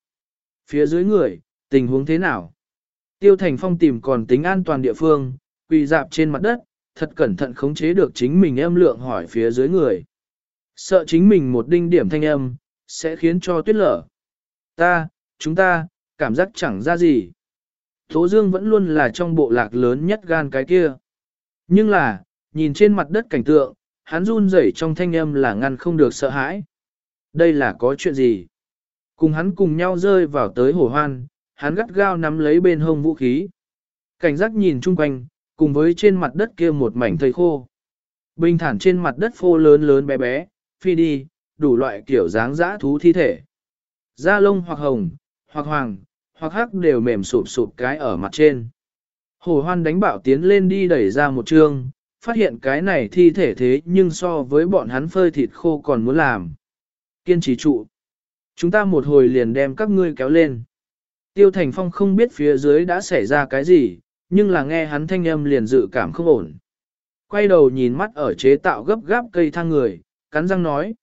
A: Phía dưới người, tình huống thế nào? Tiêu Thành Phong tìm còn tính an toàn địa phương, quỳ dạp trên mặt đất, thật cẩn thận khống chế được chính mình em lượng hỏi phía dưới người. Sợ chính mình một đinh điểm thanh âm, sẽ khiến cho tuyết lở. Ta, chúng ta, cảm giác chẳng ra gì. Tố Dương vẫn luôn là trong bộ lạc lớn nhất gan cái kia. Nhưng là, nhìn trên mặt đất cảnh tượng, hắn run rẩy trong thanh âm là ngăn không được sợ hãi. Đây là có chuyện gì? Cùng hắn cùng nhau rơi vào tới hổ hoan, hắn gắt gao nắm lấy bên hông vũ khí. Cảnh giác nhìn chung quanh, cùng với trên mặt đất kia một mảnh thây khô. Bình thản trên mặt đất phô lớn lớn bé bé, phi đi, đủ loại kiểu dáng dã thú thi thể. Da lông hoặc hồng, hoặc hoàng, hoặc hắc đều mềm sụp sụp cái ở mặt trên. Hồ hoan đánh bảo tiến lên đi đẩy ra một trường, phát hiện cái này thi thể thế nhưng so với bọn hắn phơi thịt khô còn muốn làm. Kiên trì trụ. Chúng ta một hồi liền đem các ngươi kéo lên. Tiêu Thành Phong không biết phía dưới đã xảy ra cái gì, nhưng là nghe hắn thanh âm liền dự cảm không ổn. Quay đầu nhìn mắt ở chế tạo gấp gáp cây thang người, cắn răng nói.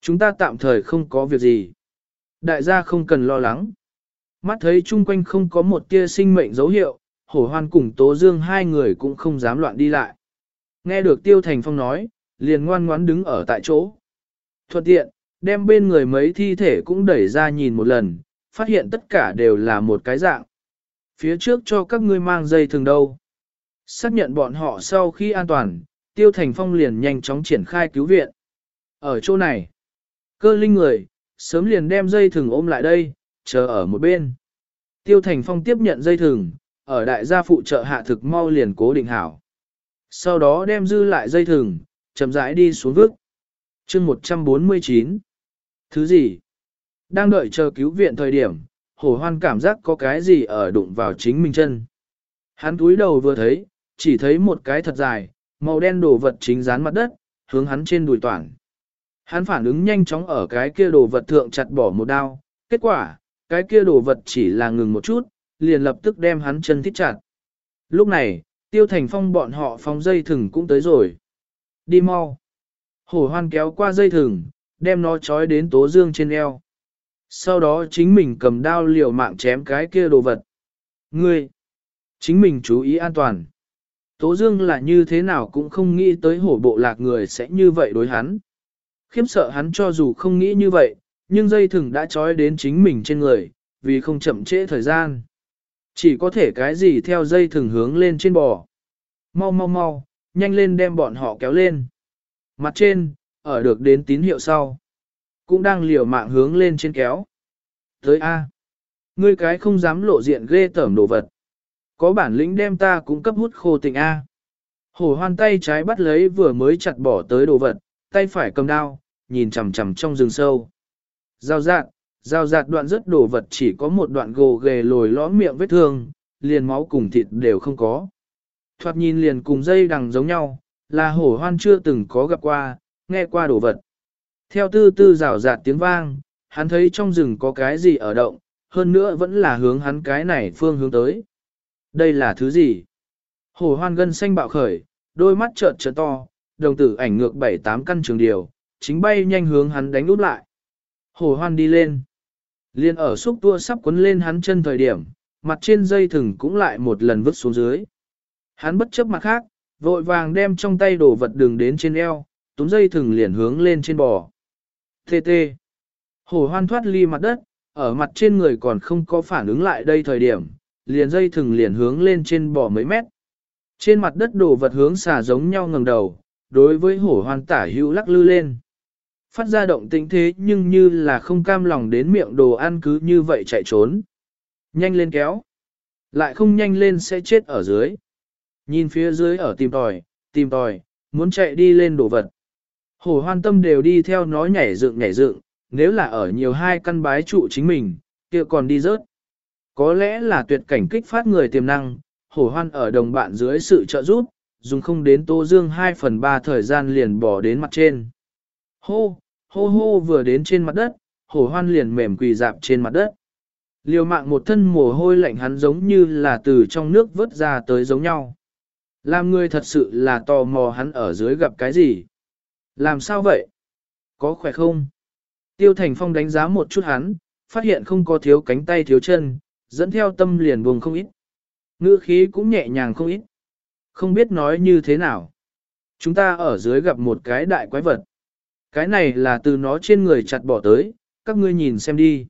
A: Chúng ta tạm thời không có việc gì. Đại gia không cần lo lắng. Mắt thấy chung quanh không có một tia sinh mệnh dấu hiệu, hổ hoan cùng tố dương hai người cũng không dám loạn đi lại. Nghe được tiêu thành phong nói, liền ngoan ngoãn đứng ở tại chỗ. Thuận tiện, đem bên người mấy thi thể cũng đẩy ra nhìn một lần, phát hiện tất cả đều là một cái dạng. Phía trước cho các ngươi mang dây thường đâu. Xác nhận bọn họ sau khi an toàn, tiêu thành phong liền nhanh chóng triển khai cứu viện. Ở chỗ này, cơ linh người, sớm liền đem dây thừng ôm lại đây, chờ ở một bên. Tiêu thành phong tiếp nhận dây thừng, ở đại gia phụ trợ hạ thực mau liền cố định hảo. Sau đó đem dư lại dây thừng, chậm rãi đi xuống vức. chương 149. Thứ gì? Đang đợi chờ cứu viện thời điểm, hổ hoan cảm giác có cái gì ở đụng vào chính mình chân. Hắn túi đầu vừa thấy, chỉ thấy một cái thật dài, màu đen đồ vật chính dán mặt đất, hướng hắn trên đùi toàn. Hắn phản ứng nhanh chóng ở cái kia đồ vật thượng chặt bỏ một đao, kết quả, cái kia đồ vật chỉ là ngừng một chút, liền lập tức đem hắn chân thít chặt. Lúc này, tiêu thành phong bọn họ phóng dây thừng cũng tới rồi. Đi mau. Hổ hoan kéo qua dây thừng, đem nó trói đến tố dương trên eo. Sau đó chính mình cầm đao liều mạng chém cái kia đồ vật. Ngươi, chính mình chú ý an toàn. Tố Dương là như thế nào cũng không nghĩ tới hổ bộ lạc người sẽ như vậy đối hắn. Khiếm sợ hắn cho dù không nghĩ như vậy, nhưng dây thừng đã trói đến chính mình trên người, vì không chậm trễ thời gian. Chỉ có thể cái gì theo dây thừng hướng lên trên bò. Mau mau mau, nhanh lên đem bọn họ kéo lên. Mặt trên, ở được đến tín hiệu sau. Cũng đang liều mạng hướng lên trên kéo. Tới A. Ngươi cái không dám lộ diện ghê tởm đồ vật. Có bản lĩnh đem ta cũng cấp hút khô tình A. Hổ hoan tay trái bắt lấy vừa mới chặt bỏ tới đồ vật, tay phải cầm đao, nhìn chằm chằm trong rừng sâu. Giao dạn, giao dạt đoạn rất đồ vật chỉ có một đoạn gồ ghề lồi lõm miệng vết thương, liền máu cùng thịt đều không có. Thoạt nhìn liền cùng dây đằng giống nhau, là hổ hoan chưa từng có gặp qua, nghe qua đồ vật. Theo tư tư rào rạt tiếng vang, hắn thấy trong rừng có cái gì ở động, hơn nữa vẫn là hướng hắn cái này phương hướng tới. Đây là thứ gì? Hổ hoan gân xanh bạo khởi, đôi mắt trợn trợn to, đồng tử ảnh ngược bảy tám căn trường điều, chính bay nhanh hướng hắn đánh úp lại. hồ hoan đi lên. Liên ở xúc tua sắp quấn lên hắn chân thời điểm, mặt trên dây thừng cũng lại một lần vứt xuống dưới. Hắn bất chấp mặt khác, vội vàng đem trong tay đồ vật đường đến trên eo, túm dây thừng liền hướng lên trên bò. Tê tê. hồ hoan thoát ly mặt đất, ở mặt trên người còn không có phản ứng lại đây thời điểm, liền dây thừng liền hướng lên trên bò mấy mét. Trên mặt đất đồ vật hướng xà giống nhau ngẩng đầu, đối với hổ hoan tả hữu lắc lư lên. Phát ra động tĩnh thế nhưng như là không cam lòng đến miệng đồ ăn cứ như vậy chạy trốn. Nhanh lên kéo. Lại không nhanh lên sẽ chết ở dưới. Nhìn phía dưới ở tìm tòi, tìm tòi, muốn chạy đi lên đồ vật. Hổ hoan tâm đều đi theo nó nhảy dựng nhảy dựng, nếu là ở nhiều hai căn bái trụ chính mình, kia còn đi rớt. Có lẽ là tuyệt cảnh kích phát người tiềm năng, hổ hoan ở đồng bạn dưới sự trợ giúp, dùng không đến tô dương 2 phần 3 thời gian liền bỏ đến mặt trên. Hô, hô hô vừa đến trên mặt đất, hổ hoan liền mềm quỳ dạp trên mặt đất. Liều mạng một thân mồ hôi lạnh hắn giống như là từ trong nước vớt ra tới giống nhau. Làm người thật sự là tò mò hắn ở dưới gặp cái gì. Làm sao vậy? Có khỏe không? Tiêu Thành Phong đánh giá một chút hắn, phát hiện không có thiếu cánh tay thiếu chân, dẫn theo tâm liền buông không ít. Ngữ khí cũng nhẹ nhàng không ít. Không biết nói như thế nào. Chúng ta ở dưới gặp một cái đại quái vật. Cái này là từ nó trên người chặt bỏ tới, các ngươi nhìn xem đi.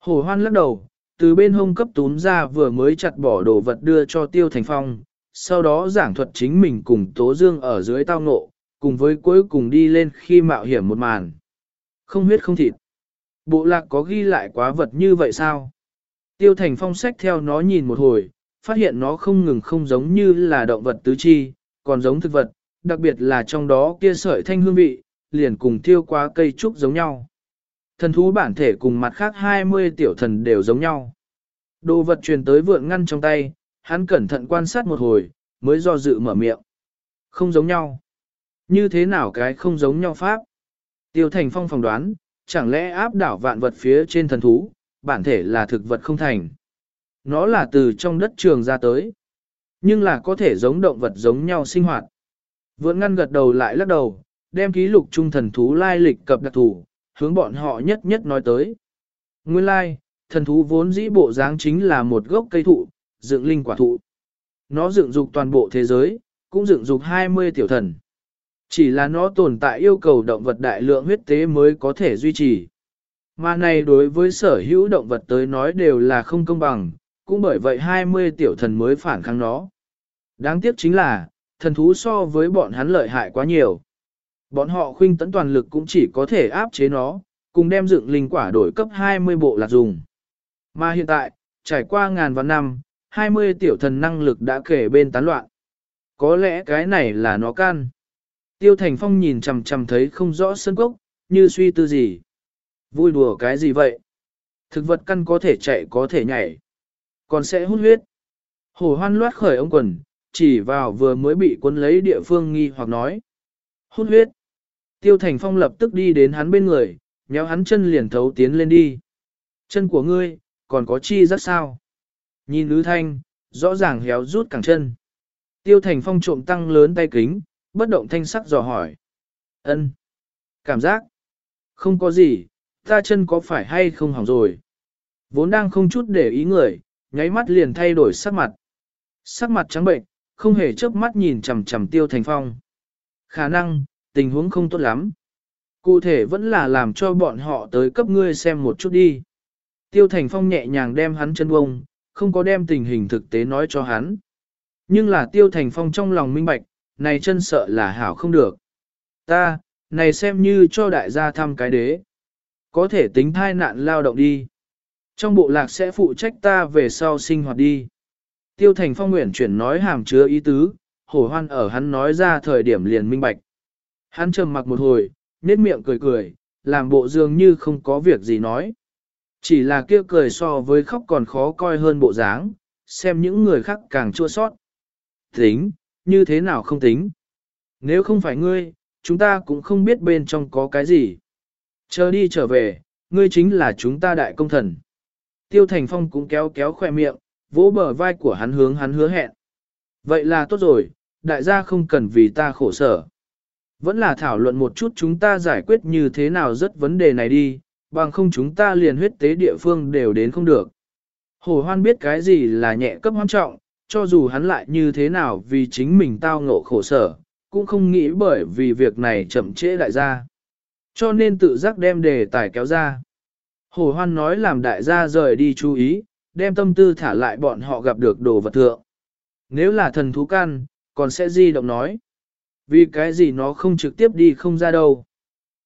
A: Hổ hoan lắc đầu, từ bên hông cấp túm ra vừa mới chặt bỏ đồ vật đưa cho Tiêu Thành Phong, sau đó giảng thuật chính mình cùng Tố Dương ở dưới tao ngộ, cùng với cuối cùng đi lên khi mạo hiểm một màn. Không huyết không thịt. Bộ lạc có ghi lại quá vật như vậy sao? Tiêu Thành Phong sách theo nó nhìn một hồi, phát hiện nó không ngừng không giống như là động vật tứ chi, còn giống thực vật, đặc biệt là trong đó kia sợi thanh hương vị, liền cùng thiêu quá cây trúc giống nhau. Thần thú bản thể cùng mặt khác 20 tiểu thần đều giống nhau. Đồ vật truyền tới vượn ngăn trong tay, hắn cẩn thận quan sát một hồi, mới do dự mở miệng. Không giống nhau. Như thế nào cái không giống nhau pháp? Tiêu thành phong phỏng đoán, chẳng lẽ áp đảo vạn vật phía trên thần thú, bản thể là thực vật không thành. Nó là từ trong đất trường ra tới. Nhưng là có thể giống động vật giống nhau sinh hoạt. Vượn ngăn gật đầu lại lắc đầu, đem ký lục trung thần thú lai lịch cập đặc thủ, hướng bọn họ nhất nhất nói tới. Nguyên lai, thần thú vốn dĩ bộ dáng chính là một gốc cây thụ, dựng linh quả thụ. Nó dựng dục toàn bộ thế giới, cũng dựng dục 20 tiểu thần. Chỉ là nó tồn tại yêu cầu động vật đại lượng huyết tế mới có thể duy trì. Mà này đối với sở hữu động vật tới nói đều là không công bằng, cũng bởi vậy 20 tiểu thần mới phản kháng nó. Đáng tiếc chính là, thần thú so với bọn hắn lợi hại quá nhiều. Bọn họ khuynh tấn toàn lực cũng chỉ có thể áp chế nó, cùng đem dựng linh quả đổi cấp 20 bộ lạc dùng. Mà hiện tại, trải qua ngàn vạn năm, 20 tiểu thần năng lực đã kể bên tán loạn. Có lẽ cái này là nó can. Tiêu Thành Phong nhìn chằm chằm thấy không rõ sân cốc, như suy tư gì. Vui đùa cái gì vậy? Thực vật căn có thể chạy có thể nhảy. Còn sẽ hút huyết. Hổ hoan loát khởi ông quần, chỉ vào vừa mới bị cuốn lấy địa phương nghi hoặc nói. Hút huyết. Tiêu Thành Phong lập tức đi đến hắn bên người, nhéo hắn chân liền thấu tiến lên đi. Chân của ngươi, còn có chi rất sao? Nhìn Lữ Thanh, rõ ràng héo rút cẳng chân. Tiêu Thành Phong trộm tăng lớn tay kính, bất động thanh sắc dò hỏi. Ân, Cảm giác? Không có gì, Ta chân có phải hay không hỏng rồi? Vốn đang không chút để ý người, nháy mắt liền thay đổi sắc mặt. Sắc mặt trắng bệnh, không hề chớp mắt nhìn chằm chằm tiêu thành phong. Khả năng, tình huống không tốt lắm. Cụ thể vẫn là làm cho bọn họ tới cấp ngươi xem một chút đi. Tiêu Thành Phong nhẹ nhàng đem hắn chân bông, không có đem tình hình thực tế nói cho hắn. Nhưng là Tiêu Thành Phong trong lòng minh bạch, này chân sợ là hảo không được. Ta, này xem như cho đại gia thăm cái đế. Có thể tính thai nạn lao động đi. Trong bộ lạc sẽ phụ trách ta về sau sinh hoạt đi. Tiêu Thành Phong nguyện chuyển nói hàm chứa ý tứ, hổ hoan ở hắn nói ra thời điểm liền minh bạch. Hắn trầm mặc một hồi, nét miệng cười cười, làm bộ dường như không có việc gì nói. Chỉ là kia cười so với khóc còn khó coi hơn bộ dáng, xem những người khác càng chua sót. Tính, như thế nào không tính? Nếu không phải ngươi, chúng ta cũng không biết bên trong có cái gì. Chờ đi trở về, ngươi chính là chúng ta đại công thần. Tiêu Thành Phong cũng kéo kéo khỏe miệng, vỗ bờ vai của hắn hướng hắn hứa hẹn. Vậy là tốt rồi, đại gia không cần vì ta khổ sở. Vẫn là thảo luận một chút chúng ta giải quyết như thế nào rất vấn đề này đi, bằng không chúng ta liền huyết tế địa phương đều đến không được. Hồ Hoan biết cái gì là nhẹ cấp hoan trọng, cho dù hắn lại như thế nào vì chính mình tao ngộ khổ sở, cũng không nghĩ bởi vì việc này chậm trễ đại gia. Cho nên tự giác đem đề tài kéo ra. Hồ Hoan nói làm đại gia rời đi chú ý, đem tâm tư thả lại bọn họ gặp được đồ vật thượng. Nếu là thần thú can, còn sẽ di động nói. Vì cái gì nó không trực tiếp đi không ra đâu.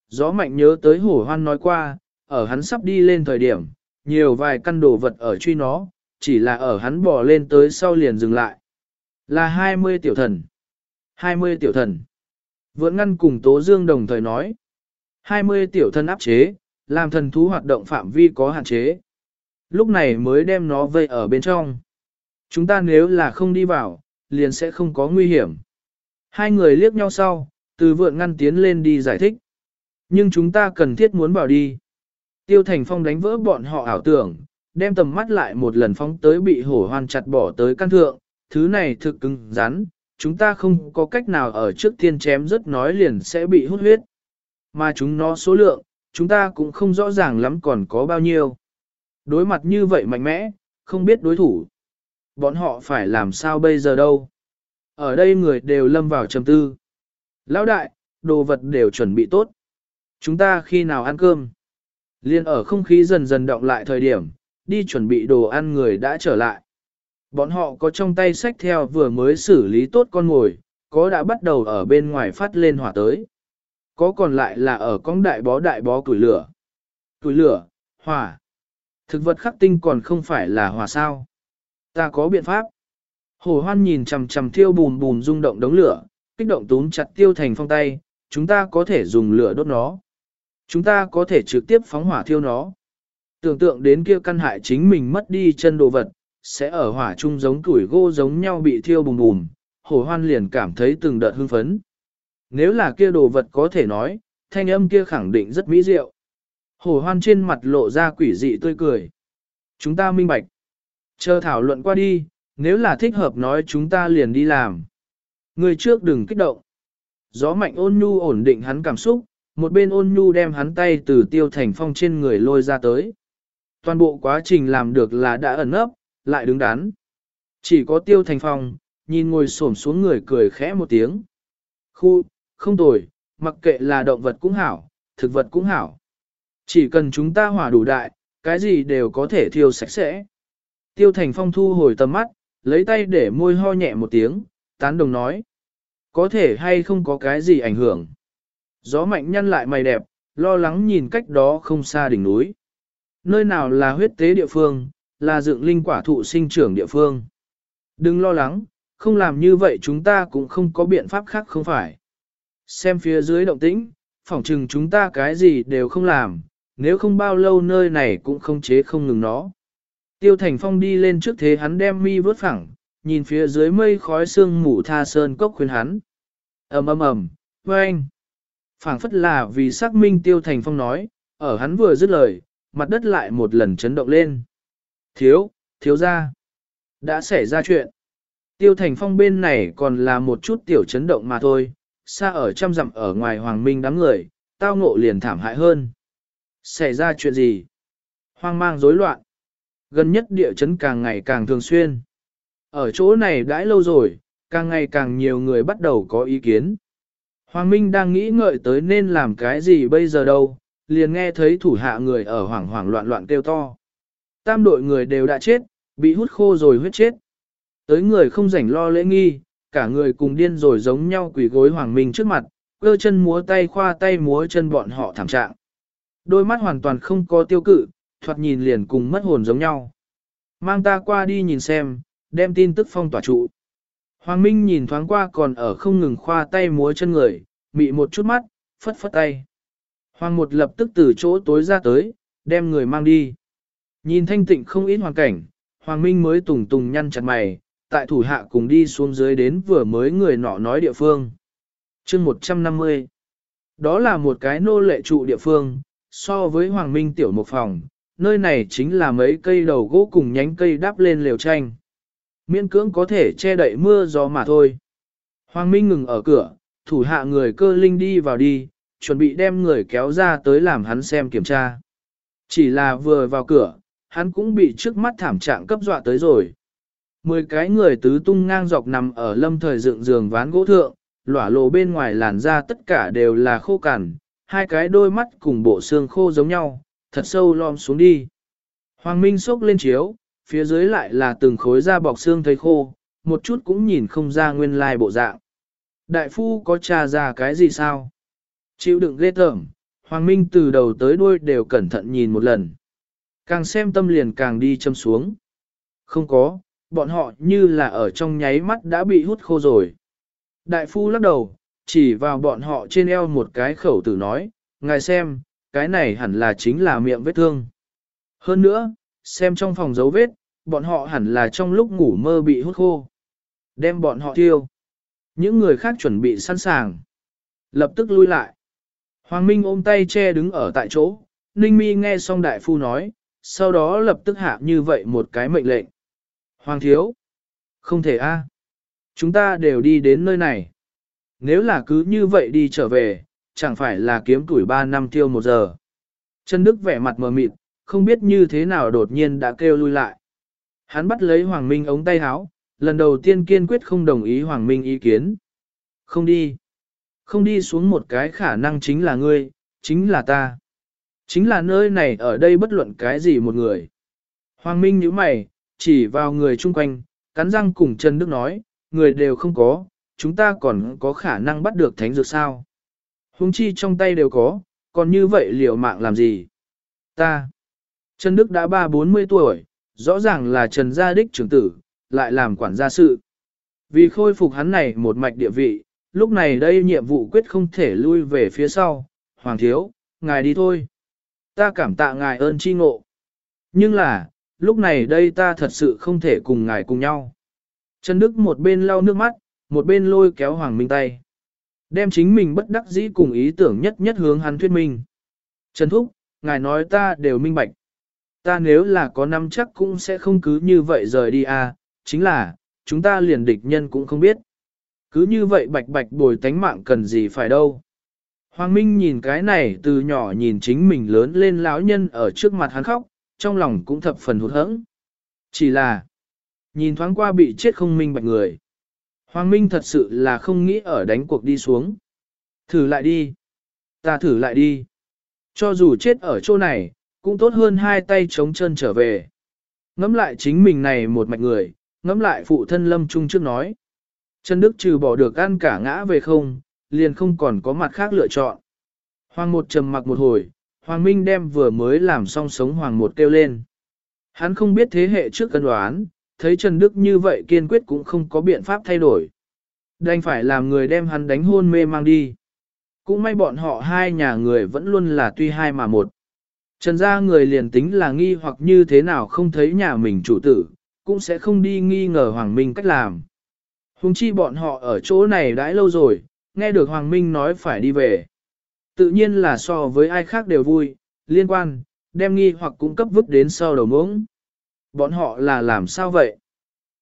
A: Gió mạnh nhớ tới hổ hoan nói qua, ở hắn sắp đi lên thời điểm, nhiều vài căn đồ vật ở truy nó, chỉ là ở hắn bỏ lên tới sau liền dừng lại. Là 20 tiểu thần. 20 tiểu thần. Vượn ngăn cùng Tố Dương đồng thời nói. 20 tiểu thần áp chế, làm thần thú hoạt động phạm vi có hạn chế. Lúc này mới đem nó vây ở bên trong. Chúng ta nếu là không đi vào, liền sẽ không có nguy hiểm. Hai người liếc nhau sau, từ vượn ngăn tiến lên đi giải thích. Nhưng chúng ta cần thiết muốn vào đi. Tiêu Thành Phong đánh vỡ bọn họ ảo tưởng, đem tầm mắt lại một lần phóng tới bị hổ Hoàn chặt bỏ tới căn thượng, thứ này thực cứng rắn, chúng ta không có cách nào ở trước tiên chém rất nói liền sẽ bị hút huyết. Mà chúng nó số lượng, chúng ta cũng không rõ ràng lắm còn có bao nhiêu. Đối mặt như vậy mạnh mẽ, không biết đối thủ. Bọn họ phải làm sao bây giờ đâu. Ở đây người đều lâm vào trầm tư. Lão đại, đồ vật đều chuẩn bị tốt. Chúng ta khi nào ăn cơm? Liên ở không khí dần dần động lại thời điểm, đi chuẩn bị đồ ăn người đã trở lại. Bọn họ có trong tay sách theo vừa mới xử lý tốt con ngồi, có đã bắt đầu ở bên ngoài phát lên hỏa tới. Có còn lại là ở con đại bó đại bó củi lửa. Củi lửa, hỏa. Thực vật khắc tinh còn không phải là hỏa sao. Ta có biện pháp. Hồ hoan nhìn chằm chằm thiêu bùn bùn rung động đống lửa, kích động túm chặt tiêu thành phong tay, chúng ta có thể dùng lửa đốt nó. Chúng ta có thể trực tiếp phóng hỏa thiêu nó. Tưởng tượng đến kia căn hại chính mình mất đi chân đồ vật, sẽ ở hỏa chung giống tuổi gỗ giống nhau bị thiêu bùn bùn, hồ hoan liền cảm thấy từng đợt hưng phấn. Nếu là kia đồ vật có thể nói, thanh âm kia khẳng định rất mỹ diệu. Hồ hoan trên mặt lộ ra quỷ dị tươi cười. Chúng ta minh bạch. Chờ thảo luận qua đi, nếu là thích hợp nói chúng ta liền đi làm. Người trước đừng kích động. Gió mạnh ôn nhu ổn định hắn cảm xúc, một bên ôn nhu đem hắn tay từ tiêu thành phong trên người lôi ra tới. Toàn bộ quá trình làm được là đã ẩn ấp, lại đứng đắn. Chỉ có tiêu thành phong, nhìn ngồi xổm xuống người cười khẽ một tiếng. Khu, không tồi, mặc kệ là động vật cũng hảo, thực vật cũng hảo. Chỉ cần chúng ta hỏa đủ đại, cái gì đều có thể thiêu sạch sẽ. Tiêu thành phong thu hồi tầm mắt, lấy tay để môi ho nhẹ một tiếng, tán đồng nói. Có thể hay không có cái gì ảnh hưởng. Gió mạnh nhăn lại mày đẹp, lo lắng nhìn cách đó không xa đỉnh núi. Nơi nào là huyết tế địa phương, là dựng linh quả thụ sinh trưởng địa phương. Đừng lo lắng, không làm như vậy chúng ta cũng không có biện pháp khác không phải. Xem phía dưới động tĩnh, phỏng chừng chúng ta cái gì đều không làm, nếu không bao lâu nơi này cũng không chế không ngừng nó. Tiêu Thành Phong đi lên trước thế hắn đem mi vớt phẳng, nhìn phía dưới mây khói sương mù tha sơn cốc khuyên hắn. ầm ầm ầm, anh phảng phất là vì xác minh Tiêu Thành Phong nói, ở hắn vừa dứt lời, mặt đất lại một lần chấn động lên. Thiếu, thiếu ra. Đã xảy ra chuyện. Tiêu Thành Phong bên này còn là một chút tiểu chấn động mà thôi, xa ở trăm dặm ở ngoài Hoàng Minh đám người, tao ngộ liền thảm hại hơn. Xảy ra chuyện gì? Hoang mang rối loạn. Gần nhất địa chấn càng ngày càng thường xuyên. Ở chỗ này đãi lâu rồi, càng ngày càng nhiều người bắt đầu có ý kiến. Hoàng Minh đang nghĩ ngợi tới nên làm cái gì bây giờ đâu, liền nghe thấy thủ hạ người ở hoảng hoảng loạn loạn kêu to. Tam đội người đều đã chết, bị hút khô rồi huyết chết. Tới người không rảnh lo lễ nghi, cả người cùng điên rồi giống nhau quỷ gối Hoàng Minh trước mặt, cơ chân múa tay khoa tay múa chân bọn họ thảm trạng. Đôi mắt hoàn toàn không có tiêu cự, thoạt nhìn liền cùng mất hồn giống nhau. Mang ta qua đi nhìn xem, đem tin tức phong tỏa trụ. Hoàng Minh nhìn thoáng qua còn ở không ngừng khoa tay múa chân người, mị một chút mắt, phất phất tay. Hoàng một lập tức từ chỗ tối ra tới, đem người mang đi. Nhìn thanh tịnh không ít hoàn cảnh, Hoàng Minh mới tùng tùng nhăn chặt mày, tại thủ hạ cùng đi xuống dưới đến vừa mới người nọ nói địa phương. chương 150 Đó là một cái nô lệ trụ địa phương, so với Hoàng Minh tiểu một phòng, nơi này chính là mấy cây đầu gỗ cùng nhánh cây đắp lên lều tranh. Miễn cưỡng có thể che đậy mưa gió mà thôi. Hoàng Minh ngừng ở cửa, thủ hạ người cơ linh đi vào đi, chuẩn bị đem người kéo ra tới làm hắn xem kiểm tra. Chỉ là vừa vào cửa, hắn cũng bị trước mắt thảm trạng cấp dọa tới rồi. Mười cái người tứ tung ngang dọc nằm ở lâm thời dựng giường ván gỗ thượng, lỏa lộ bên ngoài làn da tất cả đều là khô cằn, hai cái đôi mắt cùng bộ xương khô giống nhau, thật sâu lom xuống đi. Hoàng Minh sốc lên chiếu, phía dưới lại là từng khối da bọc xương thấy khô, một chút cũng nhìn không ra nguyên lai bộ dạng. Đại phu có trà ra cái gì sao? Chịu đựng ghê tởm, Hoàng Minh từ đầu tới đuôi đều cẩn thận nhìn một lần. Càng xem tâm liền càng đi châm xuống. Không có, bọn họ như là ở trong nháy mắt đã bị hút khô rồi. Đại phu lắc đầu, chỉ vào bọn họ trên eo một cái khẩu tử nói, ngài xem, cái này hẳn là chính là miệng vết thương. Hơn nữa, xem trong phòng dấu vết, bọn họ hẳn là trong lúc ngủ mơ bị hút khô. Đem bọn họ tiêu. Những người khác chuẩn bị sẵn sàng. Lập tức lui lại. Hoàng Minh ôm tay che đứng ở tại chỗ, Ninh Mi nghe xong đại phu nói, sau đó lập tức hạ như vậy một cái mệnh lệnh. Hoàng thiếu, không thể a, chúng ta đều đi đến nơi này. Nếu là cứ như vậy đi trở về, chẳng phải là kiếm tuổi 3 năm tiêu một giờ. Trần Đức vẻ mặt mờ mịt, không biết như thế nào đột nhiên đã kêu lui lại. Hắn bắt lấy Hoàng Minh ống tay háo, lần đầu tiên kiên quyết không đồng ý Hoàng Minh ý kiến. Không đi. Không đi xuống một cái khả năng chính là ngươi, chính là ta. Chính là nơi này ở đây bất luận cái gì một người. Hoàng Minh nhíu mày, chỉ vào người chung quanh, cắn răng cùng Trần Đức nói, người đều không có, chúng ta còn có khả năng bắt được thánh dược sao. Hùng chi trong tay đều có, còn như vậy liệu mạng làm gì? Ta. Trần Đức đã ba bốn mươi tuổi, rõ ràng là Trần Gia Đích trưởng tử, lại làm quản gia sự. Vì khôi phục hắn này một mạch địa vị, lúc này đây nhiệm vụ quyết không thể lui về phía sau. Hoàng thiếu, ngài đi thôi. Ta cảm tạ ngài ơn chi ngộ. Nhưng là, lúc này đây ta thật sự không thể cùng ngài cùng nhau. Trần Đức một bên lau nước mắt, một bên lôi kéo Hoàng Minh tay. Đem chính mình bất đắc dĩ cùng ý tưởng nhất nhất hướng hắn thuyết minh. Trần Thúc, ngài nói ta đều minh bạch. Ta nếu là có năm chắc cũng sẽ không cứ như vậy rời đi à, chính là, chúng ta liền địch nhân cũng không biết. Cứ như vậy bạch bạch bồi tánh mạng cần gì phải đâu. Hoàng Minh nhìn cái này từ nhỏ nhìn chính mình lớn lên lão nhân ở trước mặt hắn khóc, trong lòng cũng thập phần hụt hẫng. Chỉ là, nhìn thoáng qua bị chết không minh bạch người. Hoàng Minh thật sự là không nghĩ ở đánh cuộc đi xuống. Thử lại đi. Ta thử lại đi. Cho dù chết ở chỗ này, cũng tốt hơn hai tay chống chân trở về. Ngắm lại chính mình này một mạch người, ngắm lại phụ thân lâm trung trước nói. Trần Đức trừ bỏ được ăn cả ngã về không, liền không còn có mặt khác lựa chọn. Hoàng một trầm mặc một hồi, Hoàng Minh đem vừa mới làm xong sống Hoàng một kêu lên. Hắn không biết thế hệ trước cân đoán, thấy Trần Đức như vậy kiên quyết cũng không có biện pháp thay đổi. Đành phải làm người đem hắn đánh hôn mê mang đi. Cũng may bọn họ hai nhà người vẫn luôn là tuy hai mà một. Trần gia người liền tính là nghi hoặc như thế nào không thấy nhà mình chủ tử, cũng sẽ không đi nghi ngờ Hoàng Minh cách làm. Hùng chi bọn họ ở chỗ này đãi lâu rồi, nghe được Hoàng Minh nói phải đi về. Tự nhiên là so với ai khác đều vui, liên quan, đem nghi hoặc cung cấp vứt đến sau đầu mống. Bọn họ là làm sao vậy?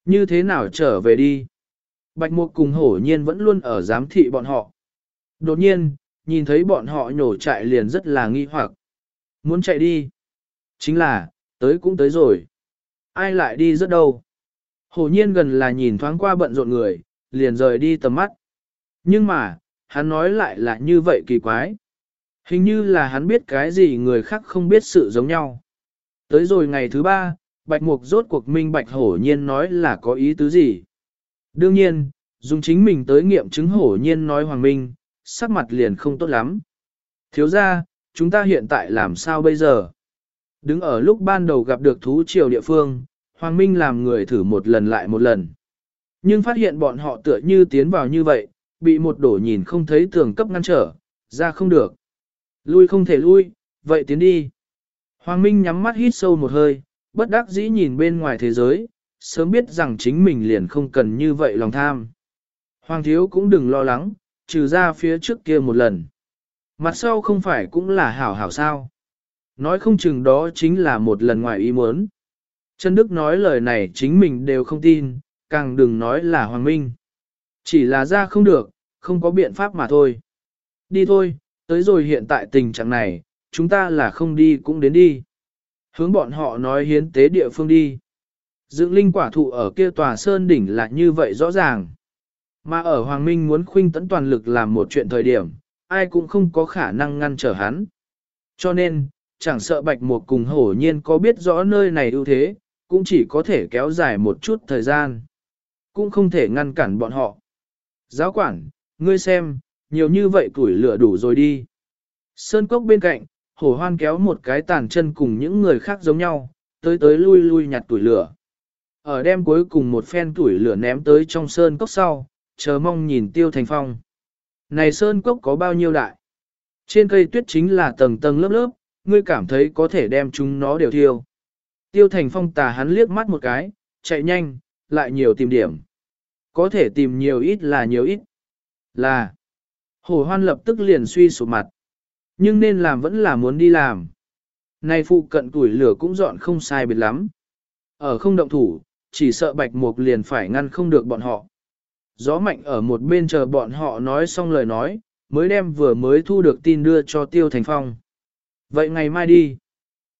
A: Như thế nào trở về đi? Bạch Mục cùng hổ nhiên vẫn luôn ở giám thị bọn họ. Đột nhiên, nhìn thấy bọn họ nhổ chạy liền rất là nghi hoặc. Muốn chạy đi. Chính là, tới cũng tới rồi. Ai lại đi rất đâu. Hổ nhiên gần là nhìn thoáng qua bận rộn người, liền rời đi tầm mắt. Nhưng mà, hắn nói lại là như vậy kỳ quái. Hình như là hắn biết cái gì người khác không biết sự giống nhau. Tới rồi ngày thứ ba, Bạch Mục rốt cuộc minh Bạch hổ nhiên nói là có ý tứ gì. Đương nhiên, dùng chính mình tới nghiệm chứng hổ nhiên nói Hoàng Minh, sắc mặt liền không tốt lắm. Thiếu ra, chúng ta hiện tại làm sao bây giờ? Đứng ở lúc ban đầu gặp được thú triều địa phương, Hoàng Minh làm người thử một lần lại một lần. Nhưng phát hiện bọn họ tựa như tiến vào như vậy, bị một đổ nhìn không thấy tường cấp ngăn trở, ra không được. Lui không thể lui, vậy tiến đi. Hoàng Minh nhắm mắt hít sâu một hơi, bất đắc dĩ nhìn bên ngoài thế giới, sớm biết rằng chính mình liền không cần như vậy lòng tham. Hoàng thiếu cũng đừng lo lắng, trừ ra phía trước kia một lần. Mặt sau không phải cũng là hảo hảo sao. Nói không chừng đó chính là một lần ngoài ý muốn. Trần Đức nói lời này chính mình đều không tin, càng đừng nói là Hoàng Minh. Chỉ là ra không được, không có biện pháp mà thôi. Đi thôi, tới rồi hiện tại tình trạng này, chúng ta là không đi cũng đến đi. Hướng bọn họ nói hiến tế địa phương đi. Dựng linh quả thụ ở kia tòa sơn đỉnh là như vậy rõ ràng. Mà ở Hoàng Minh muốn khuynh tấn toàn lực làm một chuyện thời điểm, ai cũng không có khả năng ngăn trở hắn. Cho nên, chẳng sợ bạch mục cùng hổ nhiên có biết rõ nơi này ưu thế, cũng chỉ có thể kéo dài một chút thời gian. Cũng không thể ngăn cản bọn họ. Giáo quản, ngươi xem, nhiều như vậy tuổi lửa đủ rồi đi. Sơn cốc bên cạnh, hổ hoan kéo một cái tàn chân cùng những người khác giống nhau, tới tới lui lui nhặt tuổi lửa. Ở đêm cuối cùng một phen tuổi lửa ném tới trong sơn cốc sau, chờ mong nhìn tiêu thành phong. Này sơn cốc có bao nhiêu đại? Trên cây tuyết chính là tầng tầng lớp lớp, ngươi cảm thấy có thể đem chúng nó đều thiêu. Tiêu thành phong tà hắn liếc mắt một cái, chạy nhanh, lại nhiều tìm điểm. Có thể tìm nhiều ít là nhiều ít. Là. Hồ hoan lập tức liền suy sụp mặt. Nhưng nên làm vẫn là muốn đi làm. Này phụ cận tuổi lửa cũng dọn không sai biệt lắm. Ở không động thủ, chỉ sợ bạch mục liền phải ngăn không được bọn họ. Gió mạnh ở một bên chờ bọn họ nói xong lời nói, mới đem vừa mới thu được tin đưa cho Tiêu Thành Phong. Vậy ngày mai đi.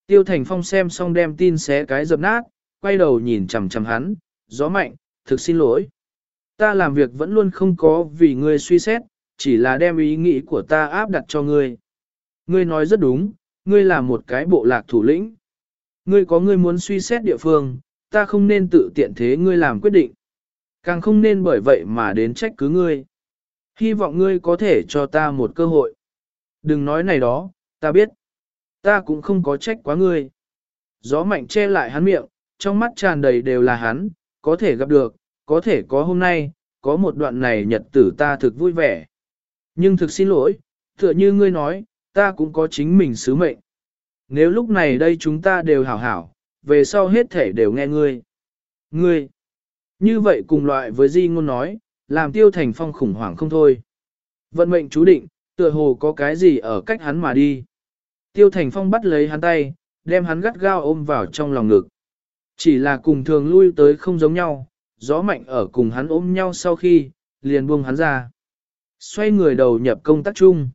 A: Tiêu Thành Phong xem xong đem tin xé cái dập nát, quay đầu nhìn chằm chằm hắn, gió mạnh, thực xin lỗi. Ta làm việc vẫn luôn không có vì ngươi suy xét, chỉ là đem ý nghĩ của ta áp đặt cho ngươi. Ngươi nói rất đúng, ngươi là một cái bộ lạc thủ lĩnh. Ngươi có ngươi muốn suy xét địa phương, ta không nên tự tiện thế ngươi làm quyết định. Càng không nên bởi vậy mà đến trách cứ ngươi. Hy vọng ngươi có thể cho ta một cơ hội. Đừng nói này đó, ta biết. Ta cũng không có trách quá ngươi. Gió mạnh che lại hắn miệng, trong mắt tràn đầy đều là hắn, có thể gặp được, có thể có hôm nay, có một đoạn này nhật tử ta thực vui vẻ. Nhưng thực xin lỗi, tựa như ngươi nói, ta cũng có chính mình sứ mệnh. Nếu lúc này đây chúng ta đều hảo hảo, về sau hết thể đều nghe ngươi. Ngươi, như vậy cùng loại với di ngôn nói, làm tiêu thành phong khủng hoảng không thôi. Vận mệnh chú định, tựa hồ có cái gì ở cách hắn mà đi. Tiêu thành phong bắt lấy hắn tay, đem hắn gắt gao ôm vào trong lòng ngực. Chỉ là cùng thường lui tới không giống nhau, gió mạnh ở cùng hắn ôm nhau sau khi, liền buông hắn ra. Xoay người đầu nhập công tác chung.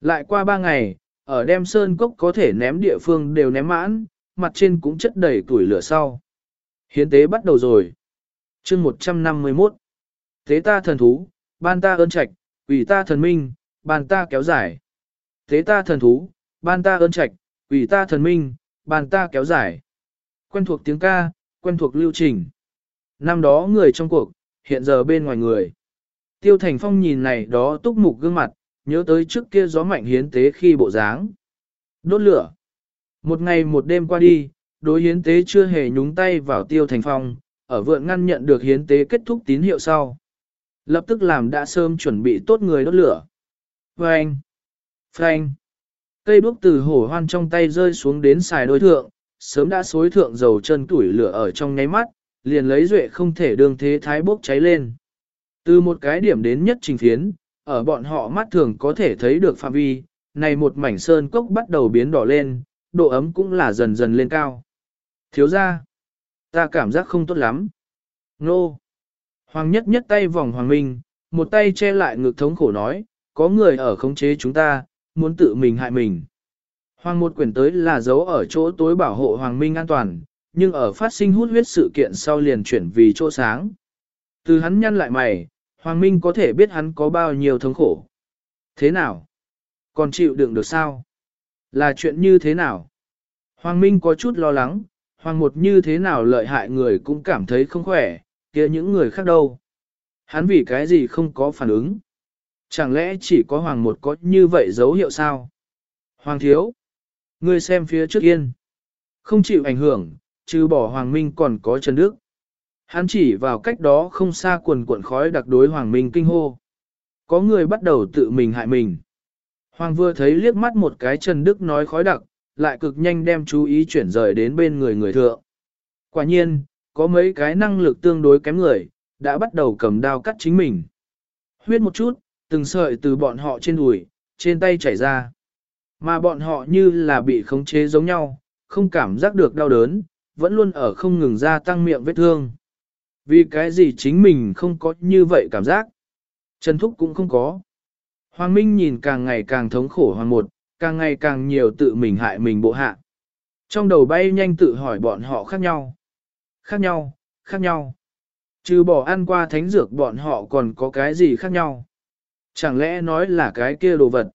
A: Lại qua ba ngày, ở đem sơn cốc có thể ném địa phương đều ném mãn, mặt trên cũng chất đầy tuổi lửa sau. Hiến tế bắt đầu rồi. chương 151. Thế ta thần thú, ban ta ơn trạch, quỷ ta thần minh, ban ta kéo dài. Thế ta thần thú, ban ta ơn trạch, quỷ ta thần minh, ban ta kéo dài. Quen thuộc tiếng ca, quen thuộc lưu trình. Năm đó người trong cuộc, hiện giờ bên ngoài người. Tiêu Thành Phong nhìn này đó túc mục gương mặt, nhớ tới trước kia gió mạnh hiến tế khi bộ dáng. Đốt lửa. Một ngày một đêm qua đi, đối hiến tế chưa hề nhúng tay vào Tiêu Thành Phong, ở vượn ngăn nhận được hiến tế kết thúc tín hiệu sau. Lập tức làm đã sớm chuẩn bị tốt người đốt lửa. Vâng. Frank! Frank! Cây đuốc từ hổ hoan trong tay rơi xuống đến xài đối thượng, sớm đã xối thượng dầu chân tuổi lửa ở trong nháy mắt, liền lấy duệ không thể đương thế thái bốc cháy lên. Từ một cái điểm đến nhất trình phiến, ở bọn họ mắt thường có thể thấy được phạm vi, này một mảnh sơn cốc bắt đầu biến đỏ lên, độ ấm cũng là dần dần lên cao. Thiếu ra, ta cảm giác không tốt lắm. Nô! Hoàng nhất nhất tay vòng hoàng minh, một tay che lại ngực thống khổ nói, có người ở khống chế chúng ta, muốn tự mình hại mình. Hoàng một quyển tới là dấu ở chỗ tối bảo hộ Hoàng Minh an toàn, nhưng ở phát sinh hút huyết sự kiện sau liền chuyển vì chỗ sáng. Từ hắn nhăn lại mày, Hoàng Minh có thể biết hắn có bao nhiêu thống khổ. Thế nào? Còn chịu đựng được sao? Là chuyện như thế nào? Hoàng Minh có chút lo lắng, Hoàng một như thế nào lợi hại người cũng cảm thấy không khỏe, kia những người khác đâu. Hắn vì cái gì không có phản ứng? Chẳng lẽ chỉ có Hoàng một có như vậy dấu hiệu sao? Hoàng thiếu, ngươi xem phía trước yên. Không chịu ảnh hưởng, trừ bỏ Hoàng Minh còn có Trần Đức. Hắn chỉ vào cách đó không xa quần cuộn khói đặc đối Hoàng Minh kinh hô. Có người bắt đầu tự mình hại mình. Hoàng vừa thấy liếc mắt một cái Trần Đức nói khói đặc, lại cực nhanh đem chú ý chuyển rời đến bên người người thượng. Quả nhiên, có mấy cái năng lực tương đối kém người, đã bắt đầu cầm đao cắt chính mình. Huyết một chút, từng sợi từ bọn họ trên đùi, trên tay chảy ra. Mà bọn họ như là bị khống chế giống nhau, không cảm giác được đau đớn, vẫn luôn ở không ngừng gia tăng miệng vết thương. Vì cái gì chính mình không có như vậy cảm giác. Trần Thúc cũng không có. Hoàng Minh nhìn càng ngày càng thống khổ hoàng một, càng ngày càng nhiều tự mình hại mình bộ hạ. Trong đầu bay nhanh tự hỏi bọn họ khác nhau. Khác nhau, khác nhau. Trừ bỏ ăn qua thánh dược bọn họ còn có cái gì khác nhau. Chẳng lẽ nói là cái kia đồ vật.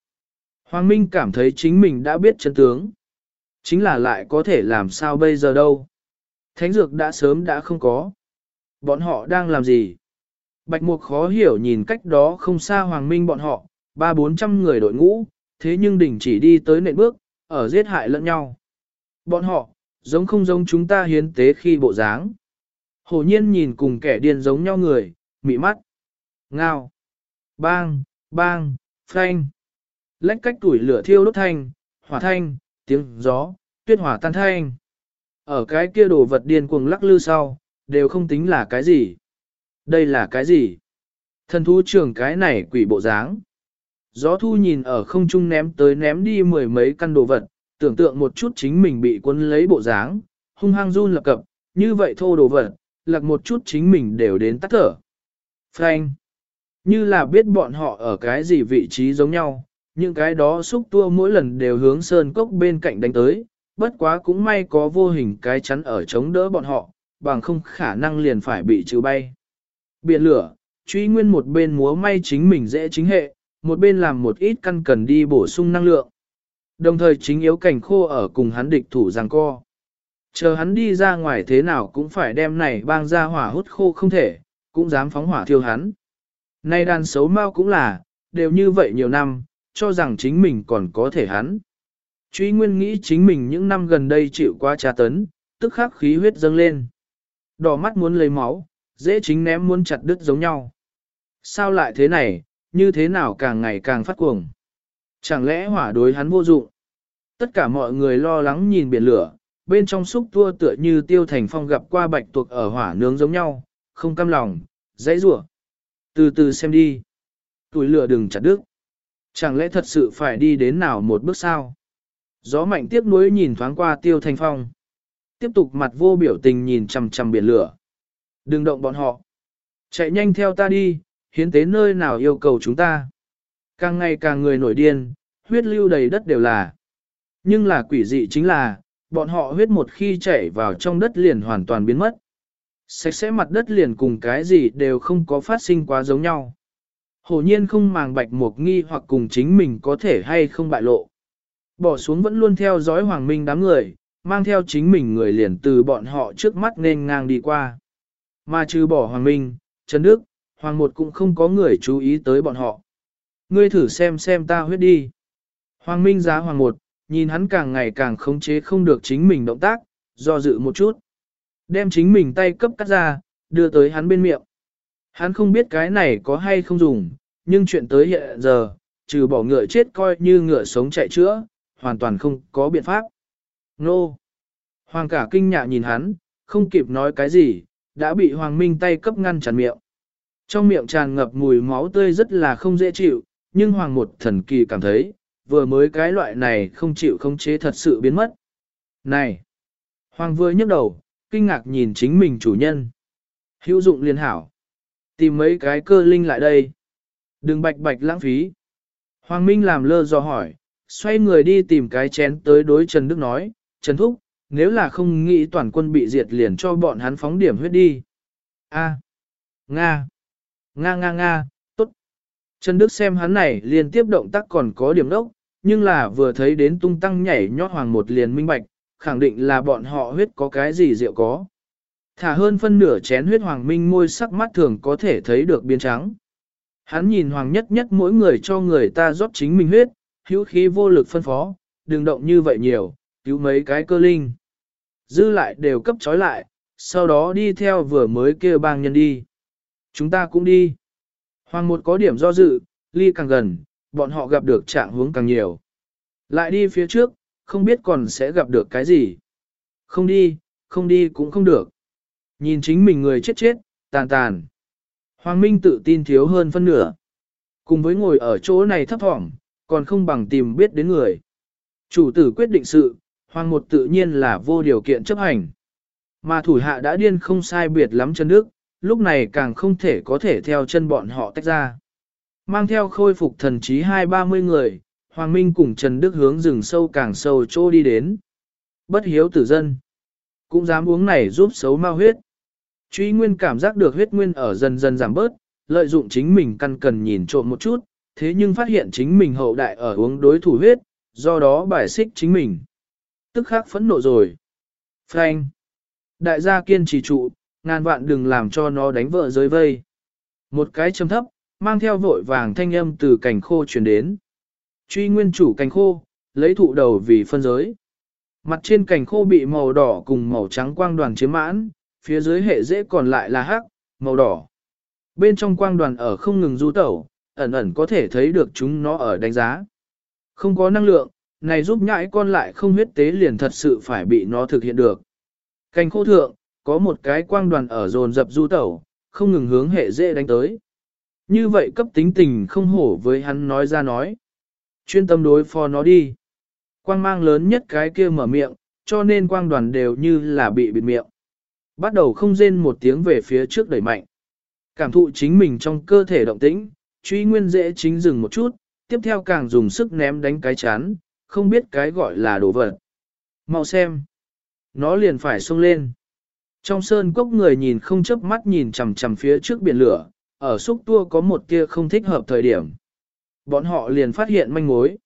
A: Hoàng Minh cảm thấy chính mình đã biết chân tướng. Chính là lại có thể làm sao bây giờ đâu. Thánh dược đã sớm đã không có. Bọn họ đang làm gì? Bạch Mục khó hiểu nhìn cách đó không xa Hoàng Minh bọn họ, ba bốn trăm người đội ngũ, thế nhưng đỉnh chỉ đi tới nệm bước, ở giết hại lẫn nhau. Bọn họ, giống không giống chúng ta hiến tế khi bộ dáng. Hồ nhiên nhìn cùng kẻ điên giống nhau người, mị mắt. Ngao. Bang, bang, phanh. Lách cách tuổi lửa thiêu đốt thanh, hỏa thanh, tiếng gió, tuyết hỏa tan thanh. Ở cái kia đồ vật điên cuồng lắc lư sau, đều không tính là cái gì. Đây là cái gì? Thần thú trưởng cái này quỷ bộ dáng. Gió thu nhìn ở không trung ném tới ném đi mười mấy căn đồ vật, tưởng tượng một chút chính mình bị quân lấy bộ dáng, hung hăng run lập cập, như vậy thô đồ vật, lặc một chút chính mình đều đến tắt thở. Frank, như là biết bọn họ ở cái gì vị trí giống nhau, những cái đó xúc tua mỗi lần đều hướng sơn cốc bên cạnh đánh tới, bất quá cũng may có vô hình cái chắn ở chống đỡ bọn họ, bằng không khả năng liền phải bị trừ bay. Biển lửa, truy nguyên một bên múa may chính mình dễ chính hệ, một bên làm một ít căn cần đi bổ sung năng lượng. Đồng thời chính yếu cảnh khô ở cùng hắn địch thủ giằng co. Chờ hắn đi ra ngoài thế nào cũng phải đem này bang ra hỏa hút khô không thể, cũng dám phóng hỏa thiêu hắn. Nay đàn xấu mau cũng là, đều như vậy nhiều năm, cho rằng chính mình còn có thể hắn. Truy Nguyên nghĩ chính mình những năm gần đây chịu qua tra tấn, tức khắc khí huyết dâng lên. Đỏ mắt muốn lấy máu, dễ chính ném muốn chặt đứt giống nhau. Sao lại thế này, như thế nào càng ngày càng phát cuồng. Chẳng lẽ hỏa đối hắn vô dụng? Tất cả mọi người lo lắng nhìn biển lửa, bên trong xúc tua tựa như tiêu thành phong gặp qua bạch tuộc ở hỏa nướng giống nhau, không cam lòng, dãy rủa. Từ từ xem đi. Tuổi lửa đừng chặt đứt. Chẳng lẽ thật sự phải đi đến nào một bước sao? Gió mạnh tiếc nuối nhìn thoáng qua tiêu thành phong. Tiếp tục mặt vô biểu tình nhìn chằm chằm biển lửa. Đừng động bọn họ. Chạy nhanh theo ta đi, hiến tế nơi nào yêu cầu chúng ta. Càng ngày càng người nổi điên, huyết lưu đầy đất đều là. Nhưng là quỷ dị chính là, bọn họ huyết một khi chảy vào trong đất liền hoàn toàn biến mất. Sạch sẽ mặt đất liền cùng cái gì đều không có phát sinh quá giống nhau. hồ nhiên không màng bạch một nghi hoặc cùng chính mình có thể hay không bại lộ. Bỏ xuống vẫn luôn theo dõi hoàng minh đám người, mang theo chính mình người liền từ bọn họ trước mắt nên ngang đi qua. Mà trừ bỏ hoàng minh, Trần Đức, Hoàng một cũng không có người chú ý tới bọn họ. Ngươi thử xem xem ta huyết đi. Hoàng Minh giá Hoàng một, nhìn hắn càng ngày càng khống chế không được chính mình động tác, do dự một chút. Đem chính mình tay cấp cắt ra, đưa tới hắn bên miệng. Hắn không biết cái này có hay không dùng, nhưng chuyện tới hiện giờ, trừ bỏ ngựa chết coi như ngựa sống chạy chữa, hoàn toàn không có biện pháp. Nô! Hoàng cả kinh nhạ nhìn hắn, không kịp nói cái gì, đã bị Hoàng Minh tay cấp ngăn chặn miệng. Trong miệng tràn ngập mùi máu tươi rất là không dễ chịu, nhưng Hoàng một thần kỳ cảm thấy, vừa mới cái loại này không chịu không chế thật sự biến mất. Này! Hoàng vừa nhấc đầu, kinh ngạc nhìn chính mình chủ nhân. Hữu dụng liên hảo. Tìm mấy cái cơ linh lại đây. Đừng bạch bạch lãng phí. Hoàng Minh làm lơ do hỏi, Xoay người đi tìm cái chén tới đối Trần Đức nói, Trần Thúc, nếu là không nghĩ toàn quân bị diệt liền cho bọn hắn phóng điểm huyết đi. A. Nga. Nga nga nga, tốt. Trần Đức xem hắn này liên tiếp động tác còn có điểm đốc, nhưng là vừa thấy đến tung tăng nhảy nhót hoàng một liền minh bạch, khẳng định là bọn họ huyết có cái gì rượu có. Thả hơn phân nửa chén huyết hoàng minh môi sắc mắt thường có thể thấy được biến trắng. Hắn nhìn hoàng nhất nhất mỗi người cho người ta rót chính mình huyết, hữu khí vô lực phân phó, đừng động như vậy nhiều, cứu mấy cái cơ linh. Dư lại đều cấp trói lại, sau đó đi theo vừa mới kia bang nhân đi. Chúng ta cũng đi. Hoàng một có điểm do dự, ly càng gần, bọn họ gặp được trạng hướng càng nhiều. Lại đi phía trước, không biết còn sẽ gặp được cái gì. Không đi, không đi cũng không được. Nhìn chính mình người chết chết, tàn tàn. Hoàng Minh tự tin thiếu hơn phân nửa. Cùng với ngồi ở chỗ này thấp thỏm, còn không bằng tìm biết đến người. Chủ tử quyết định sự, Hoàng một tự nhiên là vô điều kiện chấp hành. Mà thủ hạ đã điên không sai biệt lắm chân đức, lúc này càng không thể có thể theo chân bọn họ tách ra. Mang theo khôi phục thần trí hai ba mươi người, Hoàng Minh cùng Trần Đức hướng rừng sâu càng sâu chỗ đi đến. Bất hiếu tử dân. Cũng dám uống này giúp xấu ma huyết. Truy Nguyên cảm giác được huyết nguyên ở dần dần giảm bớt, lợi dụng chính mình căn cần nhìn trộm một chút, thế nhưng phát hiện chính mình hậu đại ở uống đối thủ huyết, do đó bài xích chính mình. Tức khắc phẫn nộ rồi. Frank. Đại gia kiên trì trụ, ngàn vạn đừng làm cho nó đánh vợ giới vây. Một cái châm thấp, mang theo vội vàng thanh âm từ cảnh khô truyền đến. Truy nguyên chủ cảnh khô, lấy thụ đầu vì phân giới. Mặt trên cảnh khô bị màu đỏ cùng màu trắng quang đoàn chiếm mãn, phía dưới hệ dễ còn lại là hắc, màu đỏ. Bên trong quang đoàn ở không ngừng du tẩu, ẩn ẩn có thể thấy được chúng nó ở đánh giá. Không có năng lượng, này giúp nhãi con lại không huyết tế liền thật sự phải bị nó thực hiện được. Cành khô thượng, có một cái quang đoàn ở dồn dập du tẩu, không ngừng hướng hệ dễ đánh tới. Như vậy cấp tính tình không hổ với hắn nói ra nói. Chuyên tâm đối phó nó đi. Quang mang lớn nhất cái kia mở miệng, cho nên quang đoàn đều như là bị bịt miệng. Bắt đầu không rên một tiếng về phía trước đẩy mạnh. Cảm thụ chính mình trong cơ thể động tĩnh, truy nguyên dễ chính dừng một chút, tiếp theo càng dùng sức ném đánh cái chán, không biết cái gọi là đồ vật. Mau xem. Nó liền phải xông lên. Trong sơn cốc người nhìn không chớp mắt nhìn chằm chằm phía trước biển lửa, ở xúc tua có một tia không thích hợp thời điểm. Bọn họ liền phát hiện manh mối.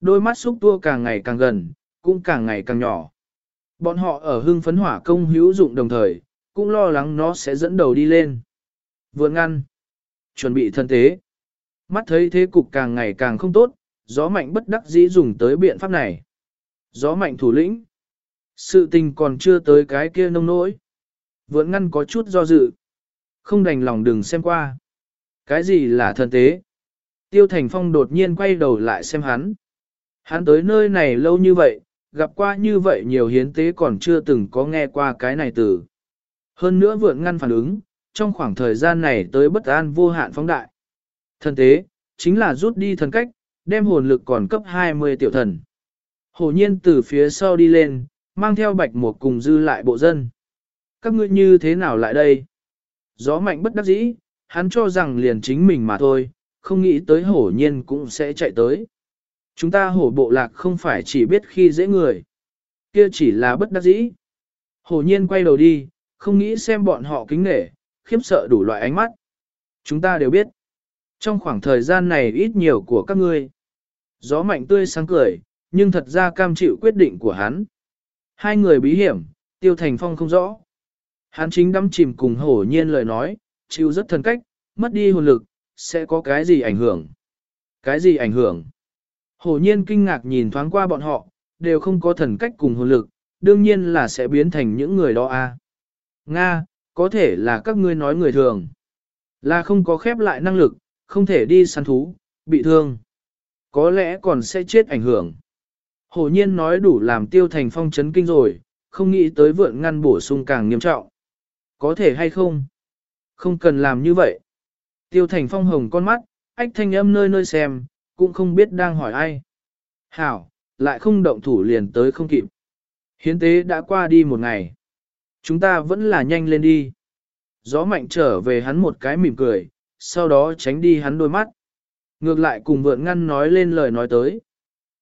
A: Đôi mắt xúc tua càng ngày càng gần, cũng càng ngày càng nhỏ. Bọn họ ở hưng phấn hỏa công hữu dụng đồng thời, cũng lo lắng nó sẽ dẫn đầu đi lên. Vừa ngăn. Chuẩn bị thân thế. Mắt thấy thế cục càng ngày càng không tốt, gió mạnh bất đắc dĩ dùng tới biện pháp này. Gió mạnh thủ lĩnh. Sự tình còn chưa tới cái kia nông nỗi. Vượn ngăn có chút do dự. Không đành lòng đừng xem qua. Cái gì là thần tế? Tiêu Thành Phong đột nhiên quay đầu lại xem hắn. Hắn tới nơi này lâu như vậy, gặp qua như vậy nhiều hiến tế còn chưa từng có nghe qua cái này từ. Hơn nữa vượn ngăn phản ứng, trong khoảng thời gian này tới bất an vô hạn phóng đại. Thần tế, chính là rút đi thần cách, đem hồn lực còn cấp 20 tiểu thần. Hổ nhiên từ phía sau đi lên, mang theo bạch một cùng dư lại bộ dân. Các ngươi như thế nào lại đây? Gió mạnh bất đắc dĩ, hắn cho rằng liền chính mình mà thôi, không nghĩ tới hổ nhiên cũng sẽ chạy tới. Chúng ta hổ bộ lạc không phải chỉ biết khi dễ người. Kia chỉ là bất đắc dĩ. Hổ nhiên quay đầu đi, không nghĩ xem bọn họ kính nể, khiếp sợ đủ loại ánh mắt. Chúng ta đều biết. Trong khoảng thời gian này ít nhiều của các ngươi. Gió mạnh tươi sáng cười, nhưng thật ra cam chịu quyết định của hắn. Hai người bí hiểm, tiêu thành phong không rõ. Hắn chính đắm chìm cùng hổ nhiên lời nói, chịu rất thần cách, mất đi hồn lực, sẽ có cái gì ảnh hưởng? Cái gì ảnh hưởng? Hổ nhiên kinh ngạc nhìn thoáng qua bọn họ, đều không có thần cách cùng hồn lực, đương nhiên là sẽ biến thành những người đó a. Nga, có thể là các ngươi nói người thường. Là không có khép lại năng lực, không thể đi săn thú, bị thương. Có lẽ còn sẽ chết ảnh hưởng. hồ nhiên nói đủ làm tiêu thành phong chấn kinh rồi, không nghĩ tới vượn ngăn bổ sung càng nghiêm trọng. Có thể hay không? Không cần làm như vậy. Tiêu thành phong hồng con mắt, ách thanh âm nơi nơi xem, cũng không biết đang hỏi ai. Hảo, lại không động thủ liền tới không kịp. Hiến tế đã qua đi một ngày. Chúng ta vẫn là nhanh lên đi. Gió mạnh trở về hắn một cái mỉm cười, sau đó tránh đi hắn đôi mắt. Ngược lại cùng vượn ngăn nói lên lời nói tới.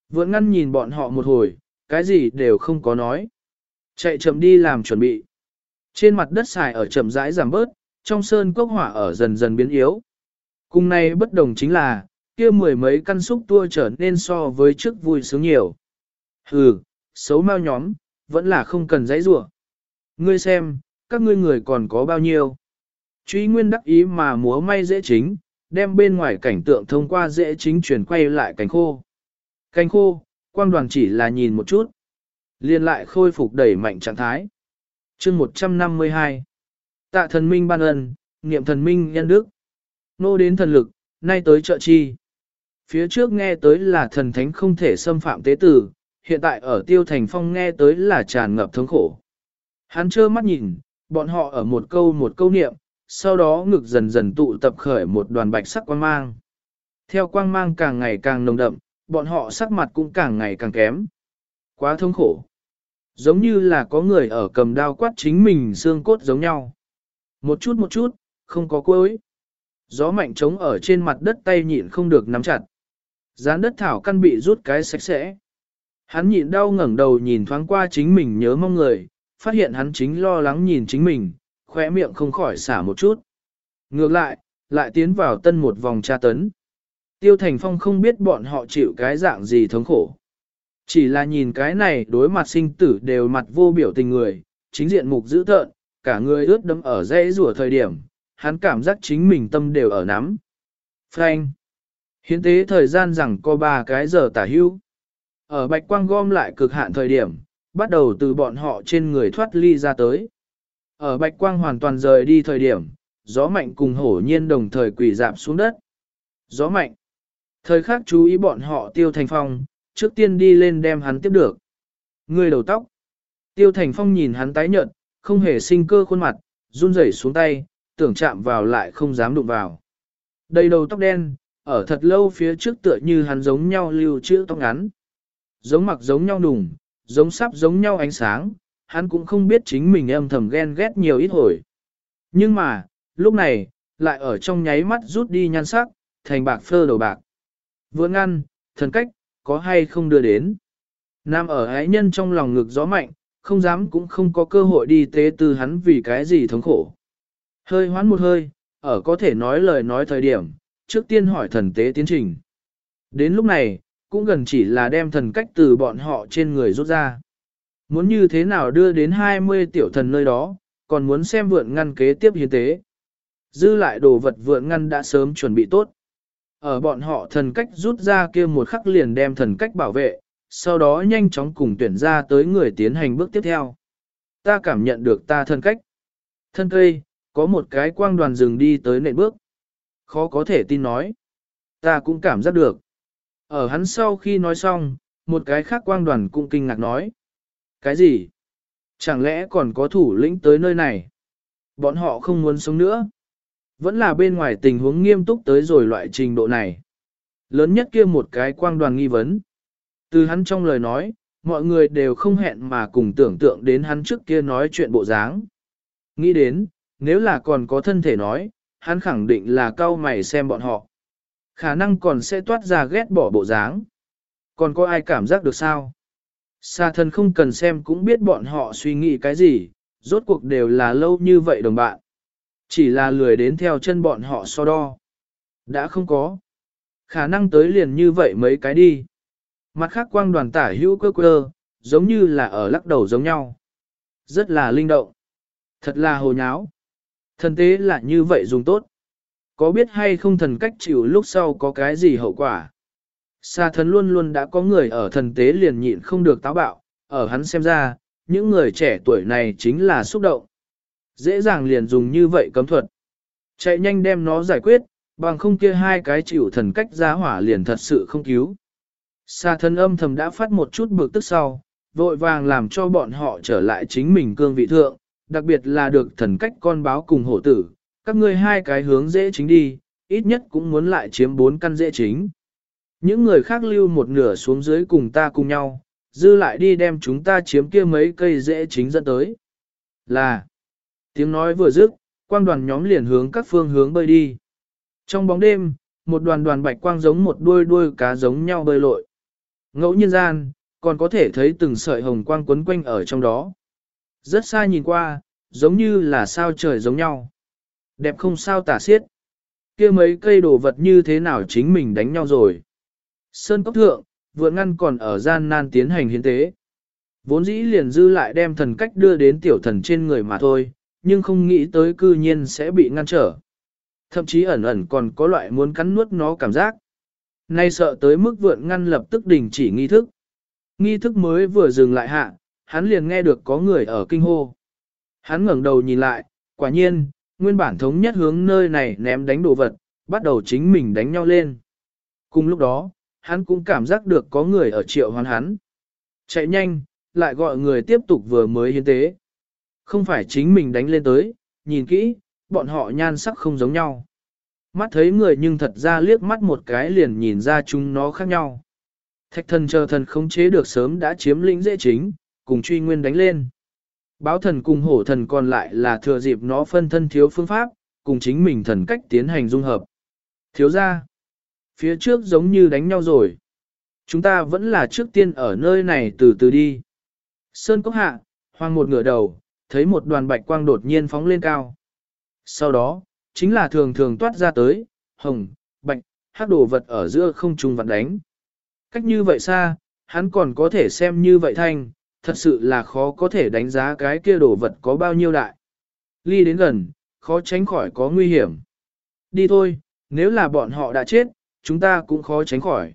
A: Vượn ngăn nhìn bọn họ một hồi, cái gì đều không có nói. Chạy chậm đi làm chuẩn bị. Trên mặt đất xài ở chậm rãi giảm bớt, trong sơn cốc hỏa ở dần dần biến yếu. Cùng này bất đồng chính là, kia mười mấy căn xúc tua trở nên so với trước vui sướng nhiều. Hừ, xấu mau nhóm, vẫn là không cần giấy rủa. Ngươi xem, các ngươi người còn có bao nhiêu. Truy nguyên đắc ý mà múa may dễ chính, đem bên ngoài cảnh tượng thông qua dễ chính chuyển quay lại cảnh khô. Cảnh khô, quang đoàn chỉ là nhìn một chút. Liên lại khôi phục đẩy mạnh trạng thái. chương 152. Tạ thần minh ban ân, niệm thần minh nhân đức. Nô đến thần lực, nay tới trợ chi. Phía trước nghe tới là thần thánh không thể xâm phạm tế tử, hiện tại ở tiêu thành phong nghe tới là tràn ngập thống khổ. Hắn trơ mắt nhìn, bọn họ ở một câu một câu niệm, sau đó ngực dần dần tụ tập khởi một đoàn bạch sắc quang mang. Theo quang mang càng ngày càng nồng đậm, bọn họ sắc mặt cũng càng ngày càng kém. Quá thống khổ. Giống như là có người ở cầm đao quát chính mình xương cốt giống nhau. Một chút một chút, không có cuối. Gió mạnh trống ở trên mặt đất tay nhịn không được nắm chặt. Gián đất thảo căn bị rút cái sạch sẽ. Hắn nhịn đau ngẩng đầu nhìn thoáng qua chính mình nhớ mong người, phát hiện hắn chính lo lắng nhìn chính mình, khóe miệng không khỏi xả một chút. Ngược lại, lại tiến vào tân một vòng tra tấn. Tiêu Thành Phong không biết bọn họ chịu cái dạng gì thống khổ. Chỉ là nhìn cái này đối mặt sinh tử đều mặt vô biểu tình người, chính diện mục dữ tợn, cả người ướt đẫm ở dãy rùa thời điểm, hắn cảm giác chính mình tâm đều ở nắm. Frank. Hiến tế thời gian rằng có ba cái giờ tả hưu. Ở bạch quang gom lại cực hạn thời điểm, bắt đầu từ bọn họ trên người thoát ly ra tới. Ở bạch quang hoàn toàn rời đi thời điểm, gió mạnh cùng hổ nhiên đồng thời quỷ dạp xuống đất. Gió mạnh. Thời khắc chú ý bọn họ tiêu thành phong, trước tiên đi lên đem hắn tiếp được. Người đầu tóc. Tiêu thành phong nhìn hắn tái nhợt, không hề sinh cơ khuôn mặt, run rẩy xuống tay, tưởng chạm vào lại không dám đụng vào. Đầy đầu tóc đen, ở thật lâu phía trước tựa như hắn giống nhau lưu trữ tóc ngắn. Giống mặc giống nhau đùng, giống sắp giống nhau ánh sáng, hắn cũng không biết chính mình âm thầm ghen ghét nhiều ít hồi. Nhưng mà, lúc này, lại ở trong nháy mắt rút đi nhan sắc, thành bạc phơ đầu bạc. Vừa ngăn, thần cách, có hay không đưa đến. Nam ở ái nhân trong lòng ngực gió mạnh, không dám cũng không có cơ hội đi tế từ hắn vì cái gì thống khổ. Hơi hoán một hơi, ở có thể nói lời nói thời điểm, trước tiên hỏi thần tế tiến trình. Đến lúc này, cũng gần chỉ là đem thần cách từ bọn họ trên người rút ra. Muốn như thế nào đưa đến 20 tiểu thần nơi đó, còn muốn xem vượn ngăn kế tiếp hiến tế. Dư lại đồ vật vượn ngăn đã sớm chuẩn bị tốt. Ở bọn họ thần cách rút ra kia một khắc liền đem thần cách bảo vệ, sau đó nhanh chóng cùng tuyển ra tới người tiến hành bước tiếp theo. Ta cảm nhận được ta thần cách. Thân cây, có một cái quang đoàn rừng đi tới nệm bước. Khó có thể tin nói. Ta cũng cảm giác được. Ở hắn sau khi nói xong, một cái khác quang đoàn cũng kinh ngạc nói. Cái gì? Chẳng lẽ còn có thủ lĩnh tới nơi này? Bọn họ không muốn sống nữa. Vẫn là bên ngoài tình huống nghiêm túc tới rồi loại trình độ này. Lớn nhất kia một cái quang đoàn nghi vấn. Từ hắn trong lời nói, mọi người đều không hẹn mà cùng tưởng tượng đến hắn trước kia nói chuyện bộ dáng. Nghĩ đến, nếu là còn có thân thể nói, hắn khẳng định là cao mày xem bọn họ. Khả năng còn sẽ toát ra ghét bỏ bộ dáng. Còn có ai cảm giác được sao? Sa thân không cần xem cũng biết bọn họ suy nghĩ cái gì, rốt cuộc đều là lâu như vậy đồng bạn. Chỉ là lười đến theo chân bọn họ so đo. Đã không có. Khả năng tới liền như vậy mấy cái đi. Mặt khác quang đoàn tả hữu cơ cơ, giống như là ở lắc đầu giống nhau. Rất là linh động. Thật là hồ nháo. Thần tế là như vậy dùng tốt. Có biết hay không thần cách chịu lúc sau có cái gì hậu quả? Sa thần luôn luôn đã có người ở thần tế liền nhịn không được táo bạo, ở hắn xem ra, những người trẻ tuổi này chính là xúc động. Dễ dàng liền dùng như vậy cấm thuật. Chạy nhanh đem nó giải quyết, bằng không kia hai cái chịu thần cách giá hỏa liền thật sự không cứu. Sa thần âm thầm đã phát một chút bực tức sau, vội vàng làm cho bọn họ trở lại chính mình cương vị thượng, đặc biệt là được thần cách con báo cùng hổ tử, các ngươi hai cái hướng dễ chính đi, ít nhất cũng muốn lại chiếm bốn căn dễ chính. Những người khác lưu một nửa xuống dưới cùng ta cùng nhau, dư lại đi đem chúng ta chiếm kia mấy cây dễ chính dẫn tới. Là, tiếng nói vừa dứt, quang đoàn nhóm liền hướng các phương hướng bơi đi. Trong bóng đêm, một đoàn đoàn bạch quang giống một đuôi đuôi cá giống nhau bơi lội. ngẫu nhiên gian, còn có thể thấy từng sợi hồng quang quấn quanh ở trong đó. Rất xa nhìn qua, giống như là sao trời giống nhau. Đẹp không sao tả xiết. kia mấy cây đồ vật như thế nào chính mình đánh nhau rồi. Sơn cốc thượng, Vượng ngăn còn ở gian nan tiến hành hiến tế. Vốn dĩ liền dư lại đem thần cách đưa đến tiểu thần trên người mà thôi, nhưng không nghĩ tới cư nhiên sẽ bị ngăn trở. Thậm chí ẩn ẩn còn có loại muốn cắn nuốt nó cảm giác. Nay sợ tới mức vượn ngăn lập tức đình chỉ nghi thức. Nghi thức mới vừa dừng lại hạ, hắn liền nghe được có người ở kinh hô. Hắn ngẩng đầu nhìn lại, quả nhiên, nguyên bản thống nhất hướng nơi này ném đánh đồ vật, bắt đầu chính mình đánh nhau lên. Cùng lúc đó, hắn cũng cảm giác được có người ở triệu hoán hắn. Chạy nhanh, lại gọi người tiếp tục vừa mới hiến tế. Không phải chính mình đánh lên tới, nhìn kỹ, bọn họ nhan sắc không giống nhau. Mắt thấy người nhưng thật ra liếc mắt một cái liền nhìn ra chúng nó khác nhau. Thạch thần chờ thần không chế được sớm đã chiếm lĩnh dễ chính, cùng truy nguyên đánh lên. Báo thần cùng hổ thần còn lại là thừa dịp nó phân thân thiếu phương pháp, cùng chính mình thần cách tiến hành dung hợp. Thiếu ra, phía trước giống như đánh nhau rồi. Chúng ta vẫn là trước tiên ở nơi này từ từ đi. Sơn cốc hạ, hoang một ngửa đầu, thấy một đoàn bạch quang đột nhiên phóng lên cao. Sau đó, chính là thường thường toát ra tới, hồng, bạch, hát đồ vật ở giữa không trung vặn đánh. Cách như vậy xa, hắn còn có thể xem như vậy thanh, thật sự là khó có thể đánh giá cái kia đồ vật có bao nhiêu đại. Ly đến gần, khó tránh khỏi có nguy hiểm. Đi thôi, nếu là bọn họ đã chết, chúng ta cũng khó tránh khỏi.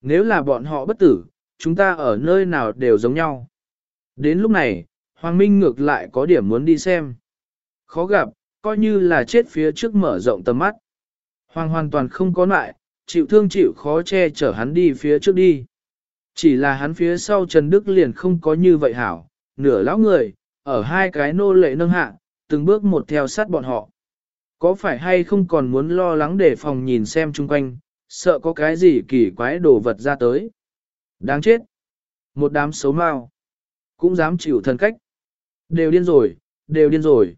A: Nếu là bọn họ bất tử, chúng ta ở nơi nào đều giống nhau. Đến lúc này, Hoàng Minh ngược lại có điểm muốn đi xem. Khó gặp, coi như là chết phía trước mở rộng tầm mắt. Hoàng hoàn toàn không có lại, chịu thương chịu khó che chở hắn đi phía trước đi. Chỉ là hắn phía sau Trần Đức liền không có như vậy hảo, nửa lão người, ở hai cái nô lệ nâng hạ, từng bước một theo sát bọn họ. Có phải hay không còn muốn lo lắng để phòng nhìn xem chung quanh, sợ có cái gì kỳ quái đồ vật ra tới. Đáng chết. Một đám xấu mau. Cũng dám chịu thần cách. Đều điên rồi, đều điên rồi.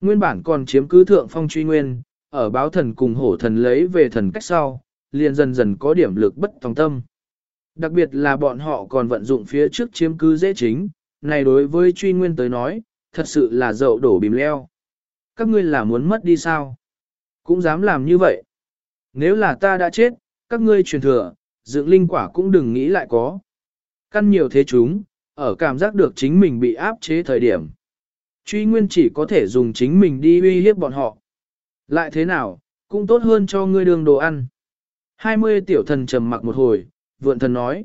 A: Nguyên bản còn chiếm cứ thượng phong truy nguyên, ở báo thần cùng hổ thần lấy về thần cách sau, liền dần dần có điểm lực bất tòng tâm. Đặc biệt là bọn họ còn vận dụng phía trước chiếm cứ dễ chính, này đối với truy nguyên tới nói, thật sự là dậu đổ bìm leo. Các ngươi là muốn mất đi sao? Cũng dám làm như vậy. Nếu là ta đã chết, các ngươi truyền thừa, dựng linh quả cũng đừng nghĩ lại có. Căn nhiều thế chúng, ở cảm giác được chính mình bị áp chế thời điểm. Truy nguyên chỉ có thể dùng chính mình đi uy hiếp bọn họ. Lại thế nào, cũng tốt hơn cho ngươi đường đồ ăn. 20 tiểu thần trầm mặc một hồi, vượn thần nói.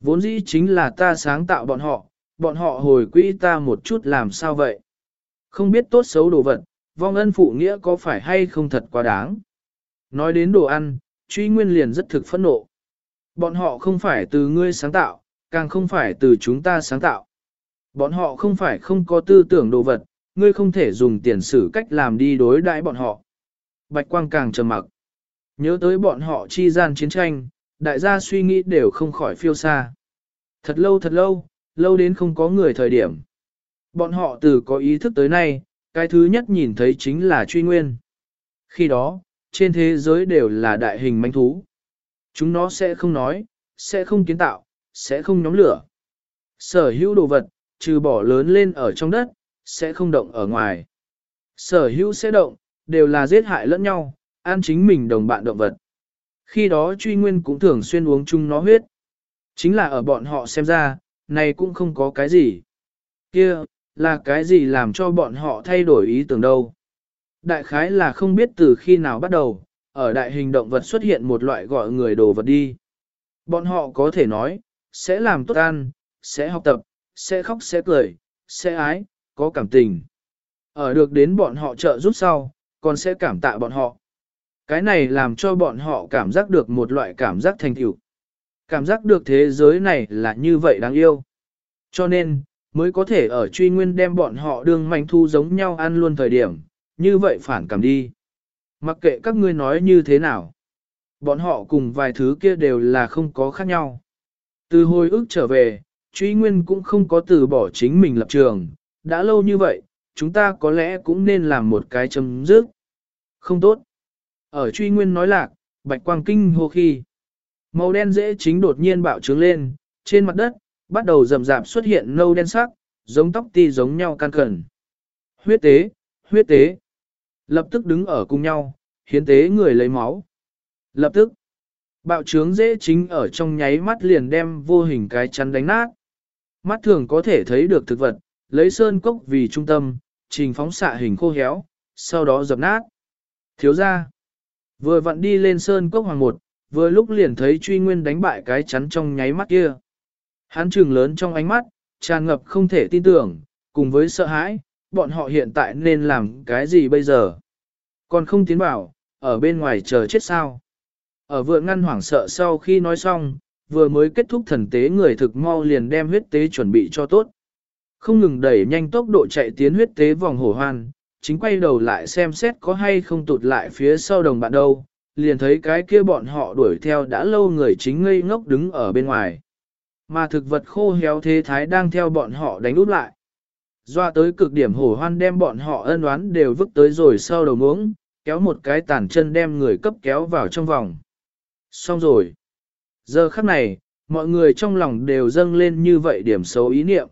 A: Vốn dĩ chính là ta sáng tạo bọn họ, bọn họ hồi quỹ ta một chút làm sao vậy. Không biết tốt xấu đồ vật, vong ân phụ nghĩa có phải hay không thật quá đáng. Nói đến đồ ăn, truy nguyên liền rất thực phẫn nộ. Bọn họ không phải từ ngươi sáng tạo, càng không phải từ chúng ta sáng tạo. Bọn họ không phải không có tư tưởng đồ vật, ngươi không thể dùng tiền sử cách làm đi đối đãi bọn họ. Bạch quang càng trầm mặc. Nhớ tới bọn họ chi gian chiến tranh, đại gia suy nghĩ đều không khỏi phiêu xa. Thật lâu thật lâu, lâu đến không có người thời điểm. Bọn họ từ có ý thức tới nay, cái thứ nhất nhìn thấy chính là truy nguyên. Khi đó, trên thế giới đều là đại hình manh thú. Chúng nó sẽ không nói, sẽ không kiến tạo, sẽ không nhóm lửa. Sở hữu đồ vật, trừ bỏ lớn lên ở trong đất, sẽ không động ở ngoài. Sở hữu sẽ động, đều là giết hại lẫn nhau, ăn chính mình đồng bạn động vật. Khi đó truy nguyên cũng thường xuyên uống chung nó huyết. Chính là ở bọn họ xem ra, này cũng không có cái gì. kia là cái gì làm cho bọn họ thay đổi ý tưởng đâu. Đại khái là không biết từ khi nào bắt đầu, ở đại hình động vật xuất hiện một loại gọi người đồ vật đi. Bọn họ có thể nói, sẽ làm tốt ăn, sẽ học tập, sẽ khóc sẽ cười, sẽ ái, có cảm tình. Ở được đến bọn họ trợ giúp sau, còn sẽ cảm tạ bọn họ. Cái này làm cho bọn họ cảm giác được một loại cảm giác thành tựu. Cảm giác được thế giới này là như vậy đáng yêu. Cho nên, mới có thể ở truy nguyên đem bọn họ đương manh thu giống nhau ăn luôn thời điểm, như vậy phản cảm đi. Mặc kệ các ngươi nói như thế nào. Bọn họ cùng vài thứ kia đều là không có khác nhau. Từ hồi ức trở về, truy nguyên cũng không có từ bỏ chính mình lập trường. Đã lâu như vậy, chúng ta có lẽ cũng nên làm một cái chấm dứt. Không tốt. Ở truy nguyên nói lạc, bạch quang kinh hô khi. Màu đen dễ chính đột nhiên bạo trướng lên, trên mặt đất, bắt đầu rầm rạp xuất hiện nâu đen sắc, giống tóc ti giống nhau can cẩn. Huyết tế, huyết tế. Lập tức đứng ở cùng nhau, hiến tế người lấy máu. Lập tức, bạo trướng dễ chính ở trong nháy mắt liền đem vô hình cái chắn đánh nát. Mắt thường có thể thấy được thực vật, lấy sơn cốc vì trung tâm, trình phóng xạ hình khô héo, sau đó dập nát. Thiếu ra, vừa vặn đi lên sơn cốc hoàng một, vừa lúc liền thấy truy nguyên đánh bại cái chắn trong nháy mắt kia. Hắn trừng lớn trong ánh mắt, tràn ngập không thể tin tưởng, cùng với sợ hãi, bọn họ hiện tại nên làm cái gì bây giờ? Còn không tiến bảo, ở bên ngoài chờ chết sao? Ở vượng ngăn hoảng sợ sau khi nói xong, vừa mới kết thúc thần tế người thực mau liền đem huyết tế chuẩn bị cho tốt. Không ngừng đẩy nhanh tốc độ chạy tiến huyết tế vòng hổ hoan, chính quay đầu lại xem xét có hay không tụt lại phía sau đồng bạn đâu, liền thấy cái kia bọn họ đuổi theo đã lâu người chính ngây ngốc đứng ở bên ngoài. Mà thực vật khô héo thế thái đang theo bọn họ đánh úp lại. Doa tới cực điểm hổ hoan đem bọn họ ân oán đều vứt tới rồi sau đầu muống, kéo một cái tàn chân đem người cấp kéo vào trong vòng. Xong rồi. Giờ khắc này, mọi người trong lòng đều dâng lên như vậy điểm xấu ý niệm.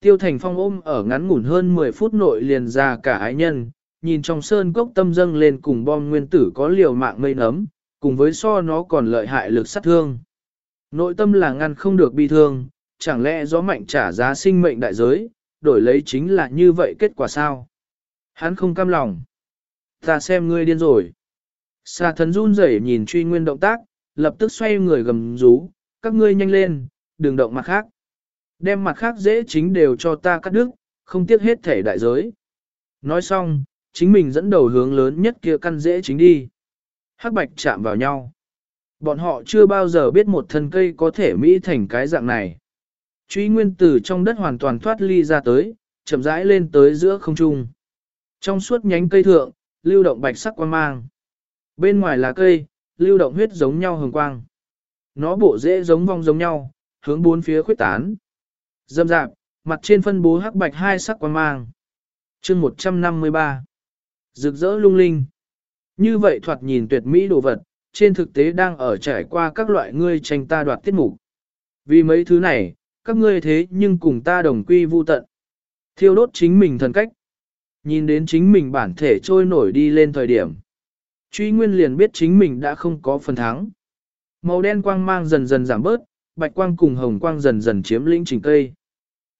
A: Tiêu Thành Phong ôm ở ngắn ngủn hơn 10 phút nội liền ra cả ái nhân, nhìn trong sơn cốc tâm dâng lên cùng bom nguyên tử có liều mạng mây nấm, cùng với so nó còn lợi hại lực sát thương. Nội tâm là ngăn không được bi thương, chẳng lẽ gió mạnh trả giá sinh mệnh đại giới, đổi lấy chính là như vậy kết quả sao? Hắn không cam lòng. Ta xem ngươi điên rồi. Xà thần run rẩy nhìn truy nguyên động tác, lập tức xoay người gầm rú, các ngươi nhanh lên, đừng động mặt khác. Đem mặt khác dễ chính đều cho ta cắt đứt, không tiếc hết thể đại giới. Nói xong, chính mình dẫn đầu hướng lớn nhất kia căn dễ chính đi. Hắc bạch chạm vào nhau. Bọn họ chưa bao giờ biết một thân cây có thể mỹ thành cái dạng này. Truy nguyên tử trong đất hoàn toàn thoát ly ra tới, chậm rãi lên tới giữa không trung. Trong suốt nhánh cây thượng, lưu động bạch sắc quang mang. Bên ngoài là cây, lưu động huyết giống nhau hồng quang. Nó bộ dễ giống vong giống nhau, hướng bốn phía khuyết tán. Dâm dạp, mặt trên phân bố hắc bạch hai sắc quang mang. chương 153. Rực rỡ lung linh. Như vậy thoạt nhìn tuyệt mỹ đồ vật, trên thực tế đang ở trải qua các loại ngươi tranh ta đoạt tiết mục. Vì mấy thứ này, các ngươi thế nhưng cùng ta đồng quy vu tận. Thiêu đốt chính mình thần cách. Nhìn đến chính mình bản thể trôi nổi đi lên thời điểm. Truy Nguyên liền biết chính mình đã không có phần thắng. Màu đen quang mang dần dần giảm bớt, bạch quang cùng hồng quang dần dần chiếm lĩnh trình cây.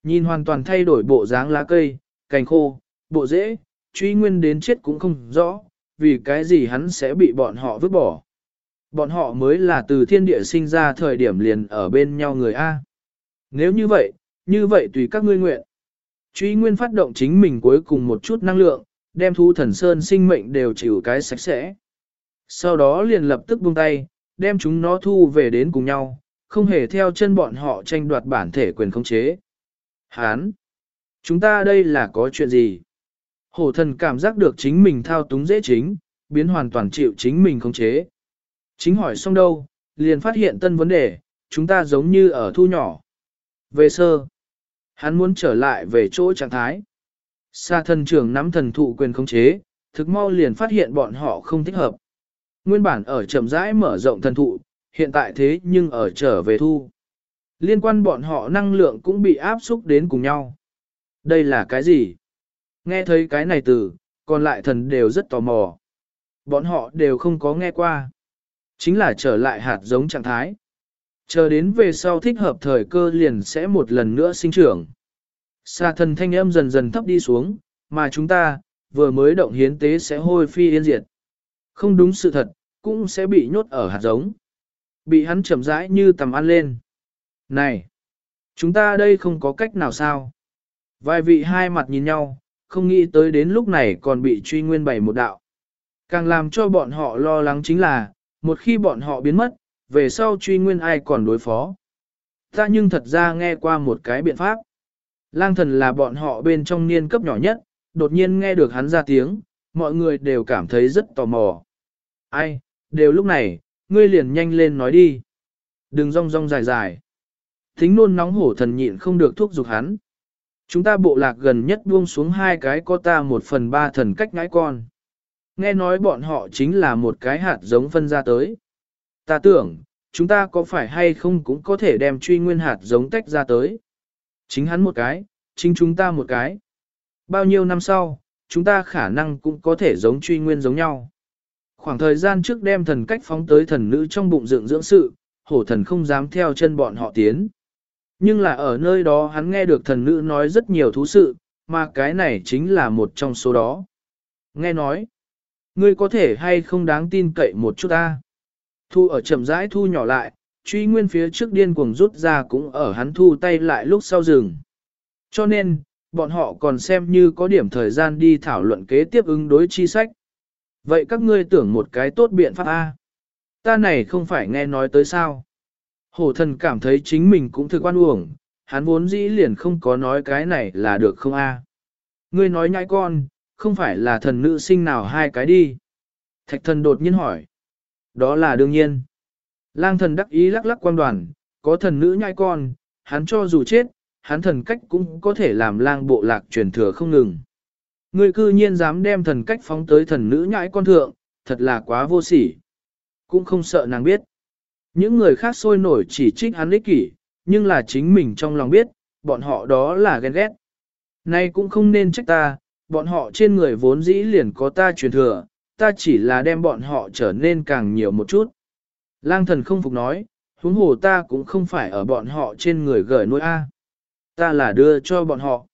A: Nhìn hoàn toàn thay đổi bộ dáng lá cây, cành khô, bộ rễ, truy nguyên đến chết cũng không rõ, vì cái gì hắn sẽ bị bọn họ vứt bỏ. Bọn họ mới là từ thiên địa sinh ra thời điểm liền ở bên nhau người A. Nếu như vậy, như vậy tùy các ngươi nguyện. Truy nguyên phát động chính mình cuối cùng một chút năng lượng, đem thu thần sơn sinh mệnh đều chịu cái sạch sẽ. Sau đó liền lập tức buông tay, đem chúng nó thu về đến cùng nhau, không hề theo chân bọn họ tranh đoạt bản thể quyền khống chế. Hán! Chúng ta đây là có chuyện gì? Hổ thần cảm giác được chính mình thao túng dễ chính, biến hoàn toàn chịu chính mình khống chế. Chính hỏi xong đâu, liền phát hiện tân vấn đề, chúng ta giống như ở thu nhỏ. Về sơ, hắn muốn trở lại về chỗ trạng thái. Sa thần trưởng nắm thần thụ quyền khống chế, thực mau liền phát hiện bọn họ không thích hợp. Nguyên bản ở chậm rãi mở rộng thần thụ, hiện tại thế nhưng ở trở về thu. Liên quan bọn họ năng lượng cũng bị áp xúc đến cùng nhau. Đây là cái gì? Nghe thấy cái này từ, còn lại thần đều rất tò mò. Bọn họ đều không có nghe qua. Chính là trở lại hạt giống trạng thái. Chờ đến về sau thích hợp thời cơ liền sẽ một lần nữa sinh trưởng. Sa thần thanh âm dần dần thấp đi xuống, mà chúng ta, vừa mới động hiến tế sẽ hôi phi yên diệt. Không đúng sự thật, cũng sẽ bị nhốt ở hạt giống. Bị hắn chậm rãi như tầm ăn lên. Này! Chúng ta đây không có cách nào sao? Vài vị hai mặt nhìn nhau, không nghĩ tới đến lúc này còn bị truy nguyên bảy một đạo. Càng làm cho bọn họ lo lắng chính là, một khi bọn họ biến mất, về sau truy nguyên ai còn đối phó. Ta nhưng thật ra nghe qua một cái biện pháp. Lang thần là bọn họ bên trong niên cấp nhỏ nhất, đột nhiên nghe được hắn ra tiếng, mọi người đều cảm thấy rất tò mò. Ai, đều lúc này, ngươi liền nhanh lên nói đi. Đừng rong rong dài dài. Thính nôn nóng hổ thần nhịn không được thúc giục hắn. Chúng ta bộ lạc gần nhất buông xuống hai cái có ta một phần ba thần cách ngãi con. Nghe nói bọn họ chính là một cái hạt giống phân ra tới. Ta tưởng, chúng ta có phải hay không cũng có thể đem truy nguyên hạt giống tách ra tới. Chính hắn một cái, chính chúng ta một cái. Bao nhiêu năm sau, chúng ta khả năng cũng có thể giống truy nguyên giống nhau. Khoảng thời gian trước đem thần cách phóng tới thần nữ trong bụng dưỡng dưỡng sự, hổ thần không dám theo chân bọn họ tiến. Nhưng là ở nơi đó hắn nghe được thần nữ nói rất nhiều thú sự, mà cái này chính là một trong số đó. Nghe nói, ngươi có thể hay không đáng tin cậy một chút ta. Thu ở chậm rãi thu nhỏ lại, truy nguyên phía trước điên cuồng rút ra cũng ở hắn thu tay lại lúc sau rừng. Cho nên, bọn họ còn xem như có điểm thời gian đi thảo luận kế tiếp ứng đối chi sách. Vậy các ngươi tưởng một cái tốt biện pháp A. Ta này không phải nghe nói tới sao. Hổ thần cảm thấy chính mình cũng thực quan uổng, hắn vốn dĩ liền không có nói cái này là được không A. Ngươi nói nhãi con, không phải là thần nữ sinh nào hai cái đi. Thạch thần đột nhiên hỏi. Đó là đương nhiên. Lang thần đắc ý lắc lắc quan đoàn, có thần nữ nhai con, hắn cho dù chết, hắn thần cách cũng có thể làm lang bộ lạc truyền thừa không ngừng. Người cư nhiên dám đem thần cách phóng tới thần nữ nhãi con thượng, thật là quá vô sỉ. Cũng không sợ nàng biết. Những người khác sôi nổi chỉ trích hắn ích kỷ, nhưng là chính mình trong lòng biết, bọn họ đó là ghen ghét. Nay cũng không nên trách ta, bọn họ trên người vốn dĩ liền có ta truyền thừa, ta chỉ là đem bọn họ trở nên càng nhiều một chút. Lang thần không phục nói, huống hồ ta cũng không phải ở bọn họ trên người gửi nuôi A. Ta là đưa cho bọn họ.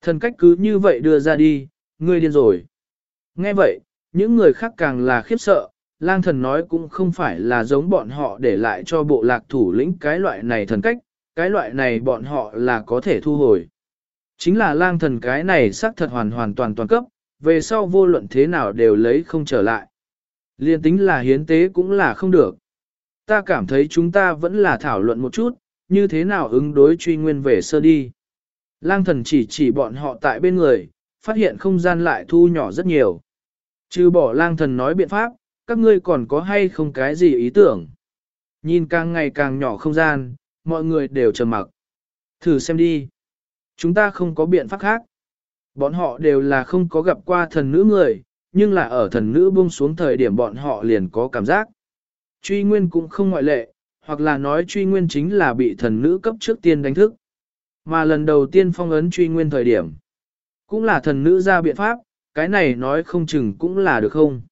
A: Thần cách cứ như vậy đưa ra đi, ngươi điên rồi. Nghe vậy, những người khác càng là khiếp sợ, lang thần nói cũng không phải là giống bọn họ để lại cho bộ lạc thủ lĩnh cái loại này thần cách, cái loại này bọn họ là có thể thu hồi. Chính là lang thần cái này xác thật hoàn hoàn toàn toàn cấp, về sau vô luận thế nào đều lấy không trở lại. Liên tính là hiến tế cũng là không được. Ta cảm thấy chúng ta vẫn là thảo luận một chút, như thế nào ứng đối truy nguyên về sơ đi. Lang thần chỉ chỉ bọn họ tại bên người, phát hiện không gian lại thu nhỏ rất nhiều. Trừ bỏ lang thần nói biện pháp, các ngươi còn có hay không cái gì ý tưởng. Nhìn càng ngày càng nhỏ không gian, mọi người đều trầm mặc. Thử xem đi. Chúng ta không có biện pháp khác. Bọn họ đều là không có gặp qua thần nữ người, nhưng là ở thần nữ buông xuống thời điểm bọn họ liền có cảm giác. Truy nguyên cũng không ngoại lệ, hoặc là nói truy nguyên chính là bị thần nữ cấp trước tiên đánh thức. Mà lần đầu tiên phong ấn truy nguyên thời điểm, cũng là thần nữ ra biện pháp, cái này nói không chừng cũng là được không.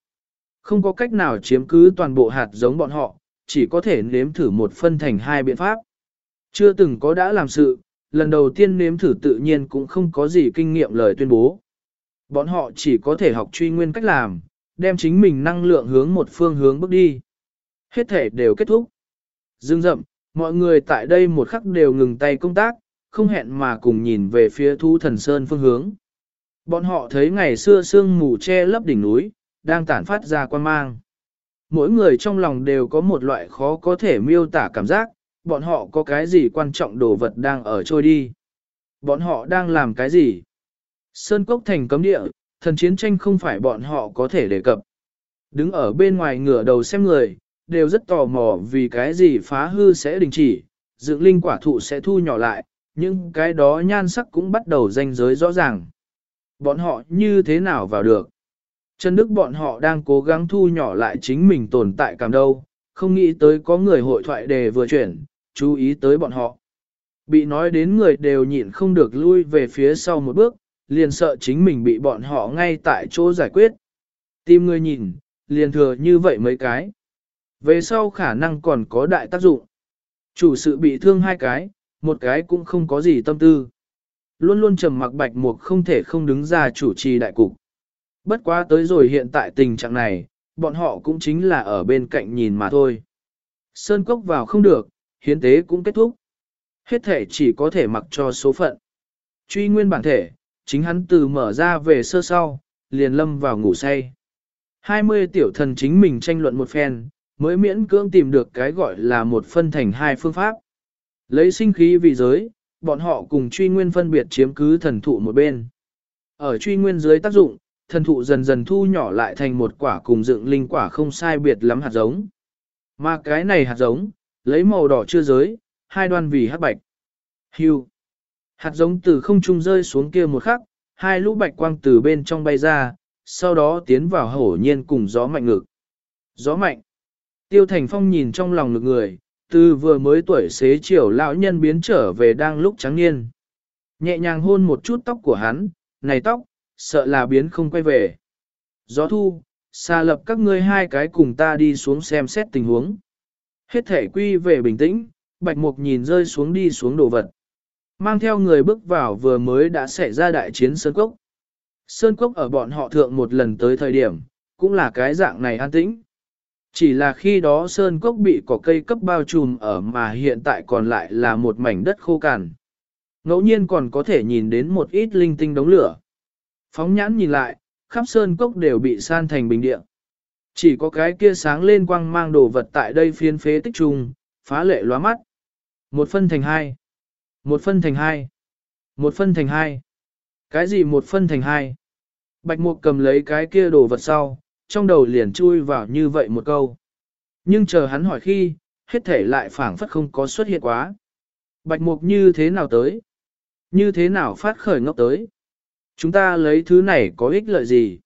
A: Không có cách nào chiếm cứ toàn bộ hạt giống bọn họ, chỉ có thể nếm thử một phân thành hai biện pháp. Chưa từng có đã làm sự, lần đầu tiên nếm thử tự nhiên cũng không có gì kinh nghiệm lời tuyên bố. Bọn họ chỉ có thể học truy nguyên cách làm, đem chính mình năng lượng hướng một phương hướng bước đi. Hết thể đều kết thúc. Dương rậm, mọi người tại đây một khắc đều ngừng tay công tác, không hẹn mà cùng nhìn về phía thu thần sơn phương hướng. Bọn họ thấy ngày xưa sương mù che lấp đỉnh núi, đang tản phát ra quan mang. Mỗi người trong lòng đều có một loại khó có thể miêu tả cảm giác, bọn họ có cái gì quan trọng đồ vật đang ở trôi đi. Bọn họ đang làm cái gì? Sơn cốc thành cấm địa, thần chiến tranh không phải bọn họ có thể đề cập. Đứng ở bên ngoài ngửa đầu xem người, đều rất tò mò vì cái gì phá hư sẽ đình chỉ, dựng linh quả thụ sẽ thu nhỏ lại, nhưng cái đó nhan sắc cũng bắt đầu danh giới rõ ràng. Bọn họ như thế nào vào được? Trần Đức bọn họ đang cố gắng thu nhỏ lại chính mình tồn tại cảm đâu, không nghĩ tới có người hội thoại đề vừa chuyển, chú ý tới bọn họ. Bị nói đến người đều nhịn không được lui về phía sau một bước, liền sợ chính mình bị bọn họ ngay tại chỗ giải quyết. Tìm người nhìn, liền thừa như vậy mấy cái. Về sau khả năng còn có đại tác dụng. Chủ sự bị thương hai cái, một cái cũng không có gì tâm tư. Luôn luôn trầm mặc bạch mục không thể không đứng ra chủ trì đại cục. Bất quá tới rồi hiện tại tình trạng này, bọn họ cũng chính là ở bên cạnh nhìn mà thôi. Sơn cốc vào không được, hiến tế cũng kết thúc. Hết thể chỉ có thể mặc cho số phận. Truy nguyên bản thể, chính hắn từ mở ra về sơ sau, liền lâm vào ngủ say. 20 tiểu thần chính mình tranh luận một phen, mới miễn cưỡng tìm được cái gọi là một phân thành hai phương pháp. Lấy sinh khí vì giới, bọn họ cùng truy nguyên phân biệt chiếm cứ thần thụ một bên. Ở truy nguyên dưới tác dụng, thần thụ dần dần thu nhỏ lại thành một quả cùng dựng linh quả không sai biệt lắm hạt giống. Mà cái này hạt giống, lấy màu đỏ chưa giới, hai đoan vì hắc bạch. Hưu. Hạt giống từ không trung rơi xuống kia một khắc, hai lũ bạch quang từ bên trong bay ra, sau đó tiến vào hổ nhiên cùng gió mạnh ngực. Gió mạnh. Tiêu Thành Phong nhìn trong lòng ngực người, từ vừa mới tuổi xế chiều lão nhân biến trở về đang lúc trắng niên. Nhẹ nhàng hôn một chút tóc của hắn, này tóc, sợ là biến không quay về. Gió thu, xa lập các ngươi hai cái cùng ta đi xuống xem xét tình huống. Hết thể quy về bình tĩnh, bạch mục nhìn rơi xuống đi xuống đồ vật. Mang theo người bước vào vừa mới đã xảy ra đại chiến Sơn Cốc. Sơn Cốc ở bọn họ thượng một lần tới thời điểm, cũng là cái dạng này an tĩnh. Chỉ là khi đó Sơn Cốc bị cỏ cây cấp bao trùm ở mà hiện tại còn lại là một mảnh đất khô cằn. Ngẫu nhiên còn có thể nhìn đến một ít linh tinh đống lửa. Phóng nhãn nhìn lại, khắp Sơn Cốc đều bị san thành bình địa. Chỉ có cái kia sáng lên quang mang đồ vật tại đây phiên phế tích trùng, phá lệ lóa mắt. Một phân thành hai. Một phân thành hai. Một phân thành hai. Cái gì một phân thành hai? Bạch Mục cầm lấy cái kia đồ vật sau, trong đầu liền chui vào như vậy một câu. Nhưng chờ hắn hỏi khi, hết thể lại phảng phất không có xuất hiện quá. Bạch Mục như thế nào tới? Như thế nào phát khởi ngốc tới? Chúng ta lấy thứ này có ích lợi gì?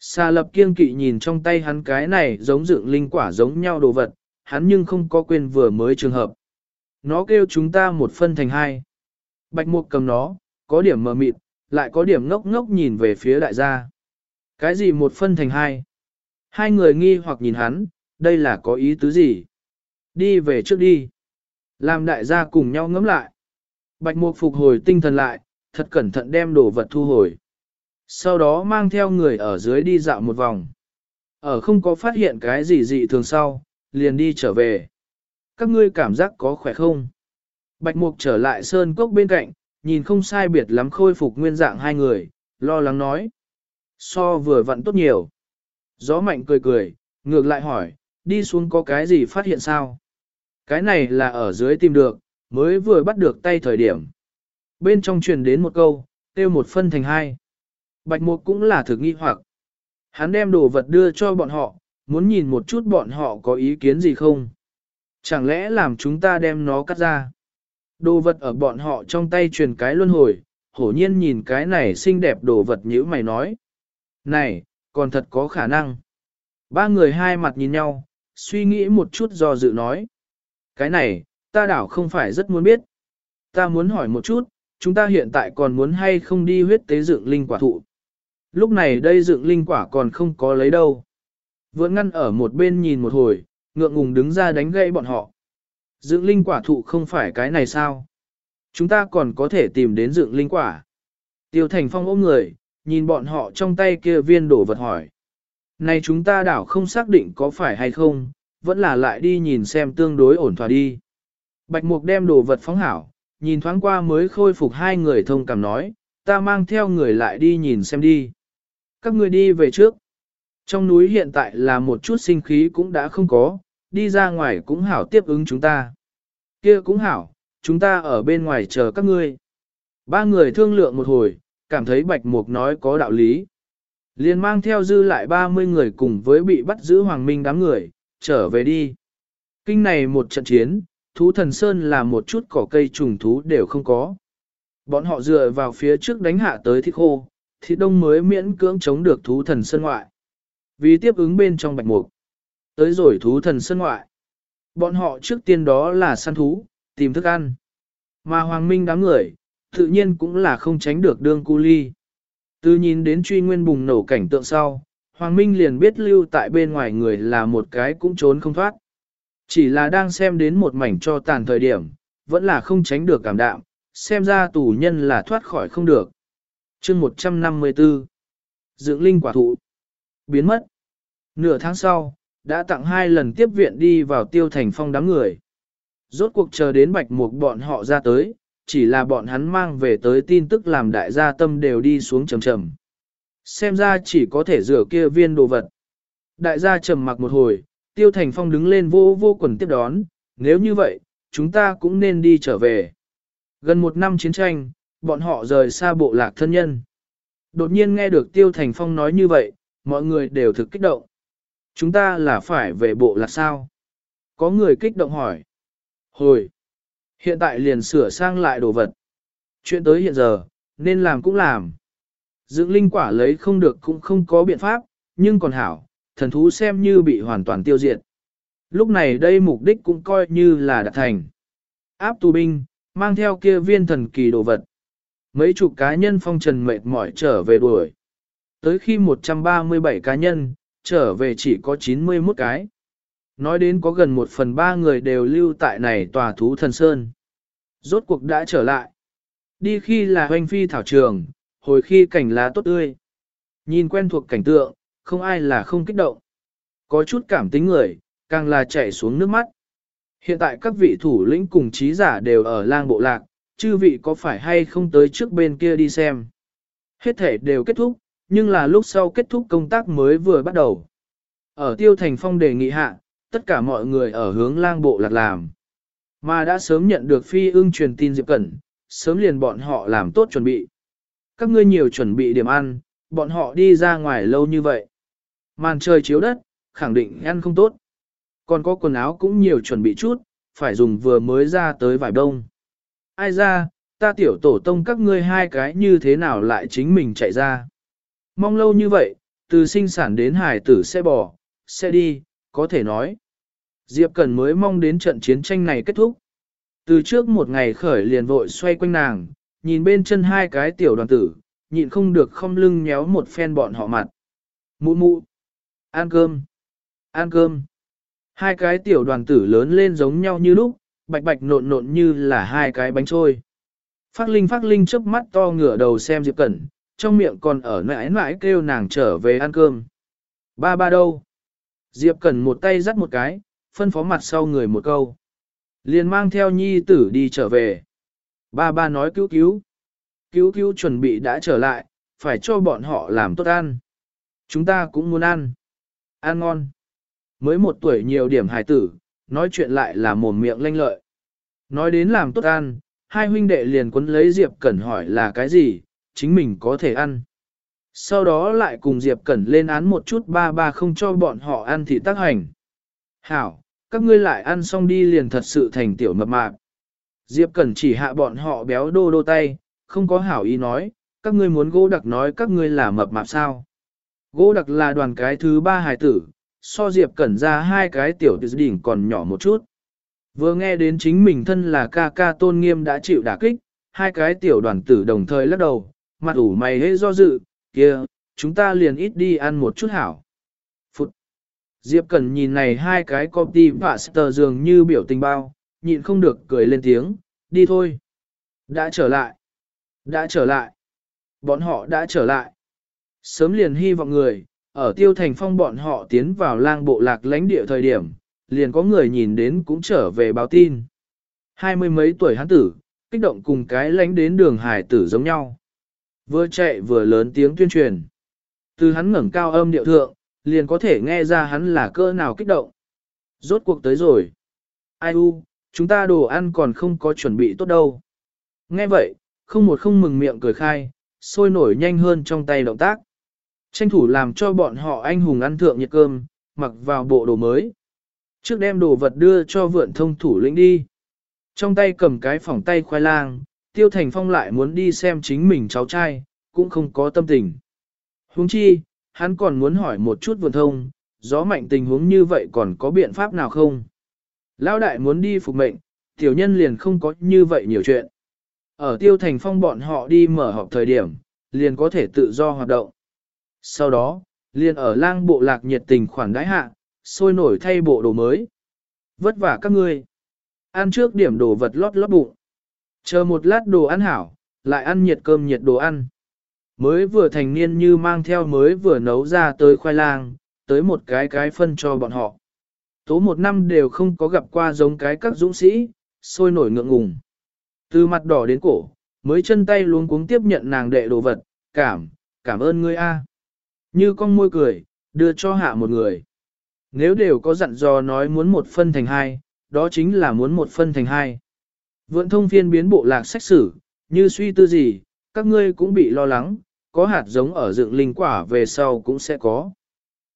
A: Xà lập kiên kỵ nhìn trong tay hắn cái này giống dựng linh quả giống nhau đồ vật, hắn nhưng không có quên vừa mới trường hợp. Nó kêu chúng ta một phân thành hai. Bạch mục cầm nó, có điểm mờ mịt, lại có điểm ngốc ngốc nhìn về phía đại gia. Cái gì một phân thành hai? Hai người nghi hoặc nhìn hắn, đây là có ý tứ gì? Đi về trước đi. Làm đại gia cùng nhau ngẫm lại. Bạch mục phục hồi tinh thần lại, thật cẩn thận đem đồ vật thu hồi. Sau đó mang theo người ở dưới đi dạo một vòng. Ở không có phát hiện cái gì dị thường sau, liền đi trở về. Các ngươi cảm giác có khỏe không? Bạch mục trở lại sơn cốc bên cạnh, nhìn không sai biệt lắm khôi phục nguyên dạng hai người, lo lắng nói. So vừa vặn tốt nhiều. Gió mạnh cười cười, ngược lại hỏi, đi xuống có cái gì phát hiện sao? Cái này là ở dưới tìm được, mới vừa bắt được tay thời điểm. Bên trong truyền đến một câu, tiêu một phân thành hai. Bạch Mục cũng là thực nghi hoặc. Hắn đem đồ vật đưa cho bọn họ, muốn nhìn một chút bọn họ có ý kiến gì không. Chẳng lẽ làm chúng ta đem nó cắt ra? Đồ vật ở bọn họ trong tay truyền cái luân hồi, hổ nhiên nhìn cái này xinh đẹp đồ vật như mày nói. Này, còn thật có khả năng. Ba người hai mặt nhìn nhau, suy nghĩ một chút do dự nói. Cái này, ta đảo không phải rất muốn biết. Ta muốn hỏi một chút, chúng ta hiện tại còn muốn hay không đi huyết tế dựng linh quả thụ. Lúc này đây dựng linh quả còn không có lấy đâu. Vượn ngăn ở một bên nhìn một hồi, ngượng ngùng đứng ra đánh gãy bọn họ. Dựng linh quả thụ không phải cái này sao? Chúng ta còn có thể tìm đến dựng linh quả. Tiêu Thành Phong ôm người, nhìn bọn họ trong tay kia viên đổ vật hỏi. Này chúng ta đảo không xác định có phải hay không, vẫn là lại đi nhìn xem tương đối ổn thỏa đi. Bạch Mục đem đồ vật phóng hảo, nhìn thoáng qua mới khôi phục hai người thông cảm nói, ta mang theo người lại đi nhìn xem đi. Các người đi về trước. Trong núi hiện tại là một chút sinh khí cũng đã không có, đi ra ngoài cũng hảo tiếp ứng chúng ta. Kia cũng hảo, chúng ta ở bên ngoài chờ các ngươi. Ba người thương lượng một hồi, cảm thấy Bạch Mục nói có đạo lý. liền mang theo dư lại 30 người cùng với bị bắt giữ Hoàng Minh đám người, trở về đi. Kinh này một trận chiến, thú thần sơn là một chút cỏ cây trùng thú đều không có. Bọn họ dựa vào phía trước đánh hạ tới thịt khô, thịt đông mới miễn cưỡng chống được thú thần sơn ngoại. Vì tiếp ứng bên trong bạch mục, tới rồi thú thần sơn ngoại. Bọn họ trước tiên đó là săn thú, tìm thức ăn. Mà hoàng minh đám người, tự nhiên cũng là không tránh được đương cu ly. Từ nhìn đến truy nguyên bùng nổ cảnh tượng sau, Hoàng Minh liền biết lưu tại bên ngoài người là một cái cũng trốn không thoát. Chỉ là đang xem đến một mảnh cho tàn thời điểm, vẫn là không tránh được cảm đạm, xem ra tù nhân là thoát khỏi không được. chương 154 Dưỡng linh quả thụ Biến mất Nửa tháng sau, đã tặng hai lần tiếp viện đi vào tiêu thành phong đám người. Rốt cuộc chờ đến bạch mục bọn họ ra tới, chỉ là bọn hắn mang về tới tin tức làm đại gia tâm đều đi xuống trầm trầm. Xem ra chỉ có thể rửa kia viên đồ vật. Đại gia trầm mặc một hồi, Tiêu Thành Phong đứng lên vô vô quần tiếp đón, nếu như vậy, chúng ta cũng nên đi trở về. Gần một năm chiến tranh, bọn họ rời xa bộ lạc thân nhân. Đột nhiên nghe được Tiêu Thành Phong nói như vậy, mọi người đều thực kích động. Chúng ta là phải về bộ lạc sao? Có người kích động hỏi. Hồi! Hiện tại liền sửa sang lại đồ vật. Chuyện tới hiện giờ, nên làm cũng làm. Dưỡng linh quả lấy không được cũng không có biện pháp, nhưng còn hảo, thần thú xem như bị hoàn toàn tiêu diệt. Lúc này đây mục đích cũng coi như là đạt thành. Áp tù binh, mang theo kia viên thần kỳ đồ vật. Mấy chục cá nhân phong trần mệt mỏi trở về đuổi. Tới khi 137 cá nhân, trở về chỉ có 91 cái. Nói đến có gần một phần ba người đều lưu tại này tòa thú thần sơn. Rốt cuộc đã trở lại. Đi khi là hoanh phi thảo trường, hồi khi cảnh lá tốt tươi. Nhìn quen thuộc cảnh tượng, không ai là không kích động. Có chút cảm tính người, càng là chảy xuống nước mắt. Hiện tại các vị thủ lĩnh cùng trí giả đều ở lang bộ lạc, chư vị có phải hay không tới trước bên kia đi xem. Hết thể đều kết thúc, nhưng là lúc sau kết thúc công tác mới vừa bắt đầu. Ở tiêu thành phong đề nghị hạ, tất cả mọi người ở hướng lang bộ lạc làm. Mà đã sớm nhận được phi ưng truyền tin Diệp Cẩn, sớm liền bọn họ làm tốt chuẩn bị. Các ngươi nhiều chuẩn bị điểm ăn, bọn họ đi ra ngoài lâu như vậy. Màn trời chiếu đất, khẳng định ăn không tốt. Còn có quần áo cũng nhiều chuẩn bị chút, phải dùng vừa mới ra tới vải đông. Ai ra, ta tiểu tổ tông các ngươi hai cái như thế nào lại chính mình chạy ra. Mong lâu như vậy, từ sinh sản đến hải tử sẽ bỏ, sẽ đi, có thể nói. Diệp Cần mới mong đến trận chiến tranh này kết thúc. Từ trước một ngày khởi liền vội xoay quanh nàng, nhìn bên chân hai cái tiểu đoàn tử, nhịn không được không lưng nhéo một phen bọn họ mặt. Mụ mụ, ăn cơm, ăn cơm. Hai cái tiểu đoàn tử lớn lên giống nhau như lúc, bạch bạch nộn nộn như là hai cái bánh trôi. Phát Linh Phát Linh chớp mắt to ngửa đầu xem Diệp Cẩn, trong miệng còn ở nãi mãi kêu nàng trở về ăn cơm. Ba ba đâu? Diệp Cẩn một tay dắt một cái, phân phó mặt sau người một câu. Liền mang theo nhi tử đi trở về. Ba ba nói cứu cứu. Cứu cứu chuẩn bị đã trở lại, phải cho bọn họ làm tốt ăn. Chúng ta cũng muốn ăn. Ăn ngon. Mới một tuổi nhiều điểm hài tử, nói chuyện lại là mồm miệng lanh lợi. Nói đến làm tốt ăn, hai huynh đệ liền quấn lấy Diệp Cẩn hỏi là cái gì, chính mình có thể ăn. Sau đó lại cùng Diệp Cẩn lên án một chút ba ba không cho bọn họ ăn thì tác hành. Hảo, các ngươi lại ăn xong đi liền thật sự thành tiểu mập mạp. Diệp Cẩn chỉ hạ bọn họ béo đô đô tay, không có hảo ý nói, các ngươi muốn gỗ đặc nói các ngươi là mập mạp sao. Gỗ đặc là đoàn cái thứ ba hài tử, so Diệp Cẩn ra hai cái tiểu tử đỉnh còn nhỏ một chút. Vừa nghe đến chính mình thân là ca ca tôn nghiêm đã chịu đả kích, hai cái tiểu đoàn tử đồng thời lắc đầu, mặt ủ mày hê do dự, kia, chúng ta liền ít đi ăn một chút hảo. Phụt! Diệp Cẩn nhìn này hai cái copy pastor dường như biểu tình bao, nhịn không được cười lên tiếng, đi thôi. Đã trở lại. Đã trở lại. Bọn họ đã trở lại. Sớm liền hy vọng người, ở tiêu thành phong bọn họ tiến vào lang bộ lạc lãnh địa thời điểm, liền có người nhìn đến cũng trở về báo tin. Hai mươi mấy tuổi hắn tử, kích động cùng cái lãnh đến đường hải tử giống nhau. Vừa chạy vừa lớn tiếng tuyên truyền. Từ hắn ngẩng cao âm điệu thượng, liền có thể nghe ra hắn là cơ nào kích động. Rốt cuộc tới rồi. Ai u, chúng ta đồ ăn còn không có chuẩn bị tốt đâu. Nghe vậy, không một không mừng miệng cười khai, sôi nổi nhanh hơn trong tay động tác. Tranh thủ làm cho bọn họ anh hùng ăn thượng nhiệt cơm, mặc vào bộ đồ mới. Trước đem đồ vật đưa cho vượn thông thủ lĩnh đi. Trong tay cầm cái phỏng tay khoai lang, Tiêu Thành Phong lại muốn đi xem chính mình cháu trai, cũng không có tâm tình. Huống chi, hắn còn muốn hỏi một chút vượn thông, gió mạnh tình huống như vậy còn có biện pháp nào không? Lão đại muốn đi phục mệnh, tiểu nhân liền không có như vậy nhiều chuyện. Ở Tiêu Thành Phong bọn họ đi mở họp thời điểm, liền có thể tự do hoạt động. Sau đó, liền ở lang bộ lạc nhiệt tình khoản đãi hạ, sôi nổi thay bộ đồ mới. Vất vả các ngươi. Ăn trước điểm đồ vật lót lót bụng. Chờ một lát đồ ăn hảo, lại ăn nhiệt cơm nhiệt đồ ăn. Mới vừa thành niên như mang theo mới vừa nấu ra tới khoai lang, tới một cái cái phân cho bọn họ. Tố một năm đều không có gặp qua giống cái các dũng sĩ, sôi nổi ngượng ngùng. Từ mặt đỏ đến cổ, mới chân tay luống cuống tiếp nhận nàng đệ đồ vật, cảm, cảm ơn ngươi a. Như con môi cười, đưa cho hạ một người. Nếu đều có dặn dò nói muốn một phân thành hai, đó chính là muốn một phân thành hai. Vượn thông phiên biến bộ lạc sách sử, như suy tư gì, các ngươi cũng bị lo lắng, có hạt giống ở dựng linh quả về sau cũng sẽ có.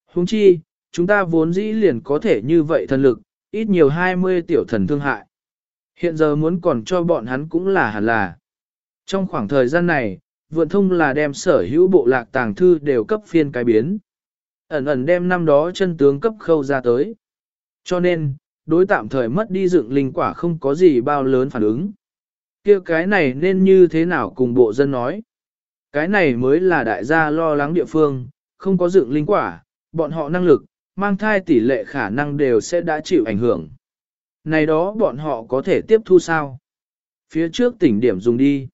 A: Huống chi, chúng ta vốn dĩ liền có thể như vậy thần lực, ít nhiều 20 tiểu thần thương hại. Hiện giờ muốn còn cho bọn hắn cũng là hẳn là. Trong khoảng thời gian này, vượn thông là đem sở hữu bộ lạc tàng thư đều cấp phiên cái biến. Ẩn ẩn đem năm đó chân tướng cấp khâu ra tới. Cho nên, đối tạm thời mất đi dựng linh quả không có gì bao lớn phản ứng. kia cái này nên như thế nào cùng bộ dân nói. Cái này mới là đại gia lo lắng địa phương, không có dựng linh quả, bọn họ năng lực, mang thai tỷ lệ khả năng đều sẽ đã chịu ảnh hưởng. Này đó bọn họ có thể tiếp thu sao? Phía trước tỉnh điểm dùng đi.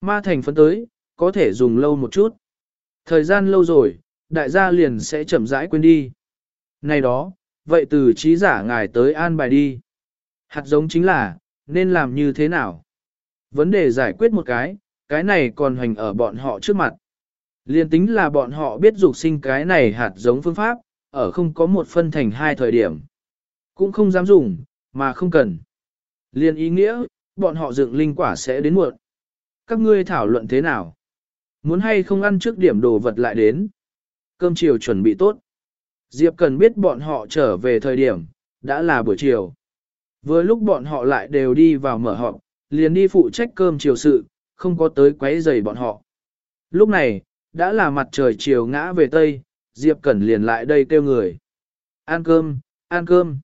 A: Ma thành phấn tới, có thể dùng lâu một chút. Thời gian lâu rồi, đại gia liền sẽ chậm rãi quên đi. Này đó, vậy từ trí giả ngài tới an bài đi. Hạt giống chính là, nên làm như thế nào? Vấn đề giải quyết một cái, cái này còn hành ở bọn họ trước mặt. Liên tính là bọn họ biết dục sinh cái này hạt giống phương pháp, ở không có một phân thành hai thời điểm. Cũng không dám dùng, mà không cần. Liên ý nghĩa, bọn họ dựng linh quả sẽ đến muộn. Các ngươi thảo luận thế nào? Muốn hay không ăn trước điểm đồ vật lại đến? Cơm chiều chuẩn bị tốt. Diệp cần biết bọn họ trở về thời điểm, đã là buổi chiều. Vừa lúc bọn họ lại đều đi vào mở họp, liền đi phụ trách cơm chiều sự, không có tới quấy rầy bọn họ. Lúc này, đã là mặt trời chiều ngã về Tây, Diệp Cẩn liền lại đây kêu người. Ăn cơm, ăn cơm.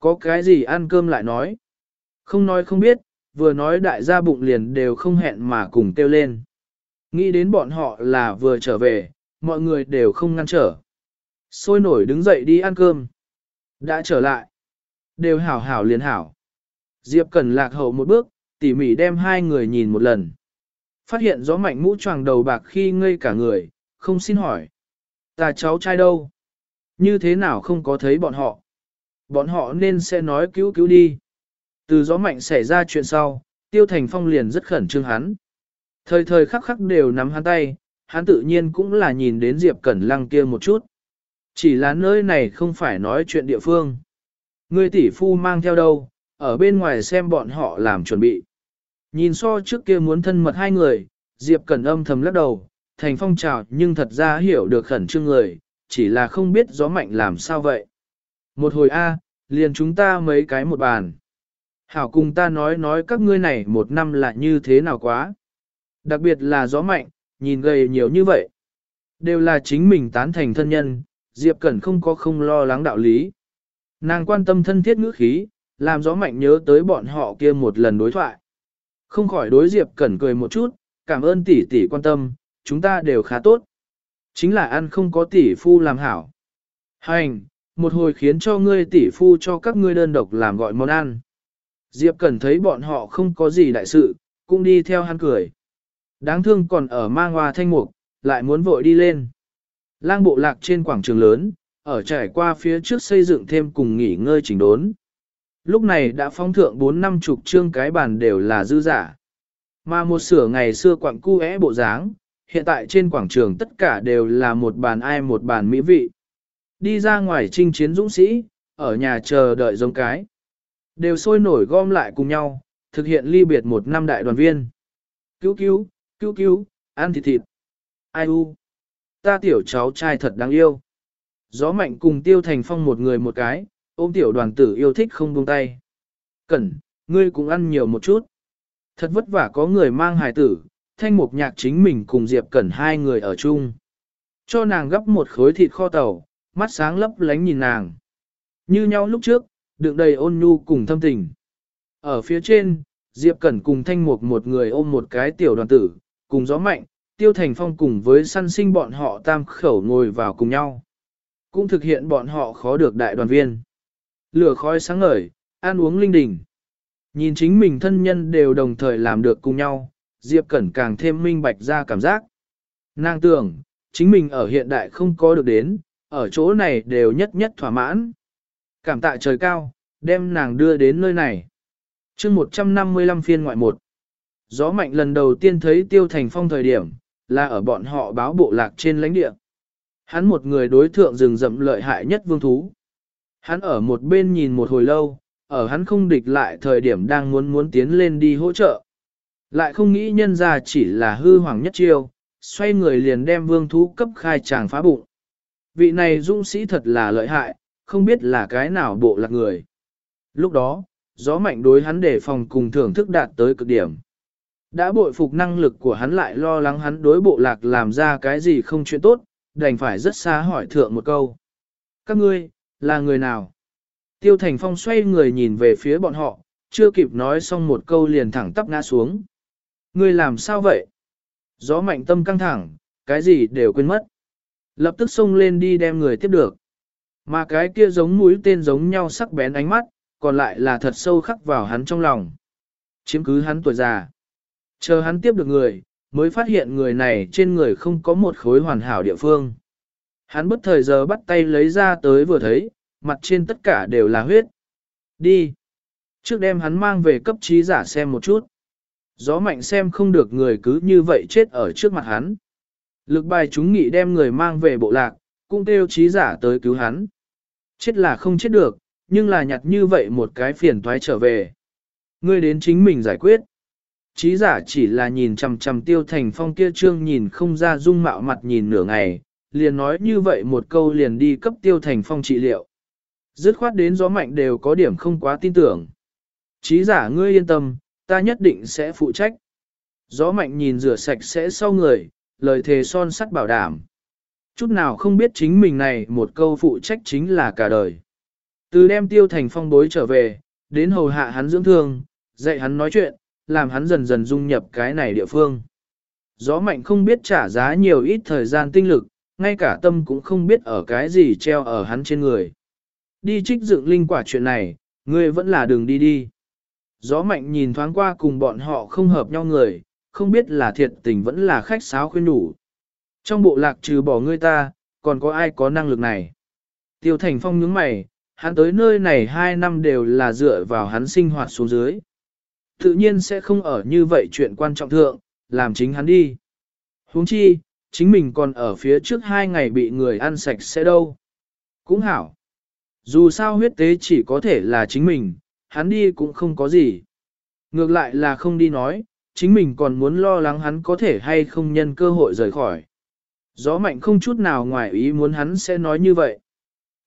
A: Có cái gì ăn cơm lại nói. Không nói không biết, vừa nói đại gia bụng liền đều không hẹn mà cùng kêu lên. Nghĩ đến bọn họ là vừa trở về, mọi người đều không ngăn trở. Sôi nổi đứng dậy đi ăn cơm. Đã trở lại. Đều hảo hảo liền hảo. Diệp Cẩn lạc hậu một bước, tỉ mỉ đem hai người nhìn một lần. Phát hiện gió mạnh mũ tràng đầu bạc khi ngây cả người, không xin hỏi. Ta cháu trai đâu? Như thế nào không có thấy bọn họ? Bọn họ nên sẽ nói cứu cứu đi. Từ gió mạnh xảy ra chuyện sau, Tiêu Thành Phong liền rất khẩn trương hắn. Thời thời khắc khắc đều nắm hắn tay, hắn tự nhiên cũng là nhìn đến Diệp Cẩn Lăng kia một chút. Chỉ là nơi này không phải nói chuyện địa phương. Người tỷ phu mang theo đâu, ở bên ngoài xem bọn họ làm chuẩn bị. Nhìn so trước kia muốn thân mật hai người, Diệp Cẩn âm thầm lắc đầu, thành phong trào nhưng thật ra hiểu được khẩn trương người, chỉ là không biết gió mạnh làm sao vậy. Một hồi A, liền chúng ta mấy cái một bàn. Hảo cùng ta nói nói các ngươi này một năm là như thế nào quá. Đặc biệt là gió mạnh, nhìn gầy nhiều như vậy. Đều là chính mình tán thành thân nhân, Diệp Cẩn không có không lo lắng đạo lý. Nàng quan tâm thân thiết ngữ khí, làm gió mạnh nhớ tới bọn họ kia một lần đối thoại. Không khỏi đối Diệp Cẩn cười một chút, cảm ơn tỷ tỷ quan tâm, chúng ta đều khá tốt. Chính là ăn không có tỷ phu làm hảo. Hành, một hồi khiến cho ngươi tỷ phu cho các ngươi đơn độc làm gọi món ăn. Diệp Cẩn thấy bọn họ không có gì đại sự, cũng đi theo hắn cười. Đáng thương còn ở mang hoa thanh mục, lại muốn vội đi lên. Lang bộ lạc trên quảng trường lớn, ở trải qua phía trước xây dựng thêm cùng nghỉ ngơi chỉnh đốn. Lúc này đã phong thượng 4 năm chục trương cái bàn đều là dư giả. Mà một sửa ngày xưa quảng cu é bộ dáng, hiện tại trên quảng trường tất cả đều là một bàn ai một bàn mỹ vị. Đi ra ngoài chinh chiến dũng sĩ, ở nhà chờ đợi giống cái. Đều sôi nổi gom lại cùng nhau, thực hiện ly biệt một năm đại đoàn viên. Cứu cứu, cứu cứu, ăn thịt thịt. Ai u? Ta tiểu cháu trai thật đáng yêu. Gió mạnh cùng tiêu thành phong một người một cái, ôm tiểu đoàn tử yêu thích không buông tay. Cẩn, ngươi cũng ăn nhiều một chút. Thật vất vả có người mang hài tử, thanh mục nhạc chính mình cùng Diệp Cẩn hai người ở chung. Cho nàng gấp một khối thịt kho tàu, mắt sáng lấp lánh nhìn nàng. Như nhau lúc trước, đựng đầy ôn nhu cùng thâm tình. Ở phía trên, Diệp Cẩn cùng thanh mục một người ôm một cái tiểu đoàn tử, cùng gió mạnh, tiêu thành phong cùng với săn sinh bọn họ tam khẩu ngồi vào cùng nhau. Cũng thực hiện bọn họ khó được đại đoàn viên. Lửa khói sáng ngời, ăn uống linh đình. Nhìn chính mình thân nhân đều đồng thời làm được cùng nhau, Diệp Cẩn càng thêm minh bạch ra cảm giác. Nàng tưởng, chính mình ở hiện đại không có được đến, ở chỗ này đều nhất nhất thỏa mãn. Cảm tạ trời cao, đem nàng đưa đến nơi này. chương 155 phiên ngoại một. Gió mạnh lần đầu tiên thấy Tiêu Thành Phong thời điểm, là ở bọn họ báo bộ lạc trên lãnh địa. Hắn một người đối thượng rừng rậm lợi hại nhất vương thú. Hắn ở một bên nhìn một hồi lâu, ở hắn không địch lại thời điểm đang muốn muốn tiến lên đi hỗ trợ. Lại không nghĩ nhân ra chỉ là hư hoàng nhất chiêu, xoay người liền đem vương thú cấp khai tràng phá bụng. Vị này dũng sĩ thật là lợi hại, không biết là cái nào bộ lạc người. Lúc đó, gió mạnh đối hắn để phòng cùng thưởng thức đạt tới cực điểm. Đã bội phục năng lực của hắn lại lo lắng hắn đối bộ lạc làm ra cái gì không chuyện tốt, đành phải rất xa hỏi thượng một câu. Các ngươi, là người nào? Tiêu Thành Phong xoay người nhìn về phía bọn họ, chưa kịp nói xong một câu liền thẳng tắp ngã xuống. Ngươi làm sao vậy? Gió mạnh tâm căng thẳng, cái gì đều quên mất. Lập tức xông lên đi đem người tiếp được. Mà cái kia giống mũi tên giống nhau sắc bén ánh mắt, còn lại là thật sâu khắc vào hắn trong lòng. Chiếm cứ hắn tuổi già. Chờ hắn tiếp được người, mới phát hiện người này trên người không có một khối hoàn hảo địa phương. Hắn bất thời giờ bắt tay lấy ra tới vừa thấy, mặt trên tất cả đều là huyết. Đi. Trước đem hắn mang về cấp trí giả xem một chút. Gió mạnh xem không được người cứ như vậy chết ở trước mặt hắn. Lực bài chúng nghị đem người mang về bộ lạc, cũng kêu trí giả tới cứu hắn. Chết là không chết được, nhưng là nhặt như vậy một cái phiền toái trở về. Ngươi đến chính mình giải quyết. Trí giả chỉ là nhìn chằm chằm tiêu thành phong kia trương nhìn không ra dung mạo mặt nhìn nửa ngày, liền nói như vậy một câu liền đi cấp tiêu thành phong trị liệu. Dứt khoát đến gió mạnh đều có điểm không quá tin tưởng. Trí giả ngươi yên tâm, ta nhất định sẽ phụ trách. Gió mạnh nhìn rửa sạch sẽ sau người, lời thề son sắt bảo đảm. Chút nào không biết chính mình này một câu phụ trách chính là cả đời. Từ đem tiêu thành phong bối trở về, đến hầu hạ hắn dưỡng thương, dạy hắn nói chuyện, làm hắn dần dần dung nhập cái này địa phương. Gió mạnh không biết trả giá nhiều ít thời gian tinh lực, ngay cả tâm cũng không biết ở cái gì treo ở hắn trên người. Đi trích dựng linh quả chuyện này, ngươi vẫn là đường đi đi. Gió mạnh nhìn thoáng qua cùng bọn họ không hợp nhau người, không biết là thiệt tình vẫn là khách sáo khuyên đủ. Trong bộ lạc trừ bỏ ngươi ta, còn có ai có năng lực này? Tiêu Thành Phong nhướng mày, hắn tới nơi này hai năm đều là dựa vào hắn sinh hoạt xuống dưới. Tự nhiên sẽ không ở như vậy chuyện quan trọng thượng, làm chính hắn đi. huống chi, chính mình còn ở phía trước hai ngày bị người ăn sạch sẽ đâu. Cũng hảo. Dù sao huyết tế chỉ có thể là chính mình, hắn đi cũng không có gì. Ngược lại là không đi nói, chính mình còn muốn lo lắng hắn có thể hay không nhân cơ hội rời khỏi. Gió mạnh không chút nào ngoài ý muốn hắn sẽ nói như vậy.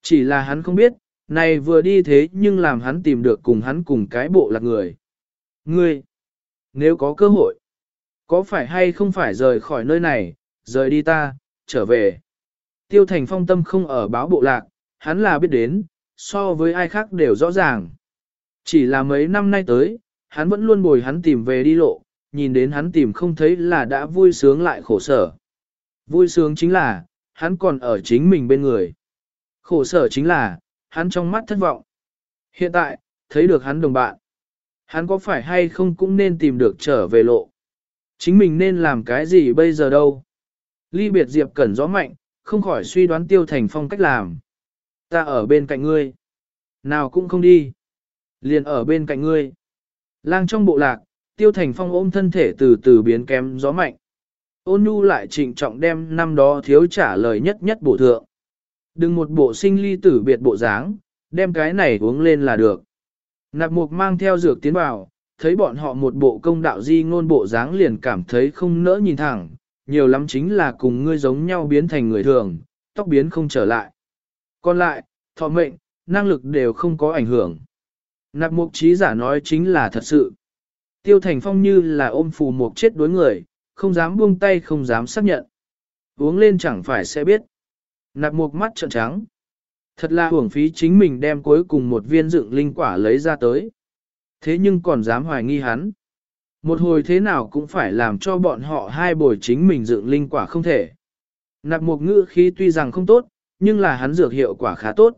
A: Chỉ là hắn không biết, này vừa đi thế nhưng làm hắn tìm được cùng hắn cùng cái bộ lạc người. Ngươi, nếu có cơ hội, có phải hay không phải rời khỏi nơi này, rời đi ta, trở về. Tiêu thành phong tâm không ở báo bộ lạc, hắn là biết đến, so với ai khác đều rõ ràng. Chỉ là mấy năm nay tới, hắn vẫn luôn bồi hắn tìm về đi lộ, nhìn đến hắn tìm không thấy là đã vui sướng lại khổ sở. Vui sướng chính là, hắn còn ở chính mình bên người. Khổ sở chính là, hắn trong mắt thất vọng. Hiện tại, thấy được hắn đồng bạn. Hắn có phải hay không cũng nên tìm được trở về lộ. Chính mình nên làm cái gì bây giờ đâu. Ly biệt Diệp Cẩn gió mạnh, không khỏi suy đoán Tiêu Thành Phong cách làm. Ta ở bên cạnh ngươi. Nào cũng không đi. Liền ở bên cạnh ngươi. Lang trong bộ lạc, Tiêu Thành Phong ôm thân thể từ từ biến kém gió mạnh. Ôn nhu lại trịnh trọng đem năm đó thiếu trả lời nhất nhất bổ thượng. Đừng một bộ sinh ly tử biệt bộ dáng, đem cái này uống lên là được. Nạp mục mang theo dược tiến vào, thấy bọn họ một bộ công đạo di ngôn bộ dáng liền cảm thấy không nỡ nhìn thẳng, nhiều lắm chính là cùng ngươi giống nhau biến thành người thường, tóc biến không trở lại. Còn lại, thọ mệnh, năng lực đều không có ảnh hưởng. Nạp mục trí giả nói chính là thật sự. Tiêu thành phong như là ôm phù mục chết đối người, không dám buông tay không dám xác nhận. Uống lên chẳng phải sẽ biết. Nạp mục mắt trợn trắng. Thật là hưởng phí chính mình đem cuối cùng một viên dựng linh quả lấy ra tới. Thế nhưng còn dám hoài nghi hắn. Một hồi thế nào cũng phải làm cho bọn họ hai bồi chính mình dựng linh quả không thể. Nạp một ngữ khí tuy rằng không tốt, nhưng là hắn dược hiệu quả khá tốt.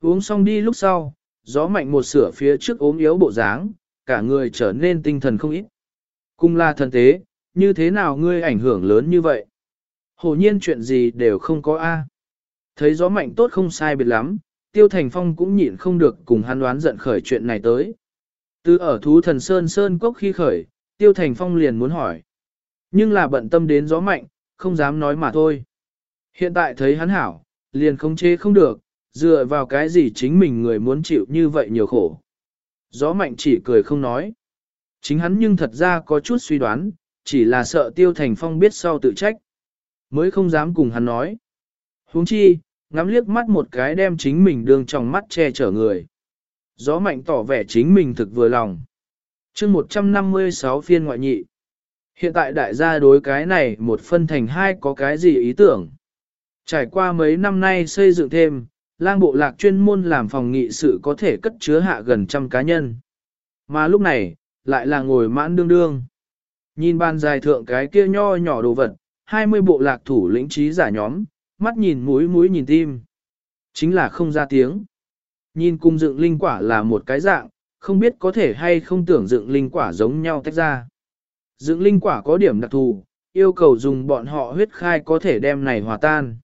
A: Uống xong đi lúc sau, gió mạnh một sửa phía trước ốm yếu bộ dáng, cả người trở nên tinh thần không ít. Cung là thần tế, như thế nào ngươi ảnh hưởng lớn như vậy? Hồ nhiên chuyện gì đều không có A. Thấy gió mạnh tốt không sai biệt lắm, Tiêu Thành Phong cũng nhịn không được cùng hắn đoán giận khởi chuyện này tới. Từ ở thú thần Sơn Sơn Cốc khi khởi, Tiêu Thành Phong liền muốn hỏi. Nhưng là bận tâm đến gió mạnh, không dám nói mà thôi. Hiện tại thấy hắn hảo, liền không chế không được, dựa vào cái gì chính mình người muốn chịu như vậy nhiều khổ. Gió mạnh chỉ cười không nói. Chính hắn nhưng thật ra có chút suy đoán, chỉ là sợ Tiêu Thành Phong biết sau tự trách. Mới không dám cùng hắn nói huống chi, ngắm liếc mắt một cái đem chính mình đường trong mắt che chở người. Gió mạnh tỏ vẻ chính mình thực vừa lòng. chương 156 phiên ngoại nhị. Hiện tại đại gia đối cái này một phân thành hai có cái gì ý tưởng. Trải qua mấy năm nay xây dựng thêm, lang bộ lạc chuyên môn làm phòng nghị sự có thể cất chứa hạ gần trăm cá nhân. Mà lúc này, lại là ngồi mãn đương đương. Nhìn bàn dài thượng cái kia nho nhỏ đồ vật, 20 bộ lạc thủ lĩnh trí giả nhóm, mắt nhìn mũi mũi nhìn tim. Chính là không ra tiếng. Nhìn cung dựng linh quả là một cái dạng, không biết có thể hay không tưởng dựng linh quả giống nhau tách ra. Dựng linh quả có điểm đặc thù, yêu cầu dùng bọn họ huyết khai có thể đem này hòa tan.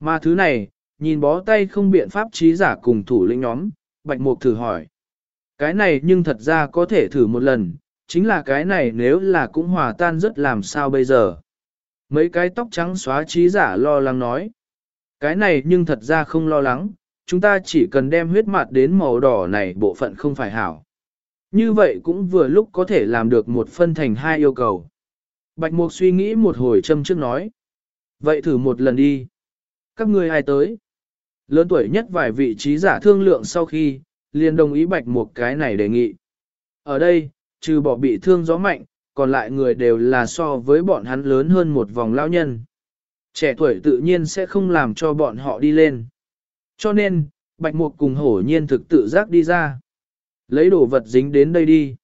A: Mà thứ này, nhìn bó tay không biện pháp trí giả cùng thủ lĩnh nhóm, bạch mục thử hỏi. Cái này nhưng thật ra có thể thử một lần, chính là cái này nếu là cũng hòa tan rất làm sao bây giờ. Mấy cái tóc trắng xóa trí giả lo lắng nói. Cái này nhưng thật ra không lo lắng, chúng ta chỉ cần đem huyết mặt đến màu đỏ này bộ phận không phải hảo. Như vậy cũng vừa lúc có thể làm được một phân thành hai yêu cầu. Bạch Mục suy nghĩ một hồi châm trước nói. Vậy thử một lần đi. Các ngươi ai tới? Lớn tuổi nhất vài vị trí giả thương lượng sau khi, liền đồng ý Bạch Mục cái này đề nghị. Ở đây, trừ bỏ bị thương gió mạnh, còn lại người đều là so với bọn hắn lớn hơn một vòng lao nhân. Trẻ tuổi tự nhiên sẽ không làm cho bọn họ đi lên. Cho nên, Bạch Mục cùng hổ nhiên thực tự giác đi ra. Lấy đồ vật dính đến đây đi.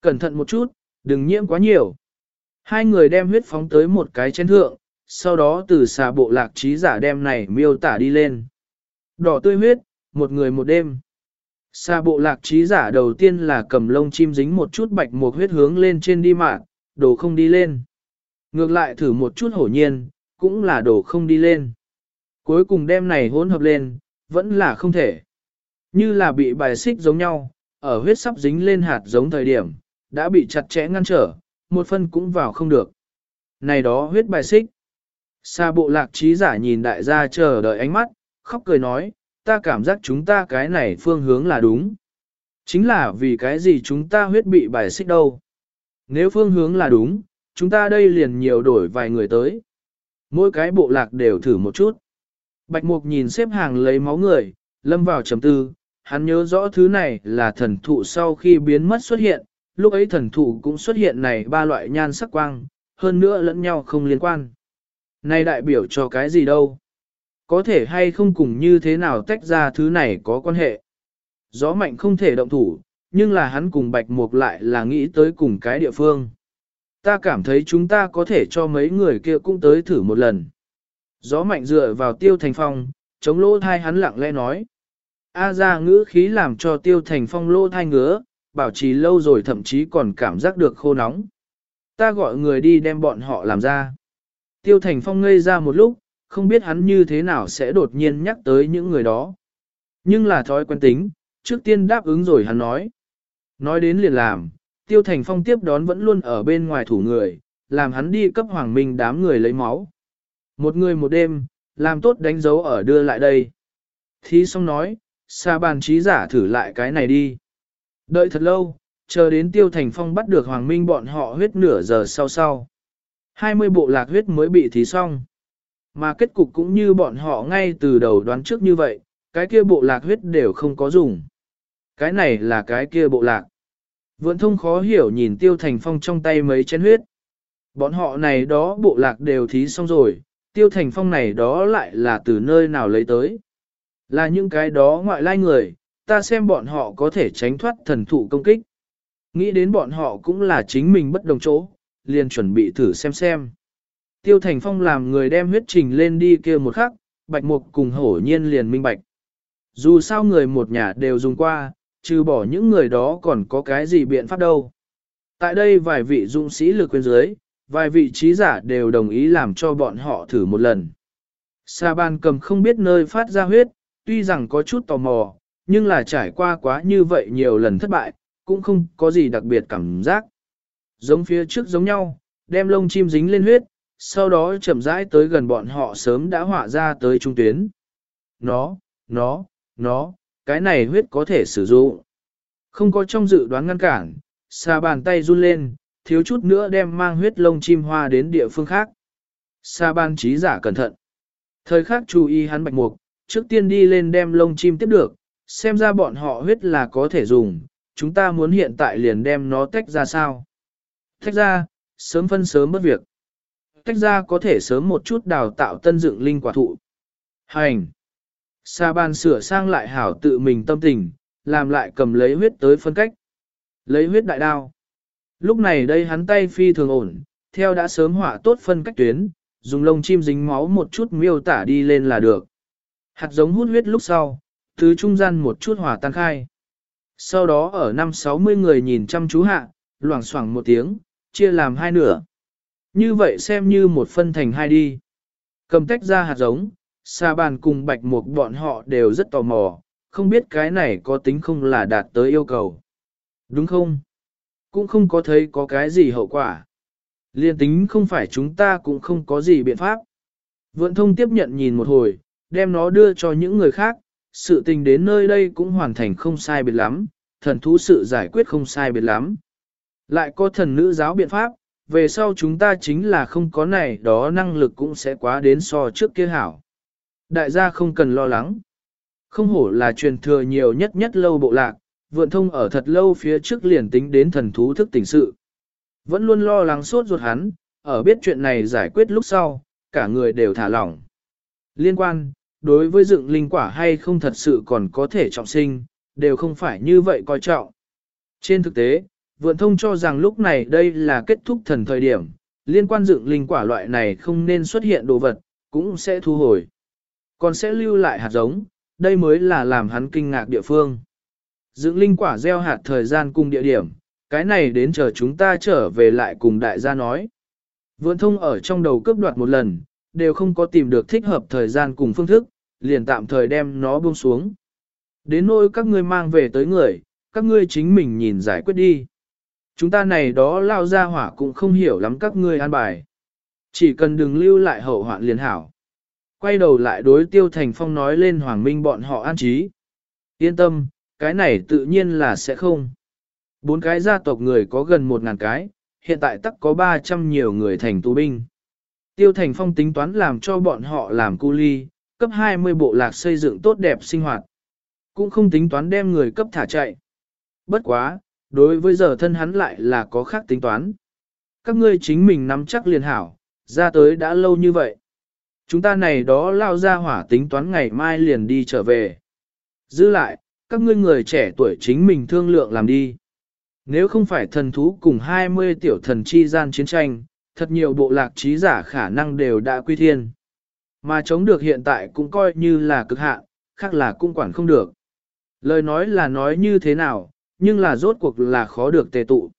A: Cẩn thận một chút, đừng nhiễm quá nhiều. Hai người đem huyết phóng tới một cái chén thượng, sau đó từ xà bộ lạc trí giả đem này miêu tả đi lên. Đỏ tươi huyết, một người một đêm. Xa bộ lạc trí giả đầu tiên là cầm lông chim dính một chút bạch một huyết hướng lên trên đi mạng, đồ không đi lên. Ngược lại thử một chút hổ nhiên, cũng là đồ không đi lên. Cuối cùng đem này hỗn hợp lên, vẫn là không thể. Như là bị bài xích giống nhau, ở huyết sắp dính lên hạt giống thời điểm, đã bị chặt chẽ ngăn trở, một phân cũng vào không được. Này đó huyết bài xích. Sa bộ lạc trí giả nhìn đại gia chờ đợi ánh mắt, khóc cười nói, ta cảm giác chúng ta cái này phương hướng là đúng. Chính là vì cái gì chúng ta huyết bị bài xích đâu. Nếu phương hướng là đúng, chúng ta đây liền nhiều đổi vài người tới. Mỗi cái bộ lạc đều thử một chút. Bạch Mục nhìn xếp hàng lấy máu người, lâm vào chấm tư, hắn nhớ rõ thứ này là thần thụ sau khi biến mất xuất hiện, lúc ấy thần thụ cũng xuất hiện này ba loại nhan sắc quang, hơn nữa lẫn nhau không liên quan. Này đại biểu cho cái gì đâu? Có thể hay không cùng như thế nào tách ra thứ này có quan hệ? Gió mạnh không thể động thủ, nhưng là hắn cùng bạch mục lại là nghĩ tới cùng cái địa phương. Ta cảm thấy chúng ta có thể cho mấy người kia cũng tới thử một lần. Gió mạnh dựa vào tiêu thành phong, chống lỗ thai hắn lặng lẽ nói. A ra ngữ khí làm cho tiêu thành phong lỗ thai ngứa, bảo trì lâu rồi thậm chí còn cảm giác được khô nóng. Ta gọi người đi đem bọn họ làm ra. Tiêu thành phong ngây ra một lúc, không biết hắn như thế nào sẽ đột nhiên nhắc tới những người đó. Nhưng là thói quen tính, trước tiên đáp ứng rồi hắn nói. Nói đến liền làm, tiêu thành phong tiếp đón vẫn luôn ở bên ngoài thủ người, làm hắn đi cấp hoàng minh đám người lấy máu. Một người một đêm, làm tốt đánh dấu ở đưa lại đây. Thí xong nói, xa bàn trí giả thử lại cái này đi. Đợi thật lâu, chờ đến tiêu thành phong bắt được hoàng minh bọn họ huyết nửa giờ sau sau. 20 bộ lạc huyết mới bị thí xong. Mà kết cục cũng như bọn họ ngay từ đầu đoán trước như vậy, cái kia bộ lạc huyết đều không có dùng. Cái này là cái kia bộ lạc. Vượn thông khó hiểu nhìn tiêu thành phong trong tay mấy chén huyết. Bọn họ này đó bộ lạc đều thí xong rồi, tiêu thành phong này đó lại là từ nơi nào lấy tới. Là những cái đó ngoại lai người, ta xem bọn họ có thể tránh thoát thần thụ công kích. Nghĩ đến bọn họ cũng là chính mình bất đồng chỗ, liền chuẩn bị thử xem xem. Tiêu Thành Phong làm người đem huyết trình lên đi kia một khắc, Bạch Mục cùng hổ nhiên liền minh bạch. Dù sao người một nhà đều dùng qua, trừ bỏ những người đó còn có cái gì biện pháp đâu. Tại đây vài vị dũng sĩ lực quyền dưới, vài vị trí giả đều đồng ý làm cho bọn họ thử một lần. Sa ban cầm không biết nơi phát ra huyết, tuy rằng có chút tò mò, nhưng là trải qua quá như vậy nhiều lần thất bại, cũng không có gì đặc biệt cảm giác. Giống phía trước giống nhau, đem lông chim dính lên huyết, sau đó chậm rãi tới gần bọn họ sớm đã họa ra tới trung tuyến. Nó, nó, nó, cái này huyết có thể sử dụng. Không có trong dự đoán ngăn cản, xà bàn tay run lên, thiếu chút nữa đem mang huyết lông chim hoa đến địa phương khác. Sa bàn trí giả cẩn thận. Thời khắc chú ý hắn bạch mục, trước tiên đi lên đem lông chim tiếp được, xem ra bọn họ huyết là có thể dùng, chúng ta muốn hiện tại liền đem nó tách ra sao. Tách ra, sớm phân sớm bất việc. Tách ra có thể sớm một chút đào tạo tân dựng linh quả thụ. Hành! Sa ban sửa sang lại hảo tự mình tâm tình, làm lại cầm lấy huyết tới phân cách. Lấy huyết đại đao. Lúc này đây hắn tay phi thường ổn, theo đã sớm họa tốt phân cách tuyến, dùng lông chim dính máu một chút miêu tả đi lên là được. Hạt giống hút huyết lúc sau, thứ trung gian một chút hỏa tan khai. Sau đó ở năm 60 người nhìn chăm chú hạ, loảng xoảng một tiếng, chia làm hai nửa. Như vậy xem như một phân thành hai đi. Cầm tách ra hạt giống, Sa bàn cùng bạch mục bọn họ đều rất tò mò, không biết cái này có tính không là đạt tới yêu cầu. Đúng không? Cũng không có thấy có cái gì hậu quả. Liên tính không phải chúng ta cũng không có gì biện pháp. Vượn thông tiếp nhận nhìn một hồi, đem nó đưa cho những người khác, sự tình đến nơi đây cũng hoàn thành không sai biệt lắm, thần thú sự giải quyết không sai biệt lắm. Lại có thần nữ giáo biện pháp, về sau chúng ta chính là không có này đó năng lực cũng sẽ quá đến so trước kia hảo. Đại gia không cần lo lắng. Không hổ là truyền thừa nhiều nhất nhất lâu bộ lạc, vượn thông ở thật lâu phía trước liền tính đến thần thú thức tỉnh sự. Vẫn luôn lo lắng sốt ruột hắn, ở biết chuyện này giải quyết lúc sau, cả người đều thả lỏng. Liên quan, đối với dựng linh quả hay không thật sự còn có thể trọng sinh, đều không phải như vậy coi trọng. Trên thực tế, vượn thông cho rằng lúc này đây là kết thúc thần thời điểm, liên quan dựng linh quả loại này không nên xuất hiện đồ vật, cũng sẽ thu hồi. Còn sẽ lưu lại hạt giống, đây mới là làm hắn kinh ngạc địa phương. Dựng linh quả gieo hạt thời gian cùng địa điểm, cái này đến chờ chúng ta trở về lại cùng đại gia nói. Vượn thông ở trong đầu cướp đoạt một lần, đều không có tìm được thích hợp thời gian cùng phương thức, liền tạm thời đem nó buông xuống. Đến nỗi các ngươi mang về tới người, các ngươi chính mình nhìn giải quyết đi. Chúng ta này đó lao ra hỏa cũng không hiểu lắm các ngươi an bài. Chỉ cần đừng lưu lại hậu hoạn liền hảo. Quay đầu lại đối tiêu thành phong nói lên hoàng minh bọn họ an trí. Yên tâm, cái này tự nhiên là sẽ không. Bốn cái gia tộc người có gần một ngàn cái, hiện tại tắc có 300 nhiều người thành tù binh. Tiêu Thành Phong tính toán làm cho bọn họ làm cu ly, cấp 20 bộ lạc xây dựng tốt đẹp sinh hoạt. Cũng không tính toán đem người cấp thả chạy. Bất quá, đối với giờ thân hắn lại là có khác tính toán. Các ngươi chính mình nắm chắc liền hảo, ra tới đã lâu như vậy. Chúng ta này đó lao ra hỏa tính toán ngày mai liền đi trở về. Giữ lại, các ngươi người trẻ tuổi chính mình thương lượng làm đi. Nếu không phải thần thú cùng 20 tiểu thần chi gian chiến tranh, thật nhiều bộ lạc trí giả khả năng đều đã quy thiên. Mà chống được hiện tại cũng coi như là cực hạn, khác là cũng quản không được. Lời nói là nói như thế nào, nhưng là rốt cuộc là khó được tề tụ.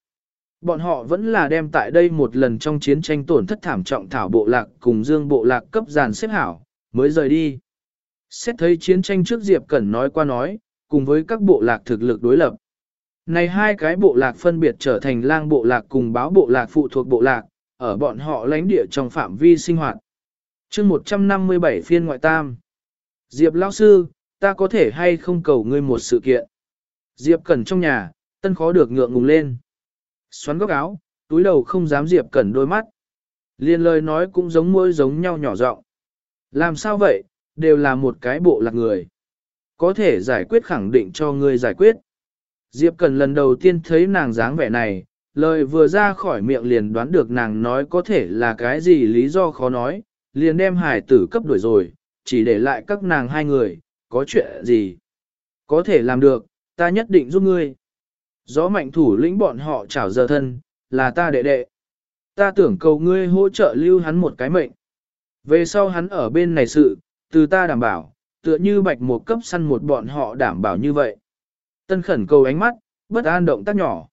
A: Bọn họ vẫn là đem tại đây một lần trong chiến tranh tổn thất thảm trọng thảo bộ lạc cùng dương bộ lạc cấp giàn xếp hảo, mới rời đi. Xét thấy chiến tranh trước Diệp Cẩn nói qua nói, cùng với các bộ lạc thực lực đối lập. Này hai cái bộ lạc phân biệt trở thành lang bộ lạc cùng báo bộ lạc phụ thuộc bộ lạc, ở bọn họ lãnh địa trong phạm vi sinh hoạt. chương 157 phiên ngoại tam. Diệp lão sư, ta có thể hay không cầu ngươi một sự kiện. Diệp Cẩn trong nhà, tân khó được ngượng ngùng lên. Xoắn góc áo, túi đầu không dám Diệp Cẩn đôi mắt. Liên lời nói cũng giống môi giống nhau nhỏ giọng. Làm sao vậy, đều là một cái bộ lạc người. Có thể giải quyết khẳng định cho người giải quyết. Diệp Cần lần đầu tiên thấy nàng dáng vẻ này, lời vừa ra khỏi miệng liền đoán được nàng nói có thể là cái gì lý do khó nói, liền đem hải tử cấp đuổi rồi, chỉ để lại các nàng hai người, có chuyện gì. Có thể làm được, ta nhất định giúp ngươi. Gió mạnh thủ lĩnh bọn họ chảo giờ thân, là ta đệ đệ. Ta tưởng cầu ngươi hỗ trợ lưu hắn một cái mệnh. Về sau hắn ở bên này sự, từ ta đảm bảo, tựa như bạch một cấp săn một bọn họ đảm bảo như vậy. Tân khẩn cầu ánh mắt, bất an động tác nhỏ.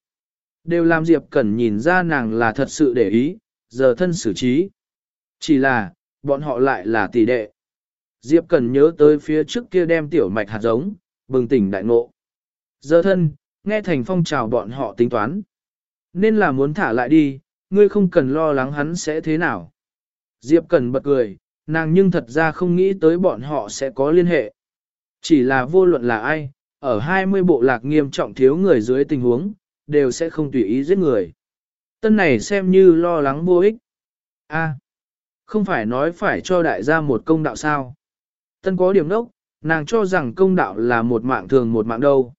A: Đều làm Diệp Cẩn nhìn ra nàng là thật sự để ý, giờ thân xử trí. Chỉ là, bọn họ lại là tỷ đệ. Diệp Cẩn nhớ tới phía trước kia đem tiểu mạch hạt giống, bừng tỉnh đại ngộ. Giờ thân, nghe thành phong chào bọn họ tính toán. Nên là muốn thả lại đi, ngươi không cần lo lắng hắn sẽ thế nào. Diệp Cẩn bật cười, nàng nhưng thật ra không nghĩ tới bọn họ sẽ có liên hệ. Chỉ là vô luận là ai, ở 20 bộ lạc nghiêm trọng thiếu người dưới tình huống, đều sẽ không tùy ý giết người. Tân này xem như lo lắng vô ích. A, không phải nói phải cho đại gia một công đạo sao. Tân có điểm đốc, nàng cho rằng công đạo là một mạng thường một mạng đâu.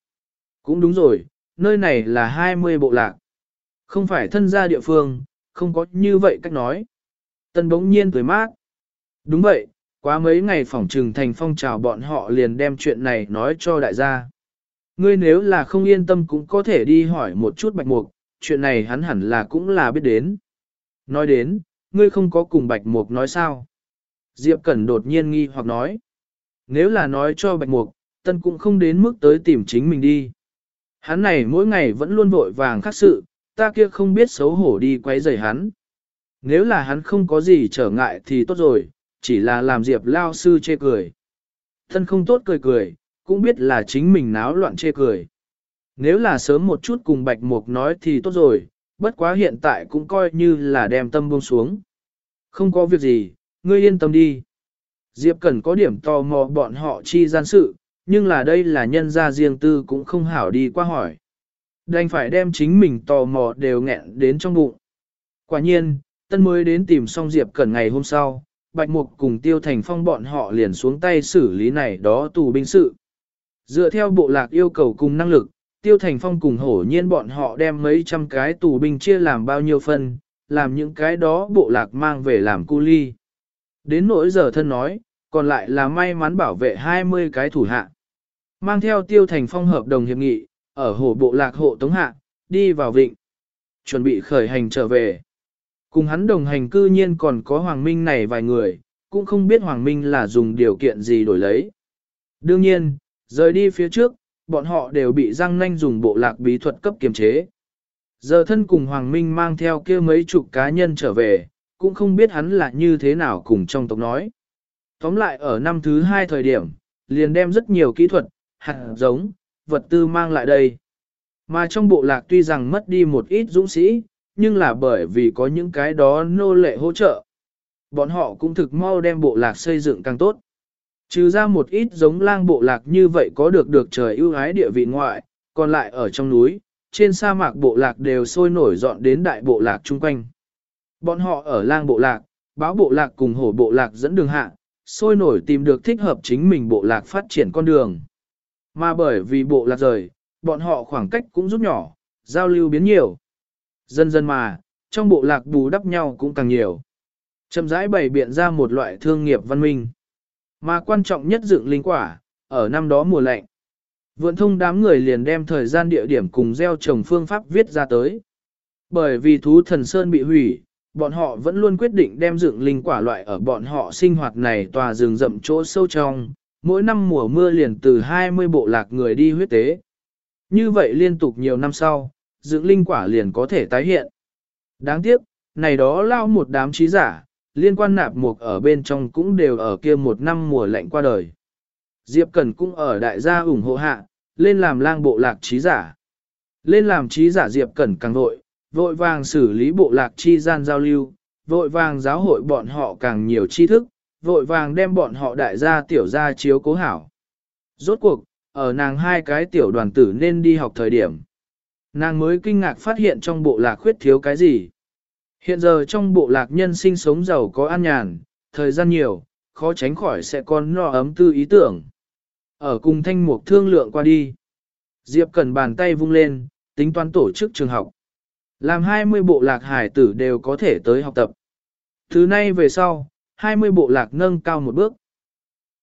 A: Cũng đúng rồi, nơi này là 20 bộ lạc. Không phải thân gia địa phương, không có như vậy cách nói. Tân bỗng nhiên cười mát. Đúng vậy, Quá mấy ngày phỏng trừng thành phong trào bọn họ liền đem chuyện này nói cho đại gia. Ngươi nếu là không yên tâm cũng có thể đi hỏi một chút bạch mục, chuyện này hắn hẳn là cũng là biết đến. Nói đến, ngươi không có cùng bạch mục nói sao? Diệp Cẩn đột nhiên nghi hoặc nói. Nếu là nói cho bạch mục, tân cũng không đến mức tới tìm chính mình đi. Hắn này mỗi ngày vẫn luôn vội vàng khắc sự, ta kia không biết xấu hổ đi quấy rầy hắn. Nếu là hắn không có gì trở ngại thì tốt rồi, chỉ là làm Diệp lao sư chê cười. Thân không tốt cười cười, cũng biết là chính mình náo loạn chê cười. Nếu là sớm một chút cùng Bạch Mục nói thì tốt rồi, bất quá hiện tại cũng coi như là đem tâm buông xuống. Không có việc gì, ngươi yên tâm đi. Diệp Cần có điểm tò mò bọn họ chi gian sự, nhưng là đây là nhân gia riêng tư cũng không hảo đi qua hỏi. Đành phải đem chính mình tò mò đều nghẹn đến trong bụng. Quả nhiên, tân mới đến tìm xong Diệp Cẩn ngày hôm sau, Bạch Mục cùng Tiêu Thành Phong bọn họ liền xuống tay xử lý này đó tù binh sự. Dựa theo bộ lạc yêu cầu cùng năng lực, Tiêu Thành Phong cùng hổ nhiên bọn họ đem mấy trăm cái tù binh chia làm bao nhiêu phân, làm những cái đó bộ lạc mang về làm cu ly. Đến nỗi giờ thân nói, còn lại là may mắn bảo vệ 20 cái thủ hạ. Mang theo Tiêu Thành Phong hợp đồng hiệp nghị, ở hổ bộ lạc hộ tống hạ, đi vào vịnh. Chuẩn bị khởi hành trở về. Cùng hắn đồng hành cư nhiên còn có Hoàng Minh này vài người, cũng không biết Hoàng Minh là dùng điều kiện gì đổi lấy. Đương nhiên, rời đi phía trước, bọn họ đều bị răng nanh dùng bộ lạc bí thuật cấp kiềm chế. Giờ thân cùng Hoàng Minh mang theo kia mấy chục cá nhân trở về, cũng không biết hắn là như thế nào cùng trong tộc nói. Tóm lại ở năm thứ hai thời điểm, liền đem rất nhiều kỹ thuật, hạt giống, vật tư mang lại đây. Mà trong bộ lạc tuy rằng mất đi một ít dũng sĩ, nhưng là bởi vì có những cái đó nô lệ hỗ trợ. Bọn họ cũng thực mau đem bộ lạc xây dựng càng tốt. Trừ ra một ít giống lang bộ lạc như vậy có được được trời ưu ái địa vị ngoại, còn lại ở trong núi, trên sa mạc bộ lạc đều sôi nổi dọn đến đại bộ lạc chung quanh. Bọn họ ở lang bộ lạc, báo bộ lạc cùng hổ bộ lạc dẫn đường hạ, sôi nổi tìm được thích hợp chính mình bộ lạc phát triển con đường. Mà bởi vì bộ lạc rời, bọn họ khoảng cách cũng rút nhỏ, giao lưu biến nhiều. Dần dần mà, trong bộ lạc bù đắp nhau cũng càng nhiều. Chậm rãi bày biện ra một loại thương nghiệp văn minh. Mà quan trọng nhất dựng linh quả, ở năm đó mùa lạnh. Vượn thông đám người liền đem thời gian địa điểm cùng gieo trồng phương pháp viết ra tới. Bởi vì thú thần sơn bị hủy, bọn họ vẫn luôn quyết định đem dựng linh quả loại ở bọn họ sinh hoạt này tòa rừng rậm chỗ sâu trong, mỗi năm mùa mưa liền từ 20 bộ lạc người đi huyết tế. Như vậy liên tục nhiều năm sau, dưỡng linh quả liền có thể tái hiện. Đáng tiếc, này đó lao một đám trí giả, liên quan nạp mục ở bên trong cũng đều ở kia một năm mùa lạnh qua đời. Diệp Cẩn cũng ở đại gia ủng hộ hạ, lên làm lang bộ lạc trí giả. Lên làm trí giả Diệp Cẩn càng vội, vội vàng xử lý bộ lạc chi gian giao lưu, vội vàng giáo hội bọn họ càng nhiều tri thức, vội vàng đem bọn họ đại gia tiểu gia chiếu cố hảo. Rốt cuộc, ở nàng hai cái tiểu đoàn tử nên đi học thời điểm. Nàng mới kinh ngạc phát hiện trong bộ lạc khuyết thiếu cái gì. Hiện giờ trong bộ lạc nhân sinh sống giàu có an nhàn, thời gian nhiều, khó tránh khỏi sẽ còn no ấm tư ý tưởng. Ở cùng thanh mục thương lượng qua đi. Diệp cần bàn tay vung lên, tính toán tổ chức trường học. Làm 20 bộ lạc hải tử đều có thể tới học tập. Thứ nay về sau, 20 bộ lạc nâng cao một bước.